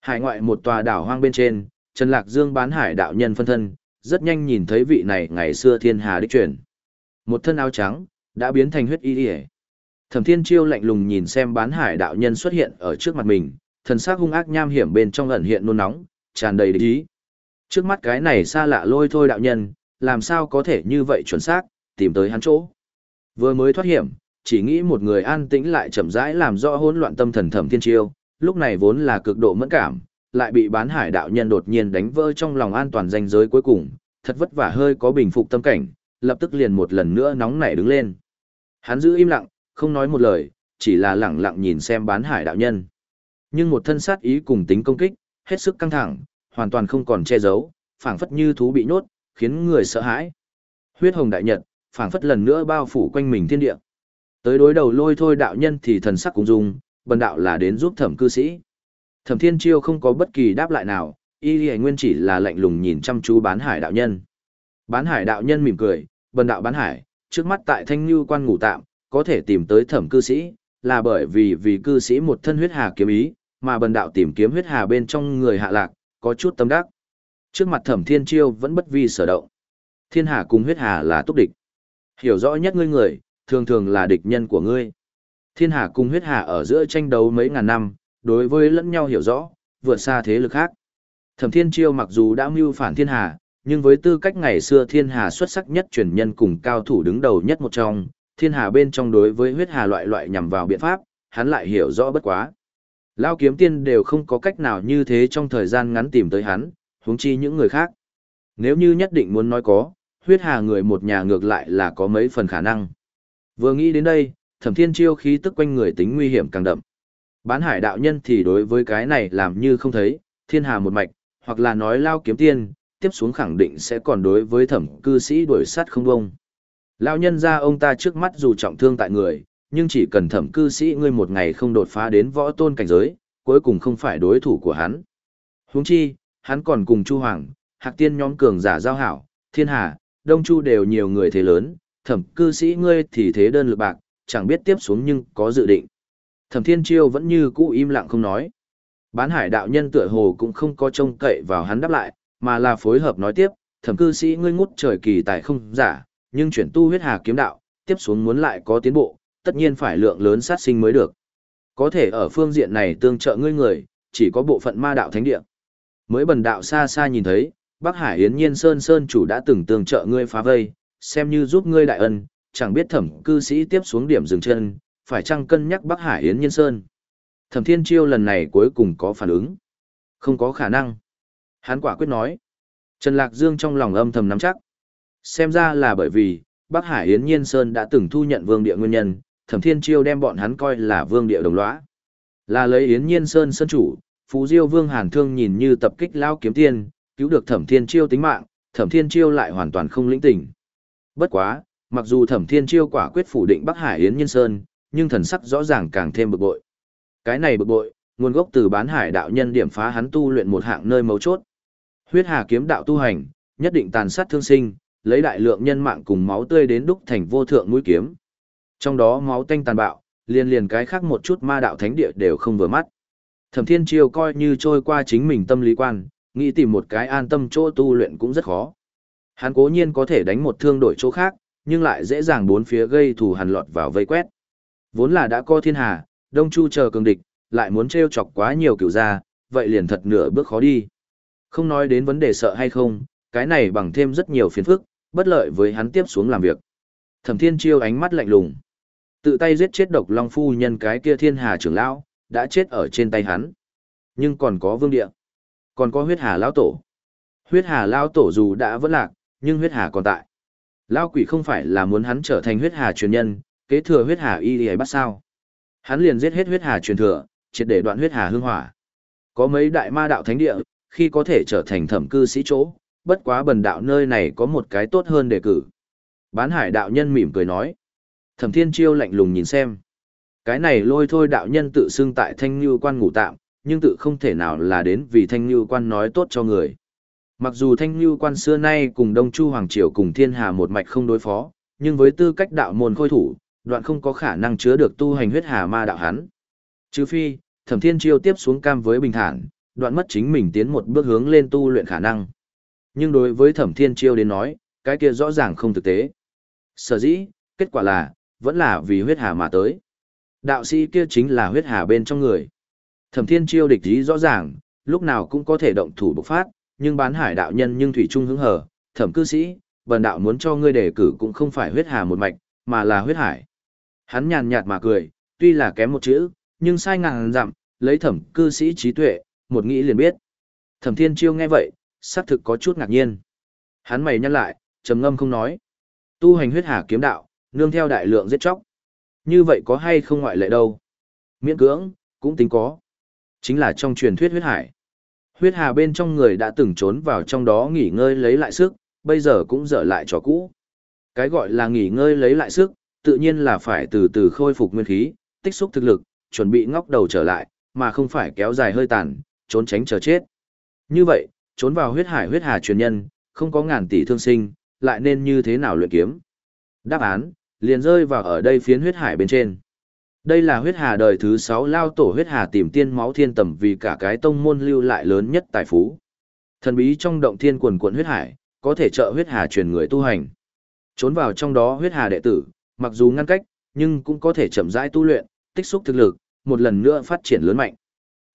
Hải ngoại một tòa đảo hoang bên trên, Trần Lạc Dương bán hải đạo nhân phân thân, rất nhanh nhìn thấy vị này ngày xưa thiên hà đích chuyển. Một thân áo trắng, đã biến thành huyết y ỉa Thẩm Thiên Chiêu lạnh lùng nhìn xem bán hải đạo nhân xuất hiện ở trước mặt mình, thần sắc hung ác nham hiểm bên trong ẩn hiện nôn nóng, tràn đầy địch ý. Trước mắt cái này xa lạ lôi thôi đạo nhân, làm sao có thể như vậy chuẩn xác, tìm tới hắn chỗ. Vừa mới thoát hiểm, chỉ nghĩ một người an tĩnh lại chậm rãi làm rõ hỗn loạn tâm thần thẩm thiên chiêu, lúc này vốn là cực độ mẫn cảm, lại bị bán hải đạo nhân đột nhiên đánh vỡ trong lòng an toàn danh giới cuối cùng, thật vất vả hơi có bình phục tâm cảnh, lập tức liền một lần nữa nóng nảy đứng lên. Hắn giữ im lặng, không nói một lời, chỉ là lặng lặng nhìn xem bán hải đạo nhân. Nhưng một thân sát ý cùng tính công kích, hết sức căng thẳng, hoàn toàn không còn che giấu, phảng phất như thú bị nhốt, khiến người sợ hãi. Huyết hồng đại nhật, phảng phất lần nữa bao phủ quanh mình thiên địa. Tới đối đầu lôi thôi đạo nhân thì thần sắc cũng dùng, bần đạo là đến giúp thẩm cư sĩ. Thẩm thiên chiêu không có bất kỳ đáp lại nào, y lì nguyên chỉ là lạnh lùng nhìn chăm chú bán hải đạo nhân. Bán hải đạo nhân mỉm cười, bần đạo bán hải, trước mắt tại thanh như quan ngủ tạm, có thể tìm tới thẩm cư sĩ, là bởi vì vì cư sĩ một thân huyết hà kiếm ý, mà bần đạo tìm kiếm huyết hà bên trong người hạ lạc, có chút tâm đắc. Trước mặt thẩm thiên chiêu vẫn bất vi sở động. Thiên hà cùng huyết hà là túc địch. Hiểu rõ nhất ngươi người, thường thường là địch nhân của ngươi. Thiên hà cùng huyết hà ở giữa tranh đấu mấy ngàn năm, đối với lẫn nhau hiểu rõ, vượt xa thế lực khác. Thẩm thiên chiêu mặc dù đã mưu phản thiên hà, nhưng với tư cách ngày xưa thiên hà xuất sắc nhất truyền nhân cùng cao thủ đứng đầu nhất một trong, thiên hà bên trong đối với huyết hà loại loại nhằm vào biện pháp, hắn lại hiểu rõ bất quá. Lao kiếm tiên đều không có cách nào như thế trong thời gian ngắn tìm tới hắn, huống chi những người khác. Nếu như nhất định muốn nói có, huyết hà người một nhà ngược lại là có mấy phần khả năng. Vừa nghĩ đến đây, thẩm thiên chiêu khí tức quanh người tính nguy hiểm càng đậm. Bán hải đạo nhân thì đối với cái này làm như không thấy, thiên hà một mạch, hoặc là nói lao kiếm tiên, tiếp xuống khẳng định sẽ còn đối với thẩm cư sĩ đuổi sát không bông. lão nhân ra ông ta trước mắt dù trọng thương tại người, nhưng chỉ cần thẩm cư sĩ ngươi một ngày không đột phá đến võ tôn cảnh giới, cuối cùng không phải đối thủ của hắn. Huống chi, hắn còn cùng Chu Hoàng, Hạc Tiên nhóm cường giả giao hảo, Thiên Hà, Đông Chu đều nhiều người thế lớn, thẩm cư sĩ ngươi thì thế đơn lực bạc, chẳng biết tiếp xuống nhưng có dự định. Thẩm thiên chiêu vẫn như cũ im lặng không nói. Bán hải đạo nhân tựa hồ cũng không có trông cậy vào hắn đáp lại, mà là phối hợp nói tiếp, thẩm cư sĩ ngươi ngút trời kỳ tài không giả, nhưng chuyển tu huyết hà kiếm đạo, tiếp xuống muốn lại có tiến bộ, tất nhiên phải lượng lớn sát sinh mới được. Có thể ở phương diện này tương trợ ngươi người, chỉ có bộ phận ma đạo thánh địa. Mới bần đạo xa xa nhìn thấy, Bắc Hải Yến Nhiên Sơn Sơn chủ đã từng tương trợ ngươi phá vây, xem như giúp ngươi đại ân, chẳng biết thẩm cư sĩ tiếp xuống điểm dừng chân, phải chăng cân nhắc Bắc Hải Yến Nhiên Sơn. Thẩm Thiên Chiêu lần này cuối cùng có phản ứng. Không có khả năng. Hắn quả quyết nói. Trần Lạc Dương trong lòng âm thầm nắm chắc. Xem ra là bởi vì, Bắc Hải Yến Nhiên Sơn đã từng thu nhận vương địa nguyên nhân, Thẩm Thiên Chiêu đem bọn hắn coi là vương địa đồng lõa. Là lấy Yến Nhiên Sơn sơn chủ, Phú Diêu Vương Hàn Thương nhìn như tập kích lao kiếm tiên, cứu được Thẩm Thiên Chiêu tính mạng, Thẩm Thiên Chiêu lại hoàn toàn không lĩnh tỉnh. Bất quá, mặc dù Thẩm Thiên Chiêu quả quyết phủ định Bắc Hải Yến Nhiên Sơn, nhưng thần sắc rõ ràng càng thêm bực bội. Cái này bực bội, nguồn gốc từ bán hải đạo nhân điểm phá hắn tu luyện một hạng nơi mấu chốt. Huyết Hà kiếm đạo tu hành, nhất định tàn sát thương sinh, lấy đại lượng nhân mạng cùng máu tươi đến đúc thành vô thượng mũi kiếm. Trong đó máu tanh tàn bạo, liền liền cái khác một chút ma đạo thánh địa đều không vừa mắt. Thẩm Thiên Chiêu coi như trôi qua chính mình tâm lý quan, nghĩ tìm một cái an tâm chỗ tu luyện cũng rất khó. Hắn cố nhiên có thể đánh một thương đổi chỗ khác, nhưng lại dễ dàng bốn phía gây thù hằn lọt vào vây quét. Vốn là đã có thiên hà, Đông Chu chờ cường địch, lại muốn trêu chọc quá nhiều cựu gia, vậy liền thật nửa bước khó đi. Không nói đến vấn đề sợ hay không, cái này bằng thêm rất nhiều phiền phức, bất lợi với hắn tiếp xuống làm việc. Thẩm Thiên Chiêu ánh mắt lạnh lùng. Tự tay giết chết độc long phu nhân cái kia thiên hà trưởng lão, đã chết ở trên tay hắn. Nhưng còn có vương địa. Còn có huyết hà lão tổ. Huyết hà lão tổ dù đã vẫn lạc, nhưng huyết hà còn tại. Lão quỷ không phải là muốn hắn trở thành huyết hà truyền nhân, kế thừa huyết hà y y bắt sao. Hắn liền giết hết huyết hà truyền thừa, triệt để đoạn huyết hà hương hỏa. Có mấy đại ma đạo thánh địa, khi có thể trở thành thẩm cư sĩ chỗ, bất quá bần đạo nơi này có một cái tốt hơn đề cử. Bán hải đạo nhân mỉm cười nói. Thẩm thiên chiêu lạnh lùng nhìn xem. Cái này lôi thôi đạo nhân tự xưng tại thanh như quan ngủ tạm, nhưng tự không thể nào là đến vì thanh như quan nói tốt cho người. Mặc dù thanh như quan xưa nay cùng Đông Chu Hoàng Triều cùng thiên hà một mạch không đối phó, nhưng với tư cách đạo môn khôi thủ, đoạn không có khả năng chứa được tu hành huyết hà ma đạo hắn. Trừ phi, thẩm thiên chiêu tiếp xuống cam với bình thản, đoạn mất chính mình tiến một bước hướng lên tu luyện khả năng. Nhưng đối với thẩm thiên chiêu đến nói, cái kia rõ ràng không thực tế. Sở dĩ, kết quả là, vẫn là vì huyết hà mà tới. Đạo sĩ kia chính là huyết hà bên trong người. Thẩm thiên chiêu địch ý rõ ràng, lúc nào cũng có thể động thủ bộc phát, nhưng bán hải đạo nhân nhưng thủy trung hứng hở, thẩm cư sĩ, bần đạo muốn cho ngươi đề cử cũng không phải huyết hà một mạch, mà là huyết hải. Hắn nhàn nhạt mà cười, tuy là kém một chữ, nhưng sai ngàn dặm, lấy thẩm cư sĩ trí tuệ, một nghĩ liền biết. Thẩm thiên chiêu nghe vậy, xác thực có chút ngạc nhiên. Hắn mày nhăn lại, trầm ngâm không nói. Tu hành huyết hà kiếm đạo, nương theo đại lượng giết chóc. Như vậy có hay không ngoại lệ đâu? Miễn cưỡng, cũng tính có. Chính là trong truyền thuyết huyết hải. Huyết hà bên trong người đã từng trốn vào trong đó nghỉ ngơi lấy lại sức, bây giờ cũng dở lại trò cũ. Cái gọi là nghỉ ngơi lấy lại sức, tự nhiên là phải từ từ khôi phục nguyên khí, tích xúc thực lực, chuẩn bị ngóc đầu trở lại, mà không phải kéo dài hơi tàn, trốn tránh chờ chết. Như vậy, trốn vào huyết hải huyết hà truyền nhân, không có ngàn tỷ thương sinh, lại nên như thế nào luyện kiếm? Đáp án, liền rơi vào ở đây phiến huyết hải bên trên. Đây là huyết hà đời thứ 6 lao tổ huyết hà tìm tiên máu thiên tầm vì cả cái tông môn lưu lại lớn nhất tài phú. Thần bí trong động thiên quần quận huyết hải, có thể trợ huyết hà truyền người tu hành. Trốn vào trong đó huyết hà đệ tử, mặc dù ngăn cách, nhưng cũng có thể chậm rãi tu luyện, tích xúc thực lực, một lần nữa phát triển lớn mạnh.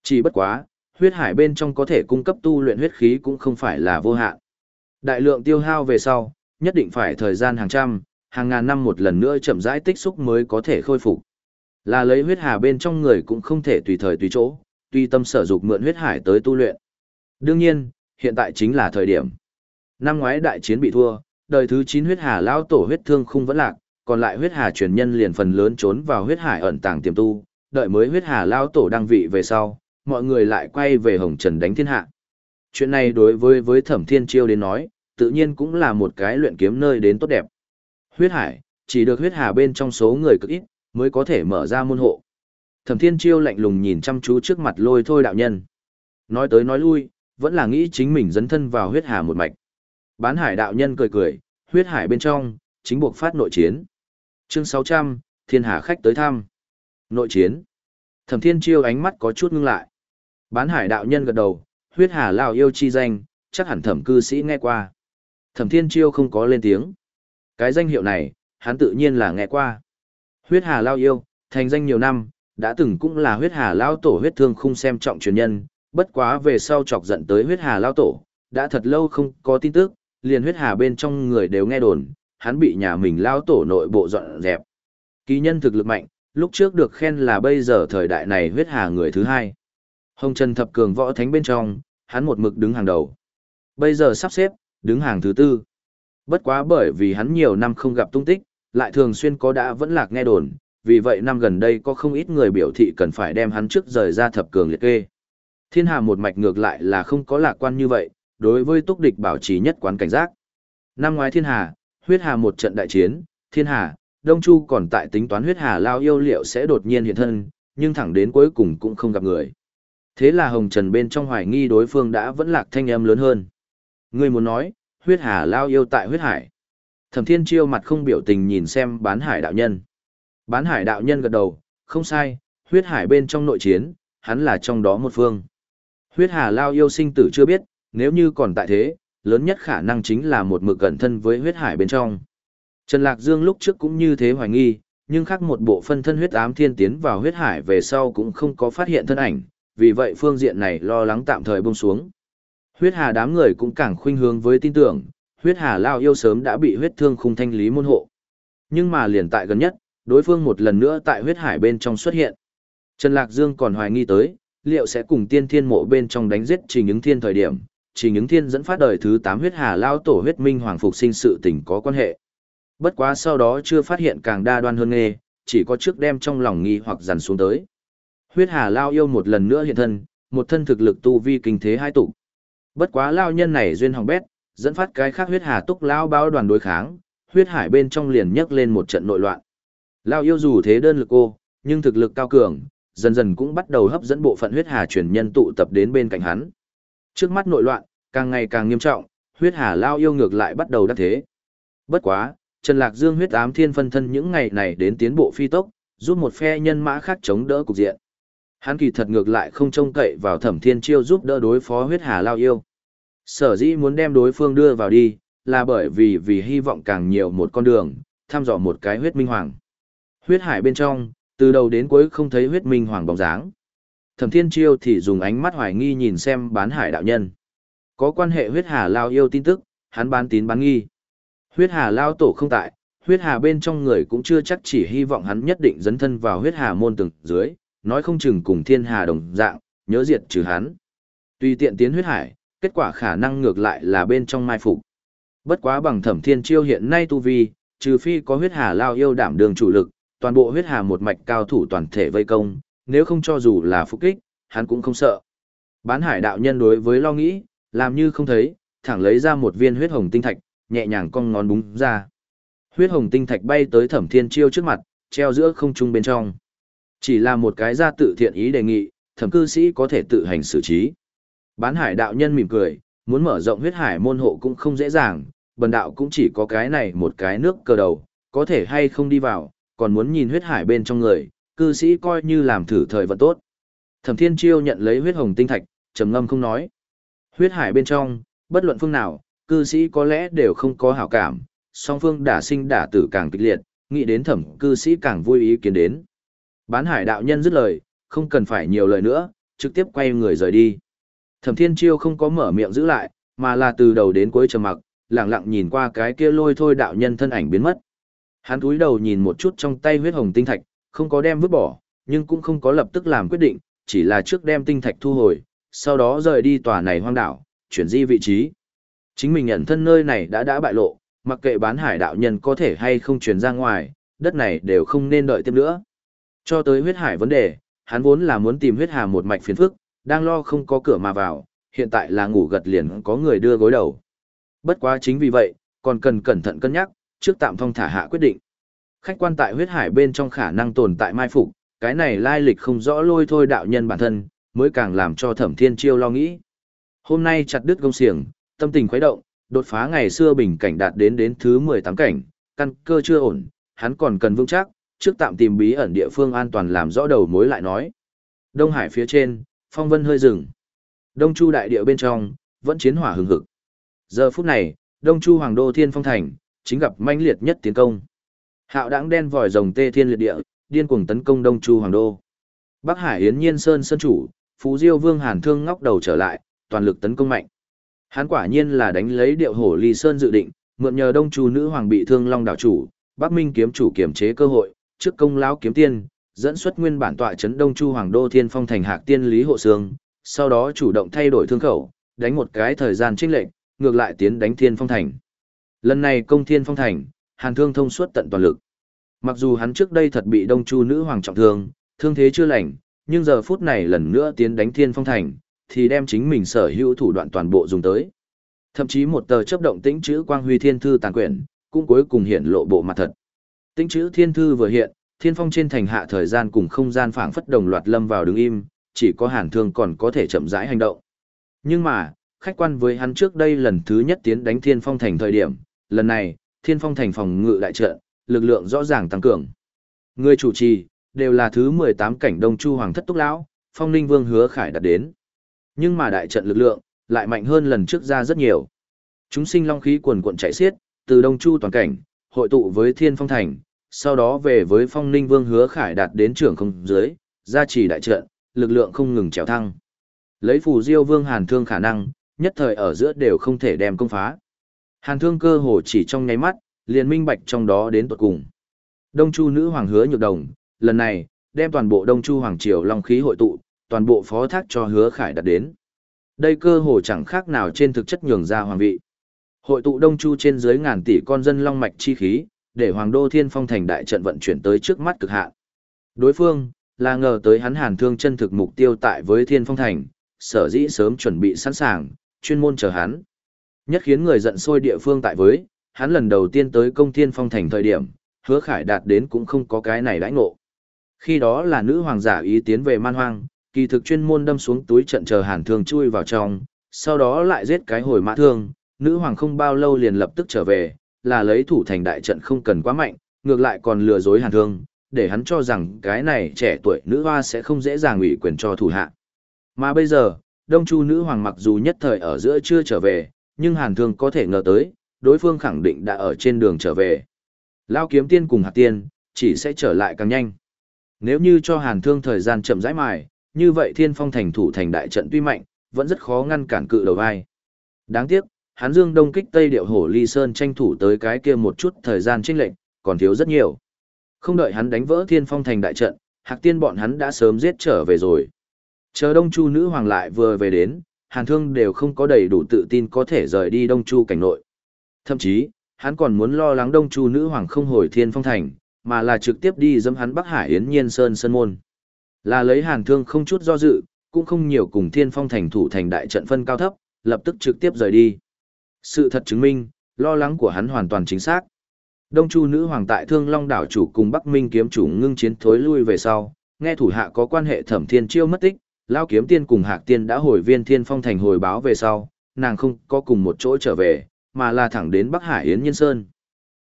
Chỉ bất quá, huyết hải bên trong có thể cung cấp tu luyện huyết khí cũng không phải là vô hạn. Đại lượng tiêu hao về sau, nhất định phải thời gian hàng trăm, hàng ngàn năm một lần nữa chậm rãi tích xúc mới có thể khôi phục. Là lấy huyết hà bên trong người cũng không thể tùy thời tùy chỗ, tùy tâm sở dục mượn huyết hải tới tu luyện. Đương nhiên, hiện tại chính là thời điểm. Năm ngoái đại chiến bị thua, đời thứ 9 huyết hà lao tổ huyết thương không vẫn lạc, còn lại huyết hà truyền nhân liền phần lớn trốn vào huyết hải ẩn tàng tiềm tu, đợi mới huyết hà lao tổ đăng vị về sau, mọi người lại quay về hồng trần đánh thiên hạ. Chuyện này đối với với thẩm thiên chiêu đến nói, tự nhiên cũng là một cái luyện kiếm nơi đến tốt đẹp. Huyết hải, chỉ được huyết hà bên trong số người cực ít, mới có thể mở ra môn hộ. Thẩm thiên chiêu lạnh lùng nhìn chăm chú trước mặt lôi thôi đạo nhân. Nói tới nói lui, vẫn là nghĩ chính mình dấn thân vào huyết hà một mạch. Bán hải đạo nhân cười cười, huyết hải bên trong, chính buộc phát nội chiến. Chương 600, Thiên Hà khách tới thăm. Nội chiến. Thẩm Thiên Chiêu ánh mắt có chút ngưng lại. Bán hải đạo nhân gật đầu, huyết hà lao yêu chi danh, chắc hẳn thẩm cư sĩ nghe qua. Thẩm Thiên Chiêu không có lên tiếng. Cái danh hiệu này, hắn tự nhiên là nghe qua. Huyết hà lao yêu, thành danh nhiều năm, đã từng cũng là huyết hà lao tổ huyết thương không xem trọng truyền nhân, bất quá về sau chọc giận tới huyết hà lao tổ, đã thật lâu không có tin tức, liền huyết hà bên trong người đều nghe đồn, hắn bị nhà mình lao tổ nội bộ dọn dẹp. Kỳ nhân thực lực mạnh, lúc trước được khen là bây giờ thời đại này huyết hà người thứ hai. Hồng Trần Thập Cường võ thánh bên trong, hắn một mực đứng hàng đầu. Bây giờ sắp xếp, đứng hàng thứ tư. Bất quá bởi vì hắn nhiều năm không gặp tung tích, lại thường xuyên có đã vẫn lạc nghe đồn, vì vậy năm gần đây có không ít người biểu thị cần phải đem hắn trước rời ra thập cường liệt kê. Thiên Hà một mạch ngược lại là không có lạc quan như vậy, đối với túc địch bảo trì nhất quán cảnh giác. Năm ngoái Thiên Hà, huyết hà một trận đại chiến, Thiên Hà, Đông Chu còn tại tính toán huyết hà lao yêu liệu sẽ đột nhiên hiện thân, nhưng thẳng đến cuối cùng cũng không gặp người. Thế là Hồng Trần bên trong hoài nghi đối phương đã vẫn lạc thanh âm lớn hơn. Người muốn nói, huyết hà lao yêu tại huyết hải. Thẩm Thiên Chiêu mặt không biểu tình nhìn xem bán hải đạo nhân. Bán hải đạo nhân gật đầu, không sai, huyết hải bên trong nội chiến, hắn là trong đó một phương. Huyết hà lao yêu sinh tử chưa biết, nếu như còn tại thế, lớn nhất khả năng chính là một mực gần thân với huyết hải bên trong. Trần Lạc Dương lúc trước cũng như thế hoài nghi, nhưng khác một bộ phân thân huyết ám thiên tiến vào huyết hải về sau cũng không có phát hiện thân ảnh, vì vậy phương diện này lo lắng tạm thời buông xuống. Huyết hà đám người cũng càng khuynh hướng với tin tưởng, huyết hà lao yêu sớm đã bị huyết thương khung thanh lý môn hộ. Nhưng mà liền tại gần nhất, đối phương một lần nữa tại huyết hải bên trong xuất hiện. Trần Lạc Dương còn hoài nghi tới, liệu sẽ cùng tiên thiên mộ bên trong đánh giết trình ứng thiên thời điểm, chỉ những thiên dẫn phát đời thứ 8 huyết hà lao tổ huyết minh hoàng phục sinh sự tình có quan hệ. Bất quá sau đó chưa phát hiện càng đa đoan hơn nghề, chỉ có trước đem trong lòng nghi hoặc dằn xuống tới. Huyết hà lao yêu một lần nữa hiện thân, một thân thực lực tu vi kinh thế hai tụ. Bất quá lao nhân này duyên hỏng bét, dẫn phát cái khác huyết hà túc lao báo đoàn đối kháng, huyết hải bên trong liền nhấc lên một trận nội loạn. Lao yêu dù thế đơn lực cô, nhưng thực lực cao cường, dần dần cũng bắt đầu hấp dẫn bộ phận huyết hà truyền nhân tụ tập đến bên cạnh hắn. Trước mắt nội loạn, càng ngày càng nghiêm trọng, huyết hà lao yêu ngược lại bắt đầu đắc thế. Bất quá, Trần Lạc Dương huyết ám thiên phân thân những ngày này đến tiến bộ phi tốc, giúp một phe nhân mã khác chống đỡ cục diện. Hắn kỳ thật ngược lại không trông cậy vào thẩm thiên chiêu giúp đỡ đối phó huyết hà lao yêu. Sở dĩ muốn đem đối phương đưa vào đi, là bởi vì vì hy vọng càng nhiều một con đường, thăm dò một cái huyết minh hoàng. Huyết hải bên trong, từ đầu đến cuối không thấy huyết minh hoàng bóng dáng. Thẩm thiên chiêu thì dùng ánh mắt hoài nghi nhìn xem bán hải đạo nhân. Có quan hệ huyết hà lao yêu tin tức, hắn bán tín bán nghi. Huyết hà lao tổ không tại, huyết hà bên trong người cũng chưa chắc chỉ hy vọng hắn nhất định dấn thân vào huyết hà môn tầng dưới, nói không chừng cùng thiên hà đồng dạng, nhớ diệt trừ hắn. Tuy tiện tiến huyết hải, kết quả khả năng ngược lại là bên trong mai phục. Bất quá bằng thẩm thiên chiêu hiện nay tu vi, trừ phi có huyết hà lao yêu đảm đường chủ lực, toàn bộ huyết hà một mạch cao thủ toàn thể vây công, nếu không cho dù là phục kích, hắn cũng không sợ. Bán hải đạo nhân đối với lo nghĩ, làm như không thấy, thẳng lấy ra một viên huyết hồng tinh thạch, nhẹ nhàng cong ngón búng ra. Huyết hồng tinh thạch bay tới thẩm thiên chiêu trước mặt, treo giữa không trung bên trong. Chỉ là một cái ra tự thiện ý đề nghị, thẩm cư sĩ có thể tự hành xử trí. Bán hải đạo nhân mỉm cười, muốn mở rộng huyết hải môn hộ cũng không dễ dàng, bần đạo cũng chỉ có cái này một cái nước cờ đầu, có thể hay không đi vào, còn muốn nhìn huyết hải bên trong người, cư sĩ coi như làm thử thời vận tốt. Thẩm Thiên Chiêu nhận lấy huyết hồng tinh thạch, trầm ngâm không nói. Huyết hải bên trong, bất luận phương nào, cư sĩ có lẽ đều không có hảo cảm, song phương đả sinh đả tử càng kịch liệt, nghĩ đến thẩm cư sĩ càng vui ý kiến đến. Bán hải đạo nhân dứt lời, không cần phải nhiều lời nữa, trực tiếp quay người rời đi. Thẩm Thiên Chiêu không có mở miệng giữ lại, mà là từ đầu đến cuối trầm mặc, lặng lặng nhìn qua cái kia lôi thôi đạo nhân thân ảnh biến mất. Hắn cúi đầu nhìn một chút trong tay huyết hồng tinh thạch, không có đem vứt bỏ, nhưng cũng không có lập tức làm quyết định, chỉ là trước đem tinh thạch thu hồi, sau đó rời đi tòa này hoang đảo, chuyển di vị trí. Chính mình nhận thân nơi này đã đã bại lộ, mặc kệ bán hải đạo nhân có thể hay không chuyển ra ngoài, đất này đều không nên đợi tiếp nữa. Cho tới huyết hải vấn đề, hắn vốn là muốn tìm huyết hà một mạch phiền phức, đang lo không có cửa mà vào, hiện tại là ngủ gật liền có người đưa gối đầu. Bất quá chính vì vậy, còn cần cẩn thận cân nhắc, trước tạm thông thả hạ quyết định. Khách quan tại huyết hải bên trong khả năng tồn tại mai phục, cái này lai lịch không rõ lôi thôi đạo nhân bản thân, mới càng làm cho thẩm thiên chiêu lo nghĩ. Hôm nay chặt đứt công xiềng, tâm tình khuấy động, đột phá ngày xưa bình cảnh đạt đến đến thứ 18 cảnh, căn cơ chưa ổn, hắn còn cần vững chắc, trước tạm tìm bí ẩn địa phương an toàn làm rõ đầu mối lại nói. Đông Hải phía trên, phong vân hơi rừng. Đông Chu đại địa bên trong, vẫn chiến hỏa hừng hực. Giờ phút này, Đông Chu Hoàng đô Thiên Phong Thành, chính gặp manh liệt nhất tiến công. Hạo đãng đen vòi rồng tê thiên liệt địa, điên cuồng tấn công Đông Chu Hoàng đô. Bắc Hải Yến Nhiên Sơn sơn chủ, Phú Diêu Vương Hàn Thương ngóc đầu trở lại, toàn lực tấn công mạnh. Hắn quả nhiên là đánh lấy điệu hổ Ly Sơn dự định, mượn nhờ Đông Chu nữ hoàng bị thương Long đảo chủ, Bắc Minh kiếm chủ kiểm chế cơ hội, trước công lão kiếm tiên, dẫn xuất nguyên bản tọa trấn Đông Chu Hoàng đô Thiên Phong thành Hạc Tiên Lý Hộ Sương, sau đó chủ động thay đổi thương khẩu, đánh một cái thời gian chênh lệnh, ngược lại tiến đánh Thiên Phong thành. Lần này công Thiên Phong thành, Hàn Thương thông suốt tận toàn lực. Mặc dù hắn trước đây thật bị Đông Chu nữ hoàng trọng thương, thương thế chưa lành, nhưng giờ phút này lần nữa tiến đánh Thiên Phong thành, thì đem chính mình sở hữu thủ đoạn toàn bộ dùng tới. Thậm chí một tờ chấp động tĩnh chữ quang huy thiên thư tàn quyển, cũng cuối cùng hiện lộ bộ mặt thật. Tĩnh chữ thiên thư vừa hiện, thiên phong trên thành hạ thời gian cùng không gian phảng phất đồng loạt lâm vào đứng im, chỉ có hàn thương còn có thể chậm rãi hành động. Nhưng mà, khách quan với hắn trước đây lần thứ nhất tiến đánh thiên phong thành thời điểm, lần này, thiên phong thành phòng ngự đại trận, lực lượng rõ ràng tăng cường. Người chủ trì, đều là thứ 18 cảnh đông chu hoàng thất túc lão, phong ninh vương hứa khải đạt đến. Nhưng mà đại trận lực lượng, lại mạnh hơn lần trước ra rất nhiều. Chúng sinh long khí quần cuộn chạy xiết, từ đông chu toàn cảnh, hội tụ với thiên phong thành, sau đó về với phong ninh vương hứa khải đạt đến trưởng không dưới, gia trì đại trận, lực lượng không ngừng trèo thăng. Lấy phù diêu vương hàn thương khả năng, nhất thời ở giữa đều không thể đem công phá. Hàn thương cơ hồ chỉ trong nháy mắt, liền minh bạch trong đó đến tuột cùng. Đông Chu nữ hoàng hứa nhược đồng, lần này, đem toàn bộ Đông Chu hoàng triều long khí hội tụ, toàn bộ phó thác cho hứa khải đặt đến. Đây cơ hồ chẳng khác nào trên thực chất nhường ra hoàng vị. Hội tụ Đông Chu trên dưới ngàn tỷ con dân long mạch chi khí, để Hoàng đô Thiên Phong thành đại trận vận chuyển tới trước mắt cực hạn. Đối phương là ngờ tới hắn Hàn Thương chân thực mục tiêu tại với Thiên Phong thành, sở dĩ sớm chuẩn bị sẵn sàng, chuyên môn chờ hắn. Nhất khiến người giận sôi địa phương tại với, hắn lần đầu tiên tới công Thiên Phong thành thời điểm, Hứa Khải đạt đến cũng không có cái này đãi ngộ. Khi đó là nữ hoàng giả ý tiến về man hoang, kỳ thực chuyên môn đâm xuống túi trận chờ Hàn Thương chui vào trong, sau đó lại giết cái hồi mã thương, nữ hoàng không bao lâu liền lập tức trở về, là lấy thủ thành đại trận không cần quá mạnh, ngược lại còn lừa dối hàn thương, để hắn cho rằng cái này trẻ tuổi nữ hoa sẽ không dễ dàng ủy quyền cho thủ hạ. Mà bây giờ, Đông Chu nữ hoàng mặc dù nhất thời ở giữa chưa trở về, nhưng hàn thương có thể ngờ tới, đối phương khẳng định đã ở trên đường trở về. Lao kiếm tiên cùng hạt tiên, chỉ sẽ trở lại càng nhanh. Nếu như cho hàn thương thời gian chậm rãi mài, như vậy thiên phong thành thủ thành đại trận tuy mạnh, vẫn rất khó ngăn cản cự đầu vai. Đáng tiếc, Hán dương đông kích tây điệu hổ ly sơn tranh thủ tới cái kia một chút thời gian tranh lệnh, còn thiếu rất nhiều. Không đợi hắn đánh vỡ thiên phong thành đại trận, hạc tiên bọn hắn đã sớm giết trở về rồi. Chờ đông chu nữ hoàng lại vừa về đến, hàn thương đều không có đầy đủ tự tin có thể rời đi đông chu cảnh nội. Thậm chí, hắn còn muốn lo lắng đông chu nữ hoàng không hồi thiên phong thành, mà là trực tiếp đi dâm hắn bắc hải yến nhiên sơn sơn môn. Là lấy hàn thương không chút do dự, cũng không nhiều cùng thiên phong thành thủ thành đại trận phân cao thấp, lập tức trực tiếp rời đi. Sự thật chứng minh, lo lắng của hắn hoàn toàn chính xác. Đông Chu nữ hoàng tại Thương Long đảo chủ cùng Bắc Minh kiếm chủ ngưng chiến thối lui về sau, nghe thủ hạ có quan hệ Thẩm Thiên Chiêu mất tích, Lao kiếm tiên cùng Hạc tiên đã hồi Viên Thiên Phong thành hồi báo về sau, nàng không có cùng một chỗ trở về, mà là thẳng đến Bắc Hải Yến Nhân Sơn.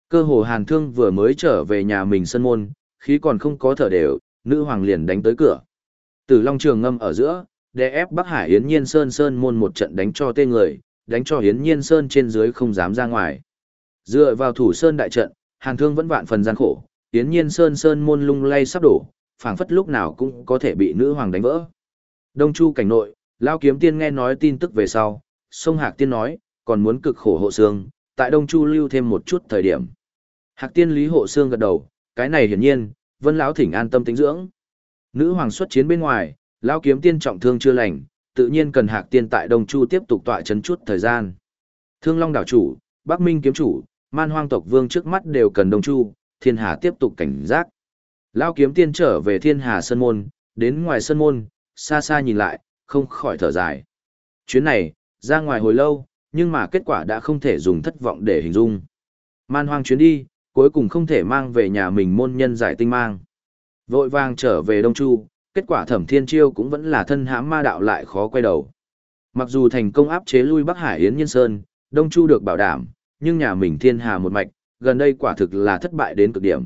Cơ hồ Hàn Thương vừa mới trở về nhà mình sân môn, khí còn không có thở đều, nữ hoàng liền đánh tới cửa. Từ Long Trường ngâm ở giữa, đè ép Bắc Hải Yến Nhiên Sơn Sơn môn một trận đánh cho tên người, đánh cho Yến Nhiên Sơn trên dưới không dám ra ngoài. Dựa vào thủ sơn đại trận, Hàn Thương vẫn vạn phần gian khổ, Yến Nhiên Sơn sơn môn lung lay sắp đổ, phảng phất lúc nào cũng có thể bị nữ hoàng đánh vỡ. Đông Chu cảnh nội, Lao Kiếm Tiên nghe nói tin tức về sau, sông Hạc Tiên nói, còn muốn cực khổ hộ xương, tại Đông Chu lưu thêm một chút thời điểm. Hạc Tiên Lý hộ xương gật đầu, cái này hiển nhiên, Vân lão thỉnh an tâm tĩnh dưỡng. Nữ hoàng xuất chiến bên ngoài, Lão Kiếm Tiên trọng thương chưa lành, tự nhiên cần hạc tiên tại Đông Chu tiếp tục tọa chấn chút thời gian. Thương Long đảo chủ, Bắc Minh kiếm chủ, man hoang tộc vương trước mắt đều cần Đông Chu, thiên hà tiếp tục cảnh giác. Lão kiếm tiên trở về thiên hà sơn môn, đến ngoài sơn môn, xa xa nhìn lại, không khỏi thở dài. Chuyến này, ra ngoài hồi lâu, nhưng mà kết quả đã không thể dùng thất vọng để hình dung. Man hoang chuyến đi, cuối cùng không thể mang về nhà mình môn nhân giải tinh mang. Vội vàng trở về Đông Chu, kết quả thẩm thiên chiêu cũng vẫn là thân hãm ma đạo lại khó quay đầu. Mặc dù thành công áp chế lui Bắc Hải Yến Nhân Sơn, Đông Chu được bảo đảm, nhưng nhà mình thiên hà một mạch, gần đây quả thực là thất bại đến cực điểm.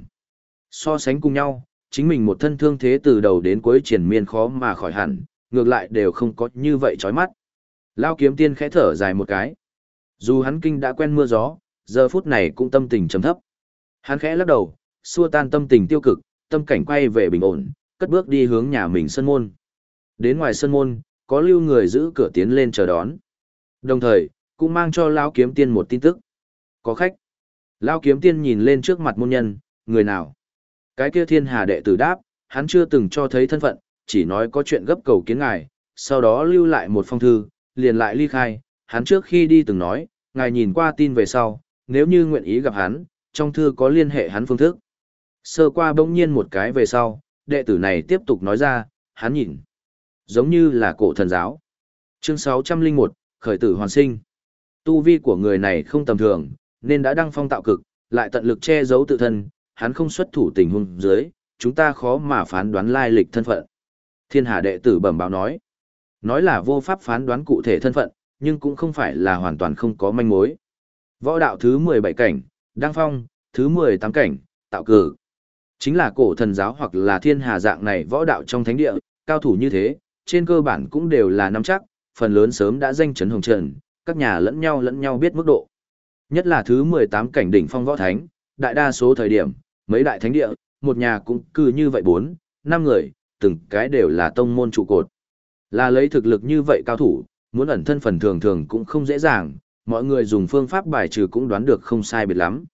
So sánh cùng nhau, chính mình một thân thương thế từ đầu đến cuối triển miên khó mà khỏi hẳn, ngược lại đều không có như vậy chói mắt. Lao kiếm tiên khẽ thở dài một cái. Dù hắn kinh đã quen mưa gió, giờ phút này cũng tâm tình trầm thấp. Hắn khẽ lắc đầu, xua tan tâm tình tiêu cực, tâm cảnh quay về bình ổn, cất bước đi hướng nhà mình sân môn. Đến ngoài sân môn, có lưu người giữ cửa tiến lên chờ đón. Đồng thời, cũng mang cho Lao kiếm tiên một tin tức. Có khách. Lao kiếm tiên nhìn lên trước mặt môn nhân, người nào? Cái kia thiên hà đệ tử đáp, hắn chưa từng cho thấy thân phận, chỉ nói có chuyện gấp cầu kiến ngài, sau đó lưu lại một phong thư, liền lại ly khai, hắn trước khi đi từng nói, ngài nhìn qua tin về sau, nếu như nguyện ý gặp hắn, trong thư có liên hệ hắn phương thức. Sơ qua bỗng nhiên một cái về sau, đệ tử này tiếp tục nói ra, hắn nhìn, giống như là cổ thần giáo. Chương 601, Khởi tử hoàn sinh. Tu vi của người này không tầm thường, nên đã đăng phong tạo cực, lại tận lực che giấu tự thân, hắn không xuất thủ tình huống dưới, chúng ta khó mà phán đoán lai lịch thân phận. Thiên Hà đệ tử bẩm báo nói, nói là vô pháp phán đoán cụ thể thân phận, nhưng cũng không phải là hoàn toàn không có manh mối. Võ đạo thứ 17 cảnh, đăng phong, thứ 18 cảnh, tạo cử. Chính là cổ thần giáo hoặc là thiên hà dạng này võ đạo trong thánh địa, cao thủ như thế, trên cơ bản cũng đều là nắm chắc, phần lớn sớm đã danh chấn hồng trần, các nhà lẫn nhau lẫn nhau biết mức độ. Nhất là thứ 18 cảnh đỉnh phong võ thánh, đại đa số thời điểm, mấy đại thánh địa, một nhà cũng cứ như vậy bốn, năm người, từng cái đều là tông môn trụ cột. Là lấy thực lực như vậy cao thủ, muốn ẩn thân phần thường thường cũng không dễ dàng, mọi người dùng phương pháp bài trừ cũng đoán được không sai biệt lắm.